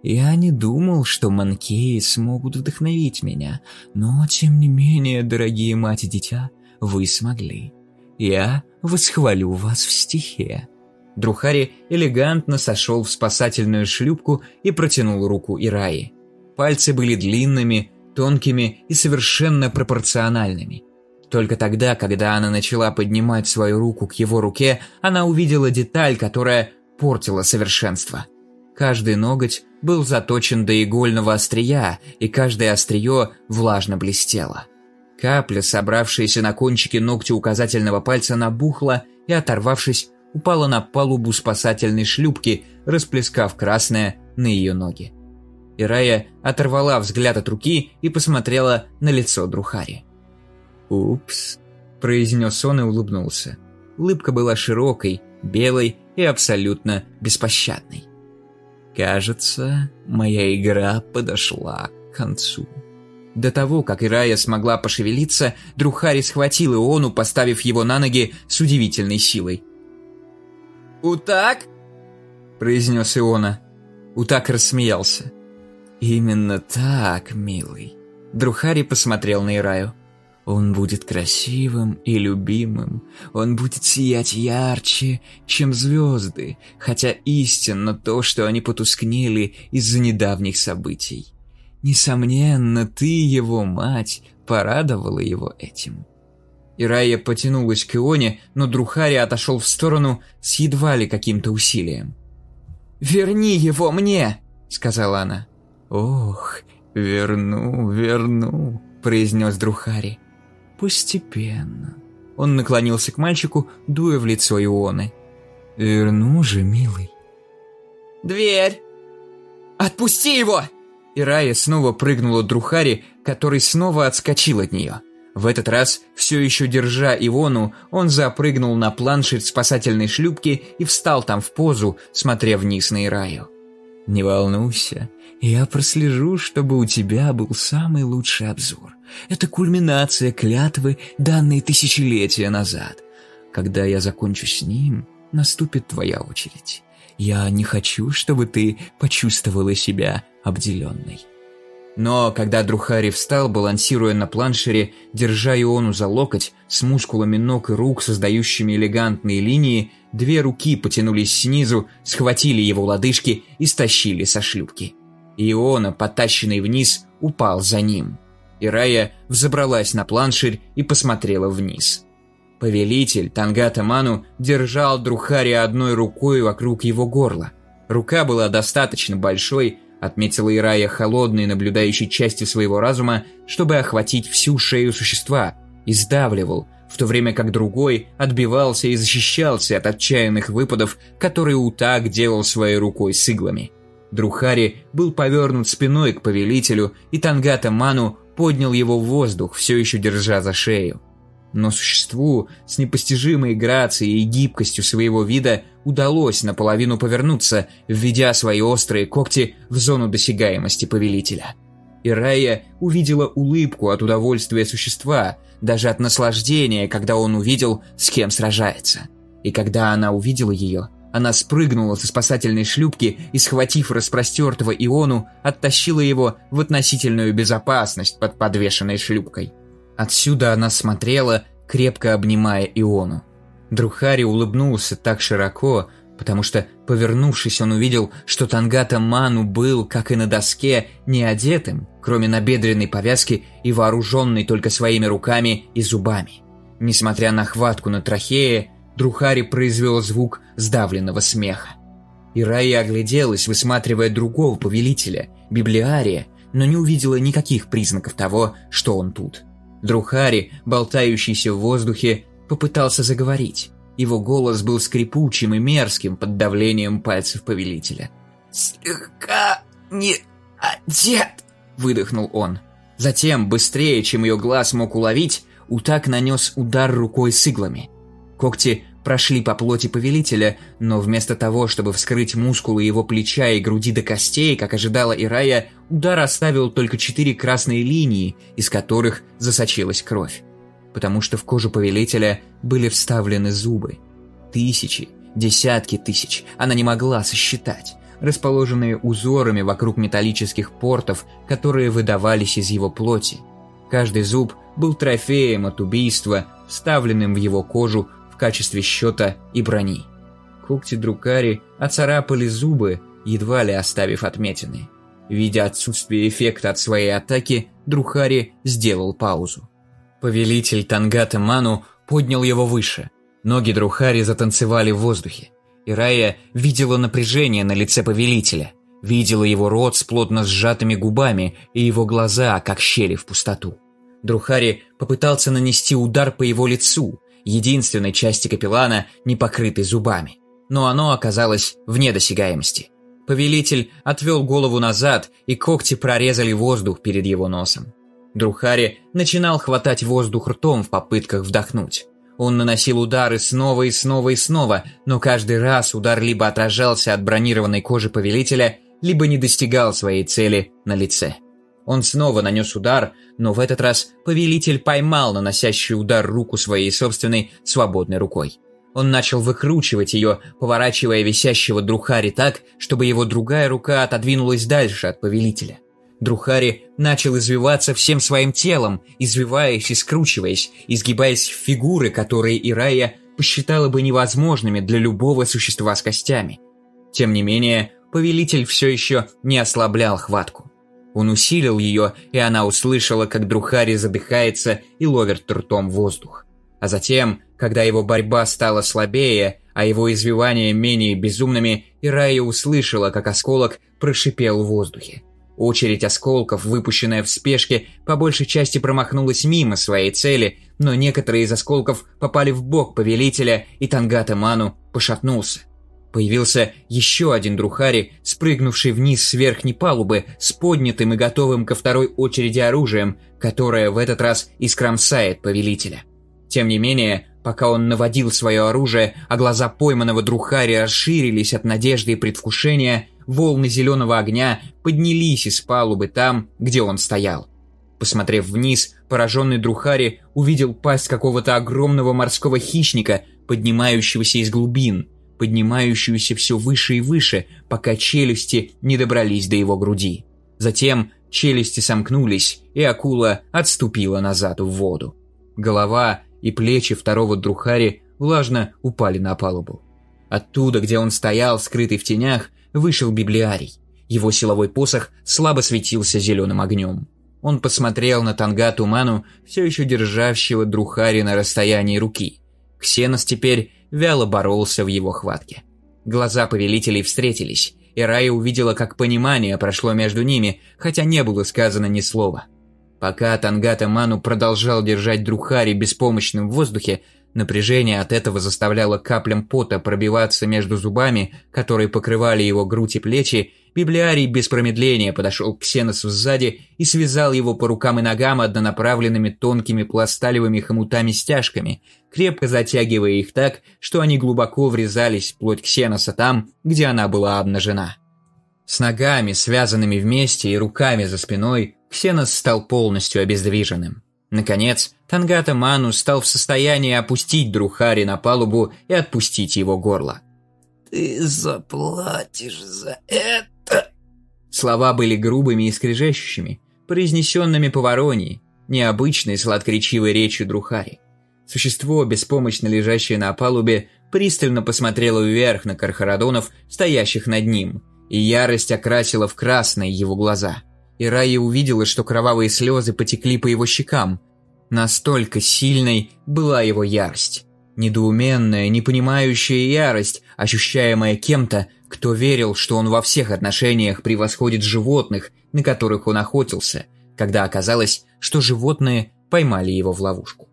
Я не думал, что манкеи смогут вдохновить меня, но, тем не менее, дорогие мать и дитя, вы смогли. Я восхвалю вас в стихе». Друхари элегантно сошел в спасательную шлюпку и протянул руку Ираи. Пальцы были длинными, тонкими и совершенно пропорциональными. Только тогда, когда она начала поднимать свою руку к его руке, она увидела деталь, которая портила совершенство – Каждый ноготь был заточен до игольного острия, и каждое острие влажно блестело. Капля, собравшаяся на кончике ногтя указательного пальца, набухла и, оторвавшись, упала на палубу спасательной шлюпки, расплескав красное на ее ноги. Ирая оторвала взгляд от руки и посмотрела на лицо Друхари. «Упс», – произнес он и улыбнулся. Улыбка была широкой, белой и абсолютно беспощадной. Кажется, моя игра подошла к концу. До того, как Ирая смогла пошевелиться, Друхари схватил Иону, поставив его на ноги с удивительной силой. «Утак?» – произнес Иона. Утак рассмеялся. «Именно так, милый». Друхари посмотрел на Ираю. Он будет красивым и любимым, он будет сиять ярче, чем звезды, хотя истинно то, что они потускнели из-за недавних событий. Несомненно, ты, его мать, порадовала его этим. Ирая потянулась к Ионе, но Друхари отошел в сторону с едва ли каким-то усилием. «Верни его мне!» — сказала она. «Ох, верну, верну», — произнес Друхари. Постепенно. Он наклонился к мальчику, дуя в лицо Ионы. «Верну же, милый». «Дверь! Отпусти его!» И Рая снова прыгнула Друхари, который снова отскочил от нее. В этот раз, все еще держа Ивону, он запрыгнул на планшет спасательной шлюпки и встал там в позу, смотря вниз на Ираю. «Не волнуйся, я прослежу, чтобы у тебя был самый лучший обзор. Это кульминация клятвы, данной тысячелетия назад. Когда я закончу с ним, наступит твоя очередь. Я не хочу, чтобы ты почувствовала себя обделенной. Но когда Друхари встал, балансируя на планшере, держа Иону за локоть, с мускулами ног и рук, создающими элегантные линии, две руки потянулись снизу, схватили его лодыжки и стащили со шлюпки. Иона, потащенный вниз, упал за ним. Ирая взобралась на планширь и посмотрела вниз. Повелитель Тангата Ману держал Друхари одной рукой вокруг его горла. Рука была достаточно большой, отметила Ирая холодной наблюдающей частью своего разума, чтобы охватить всю шею существа, и сдавливал, в то время как другой отбивался и защищался от отчаянных выпадов, которые Утак делал своей рукой с иглами. Друхари был повернут спиной к повелителю, и Тангата Ману поднял его в воздух, все еще держа за шею. Но существу с непостижимой грацией и гибкостью своего вида удалось наполовину повернуться, введя свои острые когти в зону досягаемости повелителя. И Рая увидела улыбку от удовольствия существа, даже от наслаждения, когда он увидел, с кем сражается. И когда она увидела ее, она спрыгнула со спасательной шлюпки и, схватив распростертого Иону, оттащила его в относительную безопасность под подвешенной шлюпкой. Отсюда она смотрела, крепко обнимая Иону. Друхари улыбнулся так широко, потому что, повернувшись, он увидел, что Тангата Ману был, как и на доске, не одетым, кроме набедренной повязки и вооруженный только своими руками и зубами. Несмотря на хватку на трахее, Друхари произвел звук сдавленного смеха. Ирая огляделась, высматривая другого повелителя, библиария, но не увидела никаких признаков того, что он тут. Друхари, болтающийся в воздухе, попытался заговорить. Его голос был скрипучим и мерзким под давлением пальцев повелителя. «Слегка не одет», — выдохнул он. Затем, быстрее, чем ее глаз мог уловить, Утак нанес удар рукой с иглами. Когти прошли по плоти повелителя, но вместо того, чтобы вскрыть мускулы его плеча и груди до костей, как ожидала Ирая, удар оставил только четыре красные линии, из которых засочилась кровь. Потому что в кожу повелителя были вставлены зубы. Тысячи, десятки тысяч, она не могла сосчитать, расположенные узорами вокруг металлических портов, которые выдавались из его плоти. Каждый зуб был трофеем от убийства, вставленным в его кожу качестве счета и брони. Когти Друкари оцарапали зубы, едва ли оставив отметины. Видя отсутствие эффекта от своей атаки, Друхари сделал паузу. Повелитель Тангата Ману поднял его выше. Ноги Друхари затанцевали в воздухе. Ирая видела напряжение на лице повелителя, видела его рот с плотно сжатыми губами и его глаза, как щели в пустоту. Друхари попытался нанести удар по его лицу, единственной части капеллана, не покрытой зубами. Но оно оказалось вне досягаемости. Повелитель отвел голову назад, и когти прорезали воздух перед его носом. Друхари начинал хватать воздух ртом в попытках вдохнуть. Он наносил удары снова и снова и снова, но каждый раз удар либо отражался от бронированной кожи повелителя, либо не достигал своей цели на лице. Он снова нанес удар, но в этот раз повелитель поймал наносящий удар руку своей собственной свободной рукой. Он начал выкручивать ее, поворачивая висящего Друхари так, чтобы его другая рука отодвинулась дальше от повелителя. Друхари начал извиваться всем своим телом, извиваясь и скручиваясь, изгибаясь в фигуры, которые Ирая посчитала бы невозможными для любого существа с костями. Тем не менее, повелитель все еще не ослаблял хватку. Он усилил ее, и она услышала, как Друхари задыхается и ловит ртом воздух. А затем, когда его борьба стала слабее, а его извивания менее безумными, Ирая услышала, как осколок прошипел в воздухе. Очередь осколков, выпущенная в спешке, по большей части промахнулась мимо своей цели, но некоторые из осколков попали в бок повелителя, и Тангата Ману пошатнулся. Появился еще один Друхари, спрыгнувший вниз с верхней палубы, с поднятым и готовым ко второй очереди оружием, которое в этот раз искромсает повелителя. Тем не менее, пока он наводил свое оружие, а глаза пойманного Друхари расширились от надежды и предвкушения, волны зеленого огня поднялись из палубы там, где он стоял. Посмотрев вниз, пораженный Друхари увидел пасть какого-то огромного морского хищника, поднимающегося из глубин, поднимающуюся все выше и выше, пока челюсти не добрались до его груди. Затем челюсти сомкнулись, и акула отступила назад в воду. Голова и плечи второго Друхари влажно упали на палубу. Оттуда, где он стоял, скрытый в тенях, вышел библиарий. Его силовой посох слабо светился зеленым огнем. Он посмотрел на Танга Туману, все еще держащего Друхари на расстоянии руки. Ксенос теперь вяло боролся в его хватке. Глаза повелителей встретились, и Рая увидела, как понимание прошло между ними, хотя не было сказано ни слова. Пока Тангата Ману продолжал держать Друхари беспомощным в воздухе, напряжение от этого заставляло каплям пота пробиваться между зубами, которые покрывали его грудь и плечи, библиарий без промедления подошел к Ксеносу сзади и связал его по рукам и ногам однонаправленными тонкими пласталевыми хомутами-стяжками, крепко затягивая их так, что они глубоко врезались в плоть Ксеноса там, где она была обнажена. С ногами, связанными вместе, и руками за спиной, Ксенос стал полностью обездвиженным. Наконец, Тангата Ману стал в состоянии опустить Друхари на палубу и отпустить его горло. «Ты заплатишь за это!» Слова были грубыми и скрежещущими, произнесенными по воронии, необычной сладкоречивой речью Друхари. Существо, беспомощно лежащее на палубе, пристально посмотрело вверх на Кархарадонов, стоящих над ним, и ярость окрасила в красные его глаза – и Рая увидела, что кровавые слезы потекли по его щекам. Настолько сильной была его ярость. Недоуменная, непонимающая ярость, ощущаемая кем-то, кто верил, что он во всех отношениях превосходит животных, на которых он охотился, когда оказалось, что животные поймали его в ловушку.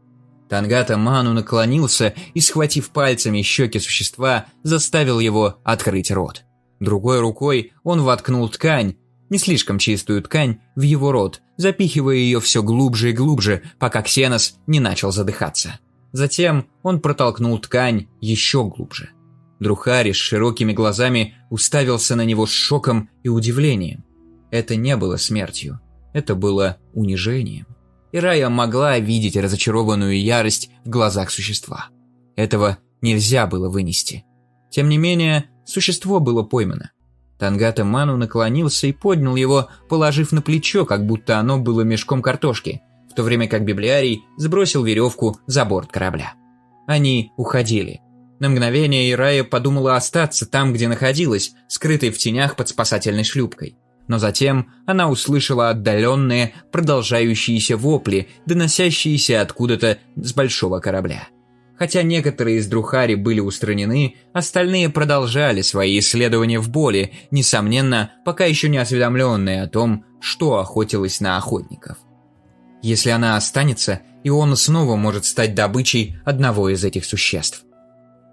Тангата Ману наклонился и, схватив пальцами щеки существа, заставил его открыть рот. Другой рукой он воткнул ткань, не слишком чистую ткань, в его рот, запихивая ее все глубже и глубже, пока Ксенос не начал задыхаться. Затем он протолкнул ткань еще глубже. Друхари с широкими глазами уставился на него с шоком и удивлением. Это не было смертью, это было унижением. И Рая могла видеть разочарованную ярость в глазах существа. Этого нельзя было вынести. Тем не менее, существо было поймано. Тангата Ману наклонился и поднял его, положив на плечо, как будто оно было мешком картошки, в то время как библиарий сбросил веревку за борт корабля. Они уходили. На мгновение Ирая подумала остаться там, где находилась, скрытой в тенях под спасательной шлюпкой. Но затем она услышала отдаленные, продолжающиеся вопли, доносящиеся откуда-то с большого корабля. Хотя некоторые из Друхари были устранены, остальные продолжали свои исследования в боли, несомненно, пока еще не осведомленные о том, что охотилось на охотников. Если она останется, и он снова может стать добычей одного из этих существ.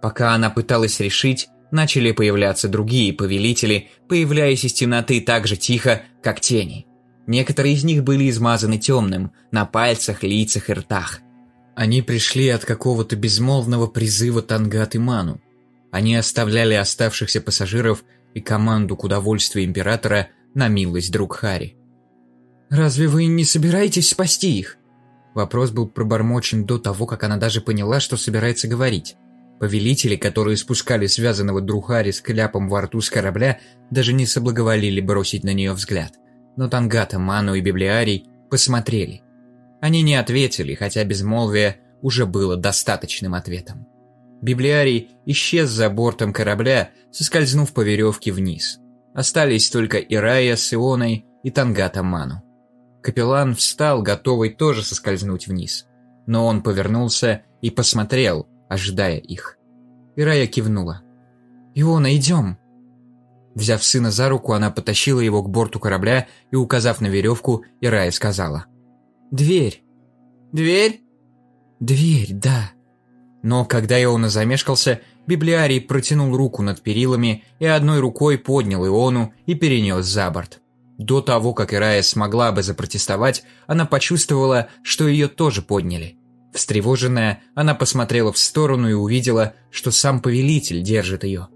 Пока она пыталась решить, начали появляться другие повелители, появляясь из темноты так же тихо, как тени. Некоторые из них были измазаны темным, на пальцах, лицах и ртах – они пришли от какого-то безмолвного призыва Тангат и Ману. Они оставляли оставшихся пассажиров и команду к удовольствию императора на милость друг Хари. «Разве вы не собираетесь спасти их?» Вопрос был пробормочен до того, как она даже поняла, что собирается говорить. Повелители, которые спускали связанного Друхари с кляпом во рту с корабля, даже не соблаговолили бросить на нее взгляд. Но Тангата, Ману и Библиарий посмотрели. Они не ответили, хотя безмолвие уже было достаточным ответом. Библиарий исчез за бортом корабля, соскользнув по веревке вниз. Остались только Ирая с Ионой и Тангата Ману. Капеллан встал, готовый тоже соскользнуть вниз. Но он повернулся и посмотрел, ожидая их. Ирая кивнула. «Иона, идем!» Взяв сына за руку, она потащила его к борту корабля и, указав на веревку, Ирая сказала. «Дверь!» «Дверь?» «Дверь, да!» Но когда Иона замешкался, библиарий протянул руку над перилами и одной рукой поднял Иону и перенес за борт. До того, как Ирая смогла бы запротестовать, она почувствовала, что ее тоже подняли. Встревоженная, она посмотрела в сторону и увидела, что сам повелитель держит ее.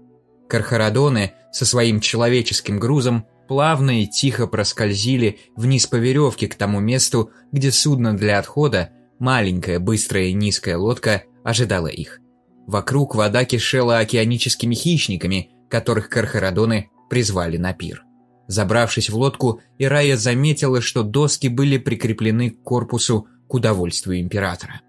Кархарадоны со своим человеческим грузом плавно и тихо проскользили вниз по веревке к тому месту, где судно для отхода, маленькая, быстрая низкая лодка, ожидала их. Вокруг вода кишела океаническими хищниками, которых кархарадоны призвали на пир. Забравшись в лодку, Ирая заметила, что доски были прикреплены к корпусу к удовольствию императора.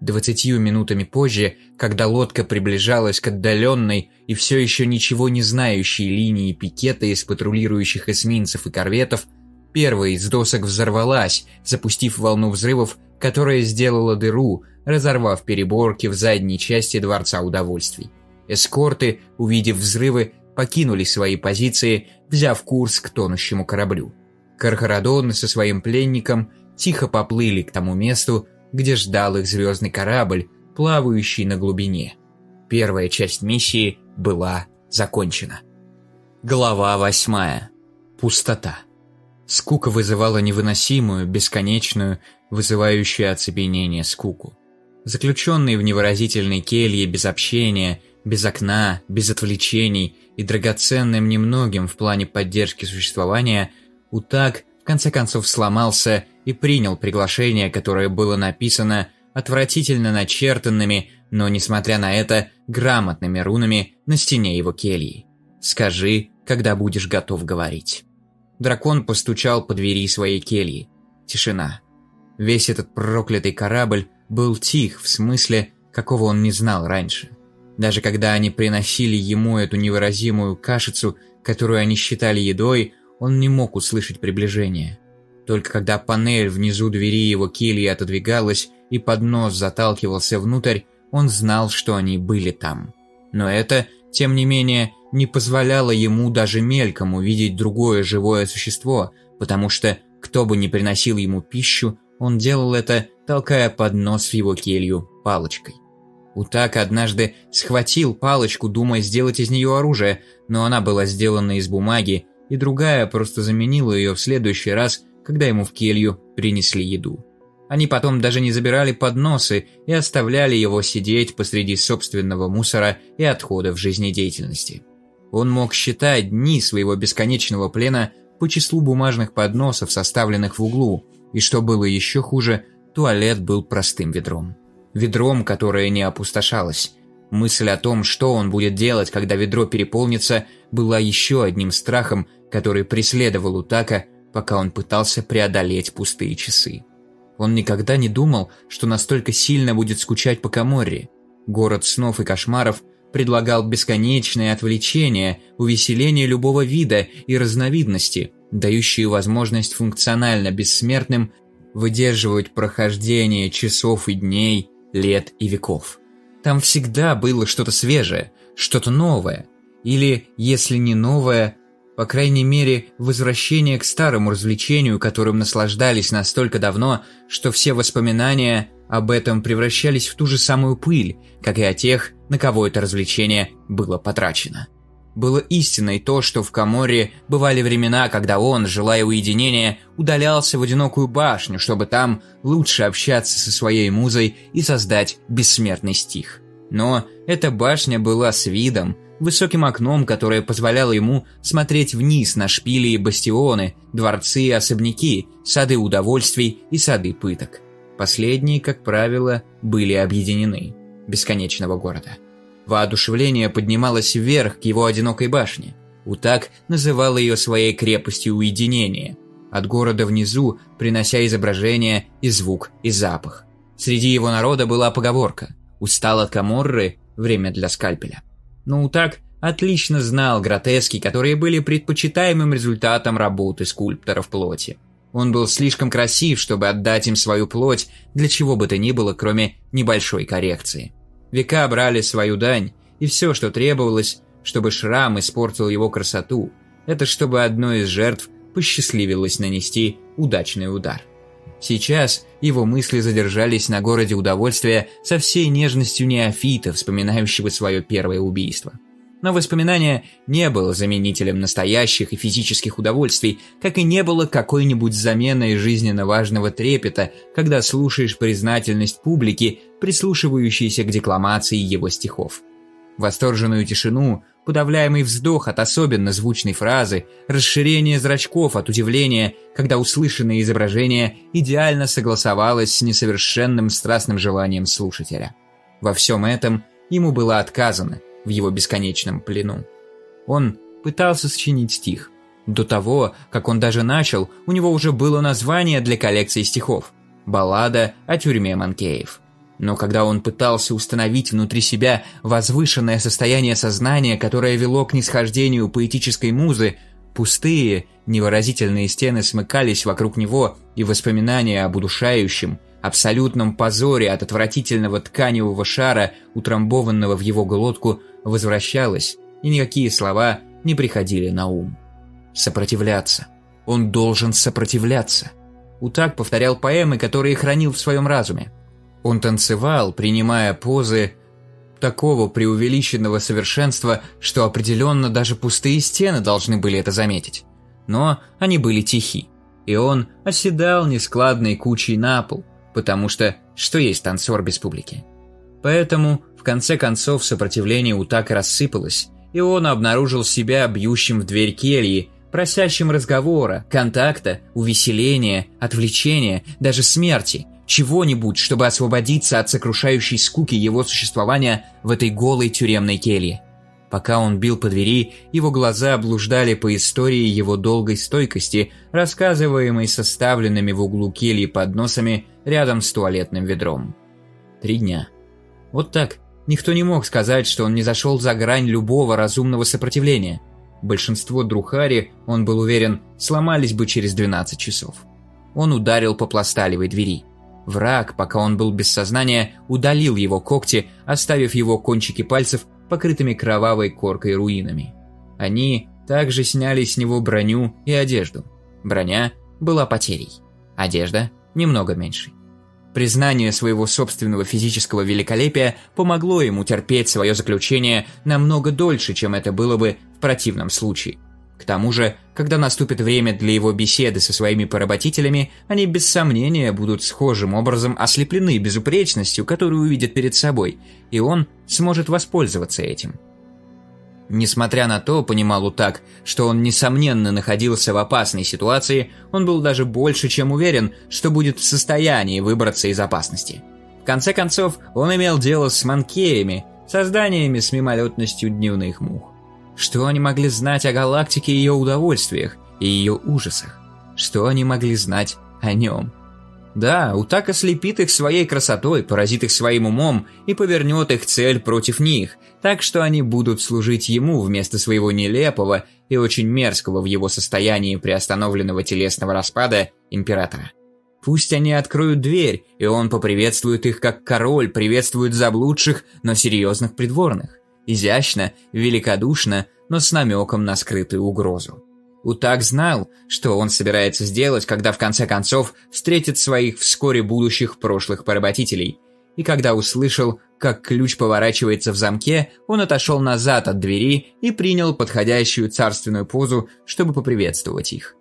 Двадцатью минутами позже, когда лодка приближалась к отдаленной и все еще ничего не знающей линии пикета из патрулирующих эсминцев и корветов, первая из досок взорвалась, запустив волну взрывов, которая сделала дыру, разорвав переборки в задней части Дворца Удовольствий. Эскорты, увидев взрывы, покинули свои позиции, взяв курс к тонущему кораблю. Кархарадон со своим пленником тихо поплыли к тому месту, где ждал их звездный корабль, плавающий на глубине. Первая часть миссии была закончена. Глава восьмая. Пустота. Скука вызывала невыносимую, бесконечную, вызывающую оцепенение скуку. Заключенный в невыразительной келье без общения, без окна, без отвлечений и драгоценным немногим в плане поддержки существования, Утак в конце концов сломался и принял приглашение, которое было написано отвратительно начертанными, но, несмотря на это, грамотными рунами на стене его кельи. «Скажи, когда будешь готов говорить». Дракон постучал по двери своей кельи. Тишина. Весь этот проклятый корабль был тих, в смысле, какого он не знал раньше. Даже когда они приносили ему эту невыразимую кашицу, которую они считали едой, он не мог услышать приближения. Только когда панель внизу двери его кельи отодвигалась и поднос заталкивался внутрь, он знал, что они были там. Но это, тем не менее, не позволяло ему даже мельком увидеть другое живое существо, потому что, кто бы ни приносил ему пищу, он делал это, толкая поднос в его келью палочкой. Утак однажды схватил палочку, думая сделать из нее оружие, но она была сделана из бумаги, и другая просто заменила ее в следующий раз, когда ему в келью принесли еду. Они потом даже не забирали подносы и оставляли его сидеть посреди собственного мусора и отходов жизнедеятельности. Он мог считать дни своего бесконечного плена по числу бумажных подносов, составленных в углу, и что было еще хуже, туалет был простым ведром. Ведром, которое не опустошалось. Мысль о том, что он будет делать, когда ведро переполнится, была еще одним страхом, который преследовал Утака, пока он пытался преодолеть пустые часы. Он никогда не думал, что настолько сильно будет скучать по Каморре. Город снов и кошмаров предлагал бесконечное отвлечение, увеселение любого вида и разновидности, дающие возможность функционально бессмертным выдерживать прохождение часов и дней, лет и веков. Там всегда было что-то свежее, что-то новое. Или, если не новое, по крайней мере, возвращение к старому развлечению, которым наслаждались настолько давно, что все воспоминания об этом превращались в ту же самую пыль, как и о тех, на кого это развлечение было потрачено. Было истиной то, что в Каморе бывали времена, когда он, желая уединения, удалялся в одинокую башню, чтобы там лучше общаться со своей музой и создать бессмертный стих. Но эта башня была с видом, высоким окном, которое позволяло ему смотреть вниз на шпили и бастионы, дворцы и особняки, сады удовольствий и сады пыток. Последние, как правило, были объединены. Бесконечного города. Воодушевление поднималось вверх к его одинокой башне. Утак называл ее своей крепостью уединения. От города внизу, принося изображение и звук, и запах. Среди его народа была поговорка «Устал от Каморры, время для скальпеля». Но Утак отлично знал гротески, которые были предпочитаемым результатом работы скульпторов плоти. Он был слишком красив, чтобы отдать им свою плоть для чего бы то ни было, кроме небольшой коррекции. Века брали свою дань, и все, что требовалось, чтобы шрам испортил его красоту, это чтобы одной из жертв посчастливилось нанести удачный удар. Сейчас его мысли задержались на городе удовольствия со всей нежностью неофита, вспоминающего свое первое убийство. Но воспоминание не было заменителем настоящих и физических удовольствий, как и не было какой-нибудь заменой жизненно важного трепета, когда слушаешь признательность публики, прислушивающейся к декламации его стихов. Восторженную тишину подавляемый вздох от особенно звучной фразы, расширение зрачков от удивления, когда услышанное изображение идеально согласовалось с несовершенным страстным желанием слушателя. Во всем этом ему было отказано в его бесконечном плену. Он пытался сочинить стих. До того, как он даже начал, у него уже было название для коллекции стихов – «Баллада о тюрьме Манкеев». Но когда он пытался установить внутри себя возвышенное состояние сознания, которое вело к нисхождению поэтической музы, пустые, невыразительные стены смыкались вокруг него, и воспоминания об удушающем, абсолютном позоре от отвратительного тканевого шара, утрамбованного в его глотку, возвращалось, и никакие слова не приходили на ум. Сопротивляться. Он должен сопротивляться. Утак повторял поэмы, которые хранил в своем разуме. Он танцевал, принимая позы такого преувеличенного совершенства, что определенно даже пустые стены должны были это заметить. Но они были тихи, и он оседал нескладной кучей на пол, потому что что есть танцор без публики. Поэтому, в конце концов, сопротивление у Така рассыпалось, и он обнаружил себя бьющим в дверь кельи, просящим разговора, контакта, увеселения, отвлечения, даже смерти, чего-нибудь, чтобы освободиться от сокрушающей скуки его существования в этой голой тюремной келье. Пока он бил по двери, его глаза блуждали по истории его долгой стойкости, рассказываемой составленными в углу кельи подносами рядом с туалетным ведром. Три дня. Вот так. Никто не мог сказать, что он не зашел за грань любого разумного сопротивления. Большинство друхари, он был уверен, сломались бы через 12 часов. Он ударил по пласталевой двери. Враг, пока он был без сознания, удалил его когти, оставив его кончики пальцев покрытыми кровавой коркой руинами. Они также сняли с него броню и одежду. Броня была потерей, одежда немного меньшей. Признание своего собственного физического великолепия помогло ему терпеть свое заключение намного дольше, чем это было бы в противном случае – к тому же, когда наступит время для его беседы со своими поработителями, они без сомнения будут схожим образом ослеплены безупречностью, которую увидят перед собой, и он сможет воспользоваться этим. Несмотря на то, понимал Утак, что он несомненно находился в опасной ситуации, он был даже больше чем уверен, что будет в состоянии выбраться из опасности. В конце концов, он имел дело с манкеями, созданиями с мимолетностью дневных мух. Что они могли знать о галактике и ее удовольствиях, и ее ужасах? Что они могли знать о нем? Да, Утак ослепит их своей красотой, поразит их своим умом и повернет их цель против них, так что они будут служить ему вместо своего нелепого и очень мерзкого в его состоянии приостановленного телесного распада императора. Пусть они откроют дверь, и он поприветствует их, как король приветствует заблудших, но серьезных придворных изящно, великодушно, но с намеком на скрытую угрозу. Утак знал, что он собирается сделать, когда в конце концов встретит своих вскоре будущих прошлых поработителей. И когда услышал, как ключ поворачивается в замке, он отошел назад от двери и принял подходящую царственную позу, чтобы поприветствовать их.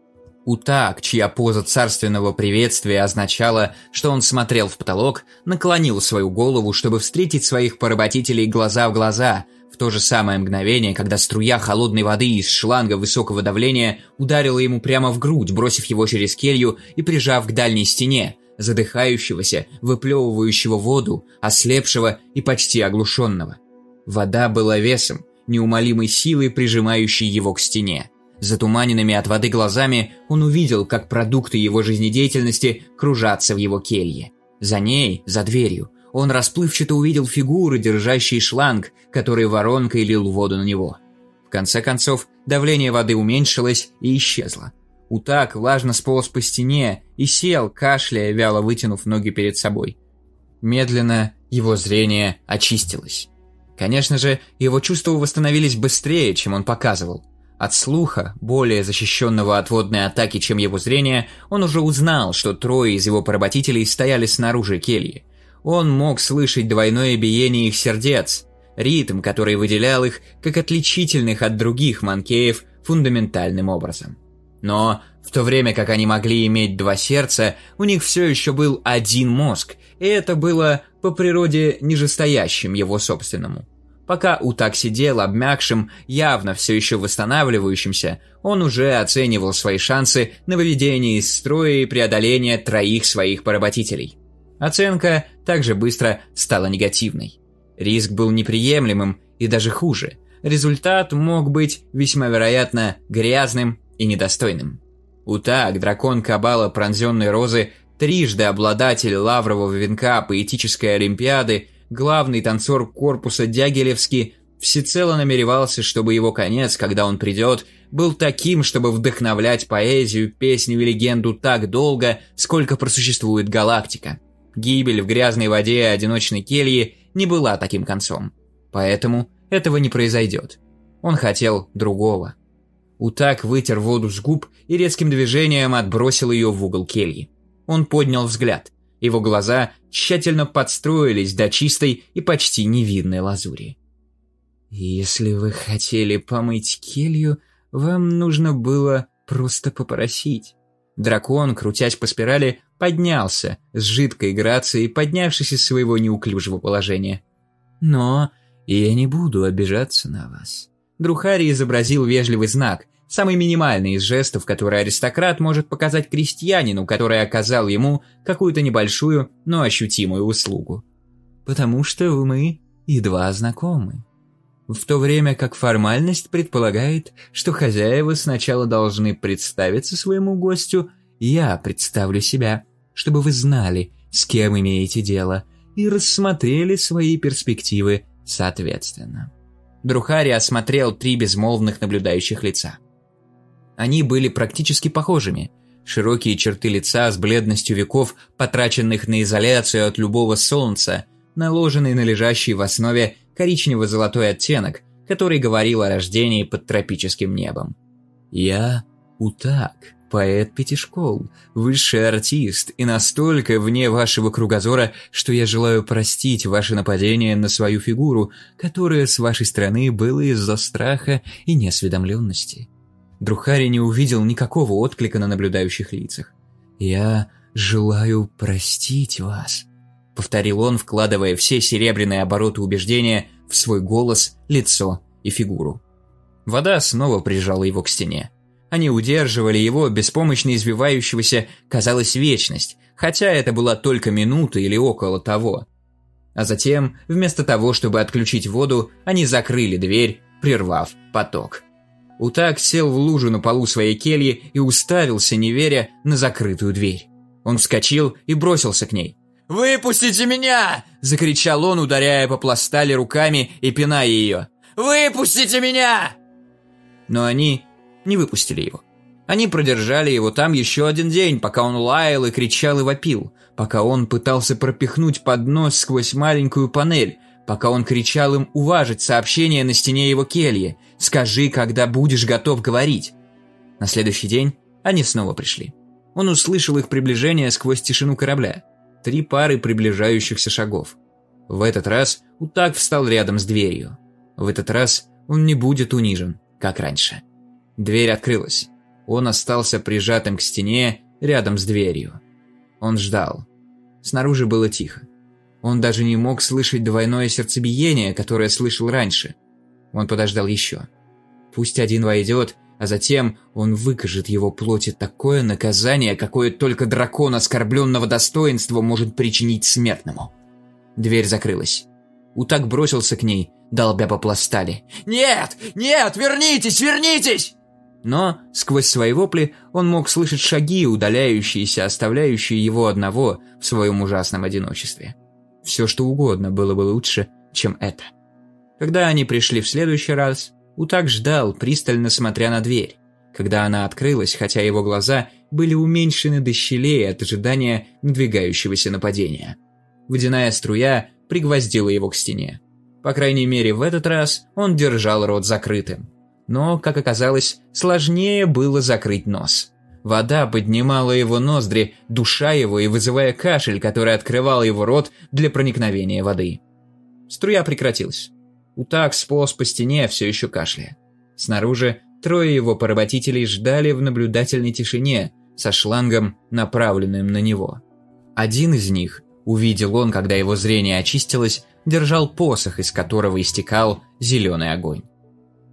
Утак, чья поза царственного приветствия означала, что он смотрел в потолок, наклонил свою голову, чтобы встретить своих поработителей глаза в глаза, в то же самое мгновение, когда струя холодной воды из шланга высокого давления ударила ему прямо в грудь, бросив его через келью и прижав к дальней стене, задыхающегося, выплевывающего воду, ослепшего и почти оглушенного. Вода была весом, неумолимой силой прижимающей его к стене. Затуманенными от воды глазами он увидел, как продукты его жизнедеятельности кружатся в его келье. За ней, за дверью, он расплывчато увидел фигуры, держащие шланг, который воронкой лил воду на него. В конце концов, давление воды уменьшилось и исчезло. Утак влажно сполз по стене и сел, кашляя, вяло вытянув ноги перед собой. Медленно его зрение очистилось. Конечно же, его чувства восстановились быстрее, чем он показывал. От слуха, более защищенного от водной атаки, чем его зрение, он уже узнал, что трое из его поработителей стояли снаружи кельи. Он мог слышать двойное биение их сердец, ритм, который выделял их как отличительных от других манкеев фундаментальным образом. Но в то время как они могли иметь два сердца, у них все еще был один мозг, и это было по природе нижестоящим его собственному. Пока Утак сидел обмякшим, явно все еще восстанавливающимся, он уже оценивал свои шансы на выведение из строя и преодоление троих своих поработителей. Оценка также быстро стала негативной. Риск был неприемлемым и даже хуже. Результат мог быть весьма вероятно грязным и недостойным. Утак, дракон Кабала пронзенной розы, трижды обладатель лаврового венка поэтической олимпиады, главный танцор корпуса Дягилевский, всецело намеревался, чтобы его конец, когда он придет, был таким, чтобы вдохновлять поэзию, песню и легенду так долго, сколько просуществует галактика. Гибель в грязной воде одиночной кельи не была таким концом. Поэтому этого не произойдет. Он хотел другого. Утак вытер воду с губ и резким движением отбросил ее в угол кельи. Он поднял взгляд. Его глаза тщательно подстроились до чистой и почти невидной лазури. «Если вы хотели помыть келью, вам нужно было просто попросить». Дракон, крутясь по спирали, поднялся с жидкой грацией, поднявшись из своего неуклюжего положения. «Но я не буду обижаться на вас». Друхари изобразил вежливый знак, самый минимальный из жестов, который аристократ может показать крестьянину, который оказал ему какую-то небольшую, но ощутимую услугу. «Потому что мы едва знакомы» в то время как формальность предполагает, что хозяева сначала должны представиться своему гостю, я представлю себя, чтобы вы знали, с кем имеете дело, и рассмотрели свои перспективы соответственно. Друхари осмотрел три безмолвных наблюдающих лица. Они были практически похожими. Широкие черты лица с бледностью веков, потраченных на изоляцию от любого солнца, наложенный на лежащий в основе коричнево-золотой оттенок, который говорил о рождении под тропическим небом. «Я Утак, поэт пяти школ, высший артист и настолько вне вашего кругозора, что я желаю простить ваше нападение на свою фигуру, которое с вашей стороны было из-за страха и неосведомленности». Друхари не увидел никакого отклика на наблюдающих лицах. «Я желаю простить вас», повторил он, вкладывая все серебряные обороты убеждения в свой голос, лицо и фигуру. Вода снова прижала его к стене. Они удерживали его, беспомощно извивающегося, казалось, вечность, хотя это была только минута или около того. А затем, вместо того, чтобы отключить воду, они закрыли дверь, прервав поток. Утак сел в лужу на полу своей кельи и уставился, не веря, на закрытую дверь. Он вскочил и бросился к ней. «Выпустите меня!» – закричал он, ударяя по пластали руками и пиная ее. «Выпустите меня!» Но они не выпустили его. Они продержали его там еще один день, пока он лаял и кричал и вопил, пока он пытался пропихнуть поднос сквозь маленькую панель, пока он кричал им уважить сообщение на стене его кельи «Скажи, когда будешь готов говорить». На следующий день они снова пришли. Он услышал их приближение сквозь тишину корабля три пары приближающихся шагов. В этот раз Утак встал рядом с дверью. В этот раз он не будет унижен, как раньше. Дверь открылась. Он остался прижатым к стене рядом с дверью. Он ждал. Снаружи было тихо. Он даже не мог слышать двойное сердцебиение, которое слышал раньше. Он подождал еще. Пусть один войдет, а затем он выкажет его плоти такое наказание, какое только дракон оскорбленного достоинства может причинить смертному. Дверь закрылась. Утак бросился к ней, долбя по пластали. «Нет! Нет! Вернитесь! Вернитесь!» Но сквозь свои вопли он мог слышать шаги, удаляющиеся, оставляющие его одного в своем ужасном одиночестве. Все что угодно было бы лучше, чем это. Когда они пришли в следующий раз, Утак ждал, пристально смотря на дверь. Когда она открылась, хотя его глаза были уменьшены до щелей от ожидания надвигающегося нападения. Водяная струя пригвоздила его к стене. По крайней мере, в этот раз он держал рот закрытым. Но, как оказалось, сложнее было закрыть нос. Вода поднимала его ноздри, душа его и вызывая кашель, который открывал его рот для проникновения воды. Струя прекратилась. Утак сполз по стене, все еще кашляя. Снаружи трое его поработителей ждали в наблюдательной тишине, со шлангом, направленным на него. Один из них, увидел он, когда его зрение очистилось, держал посох, из которого истекал зеленый огонь.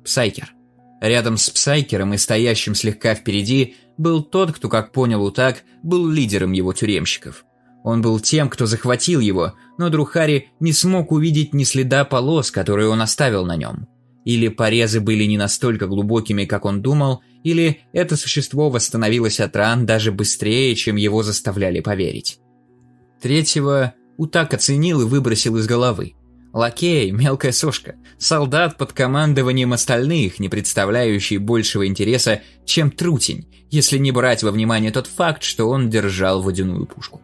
Псайкер. Рядом с Псайкером и стоящим слегка впереди был тот, кто, как понял Утак, был лидером его тюремщиков. Он был тем, кто захватил его, но Друхари не смог увидеть ни следа полос, которые он оставил на нем. Или порезы были не настолько глубокими, как он думал, или это существо восстановилось от ран даже быстрее, чем его заставляли поверить. Третьего Утак оценил и выбросил из головы. Лакей, мелкая сошка, солдат под командованием остальных, не представляющий большего интереса, чем трутень, если не брать во внимание тот факт, что он держал водяную пушку.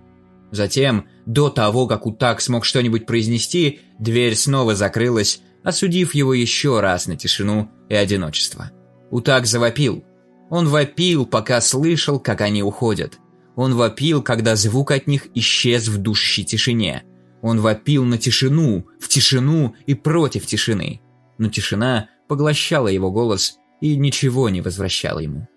Затем, до того, как Утак смог что-нибудь произнести, дверь снова закрылась, осудив его еще раз на тишину и одиночество. Утак завопил. Он вопил, пока слышал, как они уходят. Он вопил, когда звук от них исчез в душной тишине. Он вопил на тишину, в тишину и против тишины. Но тишина поглощала его голос и ничего не возвращала ему.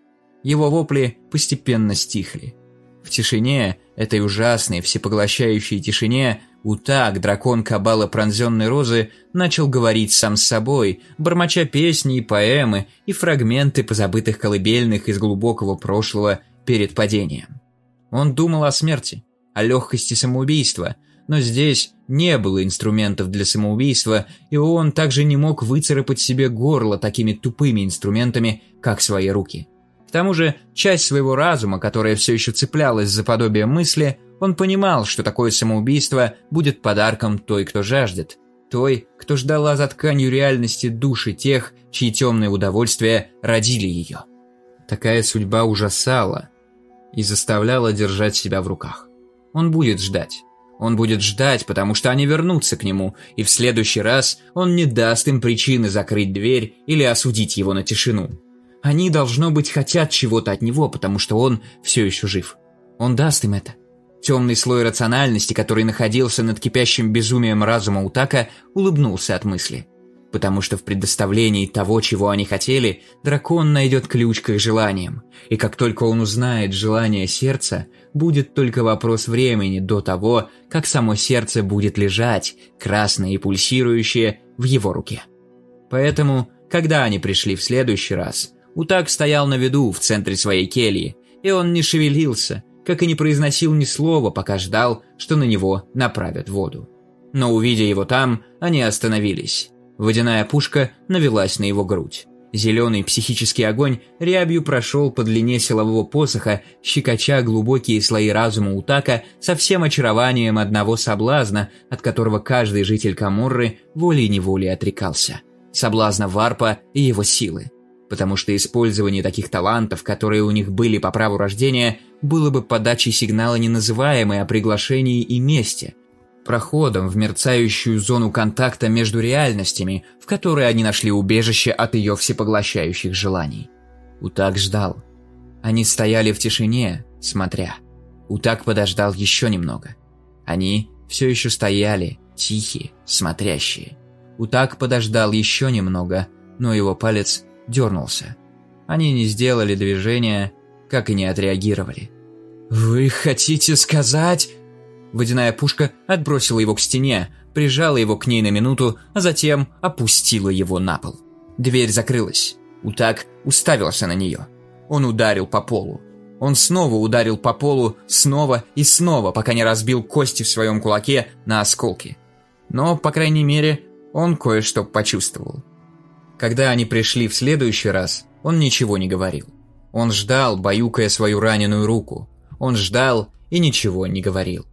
Его вопли постепенно стихли. В тишине, этой ужасной, всепоглощающей тишине, Утак, дракон Кабала пронзенной розы, начал говорить сам с собой, бормоча песни и поэмы и фрагменты позабытых колыбельных из глубокого прошлого перед падением. Он думал о смерти, о легкости самоубийства, но здесь не было инструментов для самоубийства, и он также не мог выцарапать себе горло такими тупыми инструментами, как свои руки тому же, часть своего разума, которая все еще цеплялась за подобие мысли, он понимал, что такое самоубийство будет подарком той, кто жаждет, той, кто ждала за тканью реальности души тех, чьи темные удовольствия родили ее. Такая судьба ужасала и заставляла держать себя в руках. Он будет ждать. Он будет ждать, потому что они вернутся к нему, и в следующий раз он не даст им причины закрыть дверь или осудить его на тишину. Они, должно быть, хотят чего-то от него, потому что он все еще жив. Он даст им это. Темный слой рациональности, который находился над кипящим безумием разума Утака, улыбнулся от мысли. Потому что в предоставлении того, чего они хотели, дракон найдет ключ к их желаниям. И как только он узнает желание сердца, будет только вопрос времени до того, как само сердце будет лежать, красное и пульсирующее, в его руке. Поэтому, когда они пришли в следующий раз, Утак стоял на виду в центре своей кельи, и он не шевелился, как и не произносил ни слова, пока ждал, что на него направят воду. Но увидя его там, они остановились. Водяная пушка навелась на его грудь. Зеленый психический огонь рябью прошел по длине силового посоха, щекоча глубокие слои разума Утака со всем очарованием одного соблазна, от которого каждый житель Каморры волей-неволей отрекался. Соблазна Варпа и его силы потому что использование таких талантов, которые у них были по праву рождения, было бы подачей сигнала неназываемой о приглашении и месте, проходом в мерцающую зону контакта между реальностями, в которой они нашли убежище от ее всепоглощающих желаний. Утак ждал. Они стояли в тишине, смотря. Утак подождал еще немного. Они все еще стояли, тихие, смотрящие. Утак подождал еще немного, но его палец дернулся. Они не сделали движения, как и не отреагировали. «Вы хотите сказать...» Водяная пушка отбросила его к стене, прижала его к ней на минуту, а затем опустила его на пол. Дверь закрылась. Утак уставился на нее. Он ударил по полу. Он снова ударил по полу, снова и снова, пока не разбил кости в своем кулаке на осколки. Но, по крайней мере, он кое-что почувствовал. Когда они пришли в следующий раз, он ничего не говорил. Он ждал, баюкая свою раненую руку. Он ждал и ничего не говорил.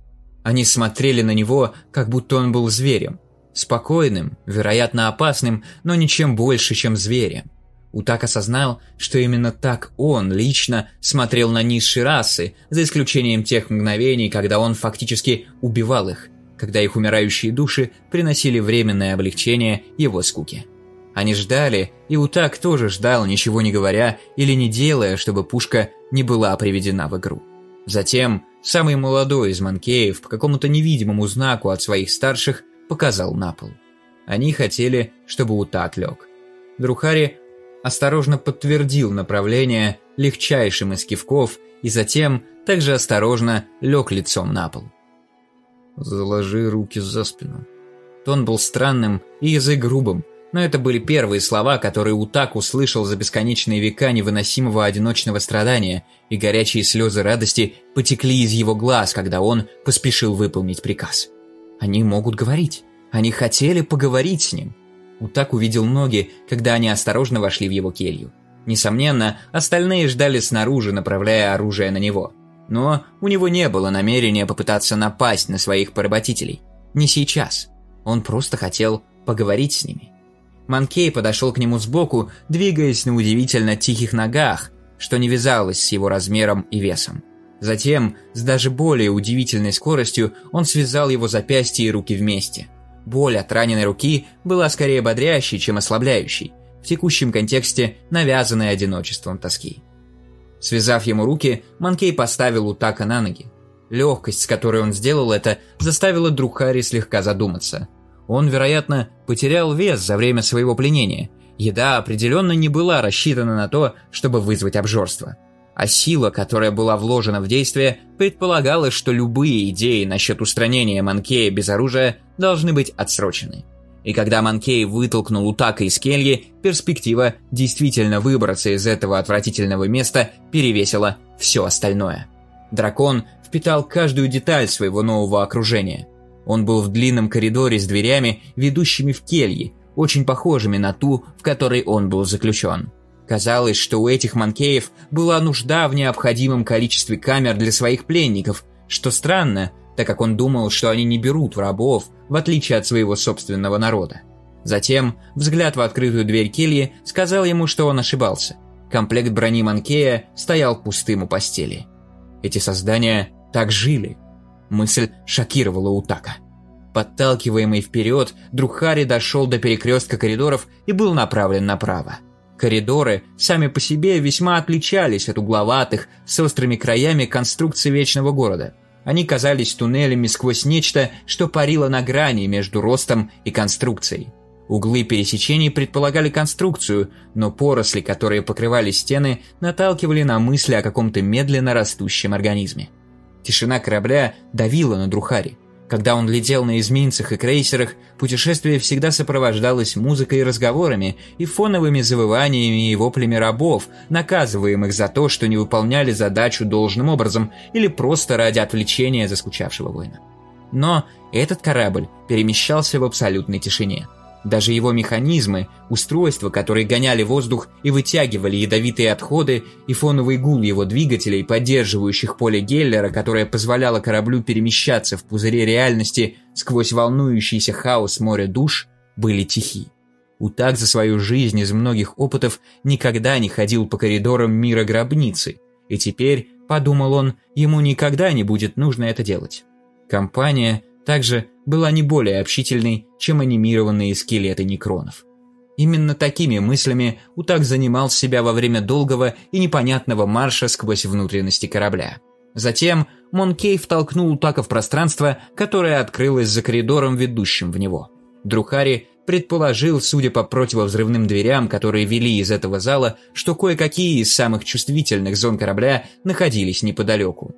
Они смотрели на него, как будто он был зверем. Спокойным, вероятно опасным, но ничем больше, чем зверем. Утак осознал, что именно так он лично смотрел на низшие расы, за исключением тех мгновений, когда он фактически убивал их, когда их умирающие души приносили временное облегчение его скуке. Они ждали, и Утак тоже ждал, ничего не говоря или не делая, чтобы пушка не была приведена в игру. Затем самый молодой из манкеев по какому-то невидимому знаку от своих старших показал на пол. Они хотели, чтобы Утак лег. Друхари осторожно подтвердил направление легчайшим из кивков и затем также осторожно лег лицом на пол. «Заложи руки за спину». Тон был странным и язык грубым, но это были первые слова, которые Утак услышал за бесконечные века невыносимого одиночного страдания, и горячие слезы радости потекли из его глаз, когда он поспешил выполнить приказ. Они могут говорить. Они хотели поговорить с ним. Утак увидел ноги, когда они осторожно вошли в его келью. Несомненно, остальные ждали снаружи, направляя оружие на него. Но у него не было намерения попытаться напасть на своих поработителей. Не сейчас. Он просто хотел поговорить с ними. Манкей подошел к нему сбоку, двигаясь на удивительно тихих ногах, что не вязалось с его размером и весом. Затем, с даже более удивительной скоростью, он связал его запястья и руки вместе. Боль от раненой руки была скорее бодрящей, чем ослабляющей, в текущем контексте навязанной одиночеством тоски. Связав ему руки, Манкей поставил Утака на ноги. Легкость, с которой он сделал это, заставила Друхари слегка задуматься – он, вероятно, потерял вес за время своего пленения. Еда определенно не была рассчитана на то, чтобы вызвать обжорство. А сила, которая была вложена в действие, предполагала, что любые идеи насчет устранения Манкея без оружия должны быть отсрочены. И когда Манкей вытолкнул Утака из кельи, перспектива действительно выбраться из этого отвратительного места перевесила все остальное. Дракон впитал каждую деталь своего нового окружения. Он был в длинном коридоре с дверями, ведущими в кельи, очень похожими на ту, в которой он был заключен. Казалось, что у этих манкеев была нужда в необходимом количестве камер для своих пленников, что странно, так как он думал, что они не берут рабов, в отличие от своего собственного народа. Затем взгляд в открытую дверь кельи сказал ему, что он ошибался. Комплект брони Манкея стоял пустым у постели. Эти создания так жили. Мысль шокировала Утака. Подталкиваемый вперед, Друхари дошел до перекрестка коридоров и был направлен направо. Коридоры сами по себе весьма отличались от угловатых, с острыми краями конструкций Вечного Города. Они казались туннелями сквозь нечто, что парило на грани между ростом и конструкцией. Углы пересечений предполагали конструкцию, но поросли, которые покрывали стены, наталкивали на мысли о каком-то медленно растущем организме. Тишина корабля давила на Друхари. Когда он летел на эсминцах и крейсерах, путешествие всегда сопровождалось музыкой и разговорами и фоновыми завываниями и воплями рабов, наказываемых за то, что не выполняли задачу должным образом или просто ради отвлечения заскучавшего воина. Но этот корабль перемещался в абсолютной тишине – даже его механизмы, устройства, которые гоняли воздух и вытягивали ядовитые отходы, и фоновый гул его двигателей, поддерживающих поле Геллера, которое позволяло кораблю перемещаться в пузыре реальности сквозь волнующийся хаос моря душ, были тихи. Утак за свою жизнь из многих опытов никогда не ходил по коридорам мира гробницы, и теперь, подумал он, ему никогда не будет нужно это делать. Компания также была не более общительной, чем анимированные скелеты некронов. Именно такими мыслями Утак занимал себя во время долгого и непонятного марша сквозь внутренности корабля. Затем Монкей втолкнул Утака в пространство, которое открылось за коридором, ведущим в него. Друхари предположил, судя по противовзрывным дверям, которые вели из этого зала, что кое-какие из самых чувствительных зон корабля находились неподалеку.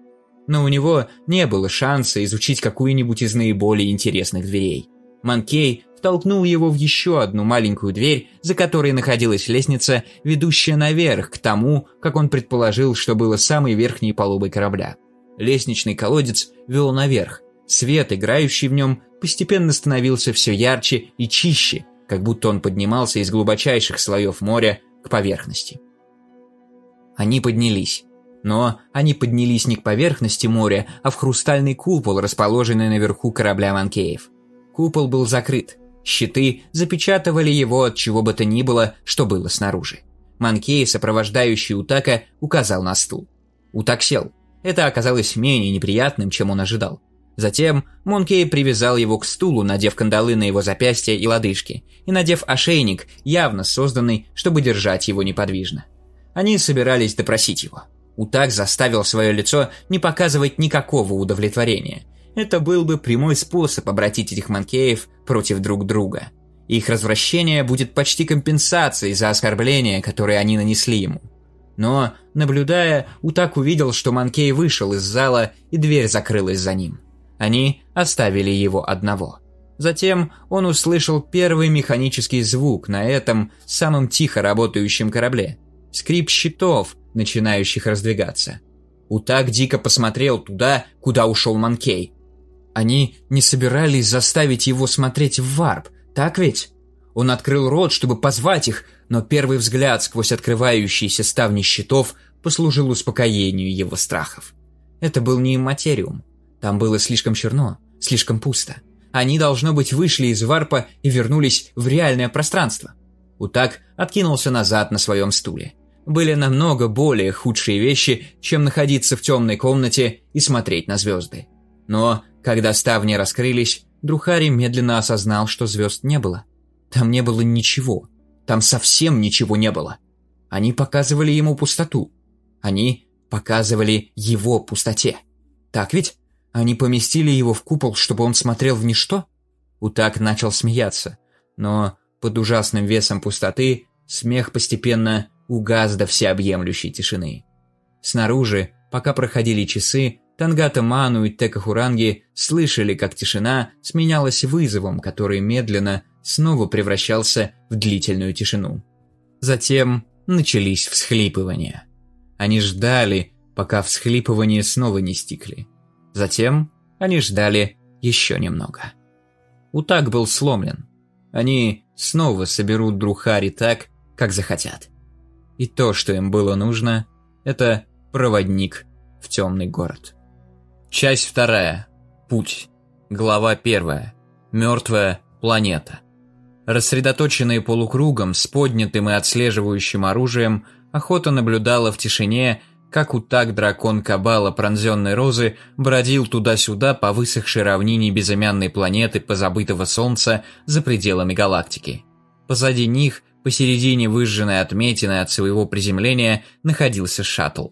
Но у него не было шанса изучить какую-нибудь из наиболее интересных дверей. Манкей втолкнул его в еще одну маленькую дверь, за которой находилась лестница, ведущая наверх, к тому, как он предположил, что было самой верхней палубой корабля. Лестничный колодец вел наверх. Свет, играющий в нем, постепенно становился все ярче и чище, как будто он поднимался из глубочайших слоев моря к поверхности. Они поднялись. Но они поднялись не к поверхности моря, а в хрустальный купол, расположенный наверху корабля Манкеев. Купол был закрыт. Щиты запечатывали его от чего бы то ни было, что было снаружи. Манкей, сопровождающий Утака, указал на стул. Утак сел. Это оказалось менее неприятным, чем он ожидал. Затем Монкей привязал его к стулу, надев кандалы на его запястья и лодыжки, и надев ошейник, явно созданный, чтобы держать его неподвижно. Они собирались допросить его. Утак заставил свое лицо не показывать никакого удовлетворения. Это был бы прямой способ обратить этих манкеев против друг друга. Их развращение будет почти компенсацией за оскорбления, которые они нанесли ему. Но, наблюдая, Утак увидел, что Манкей вышел из зала, и дверь закрылась за ним. Они оставили его одного. Затем он услышал первый механический звук на этом самом тихо работающем корабле. Скрип щитов, начинающих раздвигаться. Утак дико посмотрел туда, куда ушел Манкей. Они не собирались заставить его смотреть в варп, так ведь? Он открыл рот, чтобы позвать их, но первый взгляд сквозь открывающиеся ставни щитов послужил успокоению его страхов. Это был не материум. Там было слишком черно, слишком пусто. Они, должно быть, вышли из варпа и вернулись в реальное пространство. Утак откинулся назад на своем стуле были намного более худшие вещи, чем находиться в темной комнате и смотреть на звезды. Но, когда ставни раскрылись, Друхари медленно осознал, что звезд не было. Там не было ничего. Там совсем ничего не было. Они показывали ему пустоту. Они показывали его пустоте. Так ведь? Они поместили его в купол, чтобы он смотрел в ничто? Утак начал смеяться, но под ужасным весом пустоты смех постепенно угас до всеобъемлющей тишины. Снаружи, пока проходили часы, Тангата Ману и Текахуранги слышали, как тишина сменялась вызовом, который медленно снова превращался в длительную тишину. Затем начались всхлипывания. Они ждали, пока всхлипывания снова не стихли. Затем они ждали еще немного. Утак был сломлен. Они снова соберут Друхари так, как захотят. И то, что им было нужно, это проводник в темный город. Часть вторая. Путь. Глава первая. Мертвая планета. Рассредоточенные полукругом с поднятым и отслеживающим оружием, охота наблюдала в тишине, как утак дракон Кабала пронзенной розы бродил туда-сюда по высохшей равнине безымянной планеты позабытого Солнца за пределами галактики. Позади них Посередине выжженной отметины от своего приземления находился шаттл.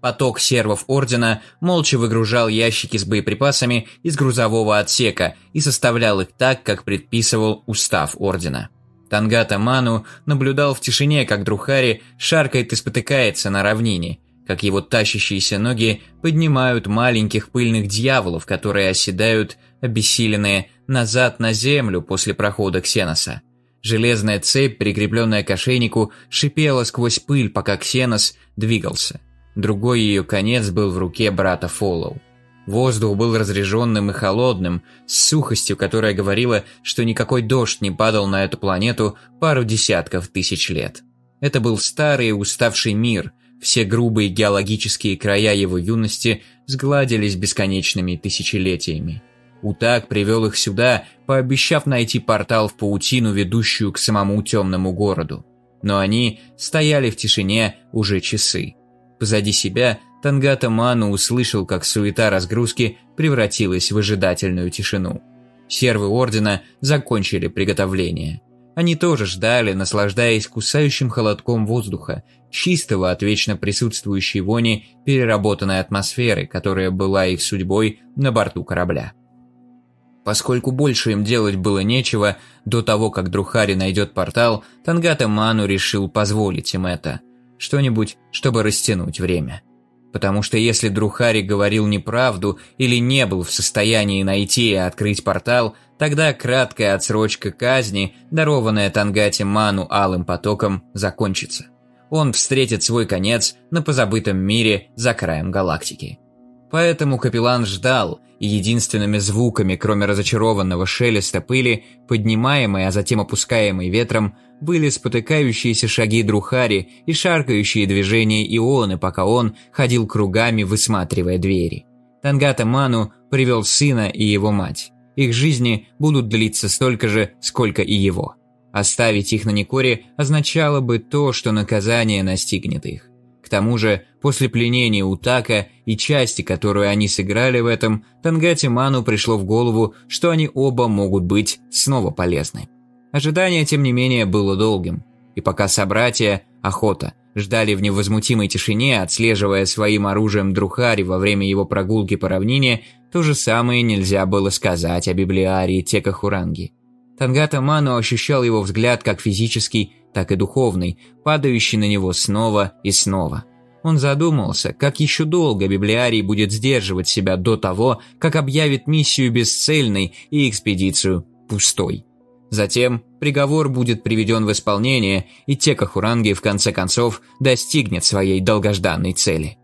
Поток сервов Ордена молча выгружал ящики с боеприпасами из грузового отсека и составлял их так, как предписывал устав Ордена. Тангата Ману наблюдал в тишине, как Друхари шаркает и спотыкается на равнине, как его тащащиеся ноги поднимают маленьких пыльных дьяволов, которые оседают, обессиленные, назад на землю после прохода Ксеноса. Железная цепь, прикрепленная к ошейнику, шипела сквозь пыль, пока Ксенос двигался. Другой ее конец был в руке брата Фоллоу. Воздух был разреженным и холодным, с сухостью, которая говорила, что никакой дождь не падал на эту планету пару десятков тысяч лет. Это был старый и уставший мир, все грубые геологические края его юности сгладились бесконечными тысячелетиями. Утак привел их сюда, пообещав найти портал в паутину, ведущую к самому темному городу. Но они стояли в тишине уже часы. Позади себя Тангата Ману услышал, как суета разгрузки превратилась в ожидательную тишину. Сервы Ордена закончили приготовление. Они тоже ждали, наслаждаясь кусающим холодком воздуха, чистого от вечно присутствующей вони переработанной атмосферы, которая была их судьбой на борту корабля. Поскольку больше им делать было нечего, до того, как Друхари найдет портал, Тангата Ману решил позволить им это. Что-нибудь, чтобы растянуть время. Потому что если Друхари говорил неправду или не был в состоянии найти и открыть портал, тогда краткая отсрочка казни, дарованная Тангате Ману алым потоком, закончится. Он встретит свой конец на позабытом мире за краем галактики. Поэтому капеллан ждал, и единственными звуками, кроме разочарованного шелеста пыли, поднимаемой, а затем опускаемой ветром, были спотыкающиеся шаги Друхари и шаркающие движения Ионы, пока он ходил кругами, высматривая двери. Тангата Ману привел сына и его мать. Их жизни будут длиться столько же, сколько и его. Оставить их на Никоре означало бы то, что наказание настигнет их. К тому же, после пленения Утака и части, которую они сыграли в этом, Тангати Ману пришло в голову, что они оба могут быть снова полезны. Ожидание, тем не менее, было долгим. И пока собратья, охота, ждали в невозмутимой тишине, отслеживая своим оружием Друхари во время его прогулки по равнине, то же самое нельзя было сказать о библиарии Текахуранги. Тангата Ману ощущал его взгляд как физический, так и духовный, падающий на него снова и снова. Он задумался, как еще долго библиарий будет сдерживать себя до того, как объявит миссию бесцельной и экспедицию пустой. Затем приговор будет приведен в исполнение, и Текахуранги в конце концов достигнет своей долгожданной цели.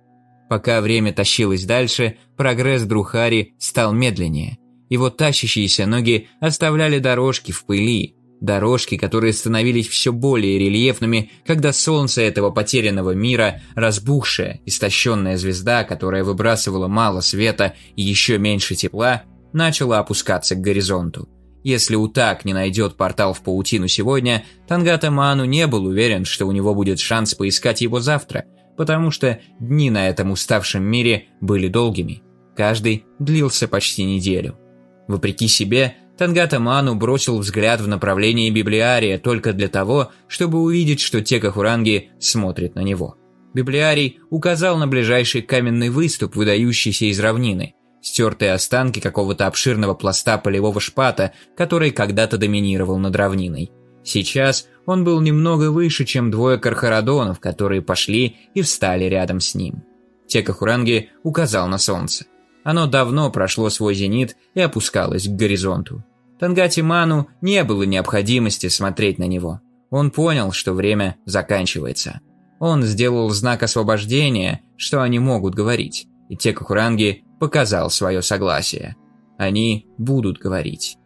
Пока время тащилось дальше, прогресс Друхари стал медленнее. Его тащащиеся ноги оставляли дорожки в пыли, Дорожки, которые становились все более рельефными, когда солнце этого потерянного мира, разбухшая, истощенная звезда, которая выбрасывала мало света и еще меньше тепла, начала опускаться к горизонту. Если Утак не найдет портал в паутину сегодня, Тангата Ману не был уверен, что у него будет шанс поискать его завтра, потому что дни на этом уставшем мире были долгими. Каждый длился почти неделю. Вопреки себе, Тангата Ману бросил взгляд в направлении библиария только для того, чтобы увидеть, что Текахуранги смотрит на него. Библиарий указал на ближайший каменный выступ, выдающийся из равнины, стертые останки какого-то обширного пласта полевого шпата, который когда-то доминировал над равниной. Сейчас он был немного выше, чем двое кархарадонов, которые пошли и встали рядом с ним. Текахуранги указал на солнце. Оно давно прошло свой зенит и опускалось к горизонту. Тангати Ману не было необходимости смотреть на него. Он понял, что время заканчивается. Он сделал знак освобождения, что они могут говорить, и Текахуранги показал свое согласие. Они будут говорить.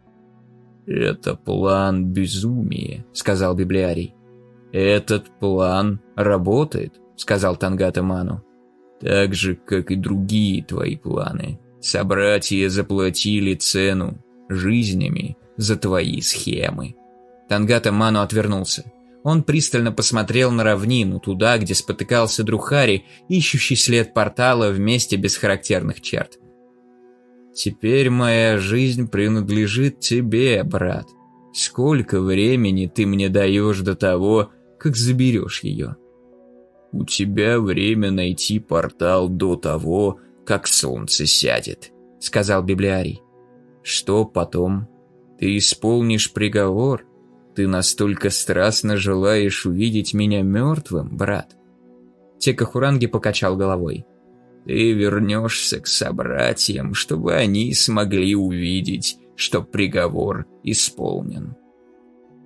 «Это план безумия», — сказал библиарий. «Этот план работает», — сказал Тангата Ману. Так же, как и другие твои планы. Собратья заплатили цену жизнями за твои схемы. Тангата Ману отвернулся. Он пристально посмотрел на равнину, туда, где спотыкался Друхари, ищущий след портала в месте без характерных черт. «Теперь моя жизнь принадлежит тебе, брат. Сколько времени ты мне даешь до того, как заберешь ее?» У тебя время найти портал до того, как солнце сядет», — сказал библиарий. «Что потом? Ты исполнишь приговор? Ты настолько страстно желаешь увидеть меня мертвым, брат?» Текахуранги покачал головой. «Ты вернешься к собратьям, чтобы они смогли увидеть, что приговор исполнен.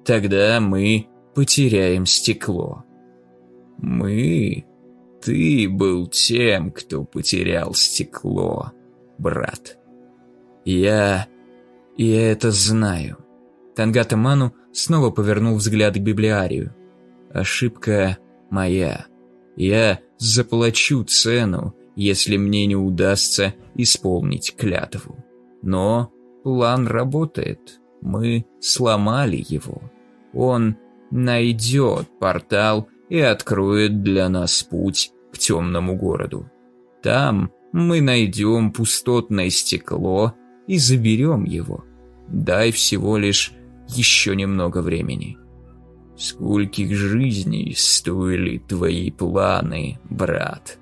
Тогда мы потеряем стекло». Мы... Ты был тем, кто потерял стекло, брат. Я... Я это знаю. Тангата Ману снова повернул взгляд к библиарию. Ошибка моя. Я заплачу цену, если мне не удастся исполнить клятву. Но план работает. Мы сломали его. Он найдет портал и откроет для нас путь к темному городу. Там мы найдем пустотное стекло и заберем его. Дай всего лишь еще немного времени. Скольких жизней стоили твои планы, брат?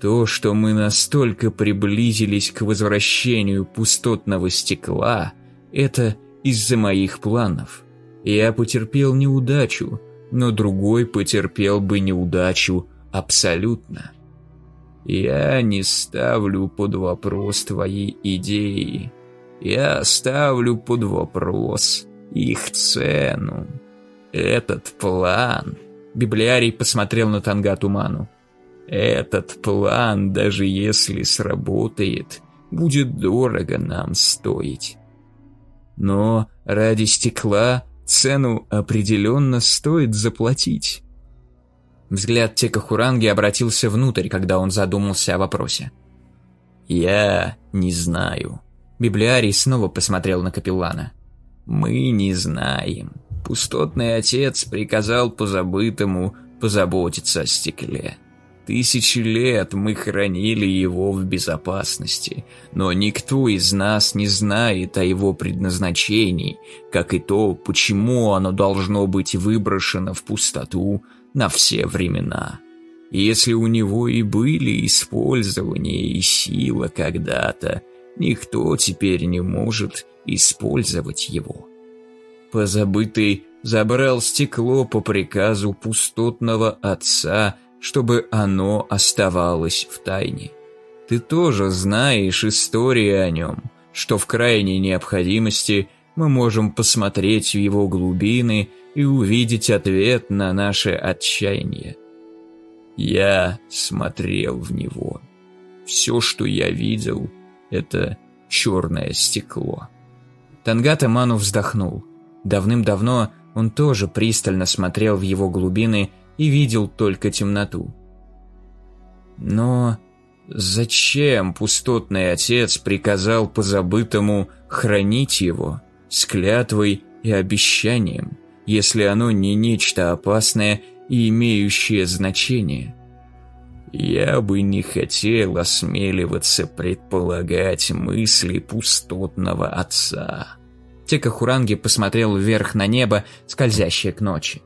То, что мы настолько приблизились к возвращению пустотного стекла, это из-за моих планов. Я потерпел неудачу, но другой потерпел бы неудачу абсолютно. Я не ставлю под вопрос твои идеи. Я ставлю под вопрос их цену. Этот план... Библиарий посмотрел на Тангатуману. Этот план, даже если сработает, будет дорого нам стоить. Но ради стекла цену определенно стоит заплатить. Взгляд Текахуранги обратился внутрь, когда он задумался о вопросе. «Я не знаю». Библиарий снова посмотрел на капеллана. «Мы не знаем. Пустотный отец приказал позабытому позаботиться о стекле. Тысячи лет мы хранили его в безопасности, но никто из нас не знает о его предназначении, как и то, почему оно должно быть выброшено в пустоту на все времена. Если у него и были использование и сила когда-то, никто теперь не может использовать его. Позабытый забрал стекло по приказу пустотного отца – чтобы оно оставалось в тайне. Ты тоже знаешь истории о нем, что в крайней необходимости мы можем посмотреть в его глубины и увидеть ответ на наше отчаяние. Я смотрел в него. Все, что я видел, это черное стекло. Тангата Ману вздохнул. Давным-давно он тоже пристально смотрел в его глубины и видел только темноту. Но зачем пустотный отец приказал позабытому хранить его с клятвой и обещанием, если оно не нечто опасное и имеющее значение? Я бы не хотел осмеливаться предполагать мысли пустотного отца. Текахуранги посмотрел вверх на небо, скользящее к ночи.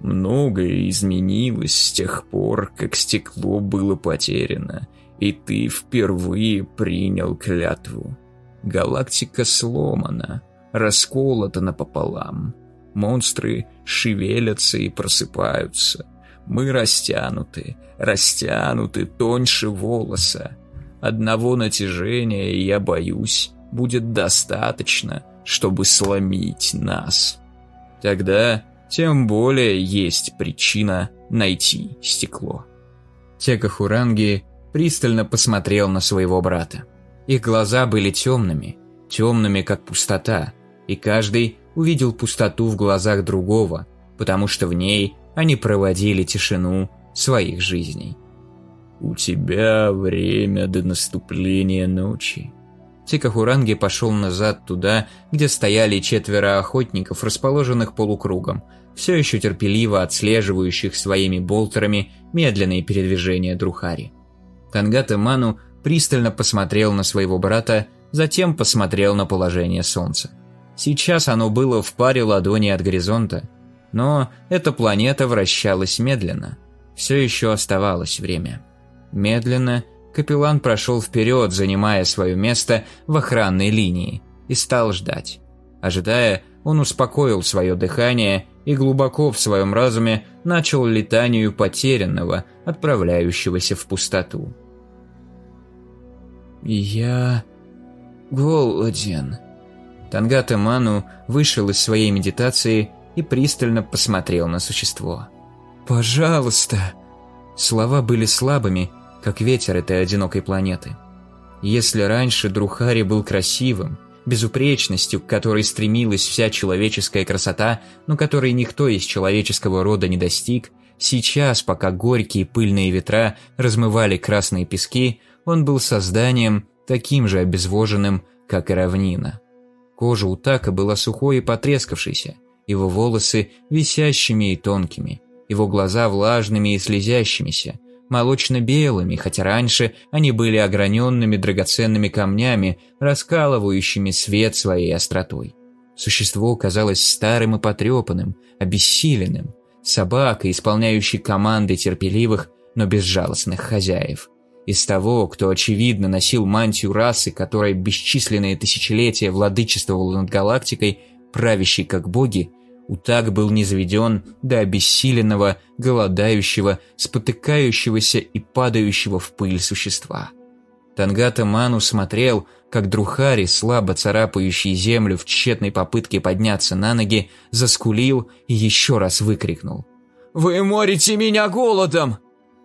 Многое изменилось с тех пор, как стекло было потеряно, и ты впервые принял клятву. Галактика сломана, расколота напополам. Монстры шевелятся и просыпаются. Мы растянуты, растянуты тоньше волоса. Одного натяжения, я боюсь, будет достаточно, чтобы сломить нас. Тогда тем более есть причина найти стекло. Текахуранги пристально посмотрел на своего брата. Их глаза были темными, темными как пустота, и каждый увидел пустоту в глазах другого, потому что в ней они проводили тишину своих жизней. «У тебя время до наступления ночи», Тикахуранги пошел назад туда, где стояли четверо охотников, расположенных полукругом, все еще терпеливо отслеживающих своими болтерами медленные передвижения Друхари. Тангата Ману пристально посмотрел на своего брата, затем посмотрел на положение солнца. Сейчас оно было в паре ладоней от горизонта, но эта планета вращалась медленно. Все еще оставалось время. Медленно капеллан прошел вперед, занимая свое место в охранной линии, и стал ждать. Ожидая, он успокоил свое дыхание и глубоко в своем разуме начал летанию потерянного, отправляющегося в пустоту. «Я... голоден». Тангата Ману вышел из своей медитации и пристально посмотрел на существо. «Пожалуйста!» Слова были слабыми, как ветер этой одинокой планеты. Если раньше Друхари был красивым, безупречностью, к которой стремилась вся человеческая красота, но которой никто из человеческого рода не достиг, сейчас, пока горькие пыльные ветра размывали красные пески, он был созданием таким же обезвоженным, как и равнина. Кожа у Така была сухой и потрескавшейся, его волосы висящими и тонкими, его глаза влажными и слезящимися, молочно-белыми, хотя раньше они были ограненными драгоценными камнями, раскалывающими свет своей остротой. Существо казалось старым и потрепанным, обессиленным, собакой, исполняющей команды терпеливых, но безжалостных хозяев. Из того, кто очевидно носил мантию расы, которая бесчисленные тысячелетия владычествовала над галактикой, правящей как боги, Утак был низведен до обессиленного, голодающего, спотыкающегося и падающего в пыль существа. Тангата Ману смотрел, как Друхари, слабо царапающий землю в тщетной попытке подняться на ноги, заскулил и еще раз выкрикнул. «Вы морите меня голодом!»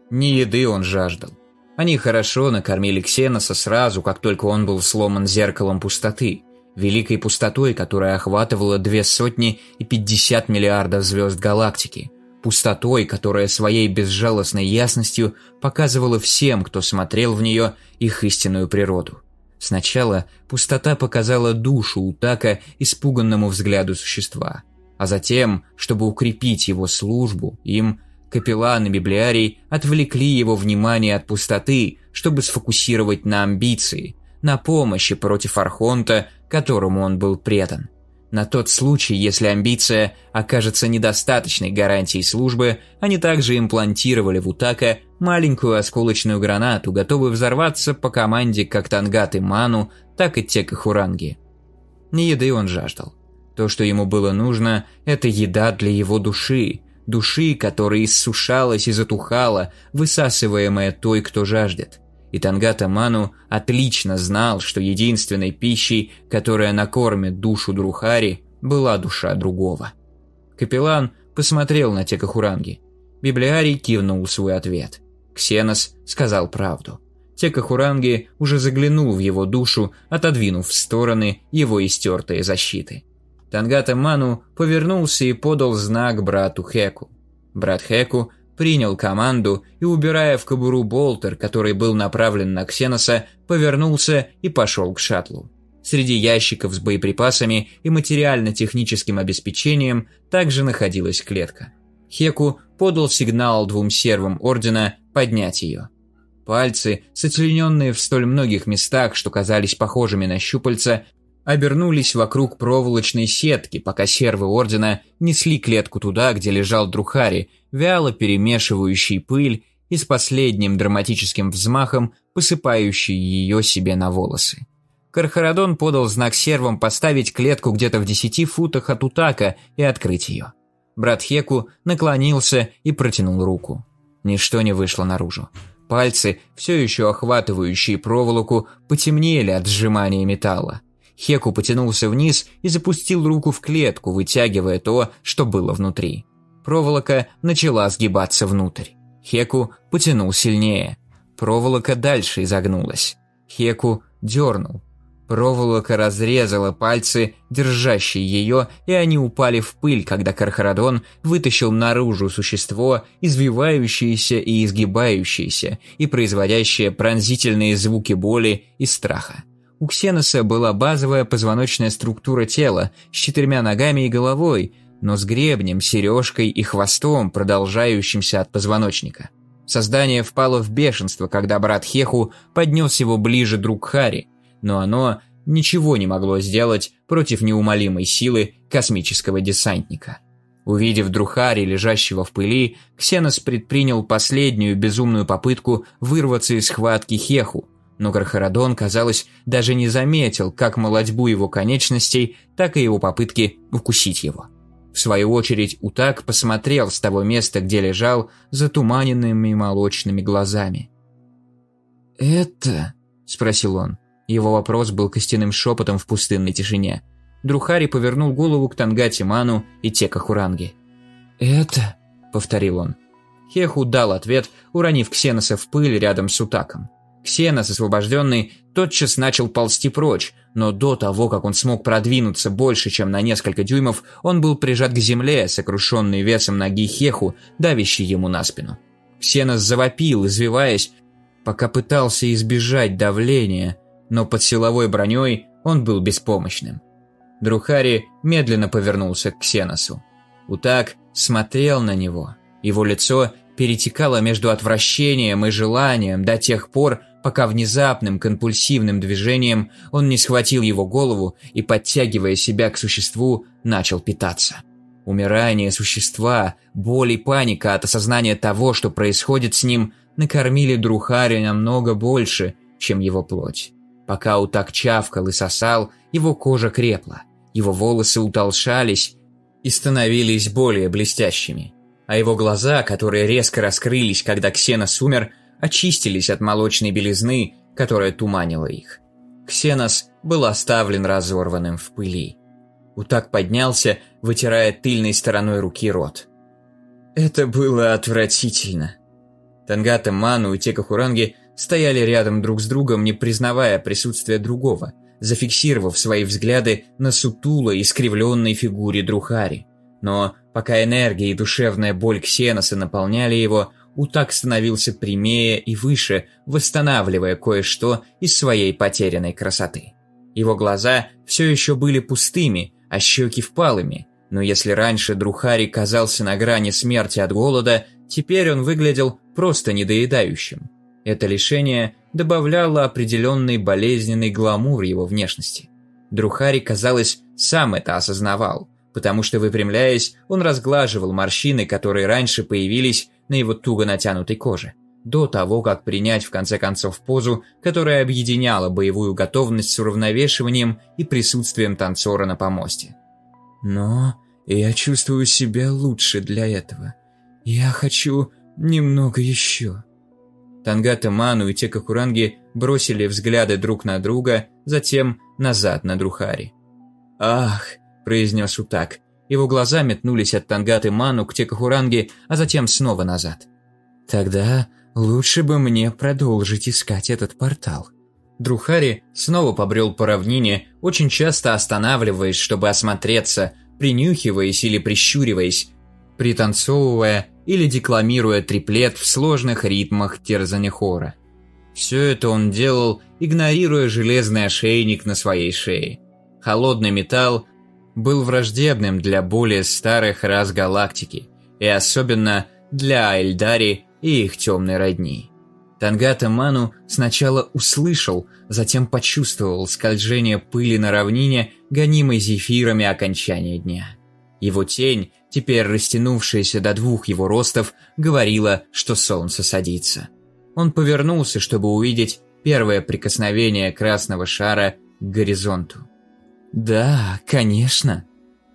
Не еды он жаждал. Они хорошо накормили Ксеноса сразу, как только он был сломан зеркалом пустоты, великой пустотой, которая охватывала две сотни и пятьдесят миллиардов звезд галактики, пустотой, которая своей безжалостной ясностью показывала всем, кто смотрел в нее, их истинную природу. Сначала пустота показала душу Утака испуганному взгляду существа, а затем, чтобы укрепить его службу, им, капеллан и библиарий, отвлекли его внимание от пустоты, чтобы сфокусировать на амбиции, на помощи против Архонта, которому он был предан. На тот случай, если амбиция окажется недостаточной гарантией службы, они также имплантировали в Утака маленькую осколочную гранату, готовую взорваться по команде как Тангат и Ману, так и Текахуранги. Не еды он жаждал. То, что ему было нужно, это еда для его души, души, которая иссушалась и затухала, высасываемая той, кто жаждет и Тангата Ману отлично знал, что единственной пищей, которая накормит душу Друхари, была душа другого. Капеллан посмотрел на Текахуранги. Библиарий кивнул свой ответ. Ксенос сказал правду. Текахуранги уже заглянул в его душу, отодвинув в стороны его истертые защиты. Тангата Ману повернулся и подал знак брату Хеку. Брат Хеку принял команду и, убирая в кобуру болтер, который был направлен на Ксеноса, повернулся и пошел к шаттлу. Среди ящиков с боеприпасами и материально-техническим обеспечением также находилась клетка. Хеку подал сигнал двум сервам Ордена поднять ее. Пальцы, сочлененные в столь многих местах, что казались похожими на щупальца, обернулись вокруг проволочной сетки, пока сервы Ордена несли клетку туда, где лежал Друхари, вяло перемешивающий пыль и с последним драматическим взмахом посыпающий ее себе на волосы. Кархарадон подал знак сервам поставить клетку где-то в десяти футах от Утака и открыть ее. Брат Хеку наклонился и протянул руку. Ничто не вышло наружу. Пальцы, все еще охватывающие проволоку, потемнели от сжимания металла. Хеку потянулся вниз и запустил руку в клетку, вытягивая то, что было внутри. Проволока начала сгибаться внутрь. Хеку потянул сильнее. Проволока дальше изогнулась. Хеку дернул. Проволока разрезала пальцы, держащие ее, и они упали в пыль, когда Кархарадон вытащил наружу существо, извивающееся и изгибающееся, и производящее пронзительные звуки боли и страха. У Ксеноса была базовая позвоночная структура тела с четырьмя ногами и головой, но с гребнем, сережкой и хвостом, продолжающимся от позвоночника. Создание впало в бешенство, когда брат Хеху поднес его ближе друг Хари, но оно ничего не могло сделать против неумолимой силы космического десантника. Увидев Друхари, лежащего в пыли, Ксенос предпринял последнюю безумную попытку вырваться из схватки Хеху, но Кархарадон, казалось, даже не заметил как молодьбу его конечностей, так и его попытки укусить его. В свою очередь Утак посмотрел с того места, где лежал, затуманенными молочными глазами. «Это?» – спросил он. Его вопрос был костяным шепотом в пустынной тишине. Друхари повернул голову к Тангати Ману и Тека Хуранги. «Это?» – повторил он. Хеху дал ответ, уронив Ксеноса в пыль рядом с Утаком. Ксенос, освобожденный, тотчас начал ползти прочь, но до того, как он смог продвинуться больше, чем на несколько дюймов, он был прижат к земле, сокрушенный весом ноги Хеху, давящий ему на спину. Ксенос завопил, извиваясь, пока пытался избежать давления, но под силовой броней он был беспомощным. Друхари медленно повернулся к Ксеносу. Утак смотрел на него. Его лицо перетекало между отвращением и желанием до тех пор, пока внезапным компульсивным движением он не схватил его голову и, подтягивая себя к существу, начал питаться. Умирание существа, боль и паника от осознания того, что происходит с ним, накормили Друхари намного больше, чем его плоть. Пока Утак чавкал и сосал, его кожа крепла, его волосы утолшались и становились более блестящими, а его глаза, которые резко раскрылись, когда Ксенос умер, очистились от молочной белизны, которая туманила их. Ксенос был оставлен разорванным в пыли. Утак поднялся, вытирая тыльной стороной руки рот. Это было отвратительно. Тангата Ману и Текахуранги стояли рядом друг с другом, не признавая присутствия другого, зафиксировав свои взгляды на сутулой, искривленной фигуре Друхари. Но пока энергия и душевная боль Ксеноса наполняли его, Утак становился прямее и выше, восстанавливая кое-что из своей потерянной красоты. Его глаза все еще были пустыми, а щеки впалыми, но если раньше Друхари казался на грани смерти от голода, теперь он выглядел просто недоедающим. Это лишение добавляло определенный болезненный гламур его внешности. Друхари, казалось, сам это осознавал, потому что, выпрямляясь, он разглаживал морщины, которые раньше появились на его туго натянутой коже, до того, как принять в конце концов позу, которая объединяла боевую готовность с уравновешиванием и присутствием танцора на помосте. Но я чувствую себя лучше для этого. Я хочу немного еще. Тангата Ману и Текакуранги бросили взгляды друг на друга, затем назад на Друхари. «Ах!» – произнес Утак. Его глаза метнулись от Тангаты Ману к Текахуранги, а затем снова назад. «Тогда лучше бы мне продолжить искать этот портал». Друхари снова побрел по равнине, очень часто останавливаясь, чтобы осмотреться, принюхиваясь или прищуриваясь, пританцовывая или декламируя триплет в сложных ритмах терзания хора. Все это он делал, игнорируя железный ошейник на своей шее. Холодный металл был враждебным для более старых рас галактики, и особенно для Айльдари и их темной родни. Тангата Ману сначала услышал, затем почувствовал скольжение пыли на равнине, гонимой зефирами окончания дня. Его тень, теперь растянувшаяся до двух его ростов, говорила, что солнце садится. Он повернулся, чтобы увидеть первое прикосновение красного шара к горизонту. «Да, конечно».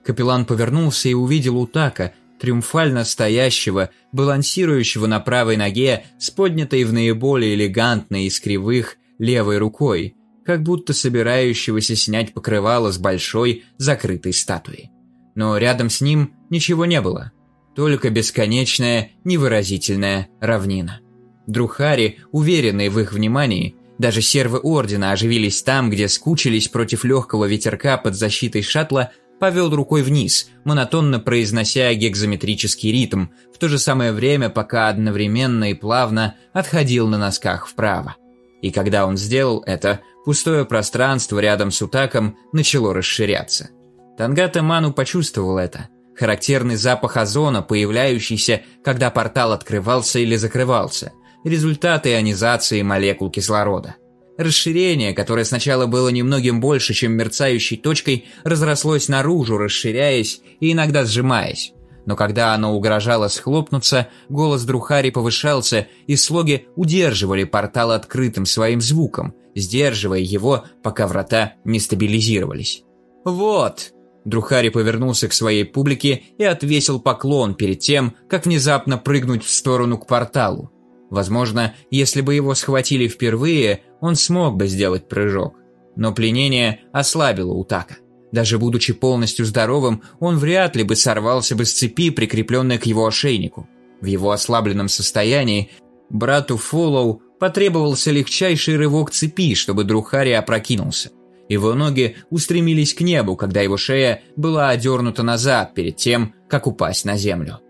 Капеллан повернулся и увидел Утака, триумфально стоящего, балансирующего на правой ноге с поднятой в наиболее элегантной из кривых левой рукой, как будто собирающегося снять покрывало с большой закрытой статуи. Но рядом с ним ничего не было, только бесконечная невыразительная равнина. Друхари, уверенные в их внимании, даже сервы Ордена оживились там, где скучились против легкого ветерка под защитой шаттла, повел рукой вниз, монотонно произнося гекзометрический ритм, в то же самое время, пока одновременно и плавно отходил на носках вправо. И когда он сделал это, пустое пространство рядом с Утаком начало расширяться. Тангата Ману почувствовал это. Характерный запах озона, появляющийся, когда портал открывался или закрывался – результаты ионизации молекул кислорода. Расширение, которое сначала было немногим больше, чем мерцающей точкой, разрослось наружу, расширяясь и иногда сжимаясь. Но когда оно угрожало схлопнуться, голос Друхари повышался, и слоги удерживали портал открытым своим звуком, сдерживая его, пока врата не стабилизировались. «Вот!» Друхари повернулся к своей публике и отвесил поклон перед тем, как внезапно прыгнуть в сторону к порталу. Возможно, если бы его схватили впервые, он смог бы сделать прыжок. Но пленение ослабило Утака. Даже будучи полностью здоровым, он вряд ли бы сорвался бы с цепи, прикрепленной к его ошейнику. В его ослабленном состоянии брату Фоллоу потребовался легчайший рывок цепи, чтобы Друхари опрокинулся. Его ноги устремились к небу, когда его шея была одернута назад перед тем, как упасть на землю.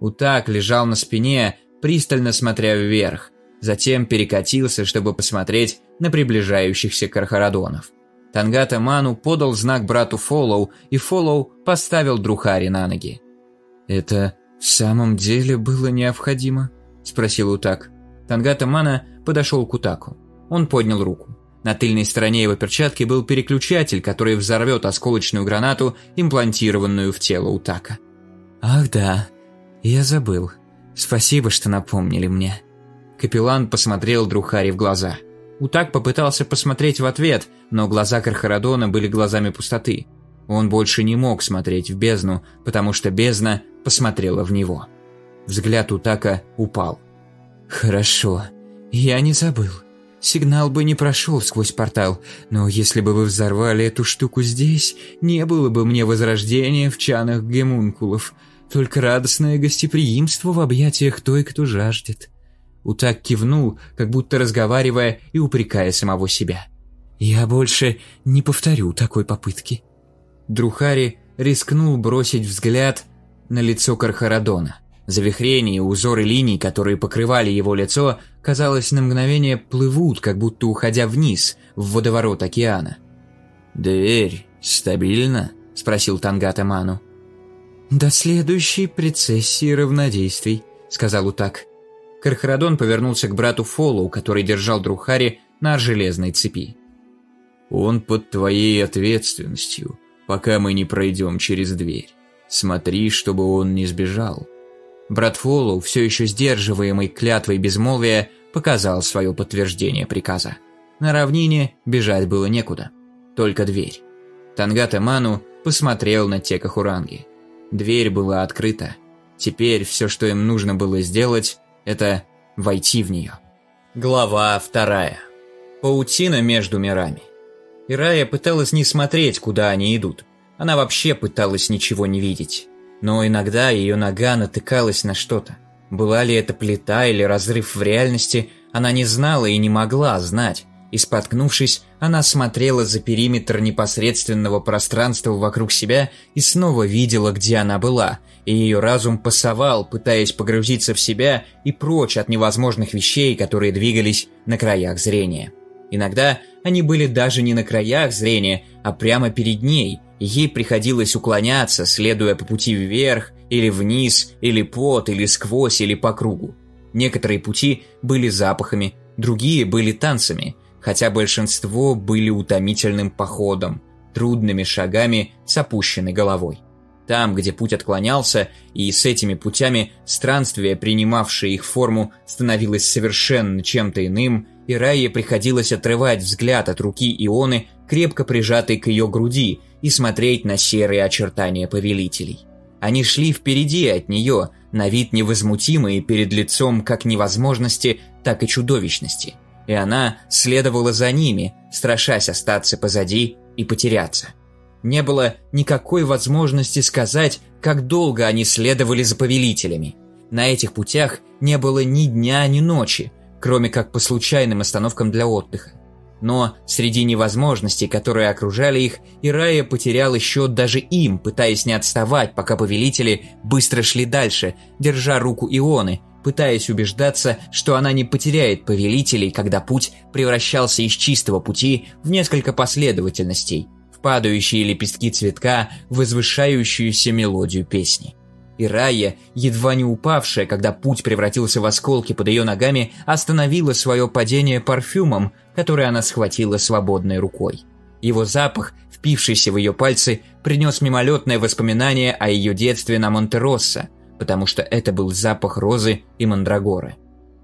Утак лежал на спине, пристально смотря вверх, затем перекатился, чтобы посмотреть на приближающихся кархарадонов. Тангата Ману подал знак брату Фоллоу, и Фоллоу поставил Друхари на ноги. «Это в самом деле было необходимо?» – спросил Утак. Тангата Мана подошел к Утаку. Он поднял руку. На тыльной стороне его перчатки был переключатель, который взорвет осколочную гранату, имплантированную в тело Утака. «Ах да, я забыл», Спасибо, что напомнили мне. Капеллан посмотрел Друхари в глаза. Утак попытался посмотреть в ответ, но глаза Кархарадона были глазами пустоты. Он больше не мог смотреть в бездну, потому что бездна посмотрела в него. Взгляд Утака упал. «Хорошо, я не забыл. Сигнал бы не прошел сквозь портал, но если бы вы взорвали эту штуку здесь, не было бы мне возрождения в чанах гемункулов, только радостное гостеприимство в объятиях той, кто жаждет». Утак кивнул, как будто разговаривая и упрекая самого себя. «Я больше не повторю такой попытки». Друхари рискнул бросить взгляд на лицо Кархарадона. Завихрения и узоры линий, которые покрывали его лицо, казалось, на мгновение плывут, как будто уходя вниз, в водоворот океана. «Дверь стабильно?» – спросил Тангата Ману. «До следующей прецессии равнодействий», – сказал Утак. Кархарадон повернулся к брату Фоллоу, который держал Друхари на железной цепи. «Он под твоей ответственностью, пока мы не пройдем через дверь. Смотри, чтобы он не сбежал». Брат Фоллоу, все еще сдерживаемый клятвой безмолвия, показал свое подтверждение приказа. На равнине бежать было некуда. Только дверь. Тангата Ману посмотрел на Текахуранги. Дверь была открыта. Теперь все, что им нужно было сделать, это войти в нее. Глава вторая. Паутина между мирами. Ирая пыталась не смотреть, куда они идут. Она вообще пыталась ничего не видеть. Но иногда ее нога натыкалась на что-то. Была ли это плита или разрыв в реальности, она не знала и не могла знать. И споткнувшись, она смотрела за периметр непосредственного пространства вокруг себя и снова видела, где она была, и ее разум пасовал, пытаясь погрузиться в себя и прочь от невозможных вещей, которые двигались на краях зрения. Иногда они были даже не на краях зрения, а прямо перед ней, Ей приходилось уклоняться, следуя по пути вверх, или вниз, или под, или сквозь, или по кругу. Некоторые пути были запахами, другие были танцами, хотя большинство были утомительным походом, трудными шагами с опущенной головой. Там, где путь отклонялся, и с этими путями странствие, принимавшее их форму, становилось совершенно чем-то иным, и Райе приходилось отрывать взгляд от руки Ионы, крепко прижатой к ее груди, и смотреть на серые очертания повелителей. Они шли впереди от нее, на вид невозмутимые перед лицом как невозможности, так и чудовищности. И она следовала за ними, страшась остаться позади и потеряться. Не было никакой возможности сказать, как долго они следовали за повелителями. На этих путях не было ни дня, ни ночи, кроме как по случайным остановкам для отдыха. Но среди невозможностей, которые окружали их, Ирая потерял счет даже им, пытаясь не отставать, пока повелители быстро шли дальше, держа руку Ионы, пытаясь убеждаться, что она не потеряет повелителей, когда путь превращался из чистого пути в несколько последовательностей, в падающие лепестки цветка, возвышающуюся мелодию песни. И Рая, едва не упавшая, когда путь превратился в осколки под ее ногами, остановила свое падение парфюмом, который она схватила свободной рукой. Его запах, впившийся в ее пальцы, принес мимолетное воспоминание о ее детстве на Монтероссо, потому что это был запах розы и мандрагоры.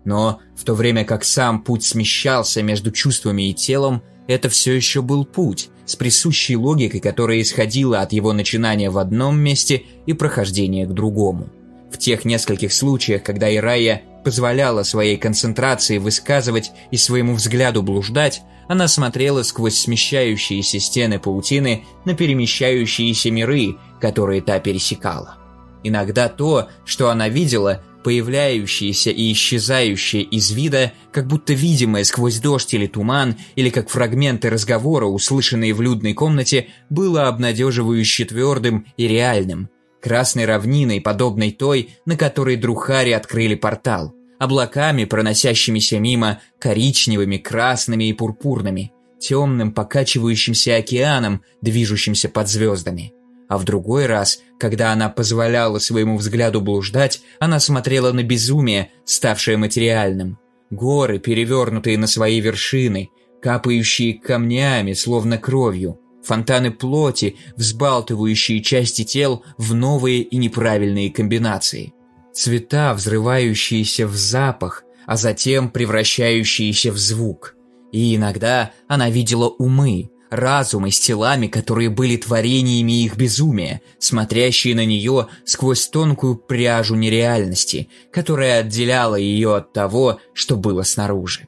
Но в то время как сам путь смещался между чувствами и телом, это все еще был путь, с присущей логикой, которая исходила от его начинания в одном месте и прохождения к другому. В тех нескольких случаях, когда Ирая позволяла своей концентрации высказывать и своему взгляду блуждать, она смотрела сквозь смещающиеся стены паутины на перемещающиеся миры, которые та пересекала. Иногда то, что она видела, появляющееся и исчезающее из вида, как будто видимое сквозь дождь или туман, или как фрагменты разговора, услышанные в людной комнате, было обнадеживающе твердым и реальным. Красной равниной, подобной той, на которой Друхари открыли портал. Облаками, проносящимися мимо, коричневыми, красными и пурпурными. Темным, покачивающимся океаном, движущимся под звездами. А в другой раз, когда она позволяла своему взгляду блуждать, она смотрела на безумие, ставшее материальным. Горы, перевернутые на свои вершины, капающие камнями, словно кровью, фонтаны плоти, взбалтывающие части тел в новые и неправильные комбинации. Цвета, взрывающиеся в запах, а затем превращающиеся в звук. И иногда она видела умы, разумы с телами, которые были творениями их безумия, смотрящие на нее сквозь тонкую пряжу нереальности, которая отделяла ее от того, что было снаружи.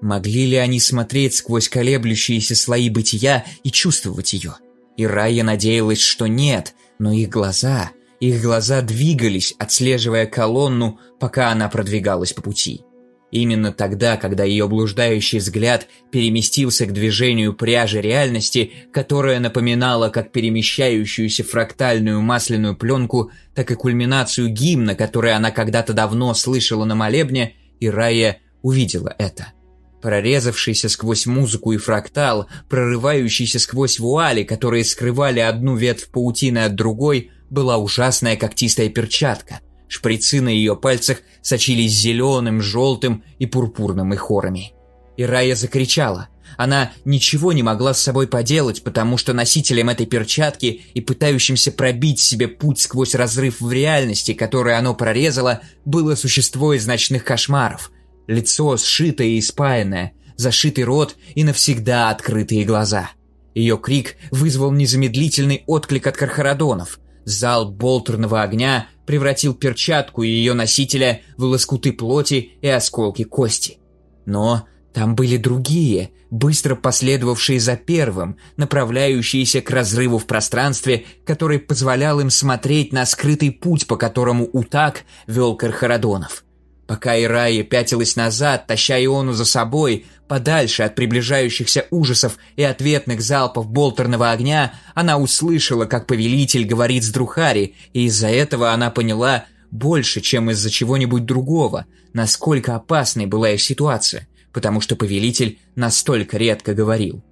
Могли ли они смотреть сквозь колеблющиеся слои бытия и чувствовать ее? И Рая надеялась, что нет, но их глаза, их глаза двигались, отслеживая колонну, пока она продвигалась по пути. Именно тогда, когда ее блуждающий взгляд переместился к движению пряжи реальности, которая напоминала как перемещающуюся фрактальную масляную пленку, так и кульминацию гимна, который она когда-то давно слышала на молебне, Ирая увидела это. Прорезавшийся сквозь музыку и фрактал, прорывающийся сквозь вуали, которые скрывали одну ветвь паутины от другой, была ужасная когтистая перчатка – Шприцы на ее пальцах сочились зеленым, желтым и пурпурным ихорами. И Рая закричала. Она ничего не могла с собой поделать, потому что носителем этой перчатки и пытающимся пробить себе путь сквозь разрыв в реальности, который оно прорезало, было существо из ночных кошмаров. Лицо сшитое и испаянное, зашитый рот и навсегда открытые глаза. Ее крик вызвал незамедлительный отклик от кархарадонов. Зал болтерного огня превратил перчатку и ее носителя в лоскуты плоти и осколки кости. Но там были другие, быстро последовавшие за первым, направляющиеся к разрыву в пространстве, который позволял им смотреть на скрытый путь, по которому Утак вел Кархарадонов. Пока Ирая пятилась назад, таща Иону за собой, подальше от приближающихся ужасов и ответных залпов болтерного огня, она услышала, как повелитель говорит с Друхари, и из-за этого она поняла больше, чем из-за чего-нибудь другого, насколько опасной была их ситуация, потому что повелитель настолько редко говорил.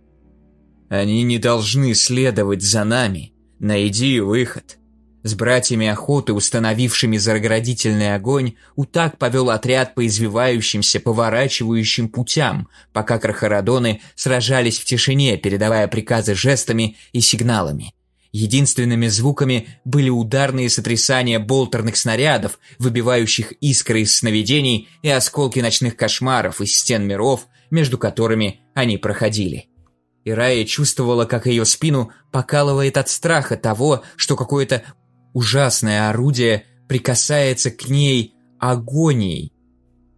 «Они не должны следовать за нами. Найди выход. С братьями охоты, установившими заградительный огонь, Утак повел отряд по извивающимся, поворачивающим путям, пока крахородоны сражались в тишине, передавая приказы жестами и сигналами. Единственными звуками были ударные сотрясания болтерных снарядов, выбивающих искры из сновидений и осколки ночных кошмаров из стен миров, между которыми они проходили. И Рая чувствовала, как ее спину покалывает от страха того, что какое-то Ужасное орудие прикасается к ней агонией.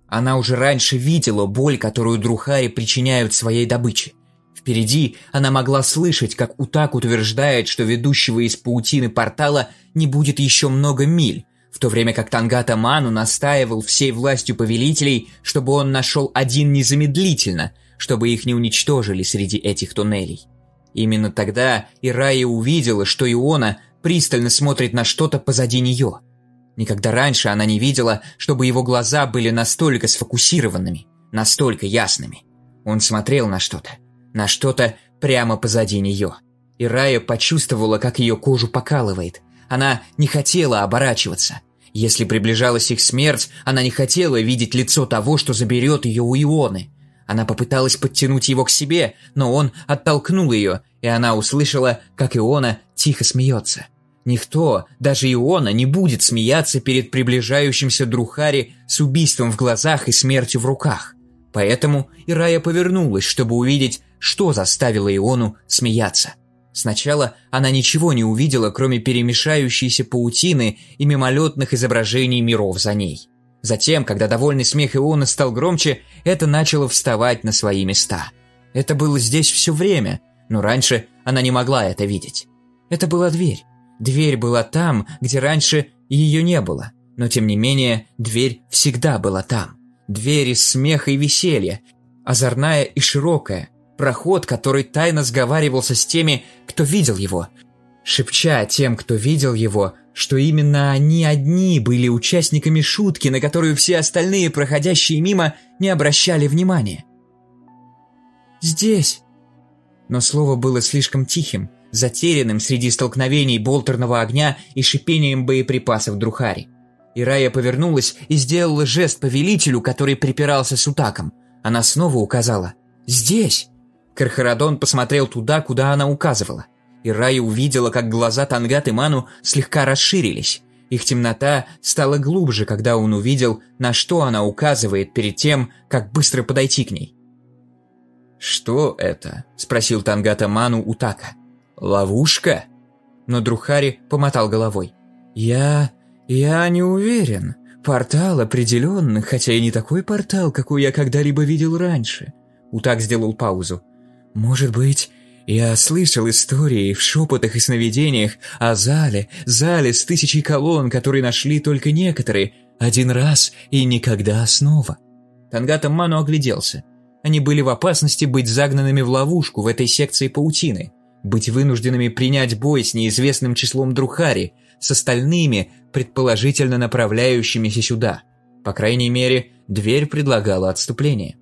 Она уже раньше видела боль, которую друхари причиняют своей добыче. Впереди она могла слышать, как Утак утверждает, что ведущего из паутины портала не будет еще много миль, в то время как Тангата Ману настаивал всей властью повелителей, чтобы он нашел один незамедлительно, чтобы их не уничтожили среди этих туннелей. Именно тогда Ирая увидела, что Иона пристально смотрит на что-то позади нее. Никогда раньше она не видела, чтобы его глаза были настолько сфокусированными, настолько ясными. Он смотрел на что-то, на что-то прямо позади нее. И Рая почувствовала, как ее кожу покалывает. Она не хотела оборачиваться. Если приближалась их смерть, она не хотела видеть лицо того, что заберет ее у Ионы. Она попыталась подтянуть его к себе, но он оттолкнул ее, и она услышала, как Иона тихо смеется. Никто, даже Иона, не будет смеяться перед приближающимся Друхари с убийством в глазах и смертью в руках. Поэтому Ирая повернулась, чтобы увидеть, что заставило Иону смеяться. Сначала она ничего не увидела, кроме перемешающейся паутины и мимолетных изображений миров за ней. Затем, когда довольный смех Иона стал громче, это начало вставать на свои места. Это было здесь все время, но раньше она не могла это видеть. Это была дверь. Дверь была там, где раньше ее не было. Но тем не менее, дверь всегда была там. Дверь из смеха и веселья, озорная и широкая. Проход, который тайно сговаривался с теми, кто видел его. Шепча тем, кто видел его, что именно они одни были участниками шутки, на которую все остальные, проходящие мимо, не обращали внимания. «Здесь!» Но слово было слишком тихим, затерянным среди столкновений болтерного огня и шипением боеприпасов Друхари. Ирая повернулась и сделала жест повелителю, который припирался с Утаком. Она снова указала «Здесь!». Кархарадон посмотрел туда, куда она указывала. Ирая увидела, как глаза Тангат и Ману слегка расширились. Их темнота стала глубже, когда он увидел, на что она указывает перед тем, как быстро подойти к ней. «Что это?» – спросил Тангата Ману у Така. «Ловушка?» Но Друхари помотал головой. «Я... я не уверен. Портал определенно, хотя и не такой портал, какой я когда-либо видел раньше». Утак сделал паузу. «Может быть, я слышал истории в шепотах и сновидениях о зале, зале с тысячей колонн, которые нашли только некоторые, один раз и никогда снова». Тангата Ману огляделся. Они были в опасности быть загнанными в ловушку в этой секции паутины, быть вынужденными принять бой с неизвестным числом Друхари, с остальными, предположительно направляющимися сюда. По крайней мере, дверь предлагала отступление.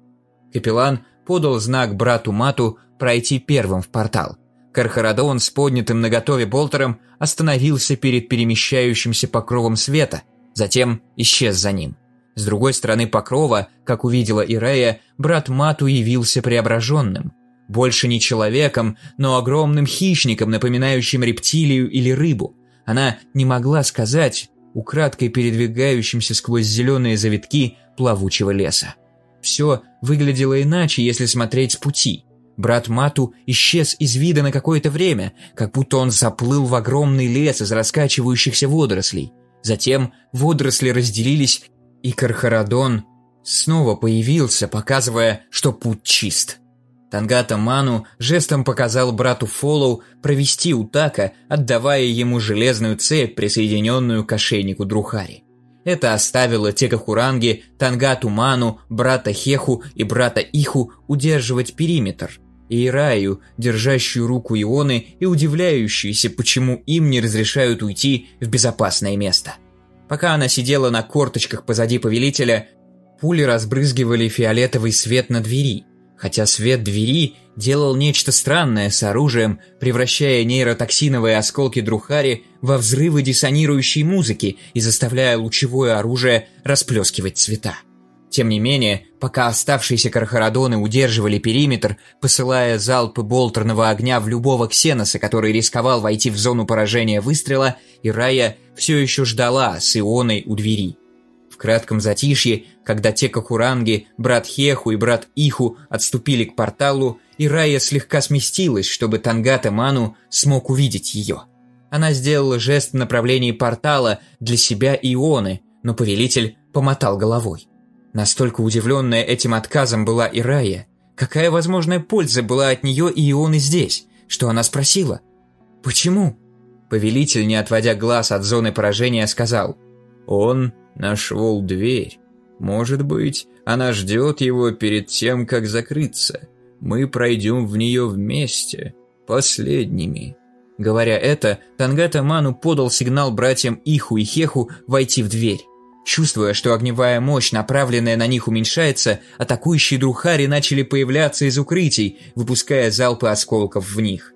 Капеллан подал знак брату Мату пройти первым в портал. Кархарадон с поднятым наготове болтером остановился перед перемещающимся покровом света, затем исчез за ним. С другой стороны покрова, как увидела Ирея, брат Мату явился преображенным. Больше не человеком, но огромным хищником, напоминающим рептилию или рыбу. Она не могла сказать, украдкой передвигающимся сквозь зеленые завитки плавучего леса. Все выглядело иначе, если смотреть с пути. Брат Мату исчез из вида на какое-то время, как будто он заплыл в огромный лес из раскачивающихся водорослей. Затем водоросли разделились и Кархарадон снова появился, показывая, что путь чист. Тангата Ману жестом показал брату Фоллоу провести Утака, отдавая ему железную цепь, присоединенную к ошейнику Друхари. Это оставило Текахуранги, Тангату Ману, брата Хеху и брата Иху удерживать периметр, и Ираю, держащую руку Ионы и удивляющуюся, почему им не разрешают уйти в безопасное место. Пока она сидела на корточках позади повелителя, пули разбрызгивали фиолетовый свет на двери, хотя свет двери делал нечто странное с оружием, превращая нейротоксиновые осколки Друхари во взрывы диссонирующей музыки и заставляя лучевое оружие расплескивать цвета. Тем не менее, пока оставшиеся Кархарадоны удерживали периметр, посылая залпы болтерного огня в любого ксеноса, который рисковал войти в зону поражения выстрела, Ирая все еще ждала с Ионой у двери. В кратком затишье, когда те Кахуранги, брат Хеху и брат Иху отступили к порталу, Ирая слегка сместилась, чтобы Тангата Ману смог увидеть ее. Она сделала жест в направлении портала для себя и Ионы, но повелитель помотал головой. Настолько удивленная этим отказом была и Рая. Какая возможная польза была от нее и Ионы здесь? Что она спросила? «Почему?» Повелитель, не отводя глаз от зоны поражения, сказал. «Он нашел дверь. Может быть, она ждет его перед тем, как закрыться. Мы пройдем в нее вместе, последними». Говоря это, Тангата Ману подал сигнал братьям Иху и Хеху войти в дверь. Чувствуя, что огневая мощь, направленная на них, уменьшается, атакующие друхари начали появляться из укрытий, выпуская залпы осколков в них.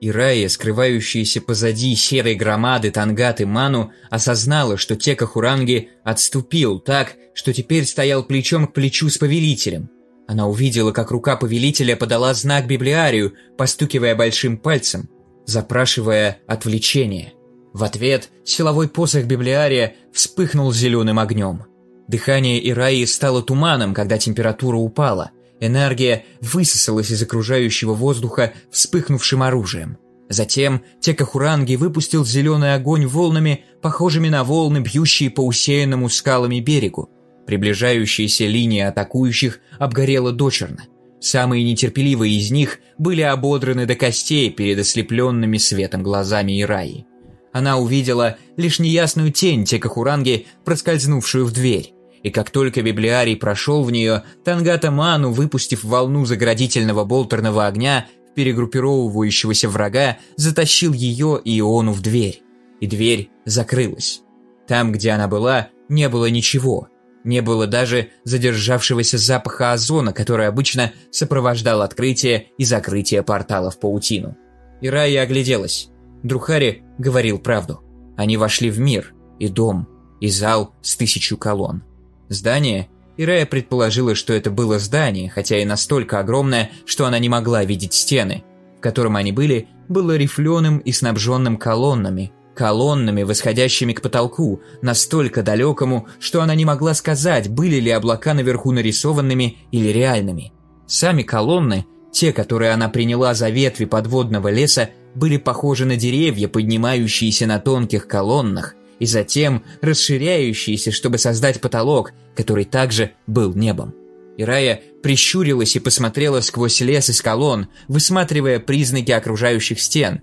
Ирая, скрывающаяся позади серой громады Тангаты Ману, осознала, что Тека Хуранги отступил так, что теперь стоял плечом к плечу с повелителем. Она увидела, как рука повелителя подала знак библиарию, постукивая большим пальцем, запрашивая отвлечение. В ответ силовой посох библиария вспыхнул зеленым огнем. Дыхание Ираи стало туманом, когда температура упала. Энергия высосалась из окружающего воздуха вспыхнувшим оружием. Затем Текахуранги выпустил зеленый огонь волнами, похожими на волны, бьющие по усеянному скалами берегу. Приближающаяся линия атакующих обгорела дочерно. Самые нетерпеливые из них были ободраны до костей перед ослепленными светом глазами Ираи. Она увидела лишь неясную тень Текахуранги, проскользнувшую в дверь. И как только библиарий прошел в нее, Тангата Ману, выпустив волну заградительного болтерного огня в перегруппировывающегося врага, затащил ее и Иону в дверь. И дверь закрылась. Там, где она была, не было ничего. Не было даже задержавшегося запаха озона, который обычно сопровождал открытие и закрытие портала в паутину. Ирая огляделась. Друхари говорил правду. Они вошли в мир, и дом, и зал с тысячу колонн. Здание, Ирая предположила, что это было здание, хотя и настолько огромное, что она не могла видеть стены, в котором они были, было рифленым и снабженным колоннами, колоннами, восходящими к потолку, настолько далекому, что она не могла сказать, были ли облака наверху нарисованными или реальными. Сами колонны, те, которые она приняла за ветви подводного леса, были похожи на деревья, поднимающиеся на тонких колоннах, и затем расширяющиеся, чтобы создать потолок, который также был небом. Ирая прищурилась и посмотрела сквозь лес из колонн, высматривая признаки окружающих стен,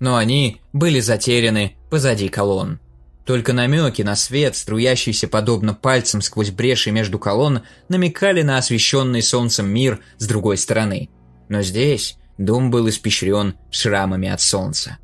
но они были затеряны позади колонн. Только намеки на свет, струящийся подобно пальцам сквозь бреши между колонн, намекали на освещенный солнцем мир с другой стороны. Но здесь дом был испещрен шрамами от солнца.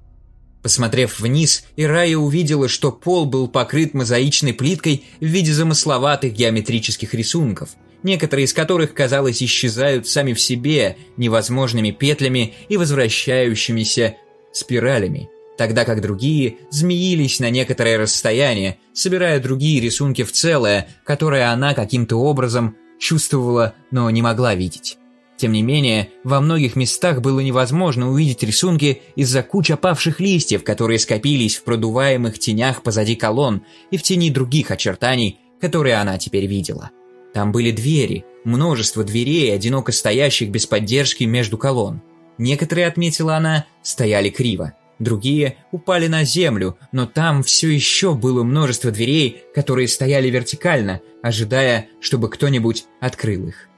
Посмотрев вниз, Ирая увидела, что пол был покрыт мозаичной плиткой в виде замысловатых геометрических рисунков, некоторые из которых, казалось, исчезают сами в себе невозможными петлями и возвращающимися спиралями, тогда как другие змеились на некоторое расстояние, собирая другие рисунки в целое, которое она каким-то образом чувствовала, но не могла видеть. Тем не менее, во многих местах было невозможно увидеть рисунки из-за куч опавших листьев, которые скопились в продуваемых тенях позади колонн и в тени других очертаний, которые она теперь видела. Там были двери, множество дверей, одиноко стоящих без поддержки между колонн. Некоторые, отметила она, стояли криво, другие упали на землю, но там все еще было множество дверей, которые стояли вертикально, ожидая, чтобы кто-нибудь открыл их.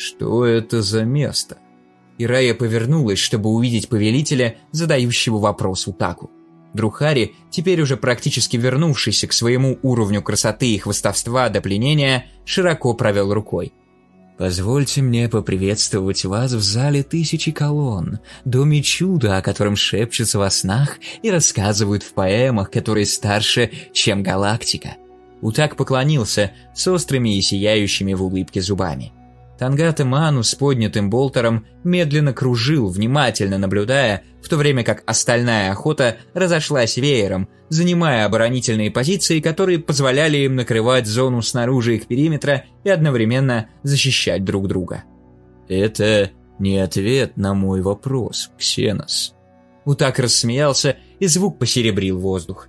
«Что это за место?» Ирая повернулась, чтобы увидеть повелителя, задающего вопрос Утаку. Друхари, теперь уже практически вернувшийся к своему уровню красоты и хвостовства до пленения, широко провел рукой. Позвольте мне поприветствовать вас в зале тысячи колонн, доме чуда, о котором шепчутся во снах и рассказывают в поэмах, которые старше, чем галактика. Утак поклонился с острыми и сияющими в улыбке зубами. Тангата Ману с поднятым болтером медленно кружил, внимательно наблюдая, в то время как остальная охота разошлась веером, занимая оборонительные позиции, которые позволяли им накрывать зону снаружи их периметра и одновременно защищать друг друга. «Это не ответ на мой вопрос, Ксенос». Утак рассмеялся, и звук посеребрил воздух.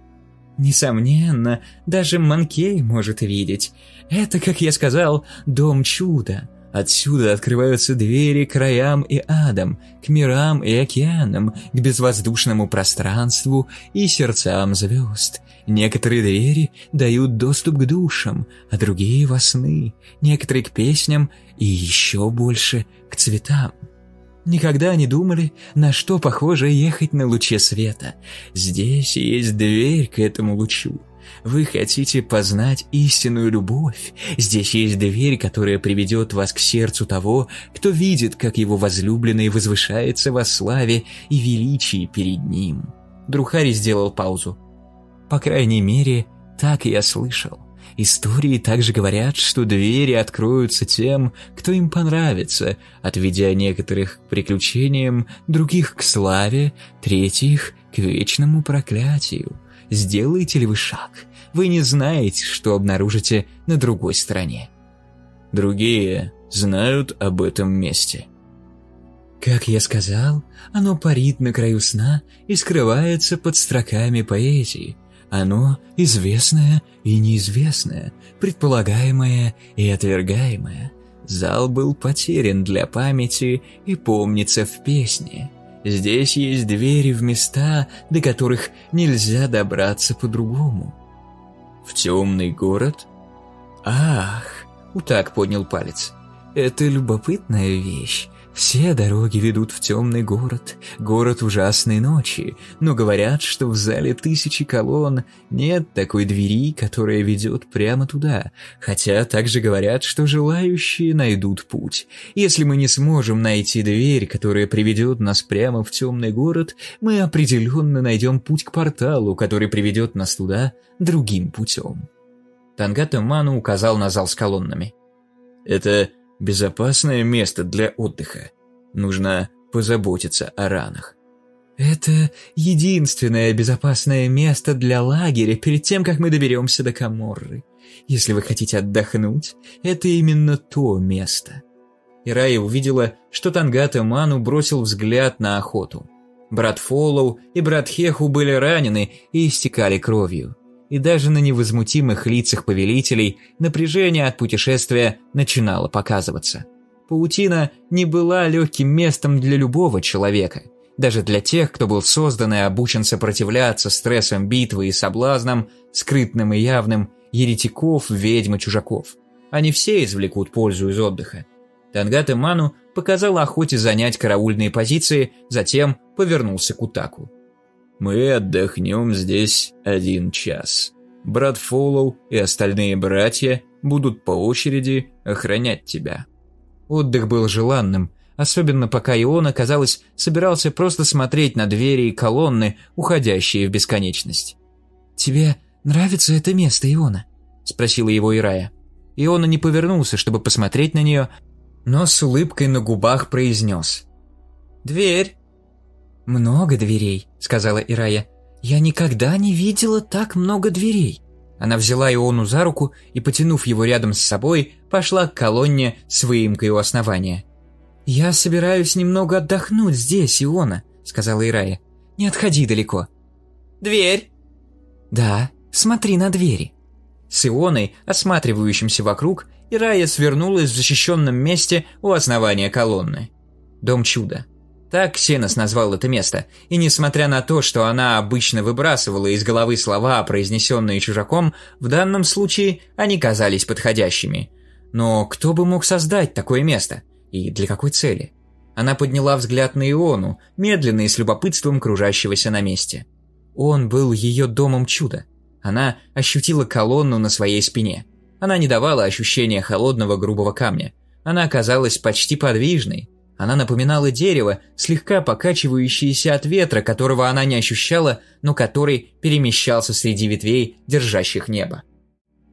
«Несомненно, даже Манкей может видеть. Это, как я сказал, дом чуда». Отсюда открываются двери к краям и адам, к мирам и океанам, к безвоздушному пространству и сердцам звезд. Некоторые двери дают доступ к душам, а другие во сны, некоторые к песням и еще больше к цветам. Никогда не думали, на что похоже ехать на луче света. Здесь есть дверь к этому лучу. Вы хотите познать истинную любовь? Здесь есть дверь, которая приведет вас к сердцу того, кто видит, как его возлюбленный возвышается во славе и величии перед ним. Друхари сделал паузу. По крайней мере, так я слышал. Истории также говорят, что двери откроются тем, кто им понравится, отведя некоторых к приключениям, других к славе, третьих к вечному проклятию. Сделаете ли вы шаг? Вы не знаете, что обнаружите на другой стороне. Другие знают об этом месте. Как я сказал, оно парит на краю сна и скрывается под строками поэзии. Оно известное и неизвестное, предполагаемое и отвергаемое. Зал был потерян для памяти и помнится в песне. Здесь есть двери в места, до которых нельзя добраться по-другому. В темный город? Ах, Утак поднял палец. Это любопытная вещь. Все дороги ведут в темный город, город ужасной ночи, но говорят, что в зале тысячи колонн нет такой двери, которая ведет прямо туда, хотя также говорят, что желающие найдут путь. Если мы не сможем найти дверь, которая приведет нас прямо в темный город, мы определенно найдем путь к порталу, который приведет нас туда другим путем. Тангата Ману указал на зал с колоннами. «Это безопасное место для отдыха. Нужно позаботиться о ранах. Это единственное безопасное место для лагеря перед тем, как мы доберемся до Каморры. Если вы хотите отдохнуть, это именно то место. Ирая увидела, что Тангата Ману бросил взгляд на охоту. Брат Фоллоу и брат Хеху были ранены и истекали кровью. И даже на невозмутимых лицах повелителей напряжение от путешествия начинало показываться. Паутина не была легким местом для любого человека, даже для тех, кто был создан и обучен сопротивляться стрессам битвы и соблазнам, скрытным и явным, еретиков, ведьм и чужаков. Они все извлекут пользу из отдыха. Тангата Ману показал охоте занять караульные позиции, затем повернулся к Утаку. «Мы отдохнем здесь один час. Брат Фоллоу и остальные братья будут по очереди охранять тебя». Отдых был желанным, особенно пока Иона, казалось, собирался просто смотреть на двери и колонны, уходящие в бесконечность. «Тебе нравится это место, Иона?» – спросила его Ирая. Иона не повернулся, чтобы посмотреть на нее, но с улыбкой на губах произнес. «Дверь!» «Много дверей», — сказала Ирая. «Я никогда не видела так много дверей». Она взяла Иону за руку и, потянув его рядом с собой, пошла к колонне с выемкой у основания. «Я собираюсь немного отдохнуть здесь, Иона», — сказала Ирая. «Не отходи далеко». «Дверь!» «Да, смотри на двери». С Ионой, осматривающимся вокруг, Ирая свернулась в защищенном месте у основания колонны. Дом чуда. Так Ксенос назвал это место, и несмотря на то, что она обычно выбрасывала из головы слова, произнесенные чужаком, в данном случае они казались подходящими. Но кто бы мог создать такое место? И для какой цели? Она подняла взгляд на Иону, медленно и с любопытством кружащегося на месте. Он был ее домом чуда. Она ощутила колонну на своей спине. Она не давала ощущения холодного грубого камня. Она оказалась почти подвижной. Она напоминала дерево, слегка покачивающееся от ветра, которого она не ощущала, но который перемещался среди ветвей, держащих небо.